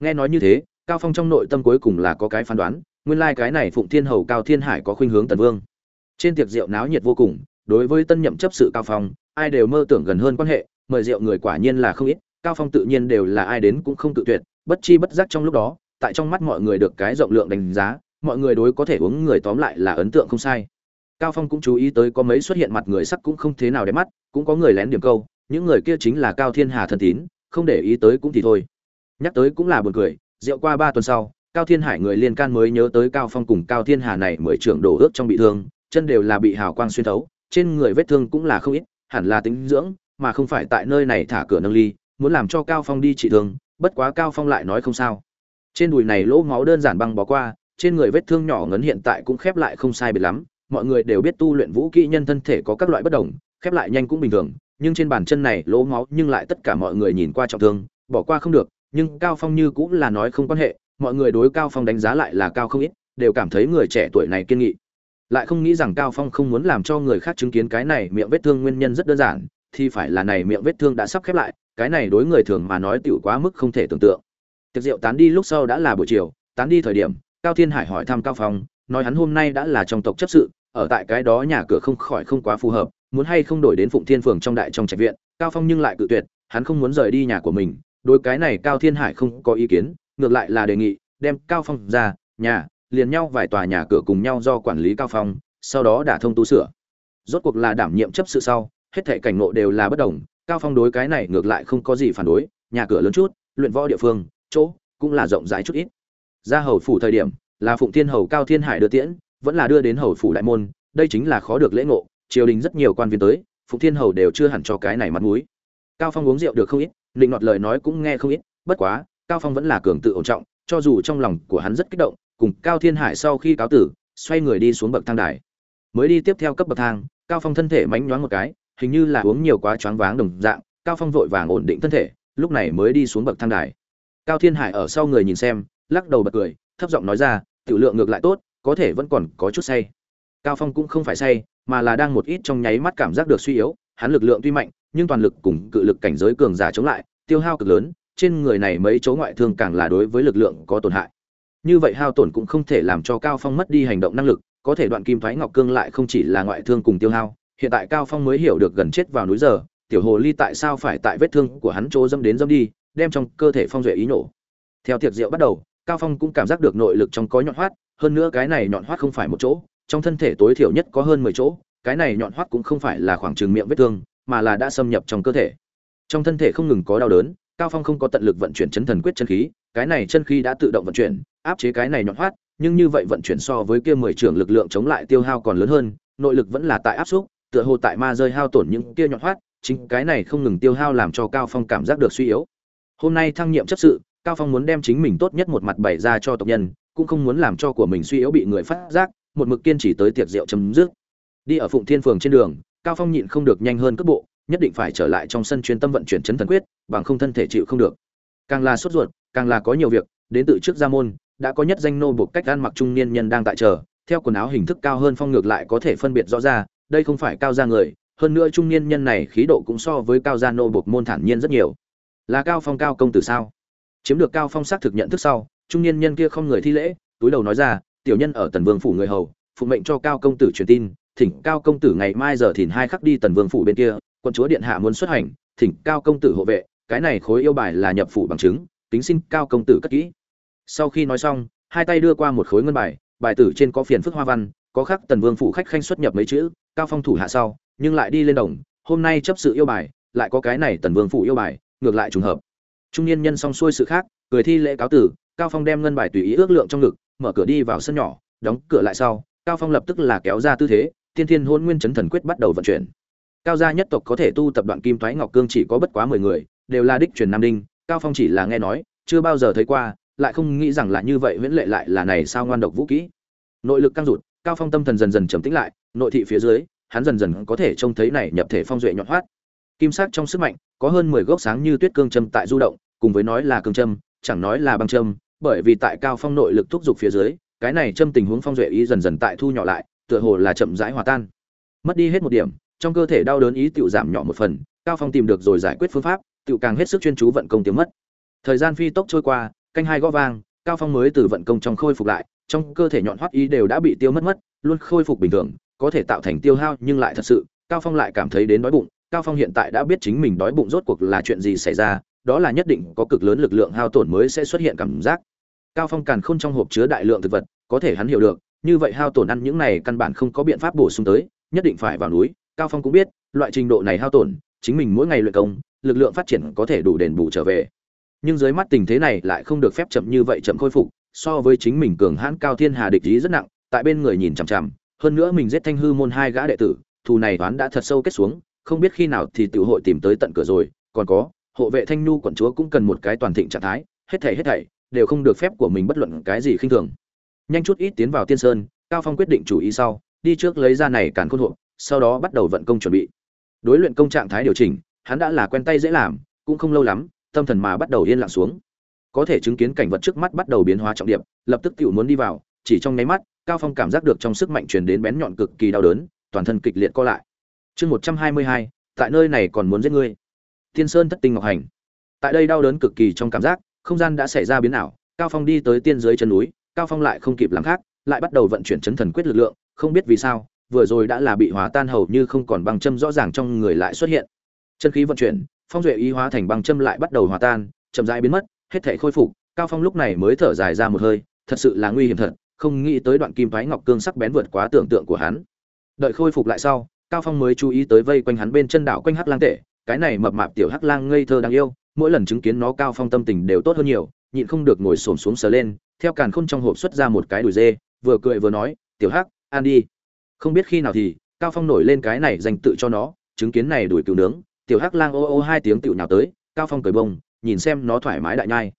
Nghe nói như thế, cao phong trong nội tâm cuối cùng là có cái phán đoán nguyên lai like cái này phụng thiên hầu cao thiên hải có khuynh hướng tần vương. Trên tiệc rượu náo nhiệt vô cùng, đối với tân nhậm chấp sự cao phong, ai đều mơ tưởng gần hơn quan hệ, mời rượu người quả nhiên là không ít, cao phong tự nhiên đều là ai đến cũng không tự tuyệt, bất chi bất giác trong lúc đó, tại trong mắt mọi người được cái rộng lượng đánh giá, mọi người đối có thể uống người tóm lại là ấn tượng không sai. Cao phong cũng chú ý tới có mấy xuất hiện mặt người sắc cũng không thế nào đẹp mắt, cũng có người lén điểm câu, những người kia chính là cao thiên hà thần tín, không để ý tới cũng thì thôi. Nhắc tới cũng là buồn cười, rượu qua ba tuần sau cao thiên hải người liên can mới nhớ tới cao phong cùng cao thiên hà này mới trưởng đổ ước trong bị thương, chân đều là bị hào quang xuyên thấu, trên người vết thương cũng là không ít, hẳn là tính dưỡng, mà không phải tại nơi này thả cửa nâng ly, muốn làm cho cao phong đi trị thương, bất quá cao phong lại nói không sao. Trên đùi này lỗ máu đơn giản băng bó qua, trên người vết thương nhỏ ngấn hiện tại cũng khép lại không sai biệt lắm, mọi người đều biết tu luyện vũ kỹ nhân thân thể có các loại bất đồng, khép lại nhanh cũng bình thường, nhưng trên bàn chân này lỗ máu nhưng lại tất cả mọi người nhìn qua trọng thương, bỏ qua không được, nhưng cao phong như cũng là nói không quan hệ mọi người đối cao phong đánh giá lại là cao không ít, đều cảm thấy người trẻ tuổi này kiên nghị. Lại không nghĩ rằng cao phong không muốn làm cho người khác chứng kiến cái này miệng vết thương nguyên nhân rất đơn giản, thì phải là này miệng vết thương đã sắp khép lại, cái này đối người thường mà nói tiểu quá mức không thể tưởng tượng. Tiệc rượu tán đi lúc sau đã là buổi chiều, tán đi thời điểm, cao thiên hải hỏi thăm cao phong, nói hắn hôm nay đã là trong tộc chấp sự, ở tại cái đó nhà cửa không khỏi không quá phù hợp, muốn hay không đổi đến phụng thiên phường trong đại trong trạch viện, cao phong nhưng lại cự tuyệt, hắn không muốn rời đi nhà của mình, đối cái này cao thiên hải không có ý kiến ngược lại là đề nghị, đem cao phong ra, nhà, liền nhau vài tòa nhà cửa cùng nhau do quản lý cao phong, sau đó đả thông tu sửa. Rốt cuộc là đảm nhiệm chấp sự sau, hết thể cảnh ngộ đều là bất đồng, cao phong đối cái này ngược lại không có gì phản đối, nhà cửa lớn chút, luyện võ địa phương, chỗ cũng là rộng rãi chút ít. Ra hầu phủ thời điểm, là phụng thiên hầu cao thiên hải đưa tiễn, vẫn là đưa đến hầu phủ đại môn, đây chính là khó được lễ ngộ, triều đình rất nhiều quan viên tới, phụng thiên hầu đều chưa hẳn cho cái này mặt mũi. Cao phong uống rượu được không ít định nọt lời nói cũng nghe không ít, bất quá cao phong vẫn là cường tự ổn trọng, cho dù trong lòng của hắn rất kích động, cùng cao thiên hải sau khi cáo tử, xoay người đi xuống bậc thang đài. Mới đi tiếp theo cấp bậc thang, cao phong thân thể mánh nhoáng một cái, hình như là uống nhiều quá choáng váng đồng dạng, cao phong vội vàng ổn định thân thể, lúc này mới đi xuống bậc thang đài. Cao thiên hải ở sau người nhìn xem, lắc đầu bật cười, thấp giọng nói ra, tiểu lượng ngược lại tốt, có thể vẫn còn có chút say. Cao phong cũng không phải say, mà là đang một ít trong nháy mắt cảm giác được suy yếu, hắn lực lượng tuy mạnh, nhưng toàn lực cùng cự lực cảnh giới cường giả chống lại, tiêu hao cực lớn trên người này mấy chỗ ngoại thương càng là đối với lực lượng có tổn hại. Như vậy hao tổn cũng không thể làm cho cao phong mất đi hành động năng lực, có thể đoạn kim thoái ngọc cương lại không chỉ là ngoại thương cùng tiêu hao, hiện tại cao phong mới hiểu được gần chết vào núi giờ, tiểu hồ ly tại sao phải tại vết thương của hắn chỗ dâm đến dâm đi, đem trong cơ thể phong duệ ý nổ. Theo tiệc rượu bắt đầu, cao phong cũng cảm giác được nội lực trong có nhọn hoắt, hơn nữa cái này nhọn hoắt không phải một chỗ, trong thân thể tối thiểu nhất có hơn 10 chỗ, cái này nhọn hoắt cũng không phải là khoảng trường miệng vết thương, mà là đã xâm nhập trong cơ thể. Trong thân thể không ngừng có đau đớn cao phong không có tận lực vận chuyển chấn thần quyết chân khí, cái này chân khí đã tự động vận chuyển, áp chế cái này nhọn hoắt, nhưng như vậy vận chuyển so với kia 10 trưởng lực lượng chống lại tiêu hao còn lớn hơn, nội lực vẫn là tại áp xúc, tựa hồ tại ma rơi hao tổn những kia nhọn hoắt, chính cái này không ngừng tiêu hao làm cho cao phong cảm giác được suy yếu. Hôm nay thăng nhiệm chấp sự, cao phong muốn đem chính mình tốt nhất một mặt bày ra cho tộc nhân, cũng không muốn làm cho của mình suy yếu bị người phát giác, một mực kiên trì tới tiệc rượu chấm dứt. Đi ở phụng thiên phường trên đường, cao phong nhịn không được nhanh hơn cước bộ nhất định phải trở lại trong sân chuyên tâm vận chuyển chấn thần quyết, bằng không thân thể chịu không được. Càng là sốt ruột, càng là có nhiều việc, đến từ trước gia môn, đã có nhất danh nô buộc cách ăn mặc trung niên nhân đang tại chờ, theo quần áo hình thức cao hơn phong ngược lại có thể phân biệt rõ ra, đây không phải cao gia người, hơn nữa trung niên nhân này khí độ cũng so với cao gia nô buộc môn thản nhiên rất nhiều. Là cao phong cao công tử sao? Chiếm được cao phong xác thực nhận thức sau, trung niên nhân kia không người thi lễ, túi đầu nói ra, tiểu nhân ở tần vương phủ người hầu, phụ mệnh cho cao công tử truyền tin, thỉnh cao công tử ngày mai giờ thìn hai khắc đi tần vương phủ bên kia quận chúa điện hạ muốn xuất hành, thỉnh cao công tử hộ vệ, cái này khối yêu bài là nhập phủ bằng chứng tính xin cao công tử cất kỹ. Sau khi nói xong, hai tay đưa qua một khối ngân bài bài tử trên có phiền phức hoa văn, có khắc tần vương phủ khách khanh xuất nhập mấy chữ, cao phong thủ hạ sau, nhưng lại đi lên đồng, hôm nay chấp sự yêu bài, lại có cái này tần vương phụ yêu bài, ngược lại trùng hợp. Trung niên nhân xong xuôi sự khác, cười thi lễ cáo tử, cao phong đem ngân bài tùy ý ước lượng trong ngực, mở cửa đi vào sân nhỏ, đóng cửa lại sau, cao phong lập tức là kéo ra tư thế, tiên thiên hôn nguyên chấn thần quyết bắt đầu vận chuyển cao gia nhất tộc có thể tu tập đoạn kim thoái ngọc cương chỉ có bất quá mười người, đều là đích truyền nam đinh, cao phong chỉ là nghe nói, chưa bao giờ thấy qua, lại không nghĩ rằng là như vậy viễn lệ lại là này sao ngoan độc vũ kỹ. Nội lực căng rụt, cao phong tâm thần dần dần trầm tĩnh lại, nội thị phía dưới, hắn dần dần có thể trông thấy này nhập thể phong duệ nhọn hoát kim sắc trong sức mạnh, có hơn 10 gốc sáng như tuyết cương châm tại du động, cùng với nói là cương châm, chẳng nói là băng châm, bởi vì tại cao phong nội lực thúc giục phía dưới, cái này châm tình huống phong duệ ý dần dần tại thu nhỏ lại, tựa hồ là chậm rãi hòa tan. Mất đi hết một điểm trong cơ thể đau đớn ý tiểu giảm nhỏ một phần, cao phong tìm được rồi giải quyết phương pháp tiểu càng hết sức chuyên chú vận công tiếng mất. Thời gian phi tốc trôi qua, canh hai gõ vang, cao phong mới từ vận công trong khôi phục lại, trong cơ thể nhọn hoắt ý đều đã bị tiêu mất mất, luôn khôi phục bình thường, có thể tạo thành tiêu hao nhưng lại thật sự, cao phong lại cảm thấy đến đói bụng, cao phong hiện tại đã biết chính mình đói bụng rốt cuộc là chuyện gì xảy ra, đó là nhất định có cực lớn lực lượng hao tổn mới sẽ xuất hiện cảm giác. Cao phong càn khôn trong hộp chứa đại lượng thực vật, có thể hắn hiểu được, như vậy hao tổn ăn những này căn bản không có biện pháp bổ sung tới, nhất định phải vào núi cao phong cũng biết, loại trình độ này hao tổn, chính mình mỗi ngày luyện công, lực lượng phát triển có thể đủ đền bù trở về. Nhưng dưới mắt tình thế này lại không được phép chậm như vậy chậm khôi phục, so với chính mình cường hãn cao thiên hà địch ý rất nặng, tại bên người nhìn chằm chằm, hơn nữa mình giết thanh hư môn hai gã đệ tử, thù này toán đã thật sâu kết xuống, không biết khi nào thì tự hội tìm tới tận cửa rồi, còn có, hộ vệ thanh nhu quận chúa cũng cần một cái toàn thịnh trạng thái, hết thảy hết thảy đều không được phép của mình bất luận cái gì khinh thường. Nhanh chút ít tiến vào tiên sơn, cao phong quyết định chủ ý sau, đi trước lấy ra này càn khôn hộ sau đó bắt đầu vận công chuẩn bị. Đối luyện công trạng thái điều chỉnh, hắn đã là quen tay dễ làm, cũng không lâu lắm, tâm thần mà bắt đầu yên lặng xuống. Có thể chứng kiến cảnh vật trước mắt bắt đầu biến hóa trọng điểm lập tức tiểu muốn đi vào, chỉ trong nháy mắt, cao phong cảm giác được trong sức mạnh truyền đến bén nhọn cực kỳ đau đớn, toàn thân kịch liệt co lại. Chương một trăm hai mươi hai, tại nơi này còn muốn giết ngươi. Tiên sơn thất tinh ngọc hành. Tại đây đau đớn cực kỳ trong cảm giác, không gian đã xảy ra biến ảo, cao phong đi tới tiên dưới chân núi, cao phong lại không kịp làm khác, lại bắt đầu vận chuyển chấn thần quyết lực lượng, không biết vì sao vừa rồi đã là bị hóa tan hầu như không còn băng châm rõ ràng trong người lại xuất hiện. Chân khí vận chuyển, phong duệ ý hóa thành băng châm lại bắt đầu hòa tan, chậm rãi biến mất, hết thể khôi phục, cao phong lúc này mới thở dài ra một hơi, thật sự là nguy hiểm thật, không nghĩ tới đoạn kim thoái ngọc cương sắc bén vượt quá tưởng tượng của hắn. Đợi khôi phục lại sau, cao phong mới chú ý tới vây quanh hắn bên chân đảo quanh hắc lang tệ, cái này mập mạp tiểu hắc lang ngây thơ đáng yêu, mỗi lần chứng kiến nó cao phong tâm tình đều tốt hơn nhiều, nhịn không được ngồi xổm xuống sờ lên, theo càn khôn trong hộp xuất ra một cái đùi dê, vừa cười vừa nói, tiểu hắc, ăn đi không biết khi nào thì, cao phong nổi lên cái này dành tự cho nó, chứng kiến này đuổi cừu nướng, tiểu hắc lang ô ô hai tiếng tựu nhào tới, cao phong cười bông, nhìn xem nó thoải mái đại nhai.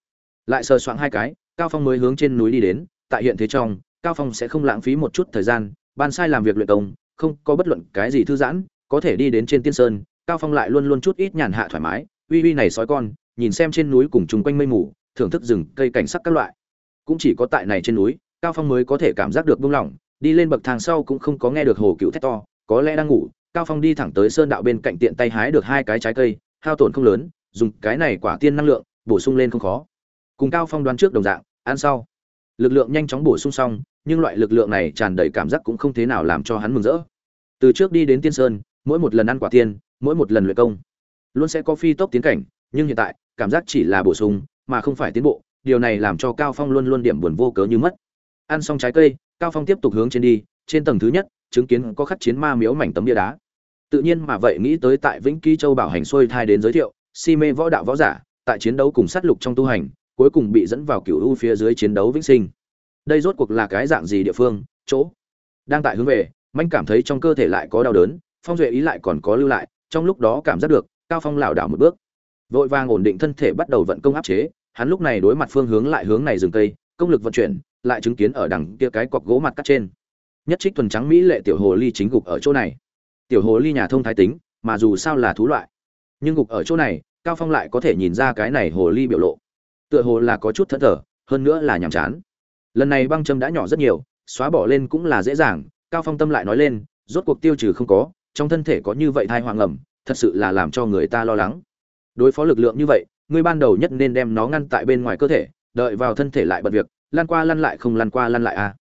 Lại sờ soạng hai cái, cao phong mới hướng trên núi đi đến, tại hiện thế trong, cao phong sẽ không lãng phí một chút thời gian, ban sai làm việc luyện công, không có bất luận cái gì thư giãn, có thể đi đến trên tiên sơn, cao phong lại luôn luôn chút ít nhàn hạ thoải mái, uy uy này sói con, nhìn xem trên núi cùng chung quanh mây mù, thưởng thức rừng, cây cảnh sắc các loại. Cũng chỉ có tại này trên núi, cao phong mới có thể cảm giác được buông lỏng đi lên bậc thang sau cũng không có nghe được hồ cựu thét to, có lẽ đang ngủ, cao phong đi thẳng tới sơn đạo bên cạnh tiện tay hái được hai cái trái cây, hao tổn không lớn, dùng cái này quả tiên năng lượng, bổ sung lên không khó. Cùng cao phong đoán trước đồng dạng, ăn sau. Lực lượng nhanh chóng bổ sung xong, nhưng loại lực lượng này tràn đầy cảm giác cũng không thế nào làm cho hắn mừng rỡ. Từ trước đi đến tiên sơn, mỗi một lần ăn quả tiên, mỗi một lần luyện công, luôn sẽ có phi tốc tiến cảnh, nhưng hiện tại, cảm giác chỉ là bổ sung, mà không phải tiến bộ, điều này làm cho cao phong luôn luôn điểm buồn vô cớ như mất. Ăn xong trái cây cao phong tiếp tục hướng trên đi, trên tầng thứ nhất, chứng kiến có khắc chiến ma miếu mảnh tấm bia đá. Tự nhiên mà vậy nghĩ tới tại vĩnh ký châu bảo hành xuôi thai đến giới thiệu, si mê võ đạo võ giả, tại chiến đấu cùng sát lục trong tu hành, cuối cùng bị dẫn vào cựu u phía dưới chiến đấu vĩnh sinh. Đây rốt cuộc là cái dạng gì địa phương, chỗ? Đang tại hướng về, manh cảm thấy trong cơ thể lại có đau đớn, phong duệ ý lại còn có lưu lại, trong lúc đó cảm giác được, cao phong lảo đảo một bước. Vội vàng ổn định thân thể bắt đầu vận công áp chế, hắn lúc này đối mặt phương hướng lại hướng này dừng cây, công lực vận chuyển lại chứng kiến ở đằng kia cái cọc gỗ mặt cắt trên. Nhất trích thuần trắng mỹ lệ tiểu hồ ly chính gục ở chỗ này. Tiểu hồ ly nhà thông thái tính, mà dù sao là thú loại. Nhưng gục ở chỗ này, cao phong lại có thể nhìn ra cái này hồ ly biểu lộ. Tựa hồ là có chút thất thở hơn nữa là nhàm chán. Lần này băng châm đã nhỏ rất nhiều, xóa bỏ lên cũng là dễ dàng, cao phong tâm lại nói lên, rốt cuộc tiêu trừ không có, trong thân thể có như vậy thai hoàng ẩm, thật sự là làm cho người ta lo lắng. Đối phó lực lượng như vậy ngươi ban đầu nhất nên đem nó ngăn tại bên ngoài cơ thể, đợi vào thân thể lại bật việc lan qua lăn lại không lăn qua lăn lại à.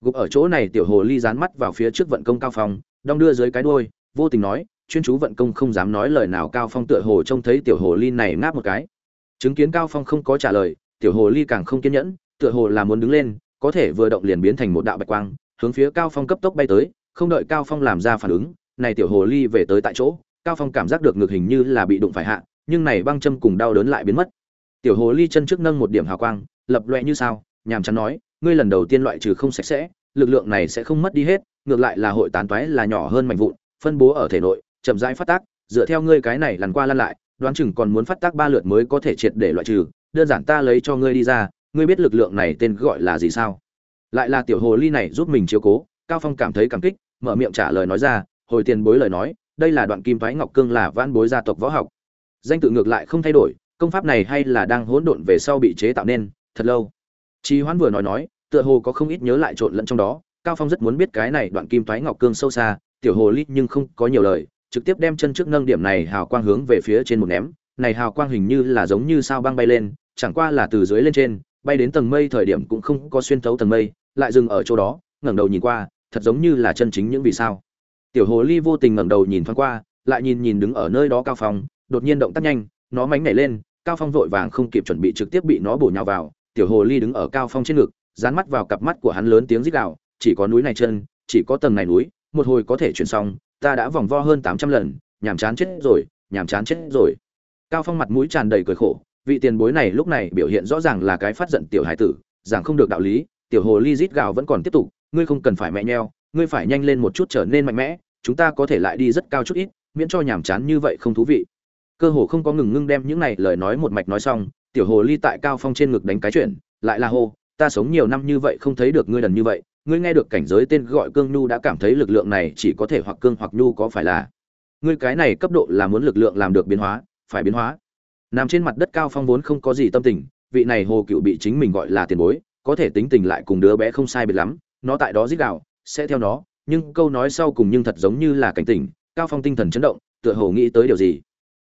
gục ở chỗ này tiểu hồ ly dán mắt vào phía trước vận công cao phong, đong đưa dưới cái đuôi, vô tình nói, chuyên chú vận công không dám nói lời nào. Cao phong tựa hồ trông thấy tiểu hồ ly này ngáp một cái. Chứng kiến cao phong không có trả lời, tiểu hồ ly càng không kiên nhẫn, tựa hồ là muốn đứng lên, có thể vừa động liền biến thành một đạo bạch quang, hướng phía cao phong cấp tốc bay tới, không đợi cao phong làm ra phản ứng, này tiểu hồ ly về tới tại chỗ, cao phong cảm giác được ngược hình như là bị đụng phải hạ, nhưng này băng châm cùng đau đớn lại biến mất. Tiểu hồ ly chân trước nâng một điểm hào quang, lập loè như sao nhàm chán nói, ngươi lần đầu tiên loại trừ không sạch sẽ, lực lượng này sẽ không mất đi hết, ngược lại là hội tán toái là nhỏ hơn mạnh vụn, phân bố ở thể nội, chậm rãi phát tác, dựa theo ngươi cái này lần qua lăn lại, đoán chừng còn muốn phát tác ba lượt mới có thể triệt để loại trừ, đơn giản ta lấy cho ngươi đi ra, ngươi biết lực lượng này tên gọi là gì sao? Lại là tiểu hồ ly này giúp mình chiếu cố, cao phong cảm thấy cảm kích, mở miệng trả lời nói ra, hồi tiền bối lời nói, đây là đoạn kim thoái ngọc cương là vãn bối gia tộc võ học. Danh tự ngược lại không thay đổi, công pháp này hay là đang hỗn độn về sau bị chế tạo nên, thật lâu. Chi Hoán vừa nói nói, tựa hồ có không ít nhớ lại trộn lẫn trong đó, Cao Phong rất muốn biết cái này đoạn kim toái ngọc cương sâu xa, tiểu hồ ly nhưng không có nhiều lời, trực tiếp đem chân trước nâng điểm này hào quang hướng về phía trên một ném, này hào quang hình như là giống như sao băng bay lên, chẳng qua là từ dưới lên trên, bay đến tầng mây thời điểm cũng không có xuyên thấu tầng mây, lại dừng ở chỗ đó, ngẩng đầu nhìn qua, thật giống như là chân chính những vì sao. Tiểu hồ ly vô tình ngẩng đầu nhìn thoáng qua, lại nhìn nhìn đứng ở nơi đó Cao Phong, đột nhiên động tác nhanh, nó mánh nhảy lên, Cao Phong vội vàng không kịp chuẩn bị trực tiếp bị nó bổ nhào vào, tiểu hồ ly đứng ở cao phong trên ngực, dán mắt vào cặp mắt của hắn lớn tiếng rít gào, chỉ có núi này chân, chỉ có tầng này núi, một hồi có thể chuyển xong, ta đã vòng vo hơn tám trăm lần, nhàm chán chết rồi, nhàm chán chết rồi. Cao phong mặt mũi tràn đầy cười khổ, vị tiền bối này lúc này biểu hiện rõ ràng là cái phát giận tiểu hải tử rằng không được đạo lý, tiểu hồ ly rít gào vẫn còn tiếp tục, ngươi không cần phải mẹ nheo, ngươi phải nhanh lên một chút trở nên mạnh mẽ, chúng ta có thể lại đi rất cao chút ít, miễn cho nhàm chán như vậy không thú vị. Cơ hồ không có ngừng ngưng đem những này lời nói một mạch nói xong tiểu hồ ly tại cao phong trên ngực đánh cái chuyện, lại là hô, ta sống nhiều năm như vậy không thấy được ngươi đần như vậy, ngươi nghe được cảnh giới tên gọi cương nhu đã cảm thấy lực lượng này chỉ có thể hoặc cương hoặc nhu có phải là. Ngươi cái này cấp độ là muốn lực lượng làm được biến hóa, phải biến hóa. Nằm trên mặt đất cao phong vốn không có gì tâm tình, vị này hồ cựu bị chính mình gọi là tiền bối, có thể tính tình lại cùng đứa bé không sai biệt lắm, nó tại đó giết gạo sẽ theo nó, nhưng câu nói sau cùng nhưng thật giống như là cảnh tỉnh, cao phong tinh thần chấn động, tựa hồ nghĩ tới điều gì.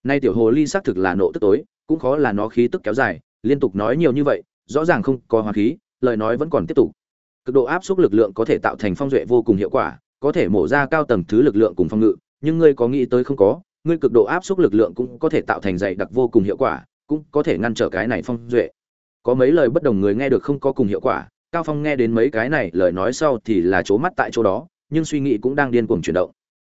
Nay tiểu hồ ly xác thực là nộ tức tối cũng khó là nó khí tức kéo dài, liên tục nói nhiều như vậy, rõ ràng không có hóa khí, lời nói vẫn còn tiếp tục. Cực độ áp suất lực lượng có thể tạo thành phong duệ vô cùng hiệu quả, có thể mổ ra cao tầng thứ lực lượng cùng phong ngự, nhưng ngươi có nghĩ tới không có, ngươi cực độ áp suất lực lượng cũng có thể tạo thành dày đặc vô cùng hiệu quả, cũng có thể ngăn trở cái này phong duệ. Có mấy lời bất đồng người nghe được không có cùng hiệu quả, cao phong nghe đến mấy cái này, lời nói sau thì là c mắt tại chỗ đó, nhưng suy nghĩ cũng đang điên cuồng chuyển động.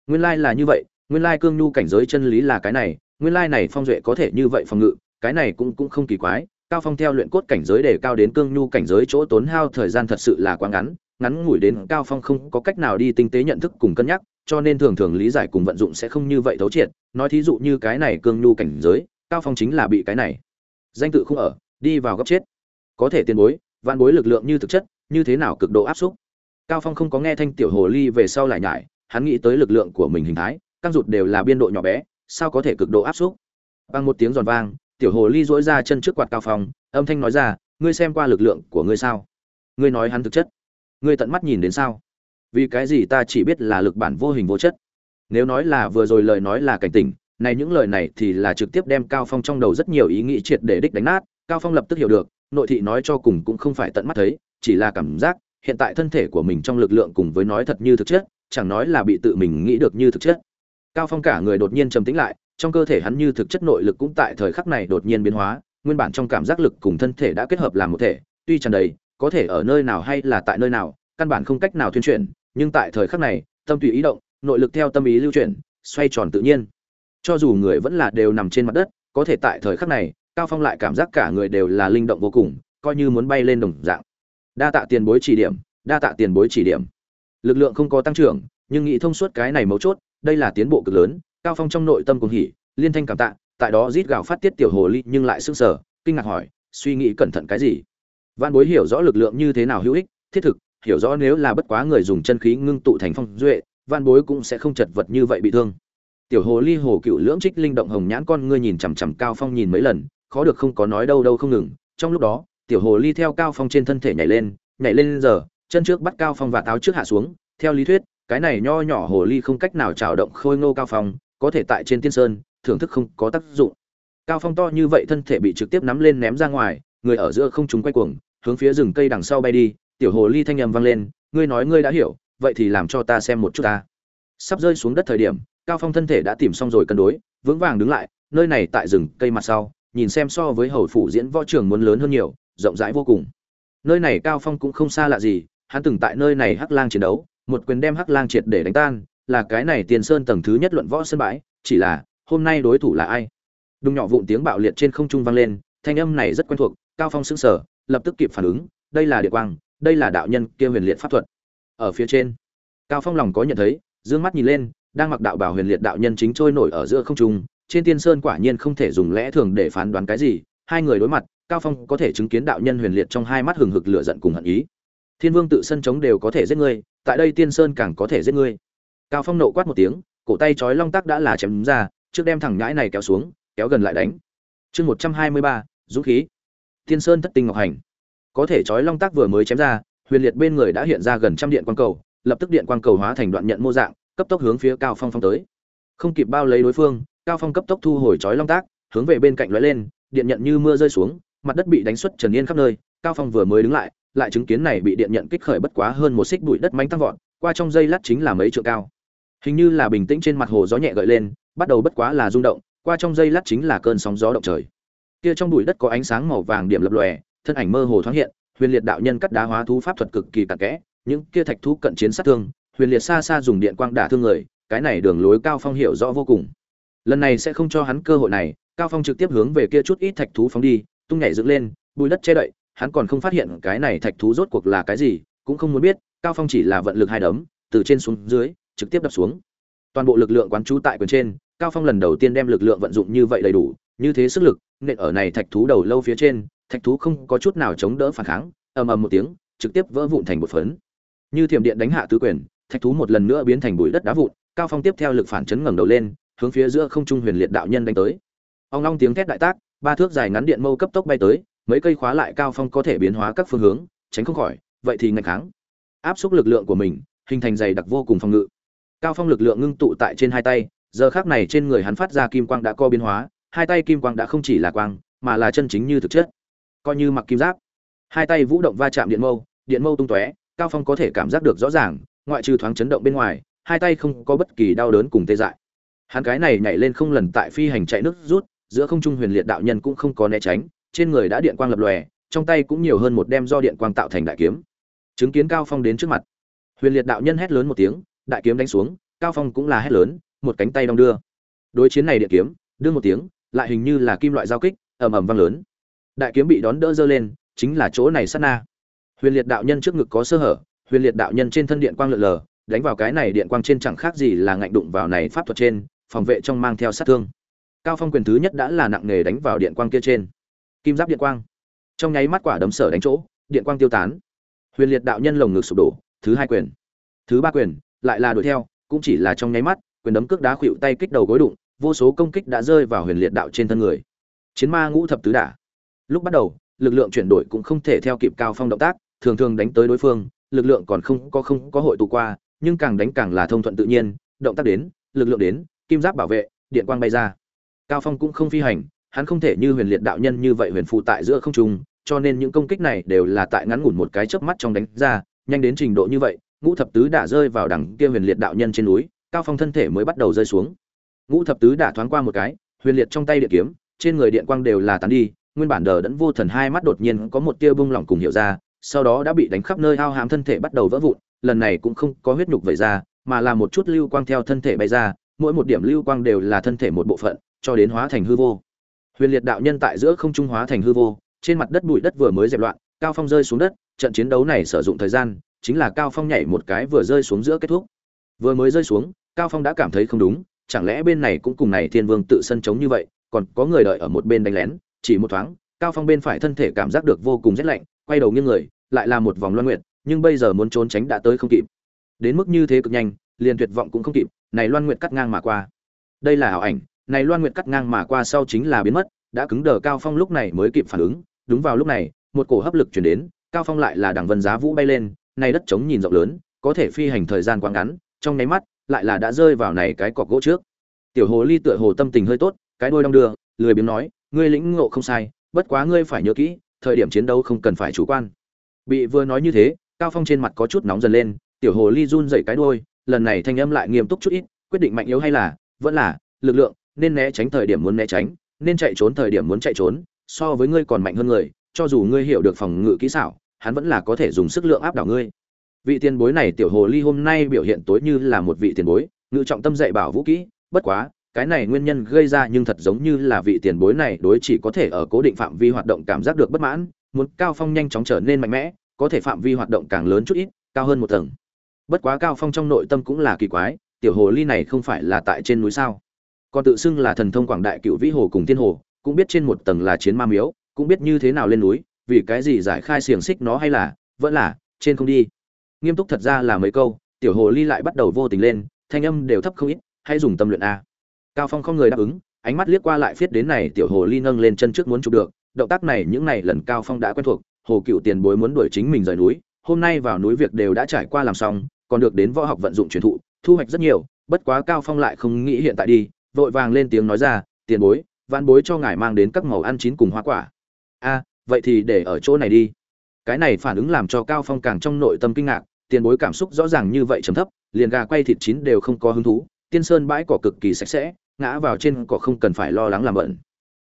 Nguyên lai là như vậy, nguyên lai cương nhu cảnh giới chân lý là cái này nguyên lai này phong duệ có thể như vậy phòng ngự, cái này cũng cũng không kỳ quái. Cao phong theo luyện cốt cảnh giới để cao đến cương nhu cảnh giới chỗ tốn hao thời gian thật sự là quá ngắn ngắn ngủi đến cao phong không có cách nào đi tinh tế nhận thức cùng cân nhắc, cho nên thường thường lý giải cùng vận dụng sẽ không như vậy thấu triệt. Nói thí dụ như cái này cương nhu cảnh giới, cao phong chính là bị cái này danh tự không ở, đi vào góc chết. Có thể tiền bối, vạn bối lực lượng như thực chất, như thế nào cực độ áp xúc? Cao phong không có nghe thanh tiểu hồ ly về sau lại nhải, hắn nghĩ tới lực lượng của mình hình thái, căng rụt đều là biên độ nhỏ bé sao có thể cực độ áp xúc? Bằng một tiếng giòn vang, tiểu hồ ly dỗi ra chân trước quạt cao phong âm thanh nói ra, ngươi xem qua lực lượng của ngươi sao? Ngươi nói hắn thực chất. Ngươi tận mắt nhìn đến sao? Vì cái gì ta chỉ biết là lực bản vô hình vô chất? Nếu nói là vừa rồi lời nói là cảnh tỉnh, này những lời này thì là trực tiếp đem cao phong trong đầu rất nhiều ý nghĩ triệt để đích đánh nát, cao phong lập tức hiểu được, nội thị nói cho cùng cũng không phải tận mắt thấy, chỉ là cảm giác, hiện tại thân thể của mình trong lực lượng cùng với nói thật như thực chất, chẳng nói là bị tự mình nghĩ được như thực chất cao phong cả người đột nhiên trầm tĩnh lại, trong cơ thể hắn như thực chất nội lực cũng tại thời khắc này đột nhiên biến hóa, nguyên bản trong cảm giác lực cùng thân thể đã kết hợp làm một thể, tuy tràn đầy, có thể ở nơi nào hay là tại nơi nào, căn bản không cách nào thuyên chuyển, nhưng tại thời khắc này, tâm tùy ý động, nội lực theo tâm ý lưu chuyển, xoay tròn tự nhiên. Cho dù người vẫn là đều nằm trên mặt đất, có thể tại thời khắc này, cao phong lại cảm giác cả người đều là linh động vô cùng, coi như muốn bay lên đồng dạng. Đa tạ tiền bối chỉ điểm, đa tạ tiền bối chỉ điểm. Lực lượng không có tăng trưởng, nhưng nghĩ thông suốt cái này mấu chốt đây là tiến bộ cực lớn, cao phong trong nội tâm cùng hỉ, liên thanh cảm tạ, tại đó rít gào phát tiết tiểu hồ ly nhưng lại sững sờ, kinh ngạc hỏi, suy nghĩ cẩn thận cái gì? Văn bối hiểu rõ lực lượng như thế nào hữu ích, thiết thực, hiểu rõ nếu là bất quá người dùng chân khí ngưng tụ thành phong duệ văn bối cũng sẽ không chật vật như vậy bị thương. Tiểu hồ ly hồ cựu lưỡng trích linh động hồng nhãn con ngươi nhìn chằm chằm cao phong nhìn mấy lần, khó được không có nói đâu đâu không ngừng. Trong lúc đó, tiểu hồ ly theo cao phong trên thân thể nhảy lên nhảy lên giờ, chân trước bắt cao phong và táo trước hạ xuống, theo lý thuyết cái này nho nhỏ hồ ly không cách nào trào động khôi ngô cao phong, có thể tại trên tiên sơn, thưởng thức không có tác dụng. Cao phong to như vậy thân thể bị trực tiếp nắm lên ném ra ngoài, người ở giữa không chúng quay cuồng, hướng phía rừng cây đằng sau bay đi, tiểu hồ ly thanh âm vang lên, ngươi nói ngươi đã hiểu, vậy thì làm cho ta xem một chút ta. Sắp rơi xuống đất thời điểm, cao phong thân thể đã tìm xong rồi cân đối, vững vàng đứng lại, nơi này tại rừng cây mặt sau, nhìn xem so với hầu phủ diễn võ trường muốn lớn hơn nhiều, rộng rãi vô cùng. Nơi này cao phong cũng không xa lạ gì, hắn từng tại nơi này hắc lang chiến đấu một quyền đem hắc lang triệt để đánh tan, là cái này tiền sơn tầng thứ nhất luận võ sân bãi, chỉ là, hôm nay đối thủ là ai? Đùng nhỏ vụn tiếng bạo liệt trên không trung vang lên, thanh âm này rất quen thuộc, cao phong sững sờ, lập tức kịp phản ứng, đây là địa quang, đây là đạo nhân kia huyền liệt pháp thuật. Ở phía trên, cao phong lòng có nhận thấy, dương mắt nhìn lên, đang mặc đạo bảo huyền liệt đạo nhân chính trôi nổi ở giữa không trung, trên tiên sơn quả nhiên không thể dùng lẽ thường để phán đoán cái gì, hai người đối mặt, cao phong có thể chứng kiến đạo nhân huyền liệt trong hai mắt hừng hực lửa giận cùng hận ý thiên vương tự sân chống đều có thể giết ngươi, tại đây tiên sơn càng có thể giết ngươi. Cao phong nộ quát một tiếng, cổ tay chói long tắc đã là chém ra, trước đem thằng nhãi này kéo xuống, kéo gần lại đánh. Chương một trăm hai mươi ba, dũng khí. Tiên sơn thất tinh ngọc hành. Có thể chói long tắc vừa mới chém ra, huyền liệt bên người đã hiện ra gần trăm điện quang cầu, lập tức điện quang cầu hóa thành đoạn nhận mô dạng, cấp tốc hướng phía cao phong phong tới. Không kịp bao lấy đối phương, cao phong cấp tốc thu hồi chói long tác hướng về bên cạnh lóe lên, điện nhận như mưa rơi xuống, mặt đất bị đánh xuất trần yên khắp nơi, cao phong vừa mới đứng lại lại chứng kiến này bị điện nhận kích khởi bất quá hơn một xích bụi đất mánh tăng vọt, qua trong dây lát chính là mấy trượng cao. Hình như là bình tĩnh trên mặt hồ gió nhẹ gợi lên, bắt đầu bất quá là rung động, qua trong dây lát chính là cơn sóng gió động trời. Kia trong bụi đất có ánh sáng màu vàng điểm lập lòe, thân ảnh mơ hồ thoáng hiện, huyền liệt đạo nhân cắt đá hóa thú pháp thuật cực kỳ cặn kẽ, những kia thạch thú cận chiến sát thương, huyền liệt xa xa dùng điện quang đả thương người, cái này đường lối cao phong hiểu rõ vô cùng. Lần này sẽ không cho hắn cơ hội này, cao phong trực tiếp hướng về kia chút ít thạch thú phóng đi, tung nhảy dựng lên, bụi đất che đậy hắn còn không phát hiện cái này thạch thú rốt cuộc là cái gì, cũng không muốn biết, cao phong chỉ là vận lực hai đấm, từ trên xuống dưới, trực tiếp đập xuống. Toàn bộ lực lượng quán trú tại quyền trên, cao phong lần đầu tiên đem lực lượng vận dụng như vậy đầy đủ, như thế sức lực, nện ở này thạch thú đầu lâu phía trên, thạch thú không có chút nào chống đỡ phản kháng, ầm ầm một tiếng, trực tiếp vỡ vụn thành một phấn. Như thiểm điện đánh hạ tứ quyền, thạch thú một lần nữa biến thành bụi đất đá vụn, cao phong tiếp theo lực phản chấn ngẩng đầu lên, hướng phía giữa không trung huyền liệt đạo nhân đánh tới. Ông long tiếng thét đại tác, ba thước dài ngắn điện mâu cấp tốc bay tới mấy cây khóa lại cao phong có thể biến hóa các phương hướng, tránh không khỏi, vậy thì ngạch kháng. Áp xúc lực lượng của mình, hình thành dày đặc vô cùng phòng ngự. Cao phong lực lượng ngưng tụ tại trên hai tay, giờ khác này trên người hắn phát ra kim quang đã co biến hóa, hai tay kim quang đã không chỉ là quang, mà là chân chính như thực chất. Coi như mặc kim giáp. Hai tay vũ động va chạm điện mâu điện mâu tung tóe, cao phong có thể cảm giác được rõ ràng, ngoại trừ thoáng chấn động bên ngoài, hai tay không có bất kỳ đau đớn cùng tê dại. Hắn cái này nhảy lên không lần tại phi hành chạy nước rút, giữa không trung huyền liệt đạo nhân cũng không có né tránh trên người đã điện quang lập lòe, trong tay cũng nhiều hơn một đem do điện quang tạo thành đại kiếm. Chứng kiến cao phong đến trước mặt, huyền liệt đạo nhân hét lớn một tiếng, đại kiếm đánh xuống, cao phong cũng là hét lớn, một cánh tay đong đưa. Đối chiến này điện kiếm đưa một tiếng, lại hình như là kim loại giao kích, ầm ầm vang lớn. Đại kiếm bị đón đỡ dơ lên, chính là chỗ này sát na. Huyền liệt đạo nhân trước ngực có sơ hở, huyền liệt đạo nhân trên thân điện quang lượn lờ, đánh vào cái này điện quang trên chẳng khác gì là ngạnh đụng vào này pháp thuật trên, phòng vệ trong mang theo sát thương. Cao phong quyền thứ nhất đã là nặng nề đánh vào điện quang kia trên kim giáp điện quang. Trong nháy mắt quả đấm sở đánh chỗ, điện quang tiêu tán. Huyền liệt đạo nhân lồng ngực sụp đổ, thứ hai quyền. Thứ ba quyền, lại là đuổi theo, cũng chỉ là trong nháy mắt, quyền đấm cước đá khuỵu tay kích đầu gối đụng, vô số công kích đã rơi vào huyền liệt đạo trên thân người. Chiến ma ngũ thập tứ đả. Lúc bắt đầu, lực lượng chuyển đổi cũng không thể theo kịp cao phong động tác, thường thường đánh tới đối phương, lực lượng còn không có không có hội tụ qua, nhưng càng đánh càng là thông thuận tự nhiên, động tác đến, lực lượng đến, kim giáp bảo vệ, điện quang bay ra. Cao phong cũng không phi hành hắn không thể như huyền liệt đạo nhân như vậy huyền phụ tại giữa không trung, cho nên những công kích này đều là tại ngắn ngủn một cái chớp mắt trong đánh ra, nhanh đến trình độ như vậy, ngũ thập tứ đã rơi vào đằng kia huyền liệt đạo nhân trên núi, cao phong thân thể mới bắt đầu rơi xuống. Ngũ thập tứ đã thoáng qua một cái, huyền liệt trong tay điện kiếm, trên người điện quang đều là tán đi, nguyên bản đờ đẫn vô thần hai mắt đột nhiên có một tia bung lỏng cùng hiểu ra, sau đó đã bị đánh khắp nơi hao hàm thân thể bắt đầu vỡ vụn, lần này cũng không có huyết nhục vẩy ra, mà là một chút lưu quang theo thân thể bay ra, mỗi một điểm lưu quang đều là thân thể một bộ phận, cho đến hóa thành hư vô huyền liệt đạo nhân tại giữa không trung hóa thành hư vô trên mặt đất bụi đất vừa mới dẹp loạn cao phong rơi xuống đất trận chiến đấu này sử dụng thời gian chính là cao phong nhảy một cái vừa rơi xuống giữa kết thúc. Vừa mới rơi xuống cao phong đã cảm thấy không đúng chẳng lẽ bên này cũng cùng này thiên vương tự sân chống như vậy còn có người đợi ở một bên đánh lén chỉ một thoáng cao phong bên phải thân thể cảm giác được vô cùng rét lạnh quay đầu nghiêng người lại là một vòng loan nguyện, nhưng bây giờ muốn trốn tránh đã tới không kịp. Đến mức như thế cực nhanh liền tuyệt vọng cũng không kịp này loan nguyện cắt ngang mà qua. Đây là ảo ảnh này loan nguyệt cắt ngang mà qua sau chính là biến mất, đã cứng đờ cao phong lúc này mới kịp phản ứng. Đúng vào lúc này, một cổ hấp lực chuyển đến, cao phong lại là đằng vân giá vũ bay lên, này đất trống nhìn rộng lớn, có thể phi hành thời gian quá ngắn, trong nháy mắt, lại là đã rơi vào này cái cọc gỗ trước. Tiểu hồ ly tựa hồ tâm tình hơi tốt, cái đôi đong đưa, lười biếng nói, ngươi lĩnh ngộ không sai, bất quá ngươi phải nhớ kỹ, thời điểm chiến đấu không cần phải chủ quan. Bị vừa nói như thế, cao phong trên mặt có chút nóng dần lên, tiểu hồ ly run dậy cái đôi lần này thanh âm lại nghiêm túc chút ít, quyết định mạnh yếu hay là, vẫn là, lực lượng nên né tránh thời điểm muốn né tránh, nên chạy trốn thời điểm muốn chạy trốn, so với ngươi còn mạnh hơn người, cho dù ngươi hiểu được phòng ngự kỹ xảo, hắn vẫn là có thể dùng sức lượng áp đảo ngươi. Vị tiền bối này tiểu hồ ly hôm nay biểu hiện tối như là một vị tiền bối, ngự trọng tâm dạy bảo vũ kỹ, bất quá, cái này nguyên nhân gây ra nhưng thật giống như là vị tiền bối này đối chỉ có thể ở cố định phạm vi hoạt động cảm giác được bất mãn, muốn cao phong nhanh chóng trở nên mạnh mẽ, có thể phạm vi hoạt động càng lớn chút ít, cao hơn một tầng. Bất quá cao phong trong nội tâm cũng là kỳ quái, tiểu hồ ly này không phải là tại trên núi sao? Còn tự xưng là thần thông quảng đại cựu vĩ hồ cùng tiên hồ, cũng biết trên một tầng là chiến ma miếu, cũng biết như thế nào lên núi, vì cái gì giải khai xiềng xích nó hay là, vẫn là, trên không đi. Nghiêm túc thật ra là mấy câu, tiểu hồ ly lại bắt đầu vô tình lên, thanh âm đều thấp không ít, hãy dùng tâm luyện a. Cao phong không người đáp ứng, ánh mắt liếc qua lại viết đến này tiểu hồ ly nâng lên chân trước muốn chụp được, động tác này những này lần cao phong đã quen thuộc, hồ cựu tiền bối muốn đuổi chính mình rời núi, hôm nay vào núi việc đều đã trải qua làm xong, còn được đến võ học vận dụng truyền thụ, thu hoạch rất nhiều, bất quá cao phong lại không nghĩ hiện tại đi vội vàng lên tiếng nói ra, tiền bối văn bối cho ngài mang đến các màu ăn chín cùng hoa quả. A, vậy thì để ở chỗ này đi. Cái này phản ứng làm cho cao phong càng trong nội tâm kinh ngạc, tiền bối cảm xúc rõ ràng như vậy chấm thấp, liền gà quay thịt chín đều không có hứng thú, tiên sơn bãi cỏ cực kỳ sạch sẽ, ngã vào trên cỏ không cần phải lo lắng làm bận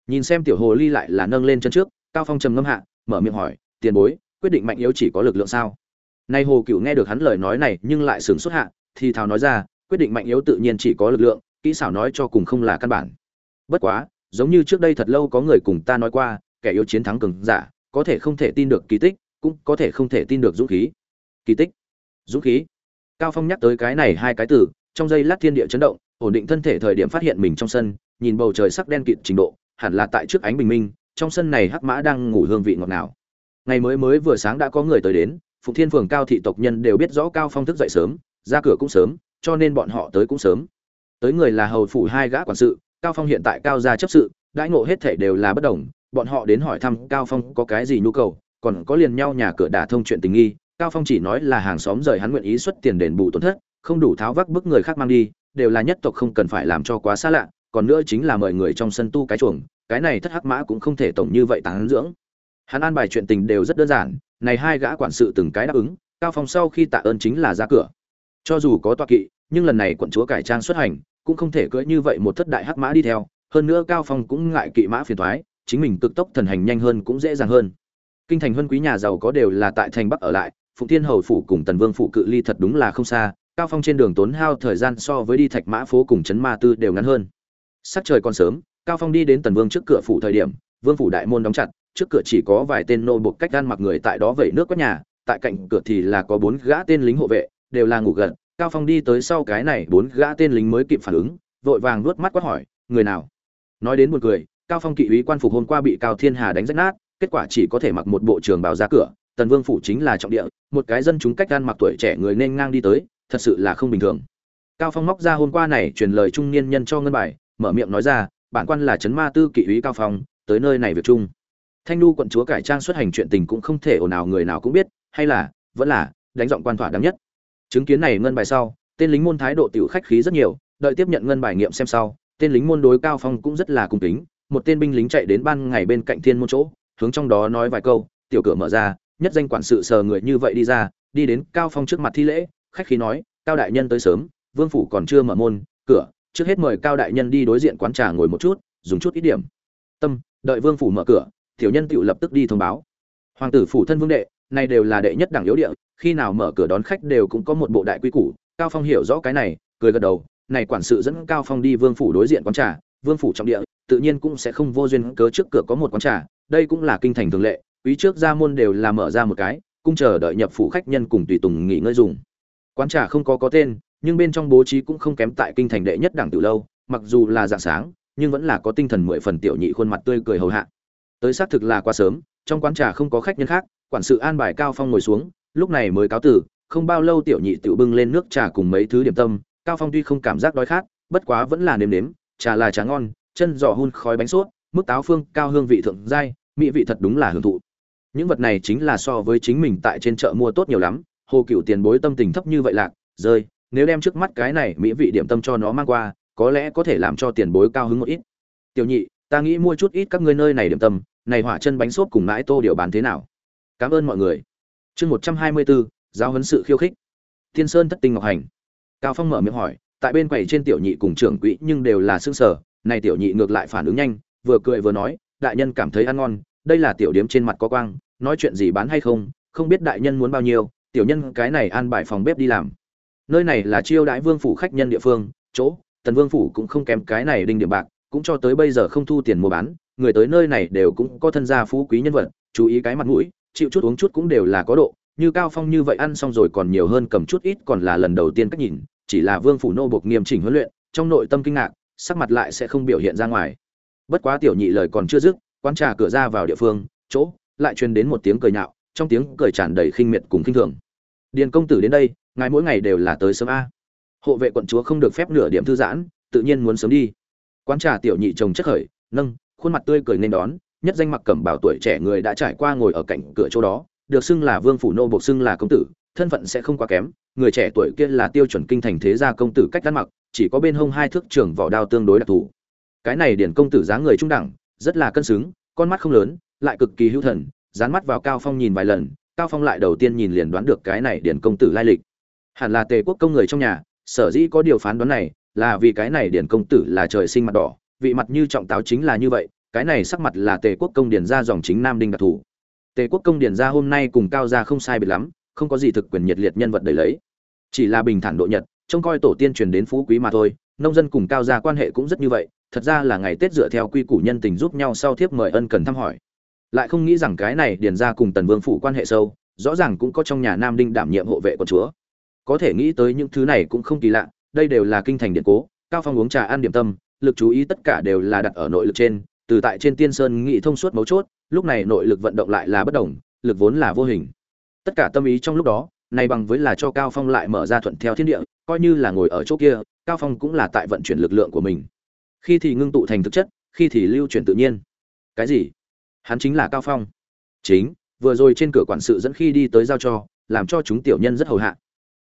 nhìn xem tiểu hồ ly lại là nâng lên chân trước, cao phong trầm ngâm hạ, mở miệng hỏi, tiền bối, quyết định mạnh yếu chỉ có lực lượng sao? Nay hồ cửu nghe được hắn lời nói này nhưng lại sửng xuất hạ, thì thào nói ra, quyết định mạnh yếu tự nhiên chỉ có lực lượng kỹ xảo nói cho cùng không là căn bản. Bất quá, giống như trước đây thật lâu có người cùng ta nói qua, kẻ yếu chiến thắng cường giả, có thể không thể tin được kỳ tích, cũng có thể không thể tin được dũng khí. Kỳ tích. Dũng khí. Cao phong nhắc tới cái này hai cái từ, trong giây lát thiên địa chấn động, ổn định thân thể thời điểm phát hiện mình trong sân, nhìn bầu trời sắc đen kịt trình độ, hẳn là tại trước ánh bình minh, trong sân này hắc mã đang ngủ hương vị ngọt ngào. Ngày mới mới vừa sáng đã có người tới đến, phụng thiên phường cao thị tộc nhân đều biết rõ cao phong thức dậy sớm, ra cửa cũng sớm, cho nên bọn họ tới cũng sớm tới người là hầu phủ hai gã quản sự, cao phong hiện tại cao gia chấp sự, đãi ngộ hết thể đều là bất đồng, bọn họ đến hỏi thăm cao phong có cái gì nhu cầu, còn có liền nhau nhà cửa đả thông chuyện tình nghi, cao phong chỉ nói là hàng xóm rời hắn nguyện ý xuất tiền đền bù tổn thất, không đủ tháo vác bức người khác mang đi, đều là nhất tộc không cần phải làm cho quá xa lạ, còn nữa chính là mời người trong sân tu cái chuồng, cái này thất hắc mã cũng không thể tổng như vậy tán dưỡng. Hắn an bài chuyện tình đều rất đơn giản, này hai gã quản sự từng cái đáp ứng, cao phong sau khi tạ ơn chính là ra cửa. Cho dù có tọa kỵ nhưng lần này quận chúa cải trang xuất hành cũng không thể cưỡi như vậy một thất đại hắc mã đi theo, hơn nữa cao phong cũng ngại kỵ mã phiền thoái, chính mình cực tốc thần hành nhanh hơn cũng dễ dàng hơn. Kinh thành huân quý nhà giàu có đều là tại thành bắc ở lại, phụng thiên hầu phủ cùng tần vương phủ cự ly thật đúng là không xa, cao phong trên đường tốn hao thời gian so với đi thạch mã phố cùng trấn ma tư đều ngắn hơn. Sắc trời còn sớm, cao phong đi đến tần vương trước cửa phủ thời điểm, vương phủ đại môn đóng chặt, trước cửa chỉ có vài tên nô buộc cách gan mặc người tại đó vẩy nước quét nhà, tại cạnh cửa thì là có bốn gã tên lính hộ vệ, đều là ngủ gần cao phong đi tới sau cái này bốn gã tên lính mới kịp phản ứng, vội vàng nuốt mắt quát hỏi, người nào? Nói đến một người cao phong kỵ úy quan phục hôm qua bị cao thiên hà đánh rách nát, kết quả chỉ có thể mặc một bộ trường bào ra cửa, tần vương phủ chính là trọng địa, một cái dân chúng cách gan mặc tuổi trẻ người nên ngang đi tới, thật sự là không bình thường. Cao phong móc ra hôm qua này truyền lời trung niên nhân cho ngân bài, mở miệng nói ra, bản quan là trấn ma tư kỵ úy cao phong, tới nơi này việc chung. Thanh nu quận chúa cải trang xuất hành chuyện tình cũng không thể ồn ào người nào cũng biết, hay là, vẫn là, đánh giọng quan thỏa đáng nhất chứng kiến này ngân bài sau, tên lính môn thái độ tiểu khách khí rất nhiều, đợi tiếp nhận ngân bài nghiệm xem sau, tên lính môn đối cao phong cũng rất là cung kính, một tên binh lính chạy đến ban ngày bên cạnh thiên môn chỗ, hướng trong đó nói vài câu, tiểu cửa mở ra, nhất danh quản sự sờ người như vậy đi ra, đi đến cao phong trước mặt thi lễ, khách khí nói, cao đại nhân tới sớm, vương phủ còn chưa mở môn, cửa, trước hết mời cao đại nhân đi đối diện quán trà ngồi một chút, dùng chút ít điểm. Tâm, đợi vương phủ mở cửa, tiểu nhân tiểu lập tức đi thông báo. Hoàng tử phủ thân vương đệ này đều là đệ nhất đẳng yếu địa, khi nào mở cửa đón khách đều cũng có một bộ đại quy củ. Cao phong hiểu rõ cái này, cười gật đầu, này quản sự dẫn cao phong đi vương phủ đối diện quán trà, vương phủ trọng địa, tự nhiên cũng sẽ không vô duyên cớ trước cửa có một quán trà, đây cũng là kinh thành thường lệ, quý trước gia môn đều là mở ra một cái cung chờ đợi nhập phủ khách nhân cùng tùy tùng nghỉ ngơi dùng. Quán trà không có có tên, nhưng bên trong bố trí cũng không kém tại kinh thành đệ nhất đẳng từ lâu, mặc dù là dạng sáng, nhưng vẫn là có tinh thần mười phần tiểu nhị khuôn mặt tươi cười hầu hạ. Tới xác thực là quá sớm, trong quán trà không có khách nhân khác quản sự an bài cao phong ngồi xuống, lúc này mới cáo tử không bao lâu tiểu nhị tự bưng lên nước trà cùng mấy thứ điểm tâm, cao phong tuy không cảm giác đói khát, bất quá vẫn là nếm nếm, trà là trà ngon, chân giò hun khói bánh suốt mức táo phương cao hương vị thượng giai, mỹ vị thật đúng là hưởng thụ. Những vật này chính là so với chính mình tại trên chợ mua tốt nhiều lắm, hồ cựu tiền bối tâm tình thấp như vậy lạc, rơi, nếu đem trước mắt cái này mỹ vị điểm tâm cho nó mang qua, có lẽ có thể làm cho tiền bối cao hứng một ít. Tiểu nhị, ta nghĩ mua chút ít các ngươi nơi này điểm tâm, này hỏa chân bánh xốp cùng mãi tô điều bán thế nào? Cảm ơn mọi người. Chương một trăm hai mươi bốn giáo huấn sự khiêu khích. Thiên sơn thất tinh ngọc hành. Cao phong mở miệng hỏi, tại bên quầy trên tiểu nhị cùng trưởng quỹ nhưng đều là xương sở, này tiểu nhị ngược lại phản ứng nhanh, vừa cười vừa nói, đại nhân cảm thấy ăn ngon, đây là tiểu điếm trên mặt có quang, nói chuyện gì bán hay không không biết đại nhân muốn bao nhiêu, tiểu nhân cái này an bài phòng bếp đi làm. Nơi này là chiêu đãi vương phủ khách nhân địa phương, chỗ, tần vương phủ cũng không kém cái này đinh điểm bạc, cũng cho tới bây giờ không thu tiền mua bán, người tới nơi này đều cũng có thân gia phú quý nhân vật, chú ý cái mặt mũi chịu chút uống chút cũng đều là có độ, như cao phong như vậy ăn xong rồi còn nhiều hơn cầm chút ít còn là lần đầu tiên cách nhìn, chỉ là vương phủ nô buộc nghiêm chỉnh huấn luyện, trong nội tâm kinh ngạc, sắc mặt lại sẽ không biểu hiện ra ngoài. Bất quá tiểu nhị lời còn chưa dứt, quán trà cửa ra vào địa phương, chỗ, lại truyền đến một tiếng cười nhạo, trong tiếng cười tràn đầy khinh miệt cùng khinh thường. Điền công tử đến đây, ngài mỗi ngày đều là tới sớm a. Hộ vệ quận chúa không được phép nửa điểm thư giãn, tự nhiên muốn sớm đi. Quán trà tiểu nhị chồng chất khởi, nâng, khuôn mặt tươi cười nên đón nhất danh mặc cẩm bảo tuổi trẻ người đã trải qua ngồi ở cạnh cửa chỗ đó, được xưng là vương phủ nô bộc xưng là công tử, thân phận sẽ không quá kém, người trẻ tuổi kia là tiêu chuẩn kinh thành thế gia công tử cách ăn mặc, chỉ có bên hông hai thước trưởng vỏ đao tương đối đặc thù. Cái này điển công tử dáng người trung đẳng, rất là cân xứng, con mắt không lớn, lại cực kỳ hữu thần, dán mắt vào cao phong nhìn vài lần, cao phong lại đầu tiên nhìn liền đoán được cái này điển công tử lai lịch. Hẳn là tề quốc công người trong nhà, sở dĩ có điều phán đoán này, là vì cái này điển công tử là trời sinh mặt đỏ, vị mặt như trọng táo chính là như vậy cái này sắc mặt là tề quốc công điển ra dòng chính nam đinh đặc thù. Tề quốc công điển ra hôm nay cùng cao gia không sai biệt lắm, không có gì thực quyền nhiệt liệt nhân vật đầy lấy. Chỉ là bình thản độ nhật, trông coi tổ tiên truyền đến phú quý mà thôi, nông dân cùng cao gia quan hệ cũng rất như vậy, thật ra là ngày tết dựa theo quy củ nhân tình giúp nhau sau thiếp mời ân cần thăm hỏi. Lại không nghĩ rằng cái này điền ra cùng tần vương phủ quan hệ sâu, rõ ràng cũng có trong nhà nam đinh đảm nhiệm hộ vệ của chúa. Có thể nghĩ tới những thứ này cũng không kỳ lạ, đây đều là kinh thành điện cố, cao phong uống trà ăn điểm tâm, lực chú ý tất cả đều là đặt ở nội lực trên từ tại trên tiên sơn nghị thông suốt mấu chốt, lúc này nội lực vận động lại là bất đồng, lực vốn là vô hình. Tất cả tâm ý trong lúc đó, này bằng với là cho cao phong lại mở ra thuận theo thiên địa, coi như là ngồi ở chỗ kia, cao phong cũng là tại vận chuyển lực lượng của mình. Khi thì ngưng tụ thành thực chất, khi thì lưu chuyển tự nhiên. Cái gì? Hắn chính là cao phong. Chính, vừa rồi trên cửa quản sự dẫn khi đi tới giao cho, làm cho chúng tiểu nhân rất hầu hạ.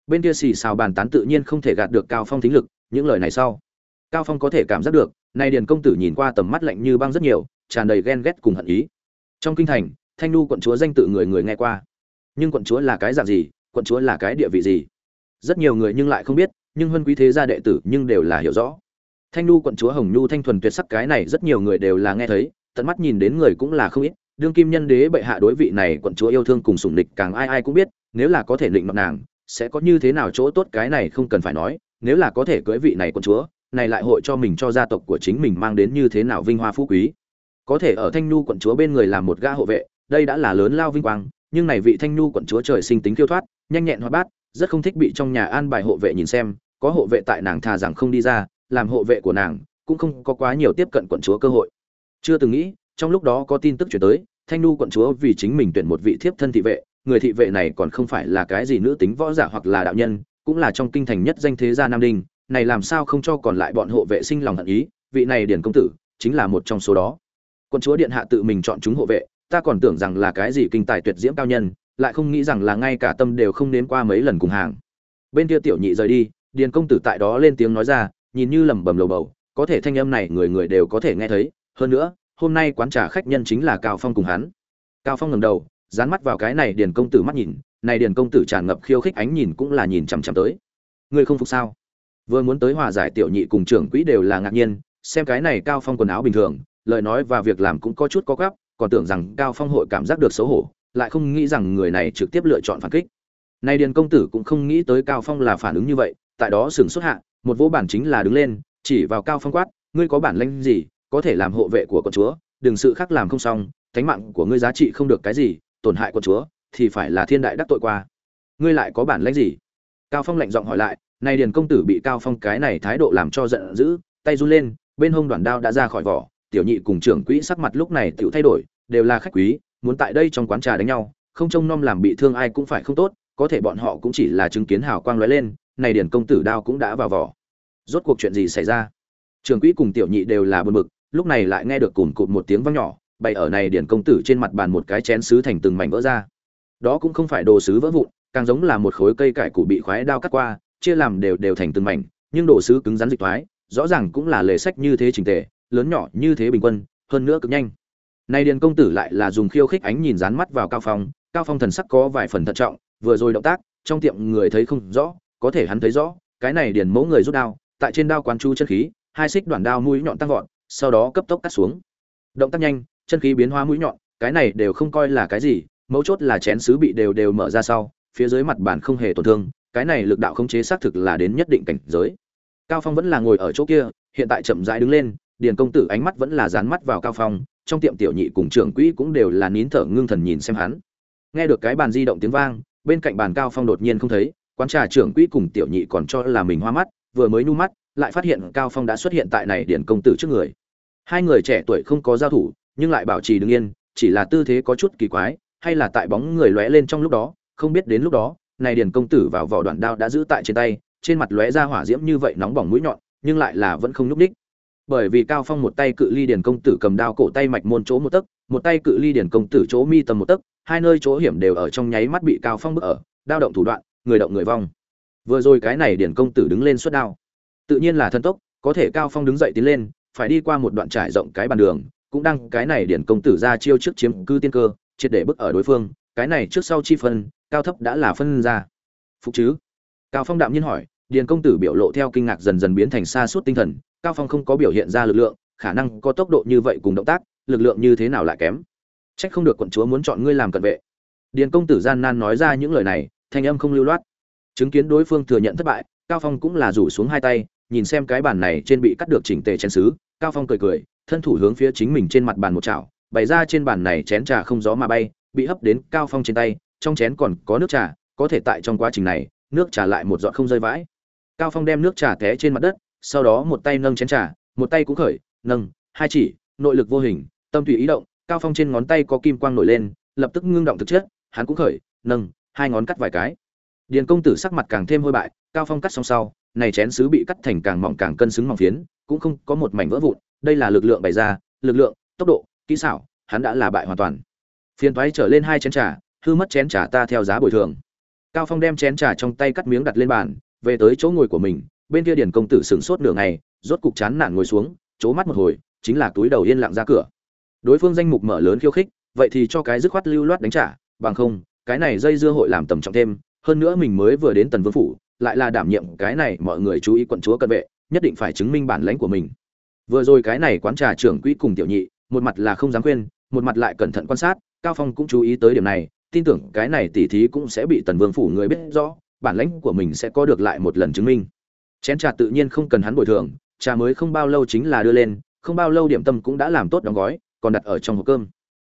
Bên kia xì xào bàn tán tự nhiên không thể gạt được cao phong thính lực, những lời này sau cao phong có thể cảm giác được, nay điền công tử nhìn qua tầm mắt lạnh như băng rất nhiều, tràn đầy ghen ghét cùng hận ý. Trong kinh thành, thanh nu quận chúa danh tự người người nghe qua. Nhưng quận chúa là cái dạng gì, quận chúa là cái địa vị gì? Rất nhiều người nhưng lại không biết, nhưng huân quý thế gia đệ tử nhưng đều là hiểu rõ. Thanh nu quận chúa hồng nhu thanh thuần tuyệt sắc cái này rất nhiều người đều là nghe thấy, tận mắt nhìn đến người cũng là không ít. Đương kim nhân đế bệ hạ đối vị này quận chúa yêu thương cùng sủng địch càng ai ai cũng biết, nếu là có thể định mặt nàng, sẽ có như thế nào chỗ tốt cái này không cần phải nói, nếu là có thể cưới vị này quận chúa này lại hội cho mình cho gia tộc của chính mình mang đến như thế nào vinh hoa phú quý. Có thể ở thanh nhu quận chúa bên người làm một gã hộ vệ, đây đã là lớn lao vinh quang, nhưng này vị thanh nhu quận chúa trời sinh tính kiêu thoát, nhanh nhẹn hoa bát, rất không thích bị trong nhà an bài hộ vệ nhìn xem, có hộ vệ tại nàng thà rằng không đi ra, làm hộ vệ của nàng, cũng không có quá nhiều tiếp cận quận chúa cơ hội. Chưa từng nghĩ, trong lúc đó có tin tức chuyển tới, thanh nu quận chúa vì chính mình tuyển một vị thiếp thân thị vệ, người thị vệ này còn không phải là cái gì nữ tính võ giả hoặc là đạo nhân, cũng là trong kinh thành nhất danh thế gia nam đinh này làm sao không cho còn lại bọn hộ vệ sinh lòng hận ý, vị này điển công tử, chính là một trong số đó. Quân chúa điện hạ tự mình chọn chúng hộ vệ, ta còn tưởng rằng là cái gì kinh tài tuyệt diễm cao nhân, lại không nghĩ rằng là ngay cả tâm đều không nếm qua mấy lần cùng hàng. Bên kia tiểu nhị rời đi điền công tử tại đó lên tiếng nói ra, nhìn như lẩm bẩm lầu bầu, có thể thanh âm này người người đều có thể nghe thấy, hơn nữa, hôm nay quán trà khách nhân chính là cao phong cùng hắn. Cao phong ngẩng đầu, dán mắt vào cái này điền công tử mắt nhìn, này điền công tử tràn ngập khiêu khích ánh nhìn cũng là nhìn chằm chằm tới. Ngươi không phục sao? Vừa muốn tới hòa giải tiểu nhị cùng trưởng quỹ đều là ngạc nhiên, xem cái này cao phong quần áo bình thường, lời nói và việc làm cũng có chút có gấp còn tưởng rằng cao phong hội cảm giác được xấu hổ, lại không nghĩ rằng người này trực tiếp lựa chọn phản kích. Nay điền công tử cũng không nghĩ tới cao phong là phản ứng như vậy, tại đó sừng xuất hạ, một vỗ bản chính là đứng lên, chỉ vào cao phong quát, ngươi có bản lĩnh gì, có thể làm hộ vệ của con chúa, đừng sự khác làm không xong, thánh mạng của ngươi giá trị không được cái gì, tổn hại con chúa, thì phải là thiên đại đắc tội qua. Ngươi lại có bản lĩnh gì? Cao phong lạnh giọng hỏi lại này điền công tử bị cao phong cái này thái độ làm cho giận dữ, tay run lên, bên hông đoạn đao đã ra khỏi vỏ, tiểu nhị cùng trưởng quỹ sắc mặt lúc này tiểu thay đổi, đều là khách quý, muốn tại đây trong quán trà đánh nhau, không trông nom làm bị thương ai cũng phải không tốt, có thể bọn họ cũng chỉ là chứng kiến hào quang lóe lên này điển công tử đao cũng đã vào vỏ. Rốt cuộc chuyện gì xảy ra? Trường quỹ cùng tiểu nhị đều là buồn bực, lúc này lại nghe được cùn cụt một tiếng vang nhỏ, bày ở này điển công tử trên mặt bàn một cái chén sứ thành từng mảnh vỡ ra. Đó cũng không phải đồ sứ vỡ vụn, càng giống là một khối cây cải củ bị khoái đao cắt qua chia làm đều đều thành từng mảnh, nhưng đồ sứ cứng rắn dịch thoái, rõ ràng cũng là lề sách như thế trình tề, lớn nhỏ như thế bình quân, hơn nữa cực nhanh. Nay điền công tử lại là dùng khiêu khích ánh nhìn dán mắt vào cao phong cao phong thần sắc có vài phần thận trọng, vừa rồi động tác, trong tiệm người thấy không rõ, có thể hắn thấy rõ, cái này điền mẫu người rút đao, tại trên đao quán chu chân khí, hai xích đoạn đao mũi nhọn tăng vọt, sau đó cấp tốc cắt xuống. Động tác nhanh, chân khí biến hóa mũi nhọn, cái này đều không coi là cái gì, mấu chốt là chén sứ bị đều đều mở ra sau, phía dưới mặt bàn không hề tổn thương cái này lực đạo khống chế xác thực là đến nhất định cảnh giới. Cao phong vẫn là ngồi ở chỗ kia, hiện tại chậm rãi đứng lên, điền công tử ánh mắt vẫn là dán mắt vào cao phong, trong tiệm tiểu nhị cùng trưởng quỹ cũng đều là nín thở ngưng thần nhìn xem hắn. Nghe được cái bàn di động tiếng vang, bên cạnh bàn cao phong đột nhiên không thấy, quán trà trưởng quỹ cùng tiểu nhị còn cho là mình hoa mắt, vừa mới nu mắt, lại phát hiện cao phong đã xuất hiện tại này điền công tử trước người. Hai người trẻ tuổi không có giao thủ, nhưng lại bảo trì đứng yên, chỉ là tư thế có chút kỳ quái, hay là tại bóng người lóe lên trong lúc đó, không biết đến lúc đó này điền công tử vào vỏ đoạn đao đã giữ tại trên tay, trên mặt lóe ra hỏa diễm như vậy nóng bỏng mũi nhọn, nhưng lại là vẫn không nhúc đích bởi vì cao phong một tay cự ly điền công tử cầm đao cổ tay mạch môn chỗ một tấc, một tay cự ly điền công tử chỗ mi tầm một tấc, hai nơi chỗ hiểm đều ở trong nháy mắt bị cao phong bức ở, đao động thủ đoạn, người động người vong. Vừa rồi cái này điền công tử đứng lên xuất đao. Tự nhiên là thân tốc, có thể cao phong đứng dậy tiến lên, phải đi qua một đoạn trải rộng cái bàn đường, cũng đang cái này điền công tử ra chiêu trước chiếm cư tiên cơ, triệt để bức ở đối phương, cái này trước sau chi phân cao thấp đã là phân ra. Phục chứ? Cao phong đạm nhiên hỏi, điền công tử biểu lộ theo kinh ngạc dần dần biến thành xa suốt tinh thần, cao phong không có biểu hiện ra lực lượng, khả năng có tốc độ như vậy cùng động tác, lực lượng như thế nào lại kém? Trách không được quận chúa muốn chọn ngươi làm cận vệ. Điền công tử gian nan nói ra những lời này, thanh âm không lưu loát. Chứng kiến đối phương thừa nhận thất bại, cao phong cũng là rủ xuống hai tay, nhìn xem cái bàn này trên bị cắt được chỉnh tề chén sứ, cao phong cười cười, thân thủ hướng phía chính mình trên mặt bàn một chảo, bày ra trên bàn này chén trà không gió mà bay, bị hấp đến cao phong trên tay trong chén còn có nước trà, có thể tại trong quá trình này, nước trà lại một giọt không rơi vãi. Cao phong đem nước trà té trên mặt đất, sau đó một tay nâng chén trà, một tay cũng khởi, nâng, hai chỉ, nội lực vô hình, tâm tùy ý động, cao phong trên ngón tay có kim quang nổi lên, lập tức ngưng động thực chất, hắn cũng khởi, nâng, hai ngón cắt vài cái. Điền công tử sắc mặt càng thêm hôi bại, cao phong cắt xong sau, này chén sứ bị cắt thành càng mỏng càng cân xứng mỏng phiến, cũng không có một mảnh vỡ vụn, đây là lực lượng bày ra, lực lượng, tốc độ, kỹ xảo, hắn đã là bại hoàn toàn. Phiền thoái trở lên hai chén trà hư mất chén trà ta theo giá bồi thường. Cao phong đem chén trà trong tay cắt miếng đặt lên bàn, về tới chỗ ngồi của mình, bên kia điền công tử sửng sốt nửa ngày, rốt cục chán nản ngồi xuống chố mắt một hồi, chính là túi đầu yên lặng ra cửa. Đối phương danh mục mở lớn khiêu khích, vậy thì cho cái dứt khoát lưu loát đánh trả, bằng không, cái này dây dưa hội làm tầm trọng thêm, hơn nữa mình mới vừa đến tần vương phủ, lại là đảm nhiệm cái này mọi người chú ý quận chúa cận vệ, nhất định phải chứng minh bản lãnh của mình. Vừa rồi cái này quán trà trưởng quỹ cùng tiểu nhị, một mặt là không dám khuyên, một mặt lại cẩn thận quan sát, cao phong cũng chú ý tới điểm này tin tưởng cái này tỉ thí cũng sẽ bị tần vương phủ người biết rõ, bản lãnh của mình sẽ có được lại một lần chứng minh. Chén trà tự nhiên không cần hắn bồi thường, trà mới không bao lâu chính là đưa lên, không bao lâu điểm tâm cũng đã làm tốt đóng gói, còn đặt ở trong hộp cơm.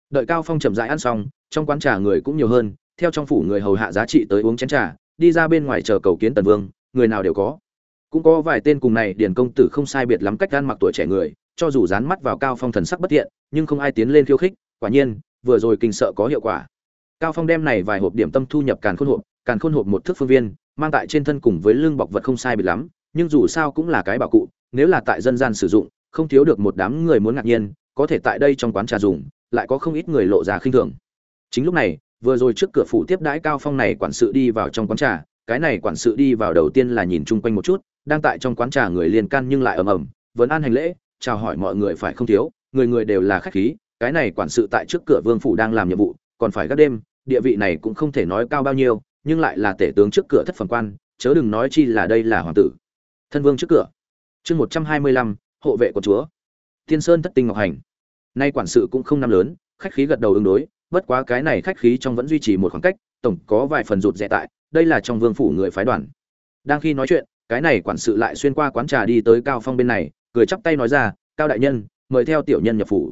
Đợi cao phong chậm rãi ăn xong, trong quán trà người cũng nhiều hơn, theo trong phủ người hầu hạ giá trị tới uống chén trà, đi ra bên ngoài chờ cầu kiến tần vương, người nào đều có. Cũng có vài tên cùng này điền công tử không sai biệt lắm cách gan mặc tuổi trẻ người, cho dù dán mắt vào cao phong thần sắc bất thiện, nhưng không ai tiến lên khiêu khích, quả nhiên, vừa rồi kinh sợ có hiệu quả cao phong đem này vài hộp điểm tâm thu nhập càn khôn hộp, càn khôn hộp một thước phương viên, mang tại trên thân cùng với lưng bọc vật không sai biệt lắm, nhưng dù sao cũng là cái bảo cụ, nếu là tại dân gian sử dụng, không thiếu được một đám người muốn ngạc nhiên, có thể tại đây trong quán trà dùng, lại có không ít người lộ ra khinh thường. Chính lúc này, vừa rồi trước cửa phủ tiếp đãi cao phong này quản sự đi vào trong quán trà, cái này quản sự đi vào đầu tiên là nhìn chung quanh một chút, đang tại trong quán trà người liền can nhưng lại ầm ầm, vẫn an hành lễ, chào hỏi mọi người phải không thiếu, người người đều là khách khí, cái này quản sự tại trước cửa vương phủ đang làm nhiệm vụ, còn phải gác đêm địa vị này cũng không thể nói cao bao nhiêu, nhưng lại là tể tướng trước cửa thất phần quan, chớ đừng nói chi là đây là hoàng tử. Thân vương trước cửa. Chương một trăm hai mươi lăm, hộ vệ của chúa. Tiên sơn thất tinh ngọc hành. Nay quản sự cũng không năm lớn, khách khí gật đầu ứng đối, bất quá cái này khách khí trong vẫn duy trì một khoảng cách, tổng có vài phần rụt rẽ tại, đây là trong vương phủ người phái đoàn. Đang khi nói chuyện, cái này quản sự lại xuyên qua quán trà đi tới cao phong bên này, cười chắp tay nói ra, cao đại nhân, mời theo tiểu nhân nhập phủ.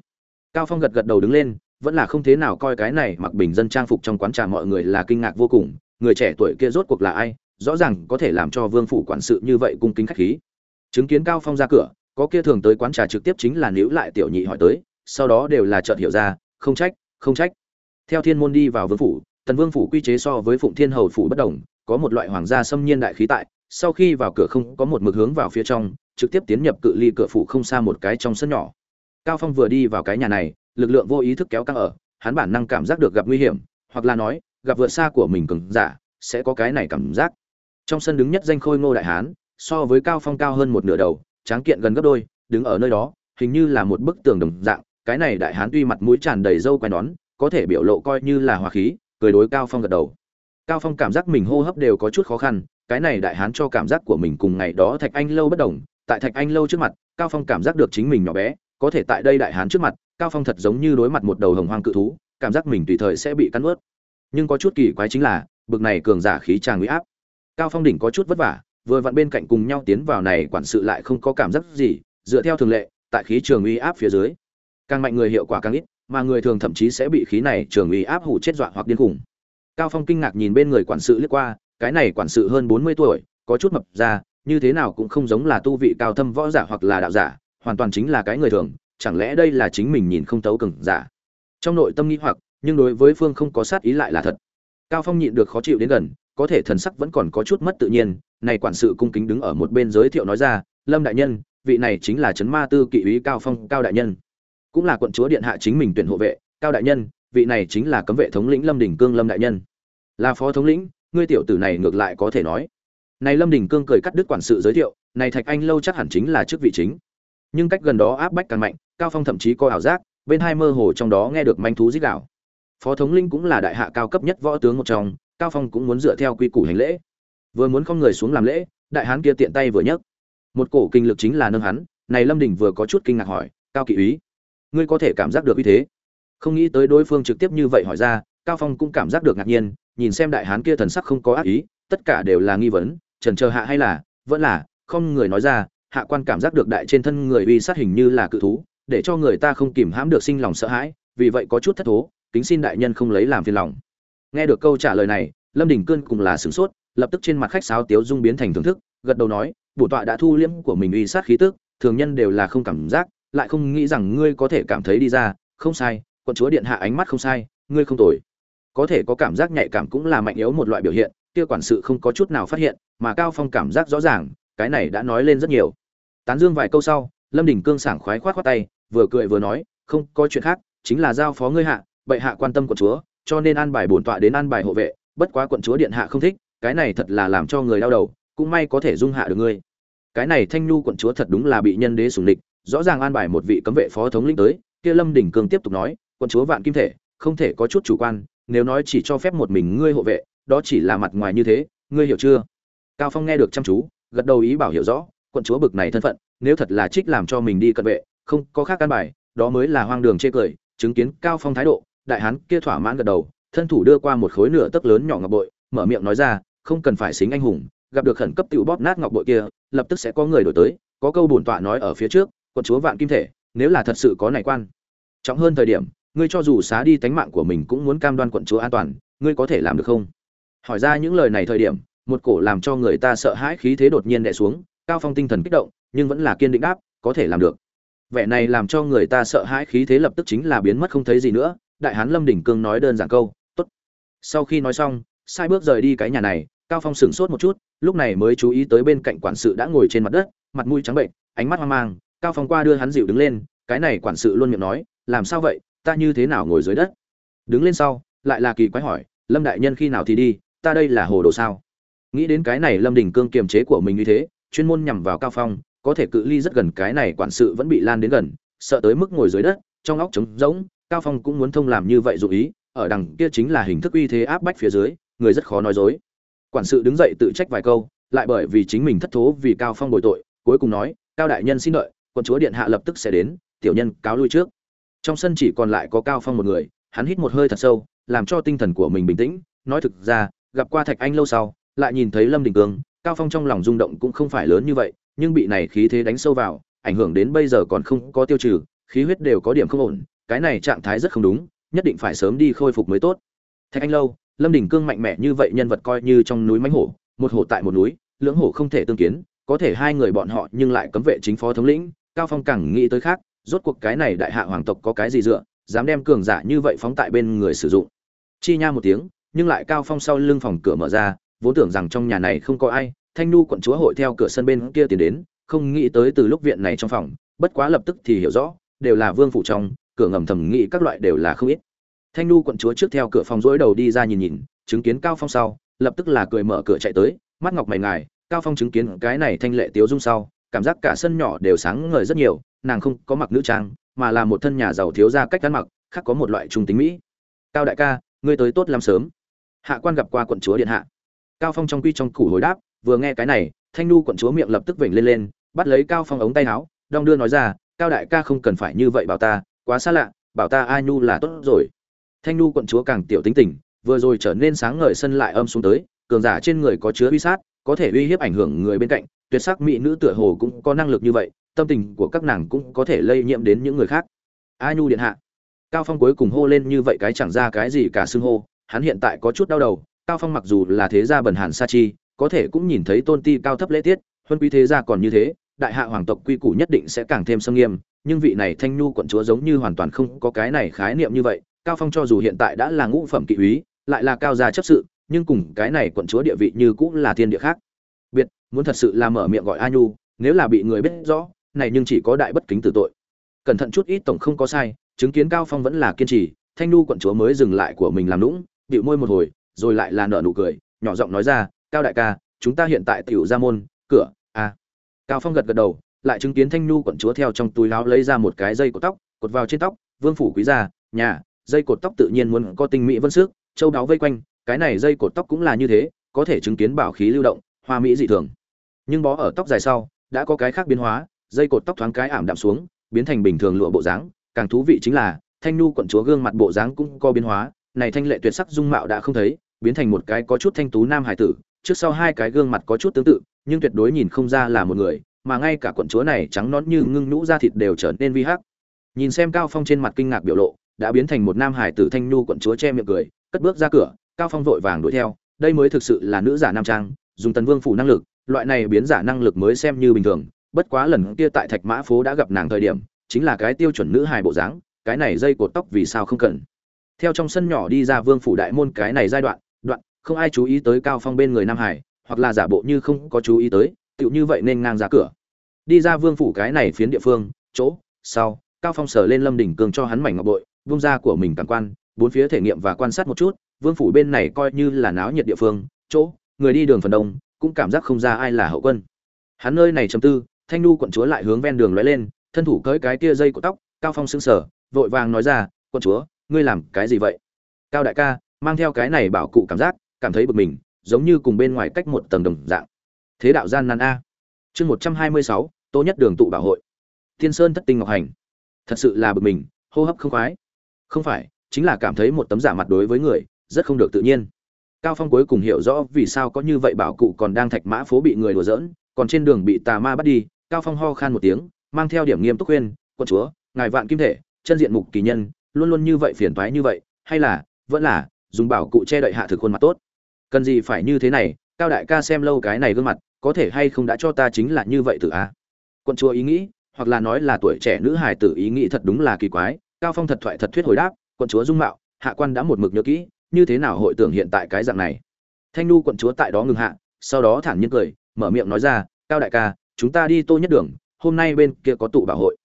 Cao phong gật gật đầu đứng lên vẫn là không thế nào coi cái này mặc bình dân trang phục trong quán trà mọi người là kinh ngạc vô cùng, người trẻ tuổi kia rốt cuộc là ai, rõ ràng có thể làm cho vương phủ quản sự như vậy cung kính khách khí. Chứng kiến cao phong ra cửa, có kia thường tới quán trà trực tiếp chính là níu lại tiểu nhị hỏi tới, sau đó đều là chợt hiểu ra, không trách không trách. Theo thiên môn đi vào vương phủ, tần vương phủ quy chế so với phụng thiên hầu phủ bất đồng, có một loại hoàng gia xâm nhiên đại khí tại, sau khi vào cửa không có một mực hướng vào phía trong, trực tiếp tiến nhập cự ly cửa phủ không xa một cái trong sân nhỏ. Cao phong vừa đi vào cái nhà này lực lượng vô ý thức kéo căng ở, hắn bản năng cảm giác được gặp nguy hiểm, hoặc là nói, gặp vượt xa của mình cường giả, sẽ có cái này cảm giác. Trong sân đứng nhất danh khôi ngô đại hán, so với cao phong cao hơn một nửa đầu, tráng kiện gần gấp đôi, đứng ở nơi đó, hình như là một bức tường đồng dạng, cái này đại hán tuy mặt mũi tràn đầy râu quai nón, có thể biểu lộ coi như là hòa khí, cười đối cao phong gật đầu. Cao phong cảm giác mình hô hấp đều có chút khó khăn, cái này đại hán cho cảm giác của mình cùng ngày đó thạch anh lâu bất đồng, tại thạch anh lâu trước mặt, cao phong cảm giác được chính mình nhỏ bé, có thể tại đây đại hán trước mặt cao phong thật giống như đối mặt một đầu hồng hoang cự thú, cảm giác mình tùy thời sẽ bị cắn ướt nhưng có chút kỳ quái chính là, bực này cường giả khí tràng uy áp. Cao phong đỉnh có chút vất vả, vừa vặn bên cạnh cùng nhau tiến vào này quản sự lại không có cảm giác gì, dựa theo thường lệ, tại khí trường uy áp phía dưới. Càng mạnh người hiệu quả càng ít, mà người thường thậm chí sẽ bị khí này trường uy áp hủ chết dọa hoặc điên khủng cao phong kinh ngạc nhìn bên người quản sự liếc qua, cái này quản sự hơn 40 tuổi, có chút mập ra, như thế nào cũng không giống là tu vị cao thâm võ giả hoặc là đạo giả, hoàn toàn chính là cái người thường chẳng lẽ đây là chính mình nhìn không tấu cường giả? Trong nội tâm nghĩ hoặc, nhưng đối với phương không có sát ý lại là thật. Cao phong nhịn được khó chịu đến gần, có thể thần sắc vẫn còn có chút mất tự nhiên, này quản sự cung kính đứng ở một bên giới thiệu nói ra, lâm đại nhân, vị này chính là trấn ma tư kỵ úy cao phong, cao đại nhân. Cũng là quận chúa điện hạ chính mình tuyển hộ vệ, cao đại nhân, vị này chính là cấm vệ thống lĩnh lâm đình cương lâm đại nhân. Là phó thống lĩnh, ngươi tiểu tử này ngược lại có thể nói. Này lâm đình cương cười cắt đứt quản sự giới thiệu, này thạch anh lâu chắc hẳn chính là chức vị chính. Nhưng cách gần đó áp bách càng mạnh cao phong thậm chí có ảo giác, bên hai mơ hồ trong đó nghe được manh thú dích đảo phó thống linh cũng là đại hạ cao cấp nhất võ tướng một trong, cao phong cũng muốn dựa theo quy củ hành lễ. Vừa muốn không người xuống làm lễ, đại hán kia tiện tay vừa nhấc. Một cổ kinh lực chính là nâng hắn, này lâm đình vừa có chút kinh ngạc hỏi, cao kỵ úy, ngươi có thể cảm giác được uy thế? Không nghĩ tới đối phương trực tiếp như vậy hỏi ra, cao phong cũng cảm giác được ngạc nhiên, nhìn xem đại hán kia thần sắc không có ác ý, tất cả đều là nghi vấn, trần chờ hạ hay là, vẫn là, không người nói ra, hạ quan cảm giác được đại trên thân người uy sát hình như là cự thú để cho người ta không kìm hãm được sinh lòng sợ hãi, vì vậy có chút thất thố, kính xin đại nhân không lấy làm phiền lòng. Nghe được câu trả lời này, lâm đình cương cùng là sửng sốt, lập tức trên mặt khách sáo tiếu dung biến thành thưởng thức, gật đầu nói, bổ tọa đã thu liễm của mình uy sát khí tức, thường nhân đều là không cảm giác, lại không nghĩ rằng ngươi có thể cảm thấy đi ra, không sai, quận chúa điện hạ ánh mắt không sai, ngươi không tồi. Có thể có cảm giác nhạy cảm cũng là mạnh yếu một loại biểu hiện, kia quản sự không có chút nào phát hiện, mà cao phong cảm giác rõ ràng, cái này đã nói lên rất nhiều. Tán dương vài câu sau, lâm đình cương sảng khoái khoát khoát tay vừa cười vừa nói, không, có chuyện khác, chính là giao phó ngươi hạ, bệ hạ quan tâm quận chúa, cho nên an bài bổn tọa đến an bài hộ vệ, bất quá quận chúa điện hạ không thích, cái này thật là làm cho người đau đầu, cũng may có thể dung hạ được ngươi. Cái này thanh nhu quận chúa thật đúng là bị nhân đế sủng địch, rõ ràng an bài một vị cấm vệ phó thống lĩnh tới, kia lâm đình cường tiếp tục nói, quận chúa vạn kim thể, không thể có chút chủ quan, nếu nói chỉ cho phép một mình ngươi hộ vệ, đó chỉ là mặt ngoài như thế, ngươi hiểu chưa? Cao phong nghe được chăm chú, gật đầu ý bảo hiểu rõ, quận chúa bực này thân phận, nếu thật là trích làm cho mình đi cận vệ không có khác căn bài, đó mới là hoang đường chê cười, chứng kiến cao phong thái độ, đại hán kia thỏa mãn gật đầu, thân thủ đưa qua một khối nửa tấc lớn nhỏ ngọc bội, mở miệng nói ra, không cần phải xính anh hùng, gặp được khẩn cấp tiểu bóp nát ngọc bội kia, lập tức sẽ có người đổi tới, có câu bổn tọa nói ở phía trước, quận chúa vạn kim thể, nếu là thật sự có này quan. Trọng hơn thời điểm, ngươi cho dù xá đi tánh mạng của mình cũng muốn cam đoan quận chúa an toàn, ngươi có thể làm được không? Hỏi ra những lời này thời điểm, một cổ làm cho người ta sợ hãi khí thế đột nhiên đè xuống, cao phong tinh thần kích động, nhưng vẫn là kiên định đáp, có thể làm được vẻ này làm cho người ta sợ hãi khí thế lập tức chính là biến mất không thấy gì nữa, đại hán lâm đỉnh cương nói đơn giản câu, tốt. Sau khi nói xong, sai bước rời đi cái nhà này, cao phong sửng sốt một chút, lúc này mới chú ý tới bên cạnh quản sự đã ngồi trên mặt đất, mặt mũi trắng bệnh ánh mắt hoang mang. Cao phong qua đưa hắn dịu đứng lên, cái này quản sự luôn miệng nói, làm sao vậy, ta như thế nào ngồi dưới đất? Đứng lên sau, lại là kỳ quái hỏi, lâm đại nhân khi nào thì đi, ta đây là hồ đồ sao? Nghĩ đến cái này lâm đình cương kiềm chế của mình như thế, chuyên môn nhằm vào cao phong có thể cự ly rất gần cái này quản sự vẫn bị lan đến gần, sợ tới mức ngồi dưới đất, trong óc trống rỗng, cao phong cũng muốn thông làm như vậy dụ ý, ở đằng kia chính là hình thức uy thế áp bách phía dưới, người rất khó nói dối. Quản sự đứng dậy tự trách vài câu, lại bởi vì chính mình thất thố vì cao phong bồi tội, cuối cùng nói, cao đại nhân xin đợi, quân chúa điện hạ lập tức sẽ đến, tiểu nhân cáo lui trước. Trong sân chỉ còn lại có cao phong một người, hắn hít một hơi thật sâu, làm cho tinh thần của mình bình tĩnh, nói thực ra, gặp qua thạch anh lâu sau, lại nhìn thấy lâm đình cương cao phong trong lòng rung động cũng không phải lớn như vậy nhưng bị này khí thế đánh sâu vào, ảnh hưởng đến bây giờ còn không có tiêu trừ, khí huyết đều có điểm không ổn, cái này trạng thái rất không đúng, nhất định phải sớm đi khôi phục mới tốt. Thạch anh lâu, lâm đình cương mạnh mẽ như vậy nhân vật coi như trong núi mãnh hổ, một hổ tại một núi, lưỡng hổ không thể tương kiến, có thể hai người bọn họ nhưng lại cấm vệ chính phó thống lĩnh, cao phong càng nghĩ tới khác, rốt cuộc cái này đại hạ hoàng tộc có cái gì dựa, dám đem cường giả như vậy phóng tại bên người sử dụng. Chi nha một tiếng, nhưng lại cao phong sau lưng phòng cửa mở ra, vốn tưởng rằng trong nhà này không có ai thanh nu quận chúa hội theo cửa sân bên kia tiến đến, không nghĩ tới từ lúc viện này trong phòng, bất quá lập tức thì hiểu rõ, đều là vương phủ trong, cửa ngầm thầm nghĩ các loại đều là không ít. Thanh nu quận chúa trước theo cửa phòng rối đầu đi ra nhìn nhìn, chứng kiến cao phong sau, lập tức là cười mở cửa chạy tới, mắt ngọc mày ngài, cao phong chứng kiến cái này thanh lệ tiếu dung sau, cảm giác cả sân nhỏ đều sáng ngời rất nhiều, nàng không có mặc nữ trang, mà là một thân nhà giàu thiếu gia cách ăn mặc, khác có một loại trung tính mỹ. Cao đại ca, ngươi tới tốt lắm sớm. Hạ quan gặp qua quận chúa điện hạ. Cao phong trong quy trong củ hồi đáp vừa nghe cái này, thanh nu quận chúa miệng lập tức vểnh lên lên, bắt lấy cao phong ống tay áo, đong đưa nói ra, cao đại ca không cần phải như vậy bảo ta, quá xa lạ, bảo ta ai nu là tốt rồi. Thanh nu quận chúa càng tiểu tính tình, vừa rồi trở nên sáng ngời sân lại âm xuống tới, cường giả trên người có chứa uy sát, có thể uy hiếp ảnh hưởng người bên cạnh, tuyệt sắc mỹ nữ tựa hồ cũng có năng lực như vậy, tâm tình của các nàng cũng có thể lây nhiễm đến những người khác. A nhu điện hạ. Cao phong cuối cùng hô lên như vậy cái chẳng ra cái gì cả xưng hô, hắn hiện tại có chút đau đầu, cao phong mặc dù là thế gia bần hàn sa chi có thể cũng nhìn thấy tôn ti cao thấp lễ tiết, huân quý thế gia còn như thế, đại hạ hoàng tộc quy củ nhất định sẽ càng thêm sâm nghiêm, nhưng vị này thanh nhu quận chúa giống như hoàn toàn không có cái này khái niệm như vậy, cao phong cho dù hiện tại đã là ngũ phẩm kỵ úy, lại là cao gia chấp sự, nhưng cùng cái này quận chúa địa vị như cũng là thiên địa khác. Biệt, muốn thật sự là mở miệng gọi a nhu, nếu là bị người biết rõ, này nhưng chỉ có đại bất kính tử tội. Cẩn thận chút ít tổng không có sai, chứng kiến cao phong vẫn là kiên trì, thanh nhu quận chúa mới dừng lại của mình làm lũng bịu môi một hồi, rồi lại là nở nụ cười, nhỏ giọng nói ra cao đại ca, chúng ta hiện tại tiểu ra môn, cửa a cao phong gật gật đầu, lại chứng kiến thanh nhu quận chúa theo trong túi láo lấy ra một cái dây cột tóc, cột vào trên tóc, vương phủ quý gia, nhà, dây cột tóc tự nhiên muốn có tinh mỹ vân sức châu đáo vây quanh, cái này dây cột tóc cũng là như thế, có thể chứng kiến bảo khí lưu động, hoa mỹ dị thường. Nhưng bó ở tóc dài sau, đã có cái khác biến hóa, dây cột tóc thoáng cái ảm đạm xuống, biến thành bình thường lụa bộ dáng, càng thú vị chính là, thanh nhu quận chúa gương mặt bộ dáng cũng có biến hóa, này thanh lệ tuyệt sắc dung mạo đã không thấy, biến thành một cái có chút thanh tú nam hải tử trước sau hai cái gương mặt có chút tương tự, nhưng tuyệt đối nhìn không ra là một người, mà ngay cả quận chúa này trắng nõn như ngưng nhũ da thịt đều trở nên vi hắc. Nhìn xem cao phong trên mặt kinh ngạc biểu lộ, đã biến thành một nam hải tử thanh nhu quận chúa che miệng cười, cất bước ra cửa, cao phong vội vàng đuổi theo, đây mới thực sự là nữ giả nam trang, dùng tần vương phủ năng lực, loại này biến giả năng lực mới xem như bình thường, bất quá lần kia tại thạch mã phố đã gặp nàng thời điểm, chính là cái tiêu chuẩn nữ hài bộ dáng, cái này dây cột tóc vì sao không cần. Theo trong sân nhỏ đi ra vương phủ đại môn cái này giai đoạn không ai chú ý tới cao phong bên người nam hải, hoặc là giả bộ như không có chú ý tới, tựu như vậy nên ngang ra cửa. Đi ra vương phủ cái này phiến địa phương, chỗ, sau, cao phong sờ lên lâm đỉnh cường cho hắn mảnh ngọc bội, vung ra của mình cảm quan, bốn phía thể nghiệm và quan sát một chút, vương phủ bên này coi như là náo nhiệt địa phương, chỗ, người đi đường phần đông, cũng cảm giác không ra ai là hậu quân. Hắn nơi này chấm tư, thanh nu quận chúa lại hướng ven đường lóe lên, thân thủ cưới cái kia dây của tóc, cao phong sững sờ, vội vàng nói ra, quận chúa, ngươi làm cái gì vậy? Cao đại ca, mang theo cái này bảo cụ cảm giác cảm thấy bực mình, giống như cùng bên ngoài cách một tầng đồng dạng. Thế đạo gian nan a. Chương một trăm hai mươi sáu, tô nhất đường tụ bảo hội. Thiên sơn thất tinh ngọc hành. Thật sự là bực mình, hô hấp không khoái. Không phải, chính là cảm thấy một tấm giả mặt đối với người, rất không được tự nhiên. Cao phong cuối cùng hiểu rõ vì sao có như vậy bảo cụ còn đang thạch mã phố bị người đùa giỡn, còn trên đường bị tà ma bắt đi, cao phong ho khan một tiếng, mang theo điểm nghiêm túc khuyên quân chúa, ngài vạn kim thể, chân diện mục kỳ nhân, luôn luôn như vậy phiền toái như vậy, hay là, vẫn là, dùng bảo cụ che đậy hạ thực khuôn mặt tốt cần gì phải như thế này, cao đại ca xem lâu cái này gương mặt, có thể hay không đã cho ta chính là như vậy tự a quân chúa ý nghĩ, hoặc là nói là tuổi trẻ nữ hài tử ý nghĩ thật đúng là kỳ quái, cao phong thật thoại thật thuyết hồi đáp quân chúa dung mạo, hạ quan đã một mực nhớ kỹ, như thế nào hội tưởng hiện tại cái dạng này? Thanh nu quận chúa tại đó ngừng hạ, sau đó thản nhiên cười, mở miệng nói ra, cao đại ca, chúng ta đi tô nhất đường, hôm nay bên kia có tụ bảo hội.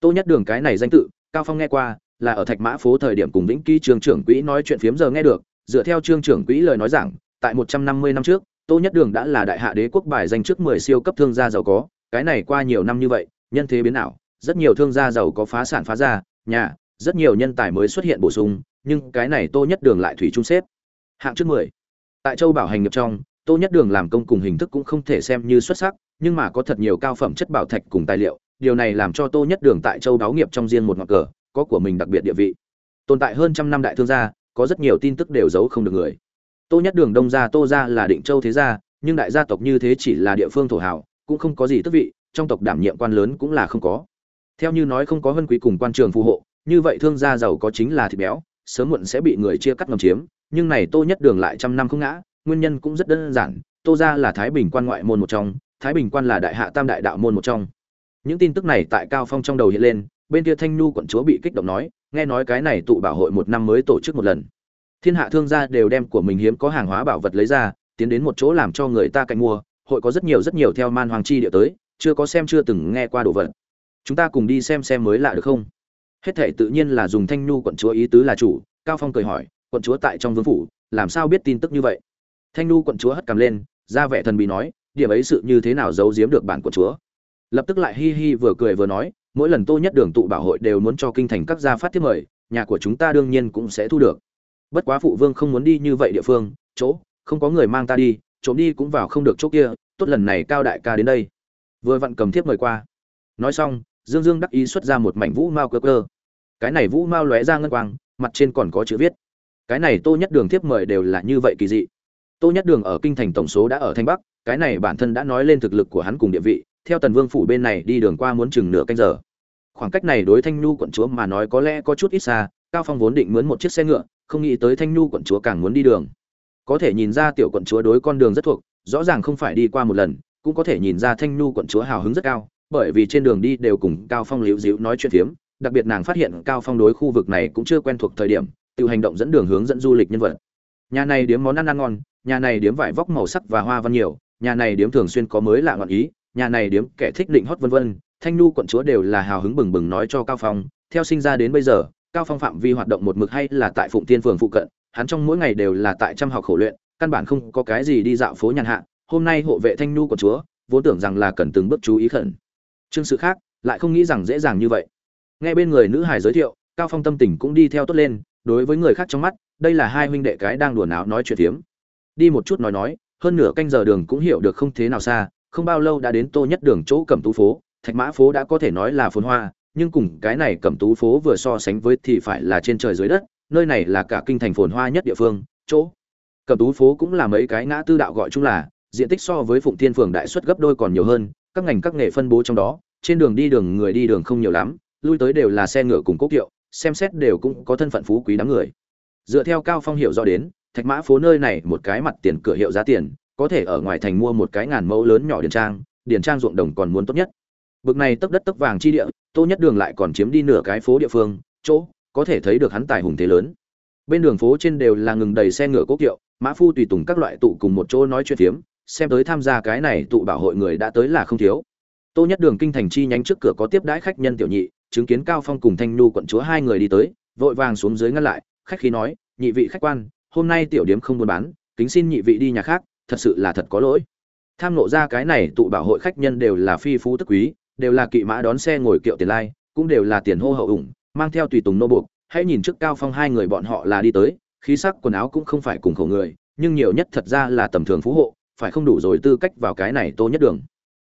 Tô nhất đường cái này danh tự, cao phong nghe qua, là ở thạch mã phố thời điểm cùng vĩnh ký trường trưởng quỹ nói chuyện phiếm giờ nghe được, dựa theo trương trưởng quỹ lời nói rằng tại 150 năm trước, tô nhất đường đã là đại hạ đế quốc bài danh trước 10 siêu cấp thương gia giàu có, cái này qua nhiều năm như vậy, nhân thế biến ảo, rất nhiều thương gia giàu có phá sản phá ra nhà, rất nhiều nhân tài mới xuất hiện bổ sung, nhưng cái này tô nhất đường lại thủy chung xếp hạng trước 10. tại châu bảo hành nghiệp trong, tô nhất đường làm công cùng hình thức cũng không thể xem như xuất sắc, nhưng mà có thật nhiều cao phẩm chất bảo thạch cùng tài liệu, điều này làm cho tô nhất đường tại châu Đáo nghiệp trong riêng một ngọn cờ, có của mình đặc biệt địa vị tồn tại hơn trăm năm đại thương gia, có rất nhiều tin tức đều giấu không được người tô nhất đường đông gia, tô gia là định châu thế gia, nhưng đại gia tộc như thế chỉ là địa phương thổ hào, cũng không có gì tức vị, trong tộc đảm nhiệm quan lớn cũng là không có. Theo như nói không có vân quý cùng quan trường phù hộ, như vậy thương gia giàu có chính là thịt béo, sớm muộn sẽ bị người chia cắt ngầm chiếm, nhưng này tô nhất đường lại trăm năm không ngã, nguyên nhân cũng rất đơn giản, tô gia là thái bình quan ngoại môn một trong, thái bình quan là đại hạ tam đại đạo môn một trong. Những tin tức này tại cao phong trong đầu hiện lên, bên kia thanh nhu quận chúa bị kích động nói, nghe nói cái này tụ bảo hội một năm mới tổ chức một lần thiên hạ thương gia đều đem của mình hiếm có hàng hóa bảo vật lấy ra, tiến đến một chỗ làm cho người ta cạnh mua, hội có rất nhiều rất nhiều theo man hoàng chi địa tới, chưa có xem chưa từng nghe qua đồ vật. Chúng ta cùng đi xem xem mới lạ được không? Hết thể tự nhiên là dùng thanh nhu quận chúa ý tứ là chủ, cao phong cười hỏi, quận chúa tại trong vương phủ, làm sao biết tin tức như vậy? Thanh nhu quận chúa hất cằm lên, ra vẻ thần bí nói, điểm ấy sự như thế nào giấu giếm được bản quận chúa? Lập tức lại hi hi vừa cười vừa nói, mỗi lần tô nhất đường tụ bảo hội đều muốn cho kinh thành các gia phát tiếp mời, nhà của chúng ta đương nhiên cũng sẽ thu được bất quá phụ vương không muốn đi như vậy địa phương, chỗ, không có người mang ta đi, trộm đi cũng vào không được chỗ kia, tốt lần này cao đại ca đến đây. Vừa vặn cầm thiếp mời qua. Nói xong, dương dương đắc ý xuất ra một mảnh vũ mao cơ cơ. Cái này vũ mao lóe ra ngân quang, mặt trên còn có chữ viết. Cái này tô nhất đường thiếp mời đều là như vậy kỳ dị. Tô nhất đường ở kinh thành tổng số đã ở thanh bắc, cái này bản thân đã nói lên thực lực của hắn cùng địa vị, theo tần vương phủ bên này đi đường qua muốn chừng nửa canh giờ. Khoảng cách này đối thanh nhu quận chúa mà nói có lẽ có chút ít xa, cao phong vốn định mướn một chiếc xe ngựa không nghĩ tới thanh nhu quận chúa càng muốn đi đường. Có thể nhìn ra tiểu quận chúa đối con đường rất thuộc, rõ ràng không phải đi qua một lần, cũng có thể nhìn ra thanh nhu quận chúa hào hứng rất cao, bởi vì trên đường đi đều cùng cao phong liễu dịu nói chuyện phiếm, đặc biệt nàng phát hiện cao phong đối khu vực này cũng chưa quen thuộc thời điểm, tự hành động dẫn đường hướng dẫn du lịch nhân vật. Nhà này điếm món ăn ăn ngon, nhà này điếm vải vóc màu sắc và hoa văn nhiều, nhà này điếm thường xuyên có mới lạ ngọn ý, nhà này điếm kẻ thích định hót vân vân, thanh nhu quận chúa đều là hào hứng bừng bừng nói cho cao phong, theo sinh ra đến bây giờ cao phong phạm vi hoạt động một mực hay là tại phụng tiên phường phụ cận, hắn trong mỗi ngày đều là tại trăm học khổ luyện, căn bản không có cái gì đi dạo phố nhàn hạ. Hôm nay hộ vệ thanh nhu của chúa, vốn tưởng rằng là cần từng bước chú ý khẩn. Trương sự khác, lại không nghĩ rằng dễ dàng như vậy. Nghe bên người nữ hải giới thiệu, cao phong tâm tình cũng đi theo tốt lên, đối với người khác trong mắt, đây là hai huynh đệ cái đang đùa náo nói chuyện tiếm đi một chút nói nói, hơn nửa canh giờ đường cũng hiểu được không thế nào xa, không bao lâu đã đến tô nhất đường chỗ cẩm tú phố, thạch mã phố đã có thể nói là phồn hoa nhưng cùng cái này cẩm tú phố vừa so sánh với thì phải là trên trời dưới đất, nơi này là cả kinh thành phồn hoa nhất địa phương, chỗ. Cẩm tú phố cũng là mấy cái ngã tư đạo gọi chung là, diện tích so với phụng thiên phường đại suất gấp đôi còn nhiều hơn, các ngành các nghề phân bố trong đó, trên đường đi đường người đi đường không nhiều lắm, lui tới đều là xe ngựa cùng cố kiệu, xem xét đều cũng có thân phận phú quý đám người. Dựa theo cao phong hiệu do đến, thạch mã phố nơi này một cái mặt tiền cửa hiệu giá tiền, có thể ở ngoài thành mua một cái ngàn mẫu lớn nhỏ điền trang điền trang ruộng đồng còn muốn tốt nhất bực này tấp đất tấp vàng chi địa, tô nhất đường lại còn chiếm đi nửa cái phố địa phương, chỗ có thể thấy được hắn tài hùng thế lớn. Bên đường phố trên đều là ngừng đầy xe ngựa cố kiệu, mã phu tùy tùng các loại tụ cùng một chỗ nói chuyện phiếm, xem tới tham gia cái này tụ bảo hội người đã tới là không thiếu. Tô nhất đường kinh thành chi nhánh trước cửa có tiếp đãi khách nhân tiểu nhị, chứng kiến cao phong cùng thanh nhu quận chúa hai người đi tới, vội vàng xuống dưới ngăn lại, khách khí nói, nhị vị khách quan, hôm nay tiểu điếm không buôn bán, kính xin nhị vị đi nhà khác, thật sự là thật có lỗi. Tham lộ ra cái này tụ bảo hội khách nhân đều là phi phú tức quý đều là kỵ mã đón xe ngồi kiệu tiền lai, cũng đều là tiền hô hậu ủng, mang theo tùy tùng nô buộc, hãy nhìn trước cao phong hai người bọn họ là đi tới, khí sắc quần áo cũng không phải cùng khổ người, nhưng nhiều nhất thật ra là tầm thường phú hộ, phải không đủ rồi tư cách vào cái này tô nhất đường.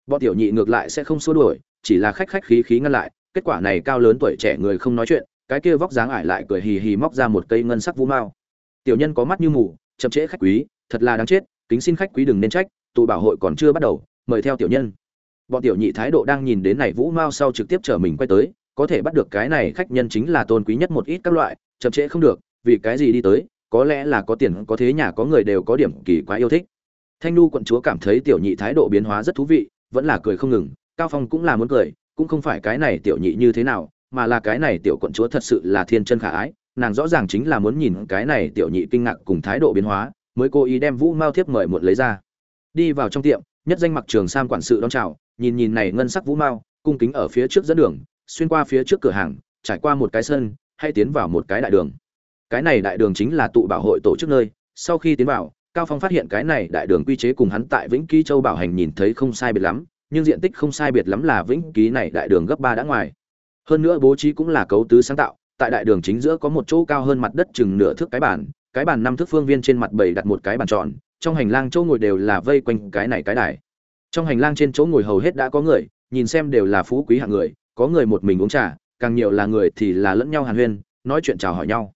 Bọn tiểu nhị ngược lại sẽ không xua đuổi, chỉ là khách khách khí khí ngăn lại, kết quả này cao lớn tuổi trẻ người không nói chuyện, cái kia vóc dáng ải lại cười hì hì móc ra một cây ngân sắc vũ mao. Tiểu nhân có mắt như mù, chậm trễ khách quý, thật là đáng chết, kính xin khách quý đừng nên trách, tụ bảo hội còn chưa bắt đầu, mời theo tiểu nhân bọn tiểu nhị thái độ đang nhìn đến này vũ mao sau trực tiếp chở mình quay tới, có thể bắt được cái này khách nhân chính là tôn quý nhất một ít các loại, chậm trễ không được, vì cái gì đi tới, có lẽ là có tiền, có thế nhà, có người đều có điểm kỳ quá yêu thích. Thanh nu quận chúa cảm thấy tiểu nhị thái độ biến hóa rất thú vị, vẫn là cười không ngừng, cao phong cũng là muốn cười, cũng không phải cái này tiểu nhị như thế nào, mà là cái này tiểu quận chúa thật sự là thiên chân khả ái, nàng rõ ràng chính là muốn nhìn cái này tiểu nhị kinh ngạc cùng thái độ biến hóa, mới cố ý đem vũ mao thiếp mời muộn lấy ra. Đi vào trong tiệm nhất danh mặc trường sam quản sự đón chào, nhìn nhìn này ngân sắc vũ mao, cung kính ở phía trước dẫn đường, xuyên qua phía trước cửa hàng, trải qua một cái sân, hay tiến vào một cái đại đường. Cái này đại đường chính là tụ bảo hội tổ chức nơi, sau khi tiến vào, cao phong phát hiện cái này đại đường quy chế cùng hắn tại vĩnh ký châu bảo hành nhìn thấy không sai biệt lắm, nhưng diện tích không sai biệt lắm là vĩnh ký này đại đường gấp ba đã ngoài. Hơn nữa bố trí cũng là cấu tứ sáng tạo, tại đại đường chính giữa có một chỗ cao hơn mặt đất chừng nửa thước cái bàn cái bàn năm thước phương viên trên mặt bảy đặt một cái bàn tròn trong hành lang chỗ ngồi đều là vây quanh cái này cái đài trong hành lang trên chỗ ngồi hầu hết đã có người, nhìn xem đều là phú quý hạng người, có người một mình uống trà, càng nhiều là người thì là lẫn nhau hàn huyên, nói chuyện chào hỏi nhau.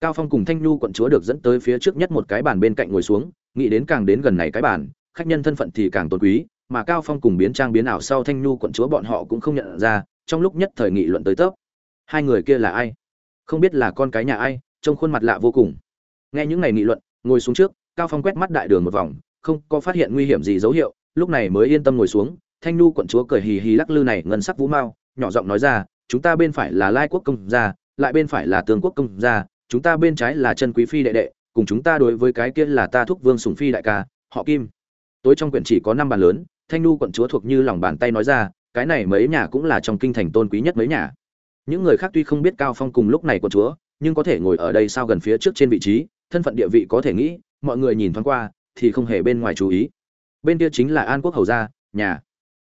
Cao phong cùng thanh nhu quận chúa được dẫn tới phía trước nhất một cái bàn bên cạnh ngồi xuống, nghĩ đến càng đến gần này cái bàn, khách nhân thân phận thì càng tôn quý, mà cao phong cùng biến trang biến ảo sau thanh nhu quận chúa bọn họ cũng không nhận ra, trong lúc nhất thời nghị luận tới tấp. Hai người kia là ai? Không biết là con cái nhà ai, trông khuôn mặt lạ vô cùng. Nghe những ngày nghị luận, ngồi xuống trước cao phong quét mắt đại đường một vòng, không có phát hiện nguy hiểm gì dấu hiệu, lúc này mới yên tâm ngồi xuống, thanh nhu quận chúa cười hì hì lắc lư này, ngân sắc vũ mao, nhỏ giọng nói ra, chúng ta bên phải là lai quốc công gia, lại bên phải là Tương quốc công gia, chúng ta bên trái là chân quý phi đệ đệ, cùng chúng ta đối với cái kia là ta thúc vương sùng phi đại ca, họ kim. Tối trong quyển chỉ có năm bàn lớn, thanh nu quận chúa thuộc như lòng bàn tay nói ra, cái này mấy nhà cũng là trong kinh thành tôn quý nhất mấy nhà. Những người khác tuy không biết cao phong cùng lúc này quận chúa, nhưng có thể ngồi ở đây sao gần phía trước trên vị trí, thân phận địa vị có thể nghĩ mọi người nhìn thoáng qua, thì không hề bên ngoài chú ý. Bên kia chính là an quốc hầu gia, nhà.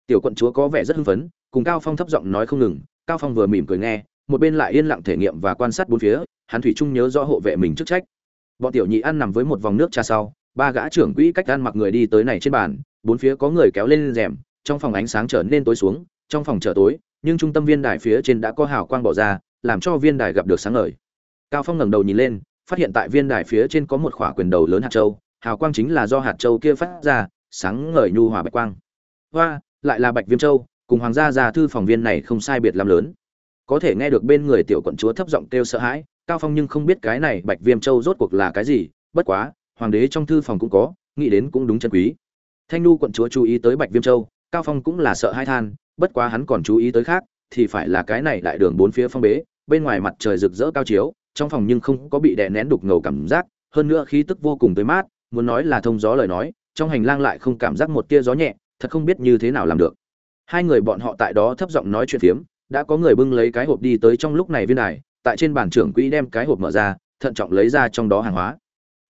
Tiểu quận chúa có vẻ rất hưng phấn, cùng cao phong thấp giọng nói không ngừng. Cao phong vừa mỉm cười nghe, một bên lại yên lặng thể nghiệm và quan sát bốn phía, hắn thủy Trung nhớ rõ hộ vệ mình chức trách. Bọn tiểu nhị ăn nằm với một vòng nước trà sau, ba gã trưởng quỹ cách ăn mặc người đi tới này trên bàn, bốn phía có người kéo lên rèm, trong phòng ánh sáng trở nên tối xuống, trong phòng trở tối, nhưng trung tâm viên đài phía trên đã có hào quang bỏ ra, làm cho viên đài gặp được sáng ngời. Cao phong ngẩng đầu nhìn lên phát hiện tại viên đài phía trên có một khỏa quyền đầu lớn hạt châu, hào quang chính là do hạt châu kia phát ra, sáng ngời nhu hòa bạch quang. Hoa, lại là bạch viêm châu, cùng hoàng gia già thư phòng viên này không sai biệt làm lớn. Có thể nghe được bên người tiểu quận chúa thấp giọng kêu sợ hãi, cao phong nhưng không biết cái này bạch viêm châu rốt cuộc là cái gì, bất quá, hoàng đế trong thư phòng cũng có, nghĩ đến cũng đúng chân quý. Thanh nu quận chúa chú ý tới bạch viêm châu, cao phong cũng là sợ hai than, bất quá hắn còn chú ý tới khác, thì phải là cái này đại đường bốn phía phong bế, bên ngoài mặt trời rực rỡ cao chiếu trong phòng nhưng không có bị đè nén đục ngầu cảm giác, hơn nữa khí tức vô cùng tới mát, muốn nói là thông gió lời nói, trong hành lang lại không cảm giác một tia gió nhẹ, thật không biết như thế nào làm được. Hai người bọn họ tại đó thấp giọng nói chuyện phiếm, đã có người bưng lấy cái hộp đi tới trong lúc này viên đài, tại trên bàn trưởng quỹ đem cái hộp mở ra, thận trọng lấy ra trong đó hàng hóa.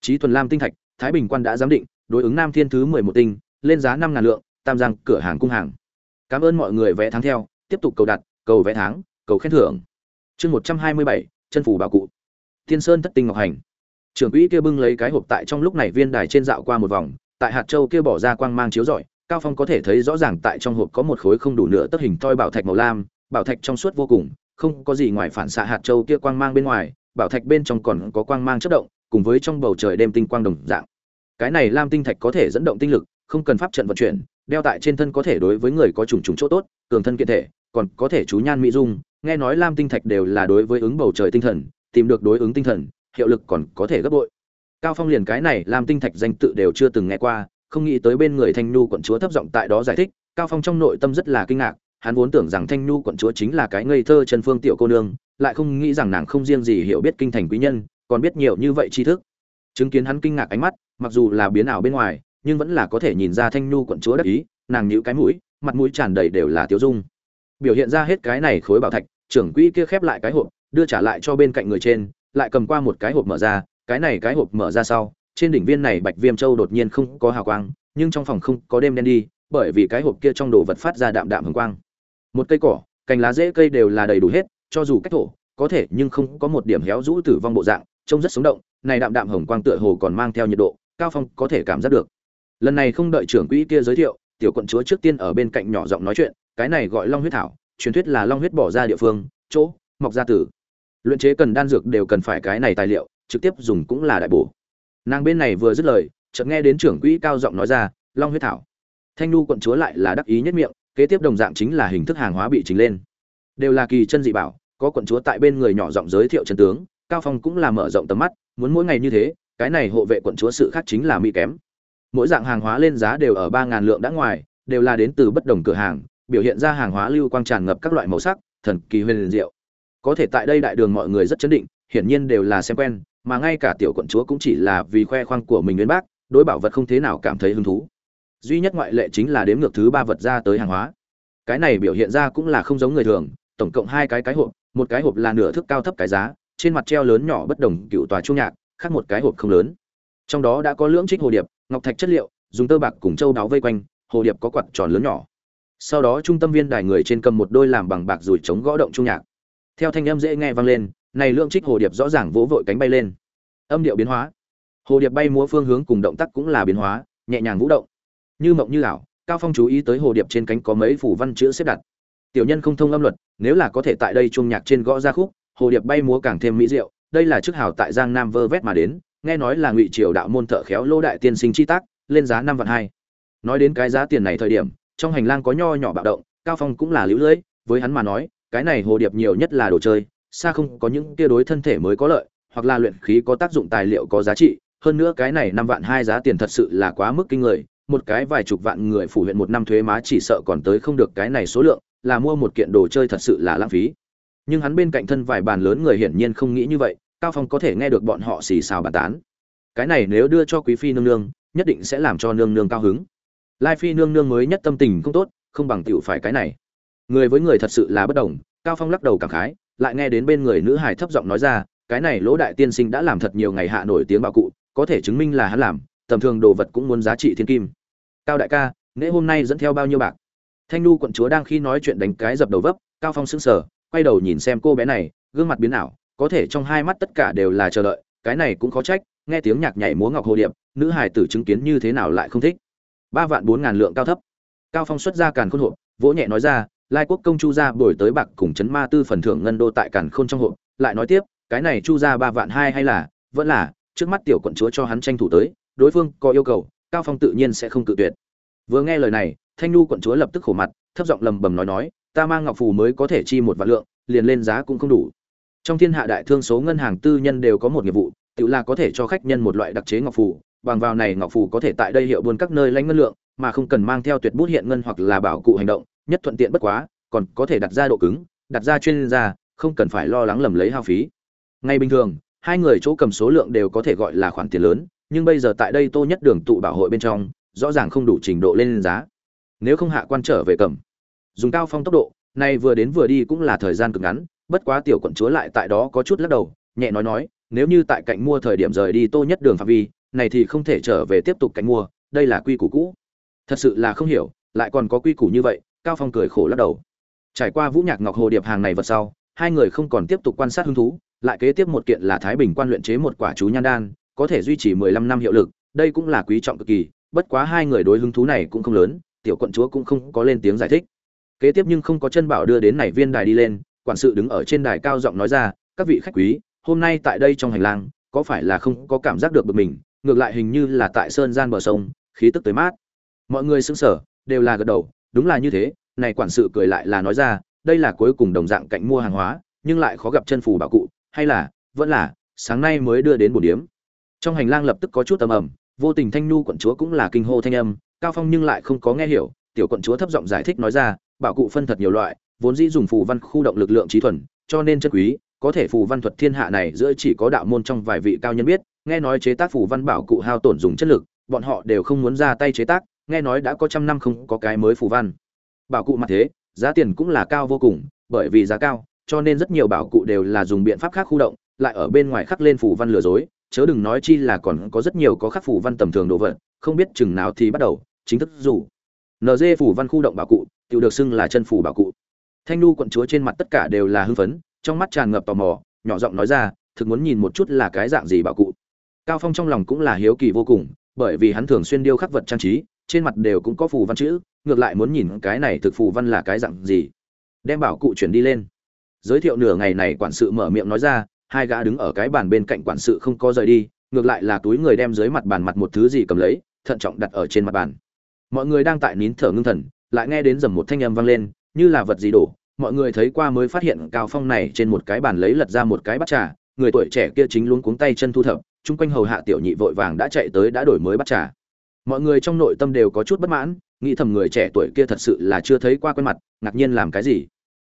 Trí tuần lam tinh thạch, thái bình quan đã giám định, đối ứng nam thiên thứ mười một tinh, lên giá năm ngàn lượng, tam giang, cửa hàng cung hàng. Cảm ơn mọi người vẽ tháng theo, tiếp tục cầu đặt, cầu vẽ tháng cầu khen thưởng. Chương một trăm hai mươi bảy, chân phủ bảo cụ thiên sơn thất tinh ngọc hành. Trưởng quỹ kia bưng lấy cái hộp tại trong lúc này viên đài trên dạo qua một vòng, tại hạt châu kia bỏ ra quang mang chiếu rọi, cao phong có thể thấy rõ ràng tại trong hộp có một khối không đủ nửa tấc hình toi bảo thạch màu lam, bảo thạch trong suốt vô cùng, không có gì ngoài phản xạ hạt châu kia quang mang bên ngoài, bảo thạch bên trong còn có quang mang chất động, cùng với trong bầu trời đêm tinh quang đồng dạng. Cái này lam tinh thạch có thể dẫn động tinh lực, không cần pháp trận vận chuyển, đeo tại trên thân có thể đối với người có trùng trùng chỗ tốt, cường thân kiện thể, còn có thể chú nhan mỹ dung, nghe nói lam tinh thạch đều là đối với ứng bầu trời tinh thần tìm được đối ứng tinh thần, hiệu lực còn có thể gấp bội. Cao phong liền cái này làm tinh thạch danh tự đều chưa từng nghe qua, không nghĩ tới bên người thanh nhu quận chúa thấp giọng tại đó giải thích, cao phong trong nội tâm rất là kinh ngạc, hắn vốn tưởng rằng thanh nhu quận chúa chính là cái ngây thơ chân phương tiểu cô nương, lại không nghĩ rằng nàng không riêng gì hiểu biết kinh thành quý nhân, còn biết nhiều như vậy tri thức. Chứng kiến hắn kinh ngạc ánh mắt, mặc dù là biến ảo bên ngoài, nhưng vẫn là có thể nhìn ra thanh nhu quận chúa đắc ý, nàng nhíu cái mũi, mặt mũi tràn đầy đều là tiêu dung. Biểu hiện ra hết cái này khối bảo thạch, trưởng quỹ kia khép lại cái hộp đưa trả lại cho bên cạnh người trên, lại cầm qua một cái hộp mở ra, cái này cái hộp mở ra sau, trên đỉnh viên này bạch viêm châu đột nhiên không có hào quang, nhưng trong phòng không có đêm đen đi, bởi vì cái hộp kia trong đồ vật phát ra đạm đạm hồng quang. Một cây cỏ, cành lá rễ cây đều là đầy đủ hết, cho dù cách thổ, có thể nhưng không có một điểm héo rũ tử vong bộ dạng, trông rất sống động, này đạm đạm hồng quang tựa hồ còn mang theo nhiệt độ, cao phong có thể cảm giác được. Lần này không đợi trưởng quỹ kia giới thiệu, tiểu quận chúa trước tiên ở bên cạnh nhỏ giọng nói chuyện, cái này gọi long huyết thảo, truyền thuyết là long huyết bỏ ra địa phương, chỗ mọc ra tử luyện chế cần đan dược đều cần phải cái này tài liệu, trực tiếp dùng cũng là đại bổ. Nàng bên này vừa dứt lời, chợt nghe đến trưởng quỹ cao giọng nói ra, long huyết thảo. Thanh nu quận chúa lại là đắc ý nhất miệng, kế tiếp đồng dạng chính là hình thức hàng hóa bị trình lên. Đều là kỳ chân dị bảo, có quận chúa tại bên người nhỏ giọng giới thiệu chân tướng, cao phong cũng là mở rộng tầm mắt, muốn mỗi ngày như thế, cái này hộ vệ quận chúa sự khác chính là mỹ kém. Mỗi dạng hàng hóa lên giá đều ở ba ngàn lượng đã ngoài, đều là đến từ bất đồng cửa hàng, biểu hiện ra hàng hóa lưu quang tràn ngập các loại màu sắc, thần kỳ huyền diệu có thể tại đây đại đường mọi người rất chấn định, hiển nhiên đều là xem quen, mà ngay cả tiểu quận chúa cũng chỉ là vì khoe khoang của mình nguyên bác, đối bảo vật không thế nào cảm thấy hứng thú. Duy nhất ngoại lệ chính là đếm ngược thứ ba vật ra tới hàng hóa. Cái này biểu hiện ra cũng là không giống người thường, tổng cộng hai cái cái hộp, một cái hộp là nửa thước cao thấp cái giá, trên mặt treo lớn nhỏ bất đồng cựu tòa trung nhạc, khác một cái hộp không lớn. Trong đó đã có lưỡng trích hồ điệp, ngọc thạch chất liệu, dùng tơ bạc cùng châu đáo vây quanh, hồ điệp có quạt tròn lớn nhỏ. Sau đó trung tâm viên đài người trên cầm một đôi làm bằng bạc rủi chống gõ động trung nhạc theo thanh âm dễ nghe vang lên, này lượng trích hồ điệp rõ ràng vỗ vội cánh bay lên. Âm điệu biến hóa. Hồ điệp bay múa phương hướng cùng động tác cũng là biến hóa, nhẹ nhàng vũ động. Như mộng như ảo, cao phong chú ý tới hồ điệp trên cánh có mấy phủ văn chữ xếp đặt. Tiểu nhân không thông âm luật, nếu là có thể tại đây chuông nhạc trên gõ ra khúc, hồ điệp bay múa càng thêm mỹ diệu, đây là chức hào tại giang nam vơ vét mà đến, nghe nói là ngụy triều đạo môn thợ khéo lô đại tiên sinh chi tác, lên giá năm vạn hai. Nói đến cái giá tiền này thời điểm, trong hành lang có nho nhỏ bạo động, cao phong cũng là lũ lưỡi với hắn mà nói cái này hồ điệp nhiều nhất là đồ chơi, xa không có những kia đối thân thể mới có lợi, hoặc là luyện khí có tác dụng, tài liệu có giá trị. Hơn nữa cái này năm vạn hai giá tiền thật sự là quá mức kinh người, một cái vài chục vạn người phủ huyện một năm thuế má chỉ sợ còn tới không được cái này số lượng, là mua một kiện đồ chơi thật sự là lãng phí. Nhưng hắn bên cạnh thân vài bàn lớn người hiển nhiên không nghĩ như vậy, cao phong có thể nghe được bọn họ xì xào bàn tán. Cái này nếu đưa cho quý phi nương nương, nhất định sẽ làm cho nương nương cao hứng. Lai phi nương nương mới nhất tâm tình không tốt, không bằng tiểu phải cái này người với người thật sự là bất đồng, cao phong lắc đầu cảm khái, lại nghe đến bên người nữ hải thấp giọng nói ra, cái này lỗ đại tiên sinh đã làm thật nhiều ngày hạ nổi tiếng bạo cụ, có thể chứng minh là hắn làm, tầm thường đồ vật cũng muốn giá trị thiên kim. Cao đại ca, nễ hôm nay dẫn theo bao nhiêu bạc? Thanh nu quận chúa đang khi nói chuyện đánh cái dập đầu vấp, cao phong sững sờ, quay đầu nhìn xem cô bé này, gương mặt biến ảo, có thể trong hai mắt tất cả đều là chờ đợi, cái này cũng khó trách, nghe tiếng nhạc nhảy múa ngọc hồ điệp, nữ hài tử chứng kiến như thế nào lại không thích. Ba vạn bốn ngàn lượng cao thấp. Cao phong xuất ra càn khôn hộp, vỗ nhẹ nói ra lai quốc công chu gia đổi tới bạc cùng chấn ma tư phần thưởng ngân đô tại càn khôn trong hộ lại nói tiếp, cái này chu gia ba vạn hai hay là, vẫn là, trước mắt tiểu quận chúa cho hắn tranh thủ tới, đối phương có yêu cầu, cao phong tự nhiên sẽ không cự tuyệt. Vừa nghe lời này, thanh nhu quận chúa lập tức khổ mặt, thấp giọng lầm bầm nói nói, ta mang ngọc phù mới có thể chi một vạn lượng, liền lên giá cũng không đủ. Trong thiên hạ đại thương số ngân hàng tư nhân đều có một nghiệp vụ, tự là có thể cho khách nhân một loại đặc chế ngọc phù, bằng vào này ngọc phù có thể tại đây hiệu buôn các nơi lãnh ngân lượng, mà không cần mang theo tuyệt bút hiện ngân hoặc là bảo cụ hành động nhất thuận tiện bất quá, còn có thể đặt ra độ cứng, đặt ra chuyên gia, không cần phải lo lắng lầm lấy hao phí. Ngay bình thường, hai người chỗ cầm số lượng đều có thể gọi là khoản tiền lớn, nhưng bây giờ tại đây tô nhất đường tụ bảo hội bên trong, rõ ràng không đủ trình độ lên giá. Nếu không hạ quan trở về cầm. Dùng cao phong tốc độ này vừa đến vừa đi cũng là thời gian cực ngắn, bất quá tiểu quận chúa lại tại đó có chút lắc đầu, nhẹ nói nói, nếu như tại cạnh mua thời điểm rời đi tô nhất đường phạm vi, này thì không thể trở về tiếp tục cạnh mua, đây là quy củ cũ. Thật sự là không hiểu, lại còn có quy củ như vậy cao phong cười khổ lắc đầu. Trải qua vũ nhạc ngọc hồ điệp hàng này vật sau, hai người không còn tiếp tục quan sát hứng thú, lại kế tiếp một kiện là thái bình quan luyện chế một quả chú nhan đan, có thể duy trì 15 năm hiệu lực, đây cũng là quý trọng cực kỳ, bất quá hai người đối hứng thú này cũng không lớn, tiểu quận chúa cũng không có lên tiếng giải thích. Kế tiếp nhưng không có chân bảo đưa đến này viên đài đi lên, quản sự đứng ở trên đài cao giọng nói ra, các vị khách quý, hôm nay tại đây trong hành lang, có phải là không có cảm giác được bực mình? Ngược lại hình như là tại sơn gian bờ sông, khí tức tới mát. Mọi người sững sờ, đều là gật đầu đúng là như thế, này quản sự cười lại là nói ra, đây là cuối cùng đồng dạng cạnh mua hàng hóa, nhưng lại khó gặp chân phù bảo cụ, hay là, vẫn là, sáng nay mới đưa đến bổn điếm trong hành lang lập tức có chút tầm ầm, vô tình thanh nhu quận chúa cũng là kinh hô thanh âm, cao phong nhưng lại không có nghe hiểu, tiểu quận chúa thấp giọng giải thích nói ra, bảo cụ phân thật nhiều loại, vốn dĩ dùng phù văn khu động lực lượng trí thuần, cho nên chân quý, có thể phù văn thuật thiên hạ này giữa chỉ có đạo môn trong vài vị cao nhân biết, nghe nói chế tác phù văn bảo cụ hao tổn dùng chất lực, bọn họ đều không muốn ra tay chế tác nghe nói đã có trăm năm không có cái mới phù văn. Bảo cụ mặt thế, giá tiền cũng là cao vô cùng, bởi vì giá cao, cho nên rất nhiều bảo cụ đều là dùng biện pháp khác khu động, lại ở bên ngoài khắc lên phù văn lừa dối, chớ đừng nói chi là còn có rất nhiều có khắc phù văn tầm thường đồ vật, không biết chừng nào thì bắt đầu, chính thức dù nd phù văn khu động bảo cụ tự được xưng là chân phù bảo cụ. Thanh nu quận chúa trên mặt tất cả đều là hưng phấn, trong mắt tràn ngập tò mò, nhỏ giọng nói ra, thực muốn nhìn một chút là cái dạng gì bảo cụ? Cao phong trong lòng cũng là hiếu kỳ vô cùng, bởi vì hắn thường xuyên điêu khắc vật trang trí trên mặt đều cũng có phù văn chữ, ngược lại muốn nhìn cái này thực phù văn là cái dạng gì. Đem bảo cụ chuyển đi lên. Giới thiệu nửa ngày này quản sự mở miệng nói ra, hai gã đứng ở cái bàn bên cạnh quản sự không có rời đi, ngược lại là túi người đem dưới mặt bàn mặt một thứ gì cầm lấy, thận trọng đặt ở trên mặt bàn. Mọi người đang tại nín thở ngưng thần, lại nghe đến dầm một thanh âm vang lên, như là vật gì đổ. Mọi người thấy qua mới phát hiện cao phong này trên một cái bàn lấy lật ra một cái bát trà, người tuổi trẻ kia chính luống cuống tay chân thu thập, chung quanh hầu hạ tiểu nhị vội vàng đã chạy tới đã đổi mới bát trà mọi người trong nội tâm đều có chút bất mãn, nghĩ thầm người trẻ tuổi kia thật sự là chưa thấy qua quen mặt, ngạc nhiên làm cái gì?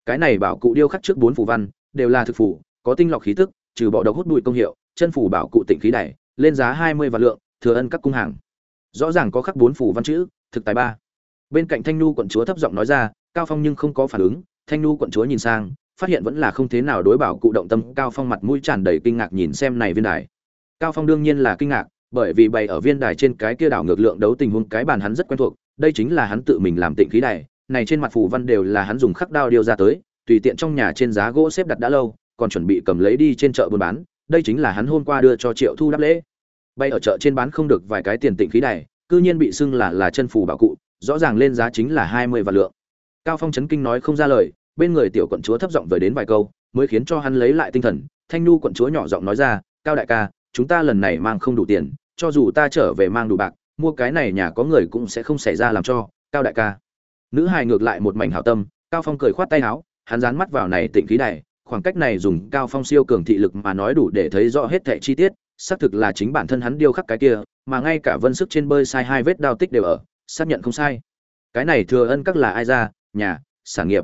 Cái này bảo cụ điêu khắc trước bốn phù văn, đều là thực phù, có tinh lọc khí tức, trừ bỏ độc hút bụi công hiệu, chân phù bảo cụ tịnh khí đẩy lên giá hai mươi vạn lượng, thừa ân các cung hàng. Rõ ràng có khắc bốn phù văn chữ, thực tài ba. Bên cạnh thanh nu quận chúa thấp giọng nói ra, cao phong nhưng không có phản ứng, thanh nu quận chúa nhìn sang, phát hiện vẫn là không thế nào đối bảo cụ động tâm, cao phong mặt mũi tràn đầy kinh ngạc nhìn xem này viên đài. Cao phong đương nhiên là kinh ngạc bởi vì bày ở viên đài trên cái kia đảo ngược lượng đấu tình huống cái bàn hắn rất quen thuộc, đây chính là hắn tự mình làm tịnh khí đài, này trên mặt phù văn đều là hắn dùng khắc đao điêu ra tới, tùy tiện trong nhà trên giá gỗ xếp đặt đã lâu, còn chuẩn bị cầm lấy đi trên chợ buôn bán, đây chính là hắn hôm qua đưa cho triệu thu đáp lễ. Bay ở chợ trên bán không được vài cái tiền tịnh khí đài, cư nhiên bị xưng là là chân phù bảo cụ, rõ ràng lên giá chính là hai mươi vạn lượng. Cao phong chấn kinh nói không ra lời, bên người tiểu quận chúa thấp giọng vời đến vài câu, mới khiến cho hắn lấy lại tinh thần, thanh nu quận chúa nhỏ giọng nói ra, cao đại ca, chúng ta lần này mang không đủ tiền cho dù ta trở về mang đủ bạc, mua cái này nhà có người cũng sẽ không xảy ra làm cho, cao đại ca. Nữ hài ngược lại một mảnh hảo tâm, cao phong cười khoát tay áo, hắn dán mắt vào này tịnh khí đài, khoảng cách này dùng cao phong siêu cường thị lực mà nói đủ để thấy rõ hết thảy chi tiết, xác thực là chính bản thân hắn điêu khắc cái kia, mà ngay cả vân sức trên bơi sai hai vết đao tích đều ở, xác nhận không sai. Cái này thừa ân các là ai ra? Nhà sản nghiệp.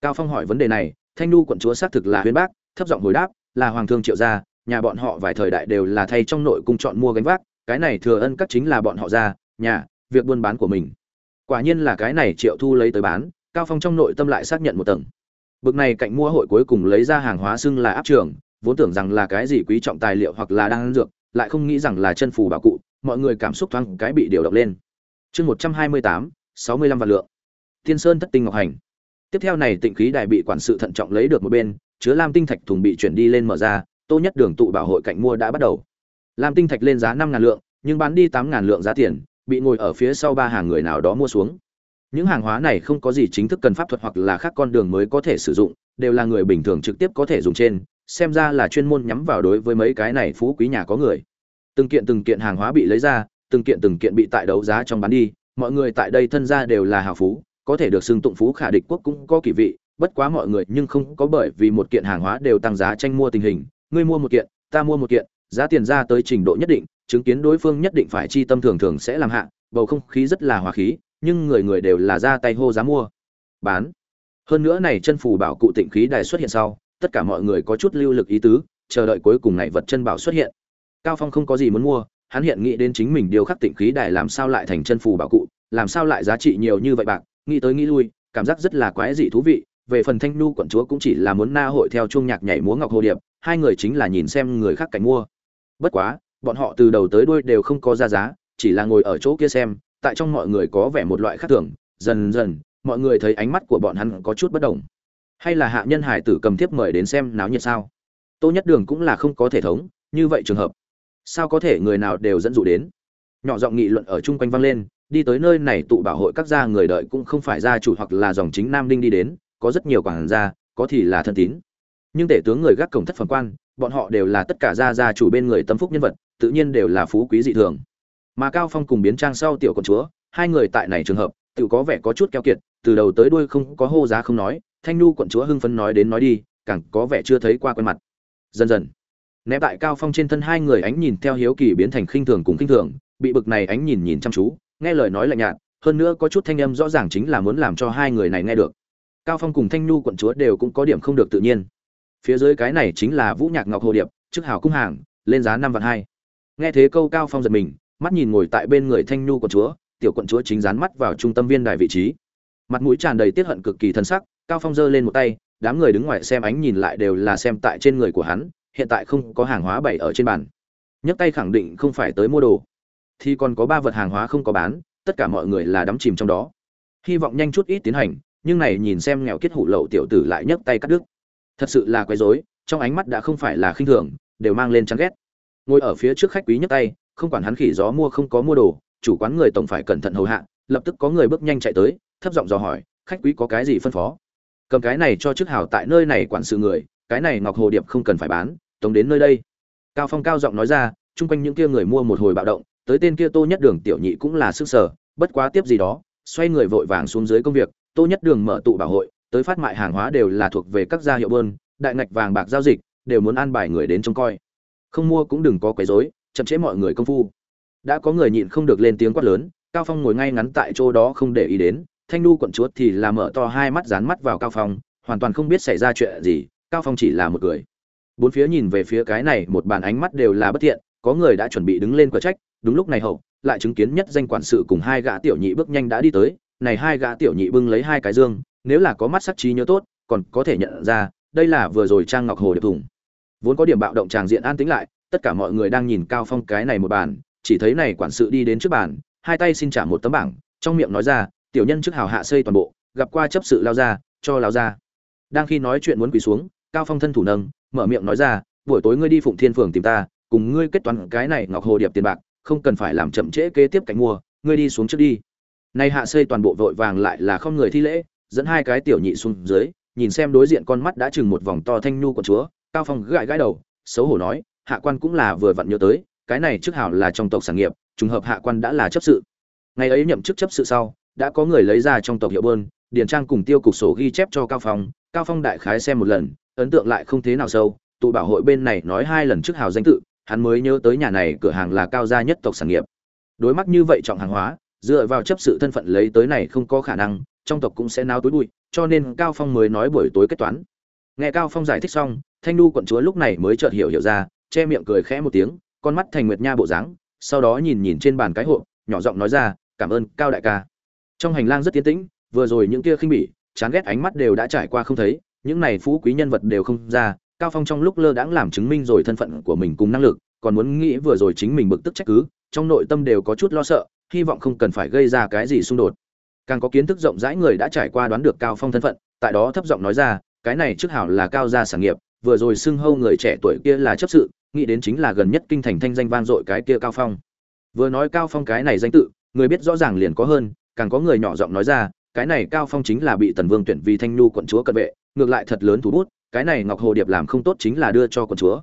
Cao phong hỏi vấn đề này, thanh nu quận chúa xác thực là huyên bác, thấp giọng hồi đáp, là hoàng thương triệu gia nhà bọn họ vài thời đại đều là thay trong nội cung chọn mua gánh vác, cái này thừa ân các chính là bọn họ ra, nhà, việc buôn bán của mình. Quả nhiên là cái này triệu thu lấy tới bán, cao phong trong nội tâm lại xác nhận một tầng. Bực này cạnh mua hội cuối cùng lấy ra hàng hóa xưng là áp trường, vốn tưởng rằng là cái gì quý trọng tài liệu hoặc là đang dược, lại không nghĩ rằng là chân phù bảo cụ, mọi người cảm xúc thoáng cái bị điều động lên. Chương một trăm hai mươi tám, sáu mươi lăm vạn lượng. Tiên sơn thất tinh ngọc hành. Tiếp theo này tịnh khí đài bị quản sự thận trọng lấy được một bên, chứa lam tinh thạch thùng bị chuyển đi lên mở ra tô nhất đường tụ bảo hội cạnh mua đã bắt đầu. Làm tinh thạch lên giá năm ngàn lượng, nhưng bán đi tám ngàn lượng giá tiền, bị ngồi ở phía sau ba hàng người nào đó mua xuống. Những hàng hóa này không có gì chính thức cần pháp thuật hoặc là khác con đường mới có thể sử dụng, đều là người bình thường trực tiếp có thể dùng trên, xem ra là chuyên môn nhắm vào đối với mấy cái này phú quý nhà có người. Từng kiện từng kiện hàng hóa bị lấy ra, từng kiện từng kiện bị tại đấu giá trong bán đi, mọi người tại đây thân gia đều là hào phú, có thể được xưng tụng phú khả địch quốc cũng có kỳ vị, bất quá mọi người nhưng không có bởi vì một kiện hàng hóa đều tăng giá tranh mua tình hình ngươi mua một kiện, ta mua một kiện, giá tiền ra tới trình độ nhất định, chứng kiến đối phương nhất định phải chi tâm thường thường sẽ làm hạ, bầu không khí rất là hòa khí, nhưng người người đều là ra tay hô giá mua. Bán. Hơn nữa này chân phù bảo cụ tịnh khí đài xuất hiện sau, tất cả mọi người có chút lưu lực ý tứ, chờ đợi cuối cùng này vật chân bảo xuất hiện. Cao phong không có gì muốn mua, hắn hiện nghĩ đến chính mình điều khắc tịnh khí đài làm sao lại thành chân phù bảo cụ, làm sao lại giá trị nhiều như vậy bạc, nghĩ tới nghĩ lui, cảm giác rất là quái dị thú vị, về phần thanh nu quận chúa cũng chỉ là muốn na hội theo chuông nhạc nhảy múa ngọc hồ điệp hai người chính là nhìn xem người khác cảnh mua. Bất quá, bọn họ từ đầu tới đuôi đều không có ra giá, chỉ là ngồi ở chỗ kia xem, tại trong mọi người có vẻ một loại khác thường, dần dần, mọi người thấy ánh mắt của bọn hắn có chút bất đồng. Hay là hạ nhân hải tử cầm thiếp mời đến xem náo nhiệt sao? Tô nhất đường cũng là không có thể thống, như vậy trường hợp, sao có thể người nào đều dẫn dụ đến? Nhỏ giọng nghị luận ở chung quanh vang lên, đi tới nơi này tụ bảo hội các gia người đợi cũng không phải gia chủ hoặc là dòng chính nam đinh đi đến, có rất nhiều quảng gia, có thì là thân tín nhưng tể tướng người gác cổng thất phẩm quan, bọn họ đều là tất cả gia gia chủ bên người tâm phúc nhân vật, tự nhiên đều là phú quý dị thường. Mà cao phong cùng biến trang sau tiểu con chúa, hai người tại này trường hợp, tự có vẻ có chút keo kiệt, từ đầu tới đuôi không có hô giá không nói, thanh nu quận chúa hưng phấn nói đến nói đi, càng có vẻ chưa thấy qua quen mặt. Dần dần, ném tại cao phong trên thân hai người ánh nhìn theo hiếu kỳ biến thành khinh thường cùng khinh thường, bị bực này ánh nhìn nhìn chăm chú, nghe lời nói lạnh nhạt, hơn nữa có chút thanh âm rõ ràng chính là muốn làm cho hai người này nghe được. Cao phong cùng thanh nu quận chúa đều cũng có điểm không được tự nhiên phía dưới cái này chính là vũ nhạc ngọc hồ điệp, chức hào cung hàng, lên giá năm vạn hai. Nghe thế câu cao phong giật mình, mắt nhìn ngồi tại bên người thanh nu quận chúa, tiểu quận chúa chính dán mắt vào trung tâm viên đài vị trí. Mặt mũi tràn đầy tiết hận cực kỳ thân sắc, cao phong giơ lên một tay, đám người đứng ngoài xem ánh nhìn lại đều là xem tại trên người của hắn, hiện tại không có hàng hóa bày ở trên bàn. Nhấc tay khẳng định không phải tới mua đồ. Thì còn có ba vật hàng hóa không có bán, tất cả mọi người là đắm chìm trong đó. Hy vọng nhanh chút ít tiến hành, nhưng này nhìn xem nghèo kết hủ lậu tiểu tử lại nhấc tay cắt đứt thật sự là quấy rối, trong ánh mắt đã không phải là khinh thường, đều mang lên chán ghét. Ngồi ở phía trước khách quý nhấc tay, không quản hắn khỉ gió mua không có mua đồ, chủ quán người tổng phải cẩn thận hầu hạ, lập tức có người bước nhanh chạy tới, thấp giọng dò hỏi, khách quý có cái gì phân phó? Cầm cái này cho chức hào tại nơi này quản sự người, cái này ngọc hồ điệp không cần phải bán, tống đến nơi đây. Cao phong cao giọng nói ra, chung quanh những kia người mua một hồi bạo động, tới tên kia tô nhất đường tiểu nhị cũng là sức sở, bất quá tiếp gì đó, xoay người vội vàng xuống dưới công việc, tô nhất đường mở tụ bảo hội tới phát mại hàng hóa đều là thuộc về các gia hiệu bơn, đại ngạch vàng bạc giao dịch, đều muốn an bài người đến trông coi. Không mua cũng đừng có quấy rối, chậm chế mọi người công phu. Đã có người nhịn không được lên tiếng quát lớn, cao phong ngồi ngay ngắn tại chỗ đó không để ý đến, thanh nu quận chúa thì là mở to hai mắt dán mắt vào cao phong, hoàn toàn không biết xảy ra chuyện gì, cao phong chỉ là một người. Bốn phía nhìn về phía cái này, một bàn ánh mắt đều là bất thiện, có người đã chuẩn bị đứng lên cửa trách, đúng lúc này hậu, lại chứng kiến nhất danh quản sự cùng hai gã tiểu nhị bước nhanh đã đi tới, này hai gã tiểu nhị bưng lấy hai cái dương nếu là có mắt sắc trí nhớ tốt, còn có thể nhận ra, đây là vừa rồi trang ngọc hồ điệp thùng. Vốn có điểm bạo động tràng diện an tĩnh lại, tất cả mọi người đang nhìn cao phong cái này một bàn, chỉ thấy này quản sự đi đến trước bàn, hai tay xin trả một tấm bảng, trong miệng nói ra, tiểu nhân trước hào hạ xây toàn bộ, gặp qua chấp sự lao ra, cho lao ra. Đang khi nói chuyện muốn quỳ xuống, cao phong thân thủ nâng, mở miệng nói ra, buổi tối ngươi đi phụng thiên phường tìm ta, cùng ngươi kết toán cái này ngọc hồ điệp tiền bạc, không cần phải làm chậm trễ kế tiếp cảnh mua, ngươi đi xuống trước đi. Nay hạ xây toàn bộ vội vàng lại là không người thi lễ dẫn hai cái tiểu nhị xuống dưới, nhìn xem đối diện con mắt đã chừng một vòng to thanh nhu của chúa, cao phong gãi gãi đầu, xấu hổ nói, hạ quan cũng là vừa vặn nhớ tới, cái này trước hảo là trong tộc sản nghiệp, trùng hợp hạ quan đã là chấp sự. Ngày ấy nhậm chức chấp sự sau, đã có người lấy ra trong tộc hiệu bơn, điền trang cùng tiêu cục sổ ghi chép cho cao phong cao phong đại khái xem một lần, ấn tượng lại không thế nào sâu, tụ bảo hội bên này nói hai lần trước hào danh tự, hắn mới nhớ tới nhà này cửa hàng là cao gia nhất tộc sản nghiệp. Đối mắt như vậy trọng hàng hóa, dựa vào chấp sự thân phận lấy tới này không có khả năng trong tộc cũng sẽ náo túi bụi, cho nên cao phong mới nói buổi tối kết toán. Nghe cao phong giải thích xong, thanh nu quận chúa lúc này mới chợt hiểu hiểu ra, che miệng cười khẽ một tiếng, con mắt thành nguyệt nha bộ dáng, sau đó nhìn nhìn trên bàn cái hộp, nhỏ giọng nói ra, cảm ơn, cao đại ca. Trong hành lang rất tiến tĩnh, vừa rồi những kia khinh bỉ, chán ghét ánh mắt đều đã trải qua không thấy, những này phú quý nhân vật đều không ra, cao phong trong lúc lơ đãng làm chứng minh rồi thân phận của mình cùng năng lực, còn muốn nghĩ vừa rồi chính mình bực tức trách cứ, trong nội tâm đều có chút lo sợ, hy vọng không cần phải gây ra cái gì xung đột càng có kiến thức rộng rãi người đã trải qua đoán được cao phong thân phận, tại đó thấp giọng nói ra, cái này trước hảo là cao gia sản nghiệp, vừa rồi xưng hâu người trẻ tuổi kia là chấp sự, nghĩ đến chính là gần nhất kinh thành thanh danh vang dội cái kia cao phong. Vừa nói cao phong cái này danh tự, người biết rõ ràng liền có hơn, càng có người nhỏ giọng nói ra, cái này cao phong chính là bị tần vương tuyển vì thanh nhu quận chúa cận vệ, ngược lại thật lớn thủ bút, cái này ngọc hồ điệp làm không tốt chính là đưa cho quận chúa.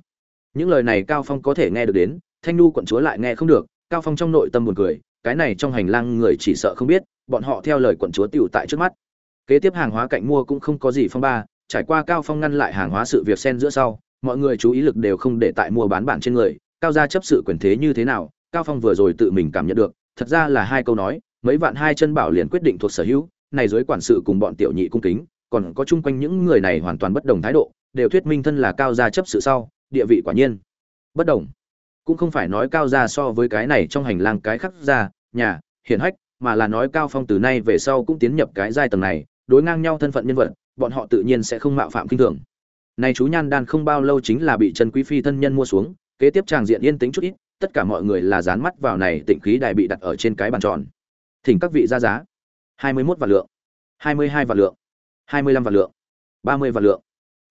Những lời này cao phong có thể nghe được đến, thanh nhu quận chúa lại nghe không được, cao phong trong nội tâm buồn cười, cái này trong hành lang người chỉ sợ không biết bọn họ theo lời quận chúa tiểu tại trước mắt. Kế tiếp hàng hóa cạnh mua cũng không có gì phong ba, trải qua cao phong ngăn lại hàng hóa sự việc xen giữa sau, mọi người chú ý lực đều không để tại mua bán bản trên người, cao gia chấp sự quyền thế như thế nào, cao phong vừa rồi tự mình cảm nhận được, thật ra là hai câu nói, mấy vạn hai chân bảo liền quyết định thuộc sở hữu, này dưới quản sự cùng bọn tiểu nhị cung kính, còn có chung quanh những người này hoàn toàn bất đồng thái độ, đều thuyết minh thân là cao gia chấp sự sau, địa vị quả nhiên bất đồng. Cũng không phải nói cao gia so với cái này trong hành lang cái khác gia nhà, hiển hách mà là nói cao phong từ nay về sau cũng tiến nhập cái giai tầng này đối ngang nhau thân phận nhân vật bọn họ tự nhiên sẽ không mạo phạm kinh thường này chú nhan đan không bao lâu chính là bị Trần Quý phi thân nhân mua xuống, kế tiếp tràng diện yên tĩnh chút ít, tất cả mọi người là dán mắt vào này tịnh khí đài bị đặt ở trên cái bàn tròn. Thỉnh các vị ra giá. 21 vạn lượng, 22 vạn lượng, 25 vạn lượng, 30 vạn lượng.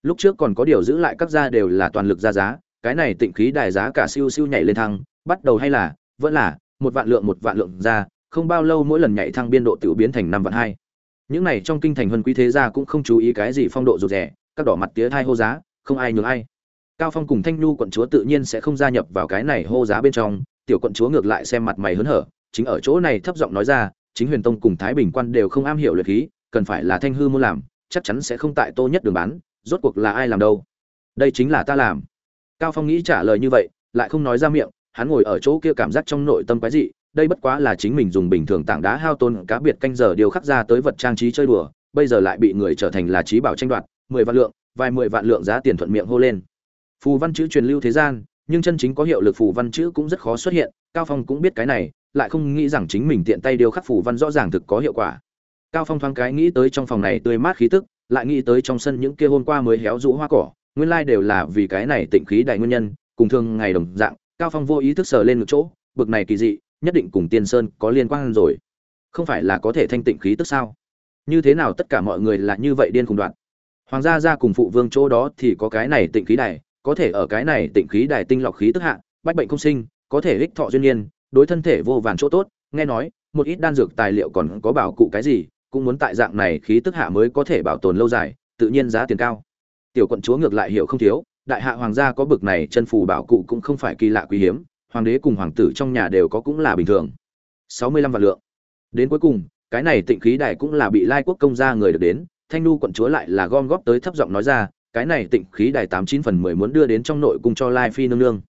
Lúc trước còn có điều giữ lại các gia đều là toàn lực ra giá, cái này tịnh khí đài giá cả siêu siêu nhảy lên thăng, bắt đầu hay là, vẫn là một vạn lượng một vạn lượng ra, không bao lâu mỗi lần nhảy thăng biên độ tiểu biến thành 5 vạn 2. Những này trong kinh thành huân quý thế gia cũng không chú ý cái gì phong độ rụt rẻ, các đỏ mặt tía thai hô giá không ai nhường ai. Cao phong cùng thanh nhu quận chúa tự nhiên sẽ không gia nhập vào cái này hô giá bên trong tiểu quận chúa ngược lại xem mặt mày hớn hở chính ở chỗ này thấp giọng nói ra chính huyền tông cùng thái bình quan đều không am hiểu luyện khí cần phải là thanh hư muốn làm chắc chắn sẽ không tại tô nhất đường bán rốt cuộc là ai làm đâu? Đây chính là ta làm. Cao phong nghĩ trả lời như vậy lại không nói ra miệng hắn ngồi ở chỗ kia cảm giác trong nội tâm quái dị đây bất quá là chính mình dùng bình thường tảng đá hao tôn cá biệt canh giờ điều khắc ra tới vật trang trí chơi đùa, bây giờ lại bị người trở thành là trí bảo tranh đoạt, mười vạn lượng, vài mười vạn lượng giá tiền thuận miệng hô lên. Phù văn chữ truyền lưu thế gian, nhưng chân chính có hiệu lực phù văn chữ cũng rất khó xuất hiện, cao phong cũng biết cái này, lại không nghĩ rằng chính mình tiện tay điều khắc phù văn rõ ràng thực có hiệu quả. Cao phong thoáng cái nghĩ tới trong phòng này tươi mát khí tức, lại nghĩ tới trong sân những kia hôm qua mới héo rũ hoa cỏ, nguyên lai đều là vì cái này tịnh khí đại nguyên nhân, cùng thường ngày đồng dạng, cao phong vô ý thức sờ lên một chỗ, bực này kỳ dị nhất định cùng tiên sơn có liên quan rồi. Không phải là có thể thanh tịnh khí tức sao? Như thế nào tất cả mọi người là như vậy điên cùng đoạn? Hoàng gia gia cùng phụ vương chỗ đó thì có cái này tịnh khí đài, có thể ở cái này tịnh khí đài tinh lọc khí tức hạ, bách bệnh không sinh, có thể ích thọ duyên nhiên, đối thân thể vô vàn chỗ tốt, nghe nói, một ít đan dược tài liệu còn có bảo cụ cái gì, cũng muốn tại dạng này khí tức hạ mới có thể bảo tồn lâu dài, tự nhiên giá tiền cao. Tiểu quận chúa ngược lại hiểu không thiếu, đại hạ hoàng gia có bực này chân phù bảo cụ cũng không phải kỳ lạ quý hiếm hoàng đế cùng hoàng tử trong nhà đều có cũng là bình thường. Sáu mươi lăm vạn lượng. Đến cuối cùng, cái này tịnh khí đài cũng là bị lai quốc công gia người được đến, thanh nu quận chúa lại là gom góp tới thấp giọng nói ra, cái này tịnh khí đài tám chín phần mười muốn đưa đến trong nội cung cho lai phi nương nương.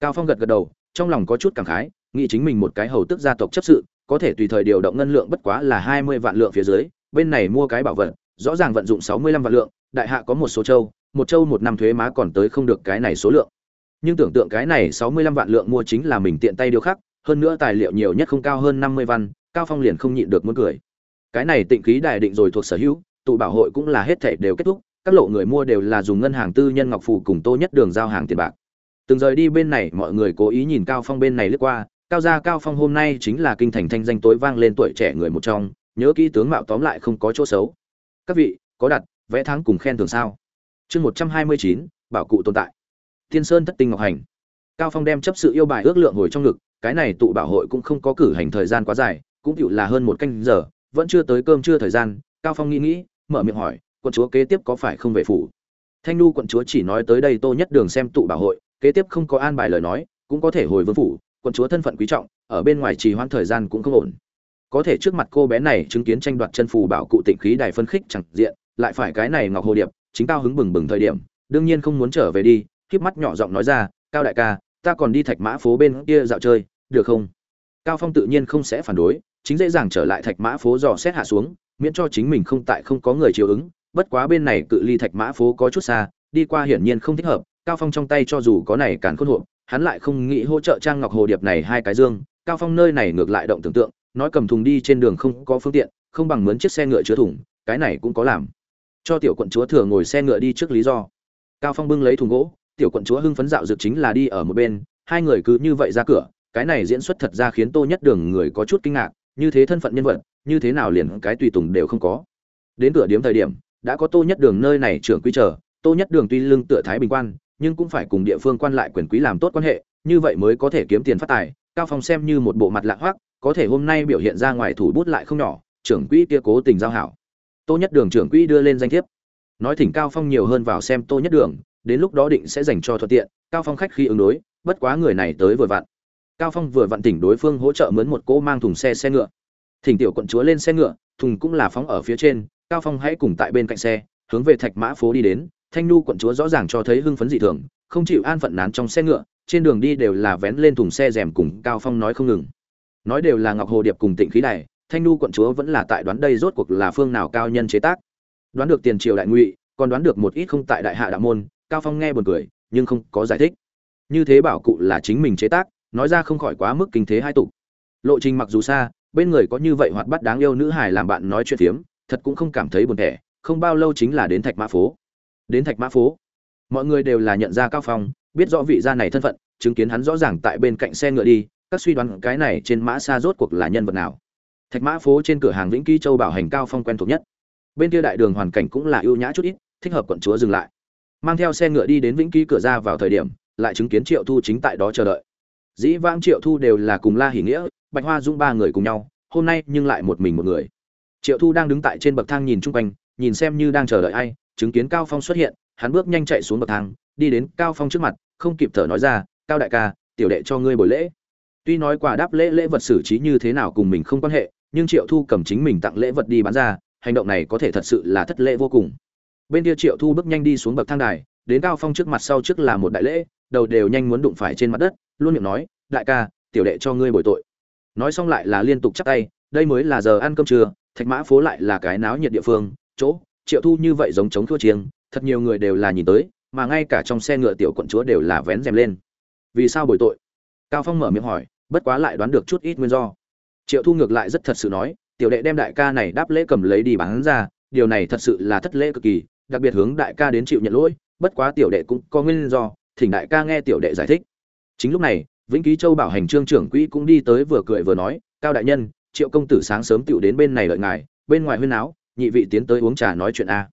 Cao phong gật gật đầu, trong lòng có chút cảm khái, nghĩ chính mình một cái hầu tức gia tộc chấp sự, có thể tùy thời điều động ngân lượng bất quá là hai mươi vạn lượng phía dưới, bên này mua cái bảo vật, rõ ràng vận dụng sáu mươi lăm vạn lượng, đại hạ có một số châu, một châu một năm thuế má còn tới không được cái này số lượng nhưng tưởng tượng cái này sáu mươi lăm vạn lượng mua chính là mình tiện tay điều khắc hơn nữa tài liệu nhiều nhất không cao hơn năm mươi văn cao phong liền không nhịn được muốn cười cái này tịnh khí đài định rồi thuộc sở hữu tụ bảo hội cũng là hết thảy đều kết thúc, các lộ người mua đều là dùng ngân hàng tư nhân ngọc phù cùng Tô Nhất Đường giao hàng tiền bạc. Từng rời đi bên này, mọi người cố ý nhìn Cao Phong bên này lướt qua, cao gia Cao Phong hôm nay chính là kinh thành thanh danh tối vang lên tuổi trẻ người một trong, nhớ kỹ tướng mạo tóm lại không có chỗ xấu. Các vị, có đặt vẽ thắng cùng khen thưởng sao? Chương 129, bảo cụ tồn tại. Thiên Sơn thất tinh ngọc hành. Cao Phong đem chấp sự yêu bài ước lượng hồi trong ngực, cái này tụ bảo hội cũng không có cử hành thời gian quá dài, cũng chịu là hơn một canh giờ, vẫn chưa tới cơm trưa thời gian, Cao Phong nghĩ nghĩ, mở miệng hỏi quận chúa kế tiếp có phải không về phủ thanh nu quận chúa chỉ nói tới đây tô nhất đường xem tụ bảo hội kế tiếp không có an bài lời nói cũng có thể hồi vương phủ quận chúa thân phận quý trọng ở bên ngoài trì hoãn thời gian cũng không ổn có thể trước mặt cô bé này chứng kiến tranh đoạt chân phù bảo cụ tịnh khí đài phân khích chẳng diện lại phải cái này ngọc hồ điệp chính cao hứng bừng bừng thời điểm đương nhiên không muốn trở về đi híp mắt nhỏ giọng nói ra cao đại ca ta còn đi thạch mã phố bên kia dạo chơi được không? Cao phong tự nhiên không sẽ phản đối chính dễ dàng trở lại thạch mã phố dò xét hạ xuống miễn cho chính mình không tại không có người chiều ứng bất quá bên này cự ly thạch mã phố có chút xa đi qua hiển nhiên không thích hợp cao phong trong tay cho dù có này càn khôn hộ, hắn lại không nghĩ hỗ trợ trang ngọc hồ điệp này hai cái dương cao phong nơi này ngược lại động tưởng tượng nói cầm thùng đi trên đường không có phương tiện không bằng mướn chiếc xe ngựa chứa thùng cái này cũng có làm. Cho tiểu quận chúa thừa ngồi xe ngựa đi trước lý do. Cao phong bưng lấy thùng gỗ tiểu quận chúa hưng phấn dạo dược chính là đi ở một bên, hai người cứ như vậy ra cửa, cái này diễn xuất thật ra khiến tô nhất đường người có chút kinh ngạc, như thế thân phận nhân vật, như thế nào liền cái tùy tùng đều không có. Đến cửa điếm thời điểm, đã có tô nhất đường nơi này trưởng quy trở tô nhất đường tuy lưng tựa thái bình quan, nhưng cũng phải cùng địa phương quan lại quyền quý làm tốt quan hệ, như vậy mới có thể kiếm tiền phát tài, cao phong xem như một bộ mặt lạ hoắc, có thể hôm nay biểu hiện ra ngoài thủ bút lại không nhỏ, trưởng quỹ kia cố tình giao hảo. Tô nhất đường trưởng quỹ đưa lên danh thiếp. Nói thỉnh cao phong nhiều hơn vào xem tô nhất đường đến lúc đó định sẽ dành cho thuận tiện, cao phong khách khi ứng đối, bất quá người này tới vừa vặn. Cao phong vừa vặn tỉnh đối phương hỗ trợ mướn một cỗ mang thùng xe xe ngựa. Thỉnh tiểu quận chúa lên xe ngựa, thùng cũng là phóng ở phía trên, cao phong hãy cùng tại bên cạnh xe, hướng về thạch mã phố đi đến, thanh nu quận chúa rõ ràng cho thấy hưng phấn dị thường, không chịu an phận nán trong xe ngựa, trên đường đi đều là vén lên thùng xe rèm cùng cao phong nói không ngừng. Nói đều là ngọc hồ điệp cùng tịnh khí đài, thanh nu quận chúa vẫn là tại đoán đây rốt cuộc là phương nào cao nhân chế tác. Đoán được tiền triều đại ngụy, còn đoán được một ít không tại đại hạ đạo môn cao phong nghe buồn cười, nhưng không có giải thích. Như thế bảo cụ là chính mình chế tác, nói ra không khỏi quá mức kinh thế hai tục. Lộ trình mặc dù xa, bên người có như vậy hoạt bát đáng yêu nữ hài làm bạn nói chuyện phiếm, thật cũng không cảm thấy buồn thẻ, không bao lâu chính là đến thạch mã phố. Đến thạch mã phố, mọi người đều là nhận ra cao phong, biết rõ vị gia này thân phận, chứng kiến hắn rõ ràng tại bên cạnh xe ngựa đi, các suy đoán cái này trên mã xa rốt cuộc là nhân vật nào. Thạch mã phố trên cửa hàng vĩnh ký châu bảo hành cao phong quen thuộc nhất. Bên kia đại đường hoàn cảnh cũng là ưu nhã chút ít, thích hợp quận chúa dừng lại mang theo xe ngựa đi đến vĩnh ký cửa ra vào thời điểm, lại chứng kiến triệu thu chính tại đó chờ đợi. Dĩ vãng triệu thu đều là cùng la hỉ nghĩa, bạch hoa dung ba người cùng nhau, hôm nay nhưng lại một mình một người. Triệu thu đang đứng tại trên bậc thang nhìn chung quanh, nhìn xem như đang chờ đợi ai, chứng kiến cao phong xuất hiện, hắn bước nhanh chạy xuống bậc thang, đi đến cao phong trước mặt, không kịp thở nói ra, cao đại ca, tiểu đệ cho ngươi buổi lễ. Tuy nói quả đáp lễ lễ vật xử trí như thế nào cùng mình không quan hệ, nhưng triệu thu cầm chính mình tặng lễ vật đi bán ra, hành động này có thể thật sự là thất lễ vô cùng bên kia triệu thu bước nhanh đi xuống bậc thang đài, đến cao phong trước mặt sau trước là một đại lễ, đầu đều nhanh muốn đụng phải trên mặt đất, luôn miệng nói, đại ca, tiểu đệ cho ngươi bồi tội. Nói xong lại là liên tục chắp tay, đây mới là giờ ăn cơm trưa, thạch mã phố lại là cái náo nhiệt địa phương, chỗ, triệu thu như vậy giống chống thua chiêng, thật nhiều người đều là nhìn tới, mà ngay cả trong xe ngựa tiểu quận chúa đều là vén rèm lên. Vì sao bồi tội? Cao phong mở miệng hỏi, bất quá lại đoán được chút ít nguyên do. Triệu thu ngược lại rất thật sự nói, tiểu đệ đem đại ca này đáp lễ cầm lấy đi bán ra, điều này thật sự là thất lễ cực kỳ đặc biệt hướng đại ca đến chịu nhận lỗi, bất quá tiểu đệ cũng có nguyên do, thỉnh đại ca nghe tiểu đệ giải thích. Chính lúc này, vĩnh ký châu bảo hành trương trưởng quỹ cũng đi tới vừa cười vừa nói, cao đại nhân, triệu công tử sáng sớm tựu đến bên này lợi ngài, bên ngoài huyên áo nhị vị tiến tới uống trà nói chuyện a.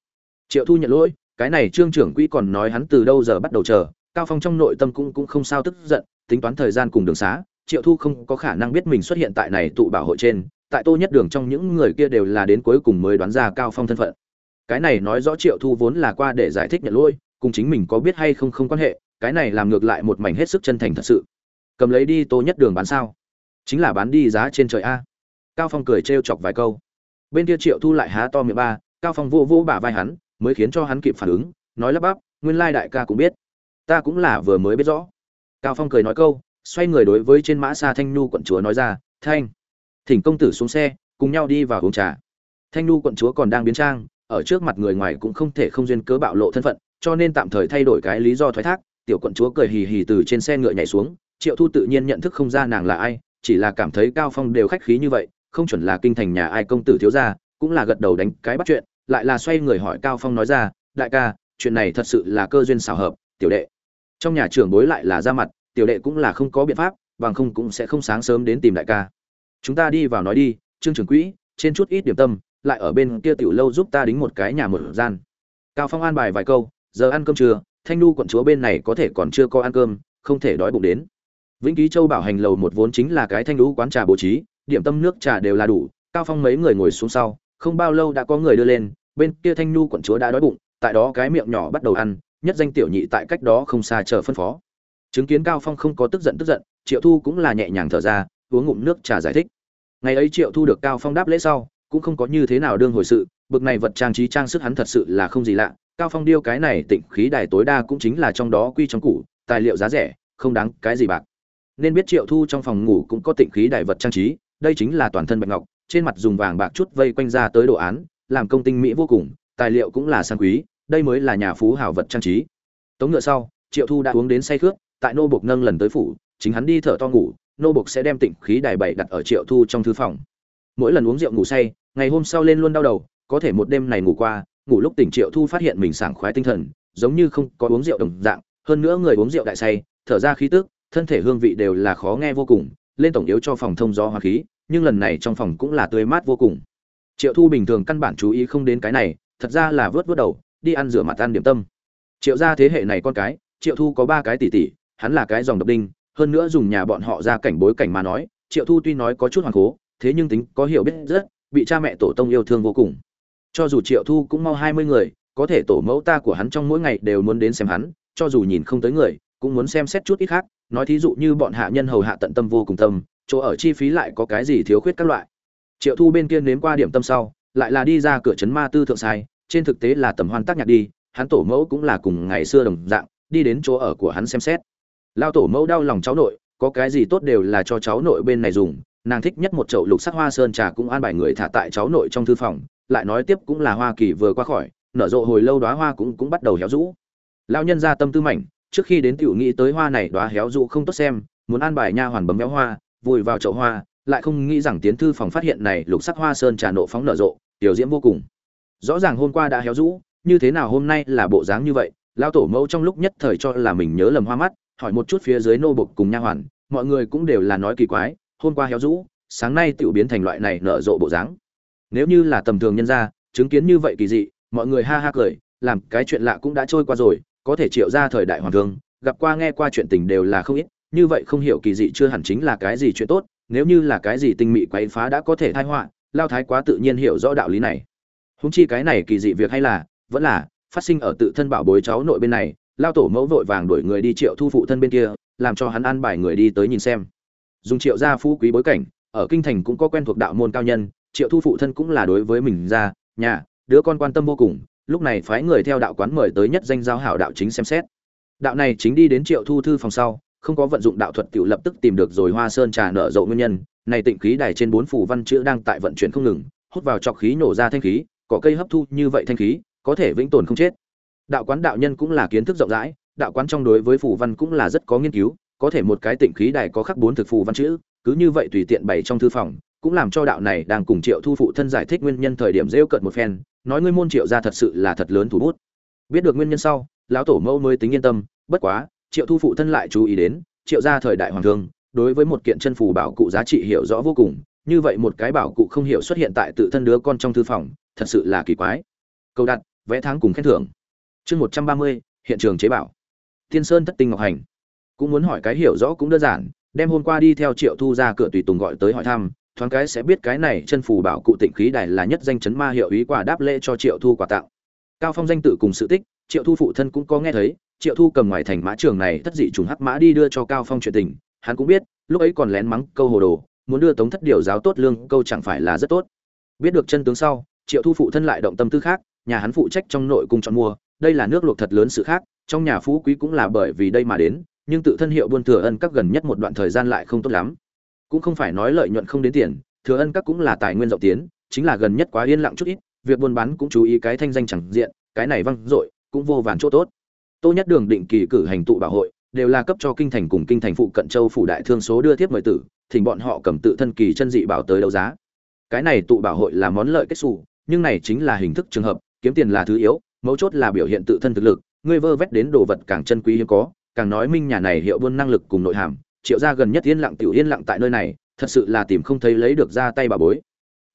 Triệu thu nhận lỗi, cái này trương trưởng quỹ còn nói hắn từ đâu giờ bắt đầu chờ, cao phong trong nội tâm cũng cũng không sao tức giận, tính toán thời gian cùng đường xá, triệu thu không có khả năng biết mình xuất hiện tại này tụ bảo hội trên, tại tô nhất đường trong những người kia đều là đến cuối cùng mới đoán ra cao phong thân phận cái này nói rõ triệu thu vốn là qua để giải thích nhận lỗi, cùng chính mình có biết hay không không quan hệ, cái này làm ngược lại một mảnh hết sức chân thành thật sự. Cầm lấy đi tô nhất đường bán sao? Chính là bán đi giá trên trời a. Cao phong cười trêu chọc vài câu. Bên kia triệu thu lại há to miệng ba, cao phong vô vô bả vai hắn, mới khiến cho hắn kịp phản ứng, nói lắp bắp, nguyên lai đại ca cũng biết. Ta cũng là vừa mới biết rõ. Cao phong cười nói câu, xoay người đối với trên mã xa thanh nhu quận chúa nói ra, thanh, thỉnh công tử xuống xe, cùng nhau đi vào uống trà. Thanh nhu quận chúa còn đang biến trang ở trước mặt người ngoài cũng không thể không duyên cớ bạo lộ thân phận, cho nên tạm thời thay đổi cái lý do thoái thác, tiểu quận chúa cười hì hì từ trên xe ngựa nhảy xuống, triệu thu tự nhiên nhận thức không ra nàng là ai, chỉ là cảm thấy cao phong đều khách khí như vậy, không chuẩn là kinh thành nhà ai công tử thiếu gia, cũng là gật đầu đánh cái bắt chuyện, lại là xoay người hỏi cao phong nói ra, đại ca, chuyện này thật sự là cơ duyên xảo hợp, tiểu đệ. Trong nhà trưởng bối lại là ra mặt, tiểu đệ cũng là không có biện pháp, bằng không cũng sẽ không sáng sớm đến tìm đại ca. Chúng ta đi vào nói đi, trương trưởng quỹ, trên chút ít điểm tâm lại ở bên kia tiểu lâu giúp ta đính một cái nhà một gian. Cao phong an bài vài câu, giờ ăn cơm trưa, thanh nu quận chúa bên này có thể còn chưa có ăn cơm, không thể đói bụng đến. Vĩnh ký châu bảo hành lầu một vốn chính là cái thanh lũ quán trà bố trí, điểm tâm nước trà đều là đủ, cao phong mấy người ngồi xuống sau, không bao lâu đã có người đưa lên, bên kia thanh nu quận chúa đã đói bụng, tại đó cái miệng nhỏ bắt đầu ăn, nhất danh tiểu nhị tại cách đó không xa chờ phân phó. Chứng kiến cao phong không có tức giận tức giận, triệu thu cũng là nhẹ nhàng thở ra, uống ngụm nước trà giải thích. Ngày ấy triệu thu được cao phong đáp lễ sau cũng không có như thế nào đương hồi sự, bực này vật trang trí trang sức hắn thật sự là không gì lạ. Cao phong điêu cái này tịnh khí đài tối đa cũng chính là trong đó quy trong củ, tài liệu giá rẻ, không đáng cái gì bạc. Nên biết triệu thu trong phòng ngủ cũng có tịnh khí đài vật trang trí, đây chính là toàn thân bạch ngọc, trên mặt dùng vàng bạc chút vây quanh ra tới đồ án, làm công tinh mỹ vô cùng, tài liệu cũng là sang quý, đây mới là nhà phú hảo vật trang trí. Tống ngựa sau, triệu thu đã uống đến say khướt tại nô bộc nâng lần tới phủ, chính hắn đi thở to ngủ, nô bộc sẽ đem tịnh khí đài bảy đặt ở triệu thu trong thư phòng. Mỗi lần uống rượu ngủ say ngày hôm sau lên luôn đau đầu, có thể một đêm này ngủ qua, ngủ lúc tỉnh triệu thu phát hiện mình sảng khoái tinh thần, giống như không có uống rượu đồng dạng, hơn nữa người uống rượu đại say, thở ra khí tức, thân thể hương vị đều là khó nghe vô cùng, lên tổng yếu cho phòng thông gió hoa khí, nhưng lần này trong phòng cũng là tươi mát vô cùng. Triệu thu bình thường căn bản chú ý không đến cái này, thật ra là vớt vớt đầu, đi ăn rửa mặt ăn điểm tâm. Triệu gia thế hệ này con cái, triệu thu có ba cái tỷ tỷ, hắn là cái dòng độc đinh, hơn nữa dùng nhà bọn họ ra cảnh bối cảnh mà nói, triệu thu tuy nói có chút hoàng cố, thế nhưng tính có hiểu biết rất bị cha mẹ tổ tông yêu thương vô cùng. Cho dù triệu thu cũng mau hai mươi người, có thể tổ mẫu ta của hắn trong mỗi ngày đều muốn đến xem hắn, cho dù nhìn không tới người, cũng muốn xem xét chút ít khác, nói thí dụ như bọn hạ nhân hầu hạ tận tâm vô cùng tâm, chỗ ở chi phí lại có cái gì thiếu khuyết các loại. Triệu thu bên kia nếm qua điểm tâm sau, lại là đi ra cửa trấn ma tư thượng sai, trên thực tế là tầm hoan tác nhạc đi, hắn tổ mẫu cũng là cùng ngày xưa đồng dạng, đi đến chỗ ở của hắn xem xét. Lao tổ mẫu đau lòng cháu nội, có cái gì tốt đều là cho cháu nội bên này dùng nàng thích nhất một chậu lục sắc hoa sơn trà cũng an bài người thả tại cháu nội trong thư phòng, lại nói tiếp cũng là hoa kỳ vừa qua khỏi, nở rộ hồi lâu đóa hoa cũng cũng bắt đầu héo rũ. Lao nhân ra tâm tư mảnh, trước khi đến tiểu nghĩ tới hoa này đóa héo rũ không tốt xem, muốn an bài nha hoàn bấm méo hoa, vùi vào chậu hoa, lại không nghĩ rằng tiến thư phòng phát hiện này lục sắc hoa sơn trà nộ phóng nở rộ, tiểu diễm vô cùng. Rõ ràng hôm qua đã héo rũ, như thế nào hôm nay là bộ dáng như vậy lao tổ mẫu trong lúc nhất thời cho là mình nhớ lầm hoa mắt, hỏi một chút phía dưới nô bộc cùng nha hoàn, mọi người cũng đều là nói kỳ quái hôm qua héo rũ, sáng nay tiểu biến thành loại này nở rộ bộ dáng. Nếu như là tầm thường nhân gia, chứng kiến như vậy kỳ dị, mọi người ha ha cười, làm cái chuyện lạ cũng đã trôi qua rồi, có thể triệu ra thời đại hoàng thương, gặp qua nghe qua chuyện tình đều là không ít, như vậy không hiểu kỳ dị chưa hẳn chính là cái gì chuyện tốt, nếu như là cái gì tinh mị quấy phá đã có thể thai họa, lao thái quá tự nhiên hiểu rõ đạo lý này. Húng chi cái này kỳ dị việc hay là, vẫn là, phát sinh ở tự thân bảo bối cháu nội bên này, lao tổ mẫu vội vàng đuổi người đi triệu thu phụ thân bên kia, làm cho hắn an bài người đi tới nhìn xem dùng triệu gia phú quý bối cảnh, ở kinh thành cũng có quen thuộc đạo môn cao nhân, triệu thu phụ thân cũng là đối với mình ra, nhà, đứa con quan tâm vô cùng, lúc này phái người theo đạo quán mời tới nhất danh giáo hảo đạo chính xem xét. Đạo này chính đi đến triệu thu thư phòng sau, không có vận dụng đạo thuật tự lập tức tìm được rồi hoa sơn trà nở rộ nguyên nhân, này tịnh khí đài trên bốn phủ văn chữ đang tại vận chuyển không ngừng, hút vào trọc khí nổ ra thanh khí có cây hấp thu như vậy thanh khí, có thể vĩnh tồn không chết. Đạo quán đạo nhân cũng là kiến thức rộng rãi, đạo quán trong đối với phủ văn cũng là rất có nghiên cứu có thể một cái tịnh khí đài có khắc bốn thực phù văn chữ, cứ như vậy tùy tiện bày trong thư phòng, cũng làm cho đạo này đang cùng triệu thu phụ thân giải thích nguyên nhân thời điểm rêu cợt một phen, nói ngươi môn triệu ra thật sự là thật lớn thủ bút. Biết được nguyên nhân sau, lão tổ mẫu mới tính yên tâm, bất quá, triệu thu phụ thân lại chú ý đến, triệu gia thời đại hoàng thương, đối với một kiện chân phù bảo cụ giá trị hiểu rõ vô cùng, như vậy một cái bảo cụ không hiểu xuất hiện tại tự thân đứa con trong thư phòng, thật sự là kỳ quái. Câu đặt, vẽ tháng cùng khen thưởng. Chương một trăm ba mươi, hiện trường chế bảo. Tiên sơn thất tinh ngọc hành cũng muốn hỏi cái hiểu rõ cũng đơn giản, đem hôm qua đi theo triệu thu ra cửa tùy tùng gọi tới hỏi thăm, thoáng cái sẽ biết cái này chân phù bảo cụ tịnh khí đài là nhất danh chấn ma hiệu ý quả đáp lễ cho triệu thu quà tặng. Cao phong danh tự cùng sự tích, triệu thu phụ thân cũng có nghe thấy, triệu thu cầm ngoài thành mã trường này thất dị trùng hắc mã đi đưa cho cao phong chuyện tình, hắn cũng biết, lúc ấy còn lén mắng câu hồ đồ, muốn đưa tống thất điều giáo tốt lương, câu chẳng phải là rất tốt. Biết được chân tướng sau, triệu thu phụ thân lại động tâm tư khác, nhà hắn phụ trách trong nội cung chọn mua, đây là nước luộc thật lớn sự khác, trong nhà phú quý cũng là bởi vì đây mà đến nhưng tự thân hiệu buôn thừa ân các gần nhất một đoạn thời gian lại không tốt lắm. Cũng không phải nói lợi nhuận không đến tiền, thừa ân các cũng là tài nguyên rộng tiến, chính là gần nhất quá yên lặng chút ít, việc buôn bán cũng chú ý cái thanh danh chẳng diện, cái này văng dội, cũng vô vàn chỗ tốt. Tô nhất đường định kỳ cử hành tụ bảo hội, đều là cấp cho kinh thành cùng kinh thành phụ cận châu phủ đại thương số đưa tiếp mời tử thỉnh bọn họ cầm tự thân kỳ chân dị bảo tới đấu giá. Cái này tụ bảo hội là món lợi kết xù, nhưng này chính là hình thức trường hợp, kiếm tiền là thứ yếu, mấu chốt là biểu hiện tự thân thực lực ngươi vơ vét đến đồ vật càng chân quý hiếm có càng nói minh nhà này hiệu buôn năng lực cùng nội hàm, triệu gia gần nhất yên lặng tiểu yên lặng tại nơi này, thật sự là tìm không thấy lấy được ra tay bà bối.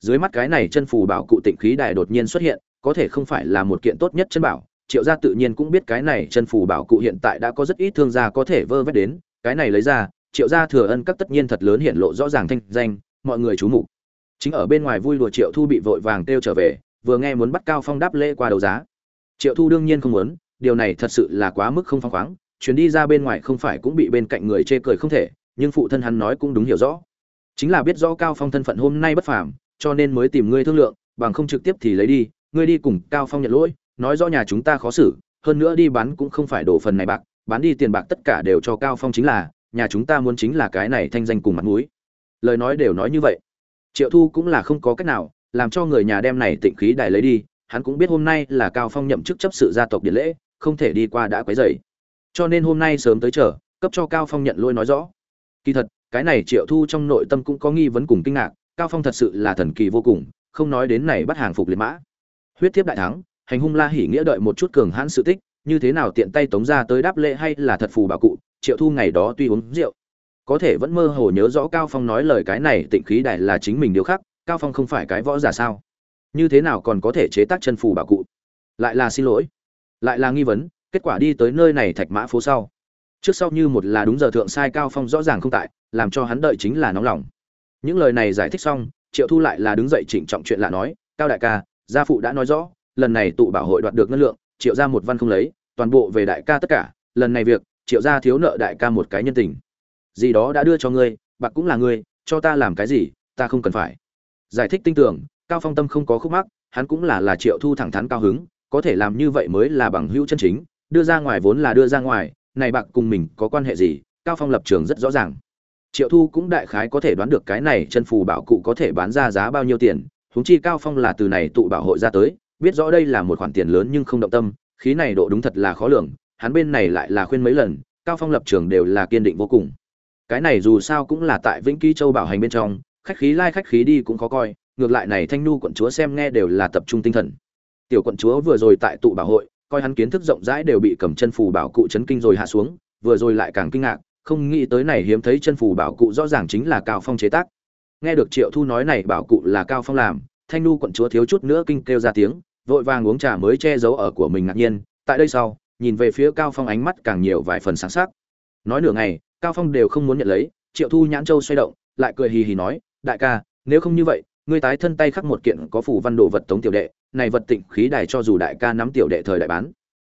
Dưới mắt cái này chân phù bảo cụ tịnh khí đài đột nhiên xuất hiện, có thể không phải là một kiện tốt nhất chân bảo, triệu gia tự nhiên cũng biết cái này chân phù bảo cụ hiện tại đã có rất ít thương gia có thể vơ vét đến, cái này lấy ra, triệu gia thừa ân các tất nhiên thật lớn hiện lộ rõ ràng thanh danh, mọi người chú mục. Chính ở bên ngoài vui đùa triệu thu bị vội vàng kêu trở về, vừa nghe muốn bắt cao phong đáp lễ qua đấu giá. Triệu thu đương nhiên không muốn, điều này thật sự là quá mức không phong khoáng chuyến đi ra bên ngoài không phải cũng bị bên cạnh người chê cười không thể, nhưng phụ thân hắn nói cũng đúng hiểu rõ. Chính là biết rõ cao phong thân phận hôm nay bất phàm, cho nên mới tìm ngươi thương lượng, bằng không trực tiếp thì lấy đi, ngươi đi cùng cao phong nhận lỗi, nói rõ nhà chúng ta khó xử, hơn nữa đi bán cũng không phải đổ phần này bạc, bán đi tiền bạc tất cả đều cho cao phong chính là, nhà chúng ta muốn chính là cái này thanh danh cùng mặt mũi. Lời nói đều nói như vậy. Triệu thu cũng là không có cách nào, làm cho người nhà đem này tịnh khí đài lấy đi, hắn cũng biết hôm nay là cao phong nhậm chức chấp sự gia tộc điện lễ, không thể đi qua đã quấy rầy cho nên hôm nay sớm tới chờ, cấp cho cao phong nhận lôi nói rõ. Kỳ thật, cái này triệu thu trong nội tâm cũng có nghi vấn cùng kinh ngạc, cao phong thật sự là thần kỳ vô cùng, không nói đến này bắt hàng phục liệt mã. Huyết thiếp đại thắng, hành hung la hỉ nghĩa đợi một chút cường hãn sự tích, như thế nào tiện tay tống ra tới đáp lễ hay là thật phù bảo cụ, triệu thu ngày đó tuy uống rượu, có thể vẫn mơ hồ nhớ rõ cao phong nói lời cái này tịnh khí đại là chính mình điều khác cao phong không phải cái võ giả sao? Như thế nào còn có thể chế tác chân phù bảo cụ? Lại là xin lỗi, lại là nghi vấn kết quả đi tới nơi này thạch mã phố sau. Trước sau như một là đúng giờ thượng sai cao phong rõ ràng không tại, làm cho hắn đợi chính là nóng lòng. Những lời này giải thích xong, triệu thu lại là đứng dậy chỉnh trọng chuyện lạ nói, cao đại ca, gia phụ đã nói rõ, lần này tụ bảo hội đoạt được ngân lượng, triệu ra một văn không lấy, toàn bộ về đại ca tất cả, lần này việc, triệu gia thiếu nợ đại ca một cái nhân tình. Gì đó đã đưa cho ngươi, bạc cũng là ngươi, cho ta làm cái gì, ta không cần phải. Giải thích tinh tưởng, cao phong tâm không có khúc mắc, hắn cũng là là triệu thu thẳng thắn cao hứng, có thể làm như vậy mới là bằng hữu chân chính đưa ra ngoài vốn là đưa ra ngoài, này bạc cùng mình có quan hệ gì? Cao phong lập trường rất rõ ràng. Triệu thu cũng đại khái có thể đoán được cái này chân phù bảo cụ có thể bán ra giá bao nhiêu tiền, huống chi cao phong là từ này tụ bảo hội ra tới, biết rõ đây là một khoản tiền lớn nhưng không động tâm, khí này độ đúng thật là khó lường, hắn bên này lại là khuyên mấy lần, cao phong lập trường đều là kiên định vô cùng. Cái này dù sao cũng là tại vĩnh ký châu bảo hành bên trong, khách khí lai khách khí đi cũng khó coi, ngược lại này thanh nu quận chúa xem nghe đều là tập trung tinh thần. Tiểu quận chúa vừa rồi tại tụ bảo hội coi hắn kiến thức rộng rãi đều bị cầm chân phù bảo cụ chấn kinh rồi hạ xuống, vừa rồi lại càng kinh ngạc, không nghĩ tới này hiếm thấy chân phù bảo cụ rõ ràng chính là cao phong chế tác. Nghe được triệu thu nói này bảo cụ là cao phong làm, thanh nu quận chúa thiếu chút nữa kinh kêu ra tiếng, vội vàng uống trà mới che giấu ở của mình ngạc nhiên, tại đây sau, nhìn về phía cao phong ánh mắt càng nhiều vài phần sáng sắc. Nói nửa ngày, cao phong đều không muốn nhận lấy, triệu thu nhãn châu xoay động, lại cười hì hì nói, đại ca, nếu không như vậy ngươi tái thân tay khắc một kiện có phủ văn đồ vật tống tiểu đệ, này vật tịnh khí đài cho dù đại ca nắm tiểu đệ thời đại bán.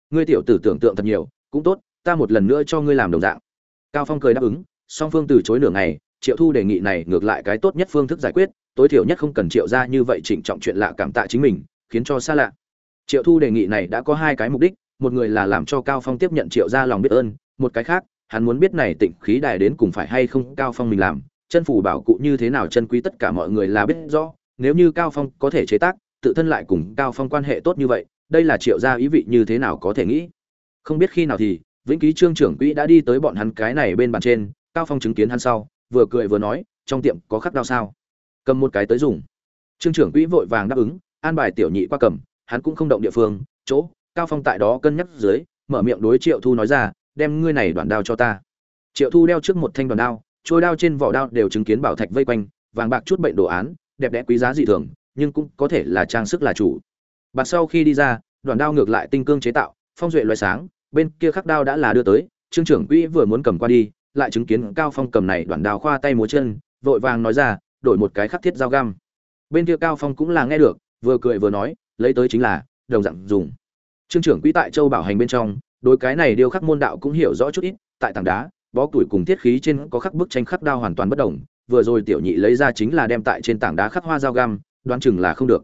Ngươi tiểu tử tưởng tượng thật nhiều, cũng tốt, ta một lần nữa cho ngươi làm đồng dạng. Cao phong cười đáp ứng, song phương từ chối nửa ngày, triệu thu đề nghị này ngược lại cái tốt nhất phương thức giải quyết, tối thiểu nhất không cần triệu ra như vậy chỉnh trọng chuyện lạ cảm tạ chính mình, khiến cho xa lạ. Triệu thu đề nghị này đã có hai cái mục đích, một người là làm cho cao phong tiếp nhận triệu ra lòng biết ơn, một cái khác, hắn muốn biết này tịnh khí đài đến cùng phải hay không cao phong mình làm chân phủ bảo cụ như thế nào chân quý tất cả mọi người là biết rõ, nếu như cao phong có thể chế tác, tự thân lại cùng cao phong quan hệ tốt như vậy, đây là triệu gia ý vị như thế nào có thể nghĩ. Không biết khi nào thì, vĩnh ký trương trưởng quỹ đã đi tới bọn hắn cái này bên bàn trên, cao phong chứng kiến hắn sau, vừa cười vừa nói, trong tiệm có khắc đao sao? Cầm một cái tới dùng. Trương trưởng quỹ vội vàng đáp ứng, an bài tiểu nhị qua cầm, hắn cũng không động địa phương, chỗ, cao phong tại đó cân nhắc dưới, mở miệng đối triệu thu nói ra, đem ngươi này đoạn đao cho ta. Triệu thu đeo trước một thanh đoàn đao trôi đao trên vỏ đao đều chứng kiến bảo thạch vây quanh, vàng bạc chút bệnh đồ án, đẹp đẽ quý giá dị thường, nhưng cũng có thể là trang sức là chủ. Bạc sau khi đi ra, đoàn đao ngược lại tinh cương chế tạo, phong duệ loại sáng, bên kia khắc đao đã là đưa tới, trương trưởng quỹ vừa muốn cầm qua đi, lại chứng kiến cao phong cầm này đoàn đao khoa tay múa chân, vội vàng nói ra, đổi một cái khắc thiết dao găm. Bên kia cao phong cũng là nghe được, vừa cười vừa nói, lấy tới chính là, đồng dạng dùng. Trương trưởng quỹ tại châu bảo hành bên trong, đối cái này điêu khắc môn đạo cũng hiểu rõ chút ít, tại tảng đá bó tuổi cùng thiết khí trên có khắc bức tranh khắc đao hoàn toàn bất đồng vừa rồi tiểu nhị lấy ra chính là đem tại trên tảng đá khắc hoa dao găm, đoán chừng là không được.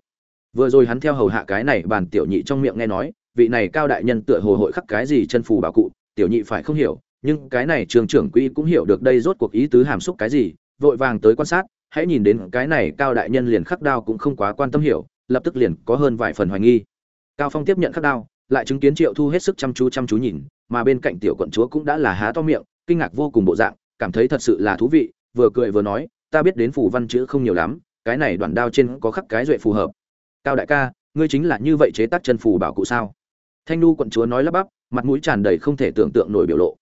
Vừa rồi hắn theo hầu hạ cái này bàn tiểu nhị trong miệng nghe nói, vị này cao đại nhân tựa hồ hội khắc cái gì chân phù bảo cụ, tiểu nhị phải không hiểu, nhưng cái này trường trưởng quỹ cũng hiểu được đây rốt cuộc ý tứ hàm xúc cái gì, vội vàng tới quan sát, hãy nhìn đến cái này cao đại nhân liền khắc đao cũng không quá quan tâm hiểu, lập tức liền có hơn vài phần hoài nghi. Cao phong tiếp nhận khắc đao, lại chứng kiến triệu thu hết sức chăm chú chăm chú nhìn, mà bên cạnh tiểu quận chúa cũng đã là há to miệng kinh ngạc vô cùng bộ dạng, cảm thấy thật sự là thú vị, vừa cười vừa nói, ta biết đến phù văn chữ không nhiều lắm, cái này đoạn đao trên có khắc cái duệ phù hợp. Cao đại ca, ngươi chính là như vậy chế tác chân phù bảo cụ sao? Thanh nu quận chúa nói lắp bắp, mặt mũi tràn đầy không thể tưởng tượng nổi biểu lộ.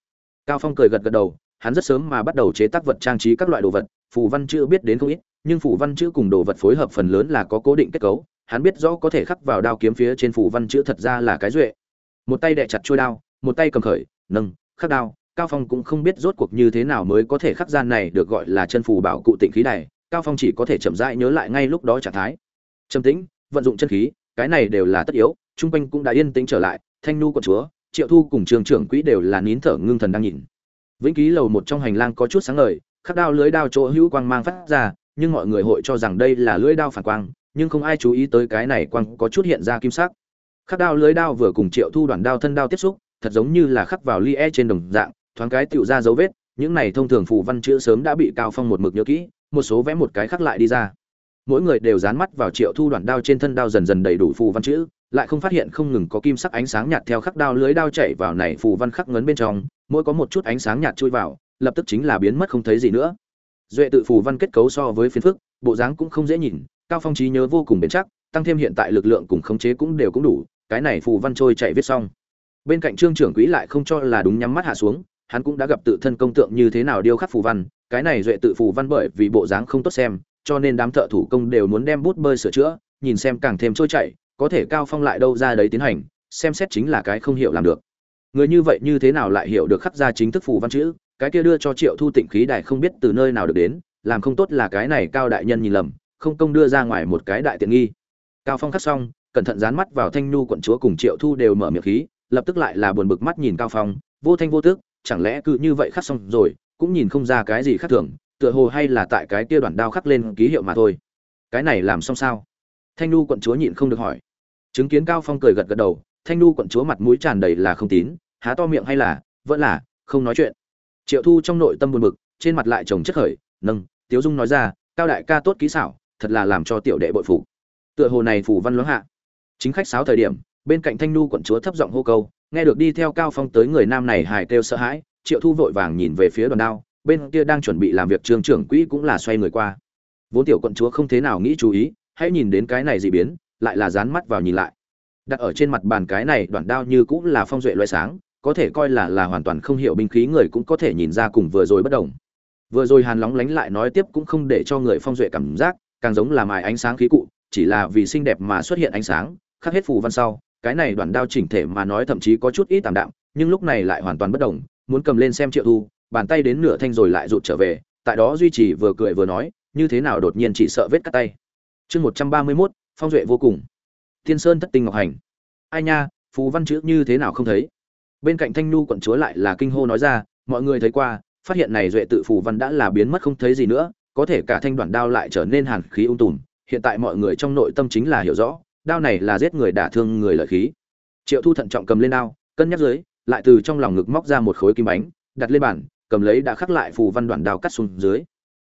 Cao phong cười gật gật đầu, hắn rất sớm mà bắt đầu chế tác vật trang trí các loại đồ vật, phù văn chữ biết đến không ít, nhưng phù văn chữ cùng đồ vật phối hợp phần lớn là có cố định kết cấu, hắn biết rõ có thể khắc vào đao kiếm phía trên phù văn chữ thật ra là cái duệ. Một tay đè chặt chuôi đao, một tay cầm khởi, nâng, khắc đao cao phong cũng không biết rốt cuộc như thế nào mới có thể khắc gian này được gọi là chân phù bảo cụ tịnh khí này, cao phong chỉ có thể chậm rãi nhớ lại ngay lúc đó trạng thái. Trầm tĩnh, vận dụng chân khí, cái này đều là tất yếu trung quanh cũng đã yên tĩnh trở lại, thanh nu quận chúa, triệu thu cùng trường trưởng quỹ đều là nín thở ngưng thần đang nhìn. Vĩnh ký lầu một trong hành lang có chút sáng ngời, khắc đao lưới đao chỗ hữu quang mang phát ra, nhưng mọi người hội cho rằng đây là lưới đao phản quang, nhưng không ai chú ý tới cái này quang có chút hiện ra kim sắc. Khắc đao lưới đao vừa cùng triệu thu đoàn đao thân đao tiếp xúc, thật giống như là khắc vào ly e trên đồng dạng thoáng cái tựu ra dấu vết, những này thông thường phù văn chữ sớm đã bị cao phong một mực nhớ kỹ, một số vẽ một cái khắc lại đi ra. Mỗi người đều dán mắt vào triệu thu đoạn đao trên thân đao dần dần đầy đủ phù văn chữ, lại không phát hiện không ngừng có kim sắc ánh sáng nhạt theo khắc đao lưới đao chảy vào này phù văn khắc ngấn bên trong, mỗi có một chút ánh sáng nhạt chui vào, lập tức chính là biến mất không thấy gì nữa. Duệ tự phù văn kết cấu so với phiến phức, bộ dáng cũng không dễ nhìn, cao phong trí nhớ vô cùng bền chắc, tăng thêm hiện tại lực lượng cùng khống chế cũng đều cũng đủ, cái này phù văn trôi chạy viết xong. Bên cạnh trương trưởng quỹ lại không cho là đúng nhắm mắt hạ xuống hắn cũng đã gặp tự thân công tượng như thế nào điêu khắc phù văn, cái này duệ tự phù văn bởi vì bộ dáng không tốt xem, cho nên đám thợ thủ công đều muốn đem bút bơi sửa chữa, nhìn xem càng thêm trôi chảy, có thể cao phong lại đâu ra đấy tiến hành, xem xét chính là cái không hiểu làm được. Người như vậy như thế nào lại hiểu được khắc ra chính thức phù văn chữ, cái kia đưa cho triệu thu tịnh khí đài không biết từ nơi nào được đến, làm không tốt là cái này cao đại nhân nhìn lầm, không công đưa ra ngoài một cái đại tiện nghi. Cao phong khắc xong, cẩn thận dán mắt vào thanh nhu quận chúa cùng triệu thu đều mở miệng khí, lập tức lại là buồn bực mắt nhìn cao phong, vô thanh vô tức chẳng lẽ cứ như vậy khắc xong rồi, cũng nhìn không ra cái gì khác thường, tựa hồ hay là tại cái kia đoạn đao khắc lên ký hiệu mà thôi. Cái này làm xong sao? Thanh nu quận chúa nhịn không được hỏi. Chứng kiến cao phong cười gật gật đầu, thanh nu quận chúa mặt mũi tràn đầy là không tín, há to miệng hay là, vẫn là, không nói chuyện. Triệu thu trong nội tâm buồn bực, trên mặt lại chồng chất khởi, nâng, tiếu dung nói ra, cao đại ca tốt kỹ xảo, thật là làm cho tiểu đệ bội phụ. tựa hồ này phủ văn loáng hạ. Chính khách sáo thời điểm, bên cạnh thanh nu quận chúa thấp giọng hô câu nghe được đi theo cao phong tới người nam này hài kêu sợ hãi, triệu thu vội vàng nhìn về phía đoàn đao, bên kia đang chuẩn bị làm việc trường trưởng quỹ cũng là xoay người qua. Vốn tiểu quận chúa không thế nào nghĩ chú ý, hãy nhìn đến cái này dị biến, lại là dán mắt vào nhìn lại. Đặt ở trên mặt bàn cái này đoạn đao như cũng là phong duệ loại sáng, có thể coi là là hoàn toàn không hiểu binh khí người cũng có thể nhìn ra cùng vừa rồi bất đồng. Vừa rồi hàn lóng lánh lại nói tiếp cũng không để cho người phong duệ cảm giác, càng giống là mài ánh sáng khí cụ, chỉ là vì xinh đẹp mà xuất hiện ánh sáng, khắc hết phù văn sau cái này đoạn đao chỉnh thể mà nói thậm chí có chút ít tạm đạm, nhưng lúc này lại hoàn toàn bất động muốn cầm lên xem triệu thu, bàn tay đến nửa thanh rồi lại rụt trở về, tại đó duy trì vừa cười vừa nói, như thế nào đột nhiên chỉ sợ vết cắt tay. Chương một trăm ba mươi mốt, phong duệ vô cùng. Tiên sơn thất tinh ngọc hành. Ai nha, phù văn chữ như thế nào không thấy? Bên cạnh thanh Nhu quận chúa lại là kinh hô nói ra, mọi người thấy qua, phát hiện này duệ tự phù văn đã là biến mất không thấy gì nữa, có thể cả thanh đoạn đao lại trở nên hàn khí ung tùm, hiện tại mọi người trong nội tâm chính là hiểu rõ đao này là giết người đả thương người lợi khí. Triệu thu thận trọng cầm lên đao, cân nhắc dưới, lại từ trong lòng ngực móc ra một khối kim bánh, đặt lên bàn, cầm lấy đã khắc lại phù văn đoạn đao cắt xuống dưới.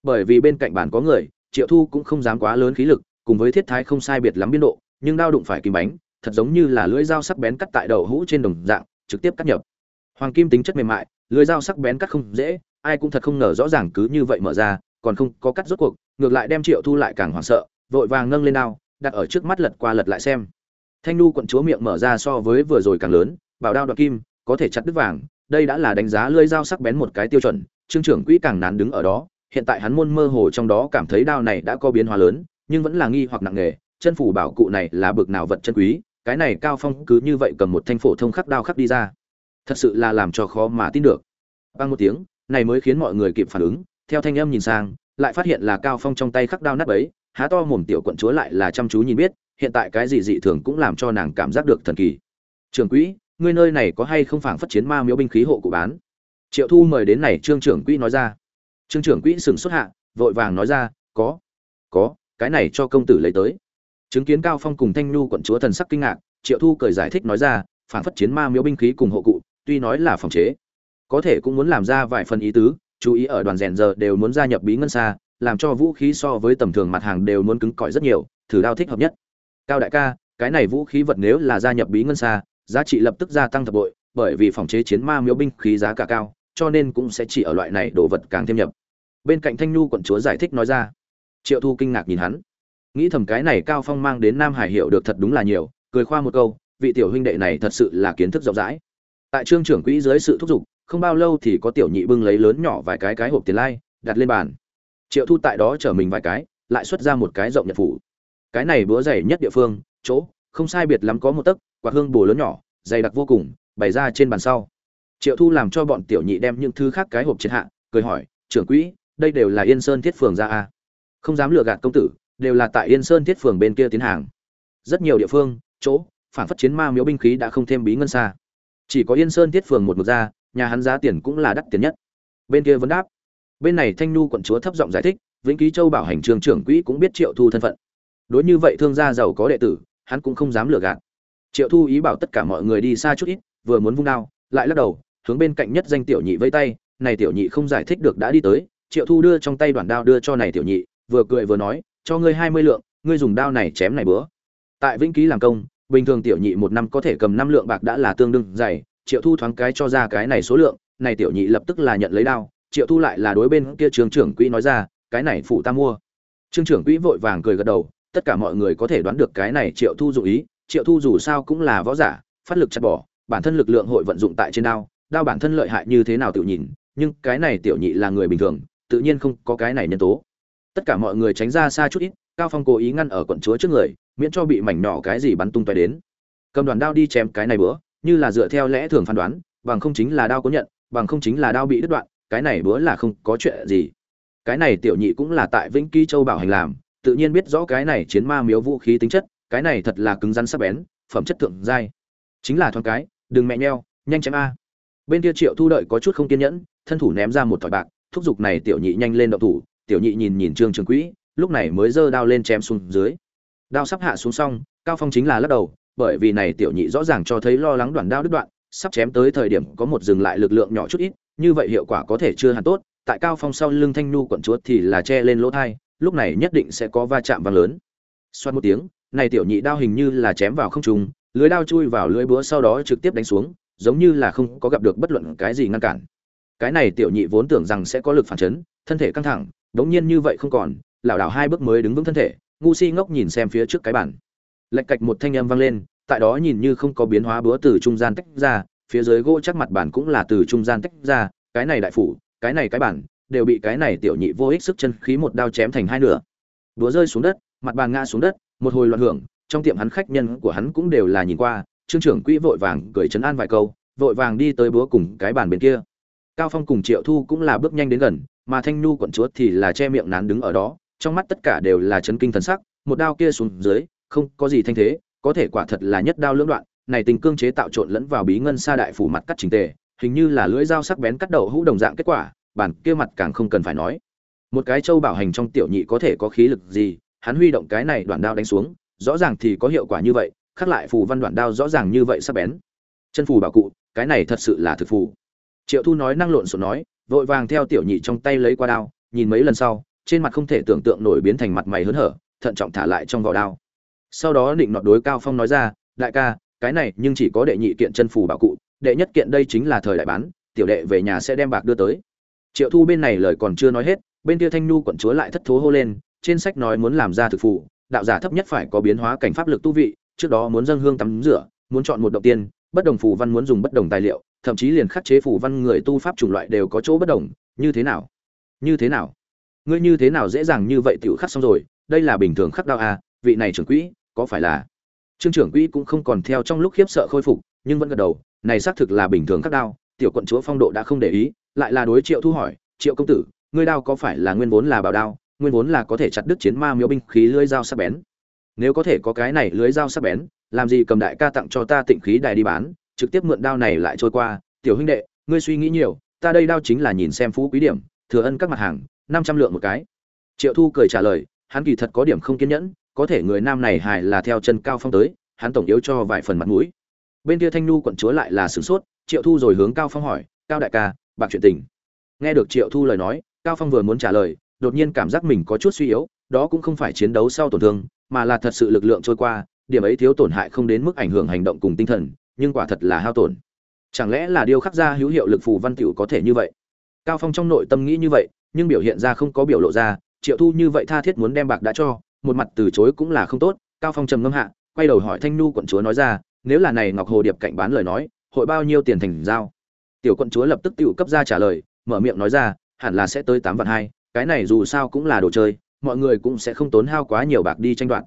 Bởi vì bên cạnh bàn có người, triệu thu cũng không dám quá lớn khí lực, cùng với thiết thái không sai biệt lắm biên độ, nhưng đao đụng phải kim bánh, thật giống như là lưỡi dao sắc bén cắt tại đầu hũ trên đồng dạng, trực tiếp cắt nhập. Hoàng kim tính chất mềm mại, lưỡi dao sắc bén cắt không dễ, ai cũng thật không ngờ rõ ràng cứ như vậy mở ra, còn không có cắt rốt cuộc, ngược lại đem triệu thu lại càng hoảng sợ, vội vàng nâng lên đao đặt ở trước mắt lật qua lật lại xem. Thanh nu quận chúa miệng mở ra so với vừa rồi càng lớn, bảo đao đoạt kim, có thể chặt đứt vàng, đây đã là đánh giá lưỡi dao sắc bén một cái tiêu chuẩn, trương trưởng quỹ càng nán đứng ở đó, hiện tại hắn môn mơ hồ trong đó cảm thấy đao này đã có biến hóa lớn, nhưng vẫn là nghi hoặc nặng nề, chân phủ bảo cụ này là bực nào vật chân quý, cái này cao phong cứ như vậy cầm một thanh phổ thông khắc đao khắc đi ra. Thật sự là làm cho khó mà tin được. Bằng một tiếng, này mới khiến mọi người kịp phản ứng, theo thanh âm nhìn sang, lại phát hiện là cao phong trong tay khắc đao nát ấy há to mồm tiểu quận chúa lại là chăm chú nhìn biết, hiện tại cái gì dị thường cũng làm cho nàng cảm giác được thần kỳ. Trường quỹ, ngươi nơi này có hay không phảng phất chiến ma miếu binh khí hộ cụ bán? Triệu thu mời đến này, trương trưởng quỹ nói ra. Trương trưởng quỹ sừng xuất hạ, vội vàng nói ra, có có, cái này cho công tử lấy tới. Chứng kiến cao phong cùng thanh nhu quận chúa thần sắc kinh ngạc, triệu thu cười giải thích nói ra phản phất chiến ma miếu binh khí cùng hộ cụ, tuy nói là phòng chế, có thể cũng muốn làm ra vài phần ý tứ, chú ý ở đoàn rèn giờ đều muốn gia nhập bí ngân xa làm cho vũ khí so với tầm thường mặt hàng đều muốn cứng cỏi rất nhiều, thử đao thích hợp nhất. Cao đại ca, cái này vũ khí vật nếu là gia nhập bí ngân xa, giá trị lập tức gia tăng thập bội, bởi vì phòng chế chiến ma miếu binh khí giá cả cao, cho nên cũng sẽ chỉ ở loại này đồ vật càng thêm nhập. Bên cạnh thanh nhu quận chúa giải thích nói ra. Triệu thu kinh ngạc nhìn hắn. Nghĩ thầm cái này cao phong mang đến nam hải hiểu được thật đúng là nhiều, cười khoa một câu, vị tiểu huynh đệ này thật sự là kiến thức rộng rãi. Tại trương trưởng quỹ dưới sự thúc giục, không bao lâu thì có tiểu nhị bưng lấy lớn nhỏ vài cái cái hộp tiền lai, đặt lên bàn triệu thu tại đó chở mình vài cái, lại xuất ra một cái rộng nhật phủ. Cái này búa dày nhất địa phương, chỗ, không sai biệt lắm có một tấc, quạt hương bồ lớn nhỏ, dày đặc vô cùng, bày ra trên bàn sau. Triệu thu làm cho bọn tiểu nhị đem những thứ khác cái hộp triệt hạ, cười hỏi, trưởng quỹ, đây đều là yên sơn thiết phường ra a không dám lừa gạt công tử, đều là tại yên sơn thiết phường bên kia tiến hàng. Rất nhiều địa phương, chỗ, phản phát chiến ma miếu binh khí đã không thêm bí ngân xa. Chỉ có yên sơn thiết phường một mực ra, nhà hắn giá tiền cũng là đắt tiền nhất. Bên kia vẫn đáp bên này thanh nu quận chúa thấp giọng giải thích, vĩnh ký châu bảo hành trường trưởng quỹ cũng biết triệu thu thân phận. Đối như vậy thương gia giàu có đệ tử, hắn cũng không dám lừa gạt. Triệu thu ý bảo tất cả mọi người đi xa chút ít, vừa muốn vung đao, lại lắc đầu, hướng bên cạnh nhất danh tiểu nhị vây tay, này tiểu nhị không giải thích được đã đi tới. Triệu thu đưa trong tay đoạn đao đưa cho này tiểu nhị, vừa cười vừa nói, cho ngươi hai mươi lượng, ngươi dùng đao này chém này bữa. Tại vĩnh ký làm công, bình thường tiểu nhị một năm có thể cầm năm lượng bạc đã là tương đương dày, triệu thu thoáng cái cho ra cái này số lượng, này tiểu nhị lập tức là nhận lấy đao triệu thu lại là đối bên kia trường trưởng quỹ nói ra, cái này phụ ta mua. Trương trưởng quỹ vội vàng cười gật đầu, tất cả mọi người có thể đoán được cái này triệu thu dụ ý, triệu thu dù sao cũng là võ giả, phát lực chặt bỏ, bản thân lực lượng hội vận dụng tại trên đao đao bản thân lợi hại như thế nào tự nhìn, nhưng cái này tiểu nhị là người bình thường, tự nhiên không có cái này nhân tố. Tất cả mọi người tránh ra xa chút ít, cao phong cố ý ngăn ở quận chúa trước người, miễn cho bị mảnh nhỏ cái gì bắn tung tóe đến. Cầm đoàn đao đi chém cái này bữa, như là dựa theo lẽ thường phán đoán, bằng không chính là đao có nhận, bằng không chính là đao bị đứt đoạn cái này bữa là không có chuyện gì. Cái này tiểu nhị cũng là tại vĩnh ký châu bảo hành làm, tự nhiên biết rõ cái này chiến ma miếu vũ khí tính chất, cái này thật là cứng rắn sắc bén, phẩm chất thượng giai. Chính là thoáng cái, đừng mẹ nheo, nhanh chém a. Bên kia triệu thu đợi có chút không kiên nhẫn, thân thủ ném ra một thỏi bạc, thúc giục này tiểu nhị nhanh lên động thủ, tiểu nhị nhìn nhìn trương trường quỹ, lúc này mới giơ đao lên chém xuống dưới. Đao sắp hạ xuống xong, cao phong chính là lắc đầu, bởi vì này tiểu nhị rõ ràng cho thấy lo lắng đoạn đao đứt đoạn, sắp chém tới thời điểm có một dừng lại lực lượng nhỏ chút ít như vậy hiệu quả có thể chưa hẳn tốt, tại cao phong sau lưng thanh nu quận chúa thì là che lên lỗ thai, lúc này nhất định sẽ có va chạm vang lớn. Xoát một tiếng, này tiểu nhị đao hình như là chém vào không trung, lưới đao chui vào lưới búa sau đó trực tiếp đánh xuống, giống như là không có gặp được bất luận cái gì ngăn cản. Cái này tiểu nhị vốn tưởng rằng sẽ có lực phản chấn, thân thể căng thẳng, đống nhiên như vậy không còn, lảo đảo hai bước mới đứng vững thân thể, ngu si ngốc nhìn xem phía trước cái bản lệch cạch một thanh âm vang lên, tại đó nhìn như không có biến hóa búa từ trung gian tách ra phía dưới gỗ chắc mặt bàn cũng là từ trung gian tách ra, cái này đại phủ, cái này cái bản đều bị cái này tiểu nhị vô ích sức chân khí một đao chém thành hai nửa. Đũa rơi xuống đất, mặt bàn ngã xuống đất, một hồi loạn hưởng, trong tiệm hắn khách nhân của hắn cũng đều là nhìn qua, trương trưởng quỹ vội vàng gửi chấn an vài câu, vội vàng đi tới búa cùng cái bàn bên kia. Cao phong cùng triệu thu cũng là bước nhanh đến gần, mà thanh nhu quận chúa thì là che miệng nán đứng ở đó, trong mắt tất cả đều là chấn kinh thần sắc, một đao kia xuống dưới, không có gì thanh thế, có thể quả thật là nhất đao lưỡng đoạn này tình cương chế tạo trộn lẫn vào bí ngân sa đại phủ mặt cắt chỉnh tề, hình như là lưỡi dao sắc bén cắt đầu hũ đồng dạng kết quả, bản kia mặt càng không cần phải nói. Một cái châu bảo hành trong tiểu nhị có thể có khí lực gì, hắn huy động cái này đoạn đao đánh xuống, rõ ràng thì có hiệu quả như vậy, khắc lại phù văn đoạn đao rõ ràng như vậy sắc bén. Chân phù bảo cụ, cái này thật sự là thực phù. Triệu thu nói năng lộn xộn nói, vội vàng theo tiểu nhị trong tay lấy qua đao, nhìn mấy lần sau, trên mặt không thể tưởng tượng nổi biến thành mặt mày hớn hở, thận trọng thả lại trong vỏ đao. Sau đó định nọt đối cao phong nói ra, đại ca cái này nhưng chỉ có đệ nhị kiện chân phù bảo cụ, đệ nhất kiện đây chính là thời đại bán, tiểu đệ về nhà sẽ đem bạc đưa tới. Triệu thu bên này lời còn chưa nói hết, bên kia thanh nhu quận chúa lại thất thố hô lên, trên sách nói muốn làm ra thực phù, đạo giả thấp nhất phải có biến hóa cảnh pháp lực tu vị, trước đó muốn dâng hương tắm rửa, muốn chọn một động tiên, bất đồng phù văn muốn dùng bất đồng tài liệu, thậm chí liền khắc chế phù văn người tu pháp chủng loại đều có chỗ bất đồng, như thế nào? Như thế nào? Ngươi như thế nào dễ dàng như vậy tiểu khắc xong rồi, đây là bình thường khắc đao à vị này trưởng quỹ, có phải là trương trưởng quỹ cũng không còn theo trong lúc khiếp sợ khôi phục, nhưng vẫn gật đầu, này xác thực là bình thường các đao, tiểu quận chúa phong độ đã không để ý, lại là đối triệu thu hỏi, triệu công tử, ngươi đao có phải là nguyên vốn là bảo đao, nguyên vốn là có thể chặt đứt chiến ma miếu binh khí lưới dao sắc bén? Nếu có thể có cái này lưới dao sắc bén, làm gì cầm đại ca tặng cho ta tịnh khí đài đi bán, trực tiếp mượn đao này lại trôi qua, tiểu huynh đệ, ngươi suy nghĩ nhiều, ta đây đao chính là nhìn xem phú quý điểm, thừa ân các mặt hàng, năm trăm lượng một cái. Triệu thu cười trả lời, hắn kỳ thật có điểm không kiên nhẫn có thể người nam này hài là theo chân cao phong tới, hắn tổng yếu cho vài phần mặt mũi. Bên kia thanh nu quận chúa lại là sửng sốt, triệu thu rồi hướng cao phong hỏi, cao đại ca, bạc chuyện tình? Nghe được triệu thu lời nói, cao phong vừa muốn trả lời, đột nhiên cảm giác mình có chút suy yếu, đó cũng không phải chiến đấu sau tổn thương, mà là thật sự lực lượng trôi qua, điểm ấy thiếu tổn hại không đến mức ảnh hưởng hành động cùng tinh thần, nhưng quả thật là hao tổn. Chẳng lẽ là điều khắc ra hữu hiệu lực phù văn tiểu có thể như vậy? Cao phong trong nội tâm nghĩ như vậy, nhưng biểu hiện ra không có biểu lộ ra, triệu thu như vậy tha thiết muốn đem bạc đã cho một mặt từ chối cũng là không tốt, cao phong trầm ngâm hạ, quay đầu hỏi thanh nu quận chúa nói ra, nếu là này ngọc hồ điệp cạnh bán lời nói, hội bao nhiêu tiền thành giao? Tiểu quận chúa lập tức tự cấp ra trả lời, mở miệng nói ra, hẳn là sẽ tới tám vạn hai, cái này dù sao cũng là đồ chơi, mọi người cũng sẽ không tốn hao quá nhiều bạc đi tranh đoạt.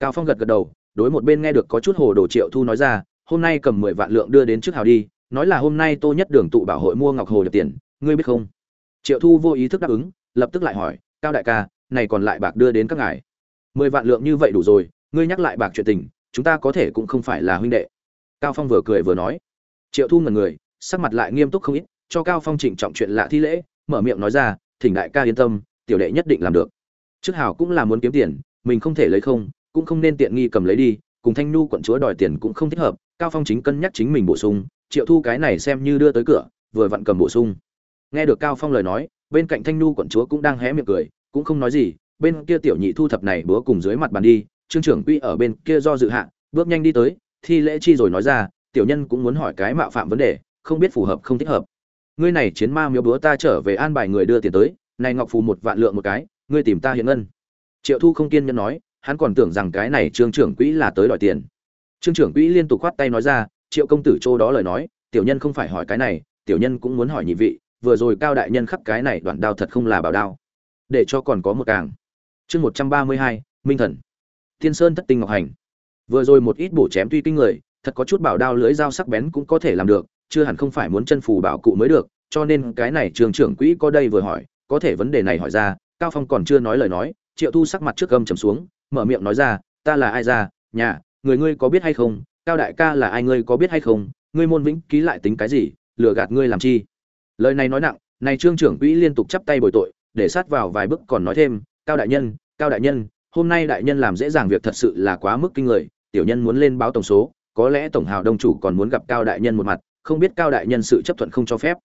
Cao phong gật gật đầu, đối một bên nghe được có chút hồ đồ triệu thu nói ra, hôm nay cầm mười vạn lượng đưa đến trước hào đi, nói là hôm nay tô nhất đường tụ bảo hội mua ngọc hồ điệp tiền, ngươi biết không? Triệu thu vô ý thức đáp ứng, lập tức lại hỏi, cao đại ca, này còn lại bạc đưa đến các ngài mười vạn lượng như vậy đủ rồi, ngươi nhắc lại bạc chuyện tình, chúng ta có thể cũng không phải là huynh đệ. Cao phong vừa cười vừa nói. Triệu thu ngần người, sắc mặt lại nghiêm túc không ít, cho cao phong trịnh trọng chuyện lạ thi lễ, mở miệng nói ra, thỉnh đại ca yên tâm, tiểu đệ nhất định làm được. Trước hảo cũng là muốn kiếm tiền, mình không thể lấy không, cũng không nên tiện nghi cầm lấy đi, cùng thanh nu quận chúa đòi tiền cũng không thích hợp, cao phong chính cân nhắc chính mình bổ sung, triệu thu cái này xem như đưa tới cửa, vừa vặn cầm bổ sung. Nghe được cao phong lời nói, bên cạnh thanh nu quận chúa cũng đang hé miệng cười, cũng không nói gì bên kia tiểu nhị thu thập này búa cùng dưới mặt bàn đi, trương trưởng quy ở bên kia do dự hạ, bước nhanh đi tới, thi lễ chi rồi nói ra, tiểu nhân cũng muốn hỏi cái mạo phạm vấn đề, không biết phù hợp không thích hợp. Ngươi này chiến ma miếu búa ta trở về an bài người đưa tiền tới, này ngọc phù một vạn lượng một cái, ngươi tìm ta hiện ngân. Triệu thu không kiên nhẫn nói, hắn còn tưởng rằng cái này trương trưởng quỹ là tới đòi tiền. Trương trưởng quỹ liên tục khoát tay nói ra, triệu công tử chỗ đó lời nói, tiểu nhân không phải hỏi cái này, tiểu nhân cũng muốn hỏi nhị vị, vừa rồi cao đại nhân khắp cái này đoạn đao thật không là bảo đao. Để cho còn có một càng chương một trăm ba mươi hai, minh thần. Thiên sơn thất tinh ngọc hành. Vừa rồi một ít bổ chém tuy kinh người, thật có chút bảo đao lưới dao sắc bén cũng có thể làm được, chưa hẳn không phải muốn chân phù bảo cụ mới được, cho nên cái này trường trưởng quỹ có đây vừa hỏi, có thể vấn đề này hỏi ra, cao phong còn chưa nói lời nói, triệu thu sắc mặt trước gầm trầm xuống, mở miệng nói ra, ta là ai ra? Nhà, người ngươi có biết hay không? Cao đại ca là ai, ngươi có biết hay không? Ngươi môn vĩnh ký lại tính cái gì? Lừa gạt ngươi làm chi? Lời này nói nặng, này trương trưởng quỹ liên tục chắp tay bồi tội, để sát vào vài bước còn nói thêm cao đại nhân, cao đại nhân, hôm nay đại nhân làm dễ dàng việc thật sự là quá mức kinh người, tiểu nhân muốn lên báo tổng số, có lẽ tổng hào đông chủ còn muốn gặp cao đại nhân một mặt, không biết cao đại nhân sự chấp thuận không cho phép.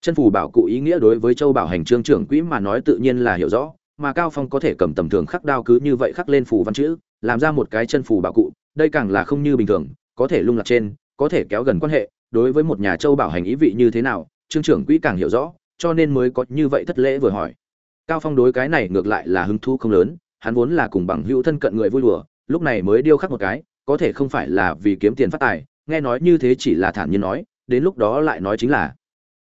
Chân phủ bảo cụ ý nghĩa đối với châu bảo hành trương trưởng quỹ mà nói tự nhiên là hiểu rõ, mà cao phong có thể cầm tầm thường khắc đao cứ như vậy khắc lên phủ văn chữ, làm ra một cái chân phủ bảo cụ, đây càng là không như bình thường, có thể lung lạc trên, có thể kéo gần quan hệ, đối với một nhà châu bảo hành ý vị như thế nào, trương trưởng quỹ càng hiểu rõ, cho nên mới có như vậy thất lễ vừa hỏi cao phong đối cái này ngược lại là hứng thú không lớn, hắn vốn là cùng bằng hữu thân cận người vui đùa, lúc này mới điêu khắc một cái, có thể không phải là vì kiếm tiền phát tài, nghe nói như thế chỉ là thản nhiên nói, đến lúc đó lại nói chính là,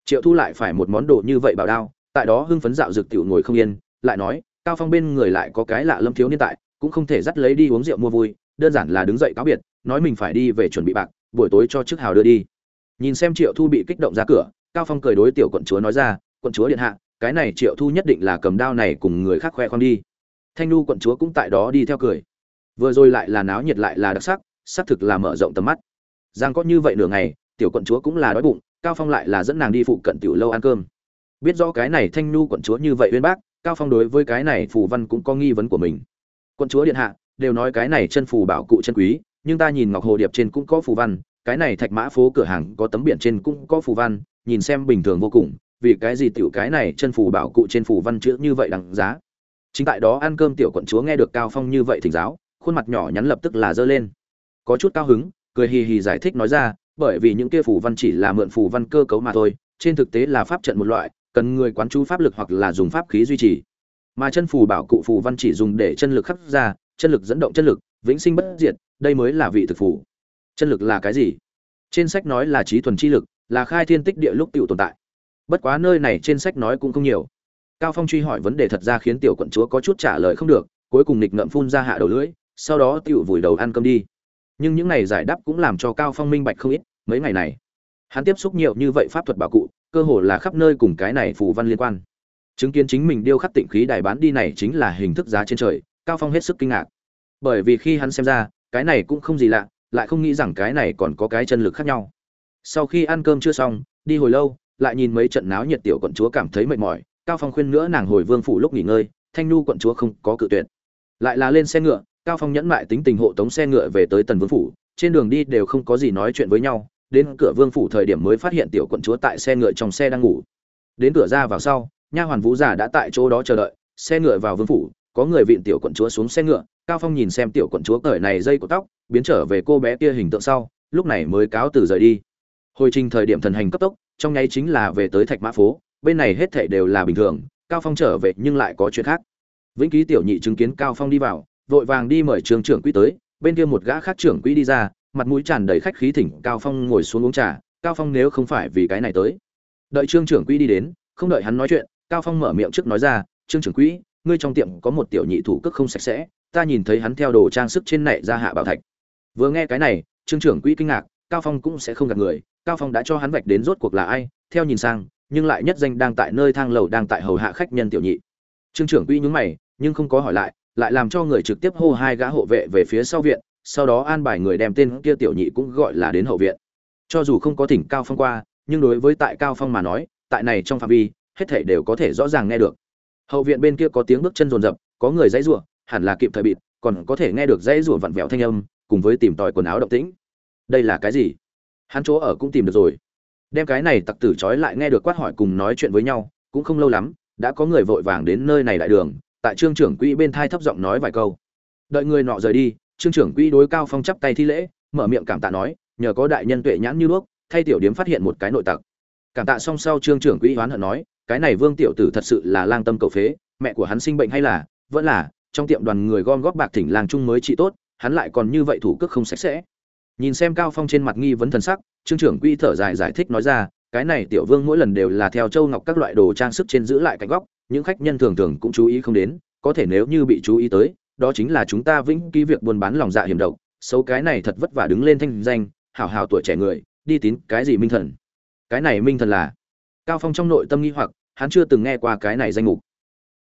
triệu thu lại phải một món đồ như vậy bảo đao. Tại đó hưng phấn dạo dược tiểu ngồi không yên, lại nói, cao phong bên người lại có cái lạ lâm thiếu niên tại, cũng không thể dắt lấy đi uống rượu mua vui, đơn giản là đứng dậy cáo biệt, nói mình phải đi về chuẩn bị bạc, buổi tối cho chức hào đưa đi. Nhìn xem triệu thu bị kích động ra cửa, cao phong cười đối tiểu quận chúa nói ra, quận chúa điện hạ cái này triệu thu nhất định là cầm đao này cùng người khác khoe khoang đi. Thanh nu quận chúa cũng tại đó đi theo cười. Vừa rồi lại là náo nhiệt lại là đặc sắc, xác thực là mở rộng tầm mắt. Giang có như vậy nửa ngày, tiểu quận chúa cũng là đói bụng, cao phong lại là dẫn nàng đi phụ cận tiểu lâu ăn cơm. Biết rõ cái này thanh nu quận chúa như vậy uyên bác, cao phong đối với cái này phù văn cũng có nghi vấn của mình. Quận chúa điện hạ, đều nói cái này chân phù bảo cụ chân quý, nhưng ta nhìn ngọc hồ điệp trên cũng có phù văn, cái này thạch mã phố cửa hàng có tấm biển trên cũng có phù văn, nhìn xem bình thường vô cùng vì cái gì tiểu cái này chân phù bảo cụ trên phù văn chữ như vậy đằng giá? Chính tại đó ăn cơm tiểu quận chúa nghe được cao phong như vậy thỉnh giáo, khuôn mặt nhỏ nhắn lập tức là dơ lên. Có chút cao hứng, cười hì hì giải thích nói ra, bởi vì những kia phù văn chỉ là mượn phù văn cơ cấu mà thôi, trên thực tế là pháp trận một loại, cần người quán chú pháp lực hoặc là dùng pháp khí duy trì. Mà chân phù bảo cụ phù văn chỉ dùng để chân lực khắc ra, chân lực dẫn động chân lực, vĩnh sinh bất diệt, đây mới là vị thực phù. Chân lực là cái gì? Trên sách nói là trí thuần chi lực, là khai thiên tích địa lúc tiểu tồn tại bất quá nơi này trên sách nói cũng không nhiều. Cao phong truy hỏi vấn đề thật ra khiến tiểu quận chúa có chút trả lời không được, cuối cùng nịch ngậm phun ra hạ đầu lưỡi, sau đó tiểu vùi đầu ăn cơm đi. Nhưng những này giải đáp cũng làm cho cao phong minh bạch không ít, mấy ngày này, hắn tiếp xúc nhiều như vậy pháp thuật bảo cụ, cơ hồ là khắp nơi cùng cái này phù văn liên quan. Chứng kiến chính mình điêu khắc tịnh khí đài bán đi này chính là hình thức giá trên trời, cao phong hết sức kinh ngạc. Bởi vì khi hắn xem ra, cái này cũng không gì lạ, lại không nghĩ rằng cái này còn có cái chân lực khác nhau. Sau khi ăn cơm chưa xong, đi hồi lâu lại nhìn mấy trận náo nhiệt tiểu quận chúa cảm thấy mệt mỏi, cao phong khuyên nữa nàng hồi vương phủ lúc nghỉ ngơi, thanh nhu quận chúa không có cự tuyệt. Lại là lên xe ngựa, cao phong nhẫn mại tính tình hộ tống xe ngựa về tới tần vương phủ, trên đường đi đều không có gì nói chuyện với nhau, đến cửa vương phủ thời điểm mới phát hiện tiểu quận chúa tại xe ngựa trong xe đang ngủ. Đến cửa ra vào sau, nha hoàn vũ giả đã tại chỗ đó chờ đợi, xe ngựa vào vương phủ, có người vịn tiểu quận chúa xuống xe ngựa, cao phong nhìn xem tiểu quận chúa cởi này dây của tóc, biến trở về cô bé kia hình tượng sau, lúc này mới cáo từ rời đi. Hồi trình thời điểm thần hành cấp tốc trong nháy chính là về tới thạch mã phố, bên này hết thảy đều là bình thường, cao phong trở về nhưng lại có chuyện khác. Vĩnh ký tiểu nhị chứng kiến cao phong đi vào, vội vàng đi mời trường trưởng quỹ tới, bên kia một gã khác trưởng quỹ đi ra, mặt mũi tràn đầy khách khí thỉnh cao phong ngồi xuống uống trà, cao phong nếu không phải vì cái này tới. Đợi trương trưởng quỹ đi đến, không đợi hắn nói chuyện, cao phong mở miệng trước nói ra, trương trưởng quỹ, ngươi trong tiệm có một tiểu nhị thủ cước không sạch sẽ, ta nhìn thấy hắn theo đồ trang sức trên nệ ra hạ bảo thạch. Vừa nghe cái này, trương trưởng quỹ kinh ngạc cao phong cũng sẽ không gạt người, cao phong đã cho hắn vạch đến rốt cuộc là ai, theo nhìn sang, nhưng lại nhất danh đang tại nơi thang lầu đang tại hầu hạ khách nhân tiểu nhị. Trương trưởng quỹ nhúng mày, nhưng không có hỏi lại lại làm cho người trực tiếp hô hai gã hộ vệ về phía sau viện, sau đó an bài người đem tên kia tiểu nhị cũng gọi là đến hậu viện. Cho dù không có thỉnh cao phong qua, nhưng đối với tại cao phong mà nói, tại này trong phạm vi, hết thảy đều có thể rõ ràng nghe được. Hậu viện bên kia có tiếng bước chân rồn rập, có người dãy rủa, hẳn là kịp thời bịt, còn có thể nghe được dãy rủa vặn vẹo thanh âm, cùng với tìm tòi quần áo động tĩnh đây là cái gì? Hắn chỗ ở cũng tìm được rồi. Đem cái này tặc tử trói lại nghe được quát hỏi cùng nói chuyện với nhau, cũng không lâu lắm, đã có người vội vàng đến nơi này đại đường, tại trương trưởng quỹ bên thai thấp giọng nói vài câu. Đợi người nọ rời đi, trương trưởng quỹ đối cao phong chắp tay thi lễ, mở miệng cảm tạ nói, nhờ có đại nhân tuệ nhãn như đuốc, thay tiểu điếm phát hiện một cái nội tặc. Cảm tạ xong sau trương trưởng quỹ hoán hận nói, cái này vương tiểu tử thật sự là lang tâm cầu phế, mẹ của hắn sinh bệnh hay là, vẫn là, trong tiệm đoàn người gom góp bạc thỉnh làng chung mới trị tốt, hắn lại còn như vậy thủ cước không sạch sẽ nhìn xem cao phong trên mặt nghi vấn thần sắc, trương trưởng quỹ thở dài giải thích nói ra, cái này tiểu vương mỗi lần đều là theo châu ngọc các loại đồ trang sức trên giữ lại cạnh góc, những khách nhân thường thường cũng chú ý không đến, có thể nếu như bị chú ý tới, đó chính là chúng ta vĩnh ký việc buôn bán lòng dạ hiểm độc, xấu cái này thật vất vả đứng lên thanh danh, hảo hảo tuổi trẻ người, đi tín cái gì minh thần? Cái này minh thần là? Cao phong trong nội tâm nghi hoặc, hắn chưa từng nghe qua cái này danh mục.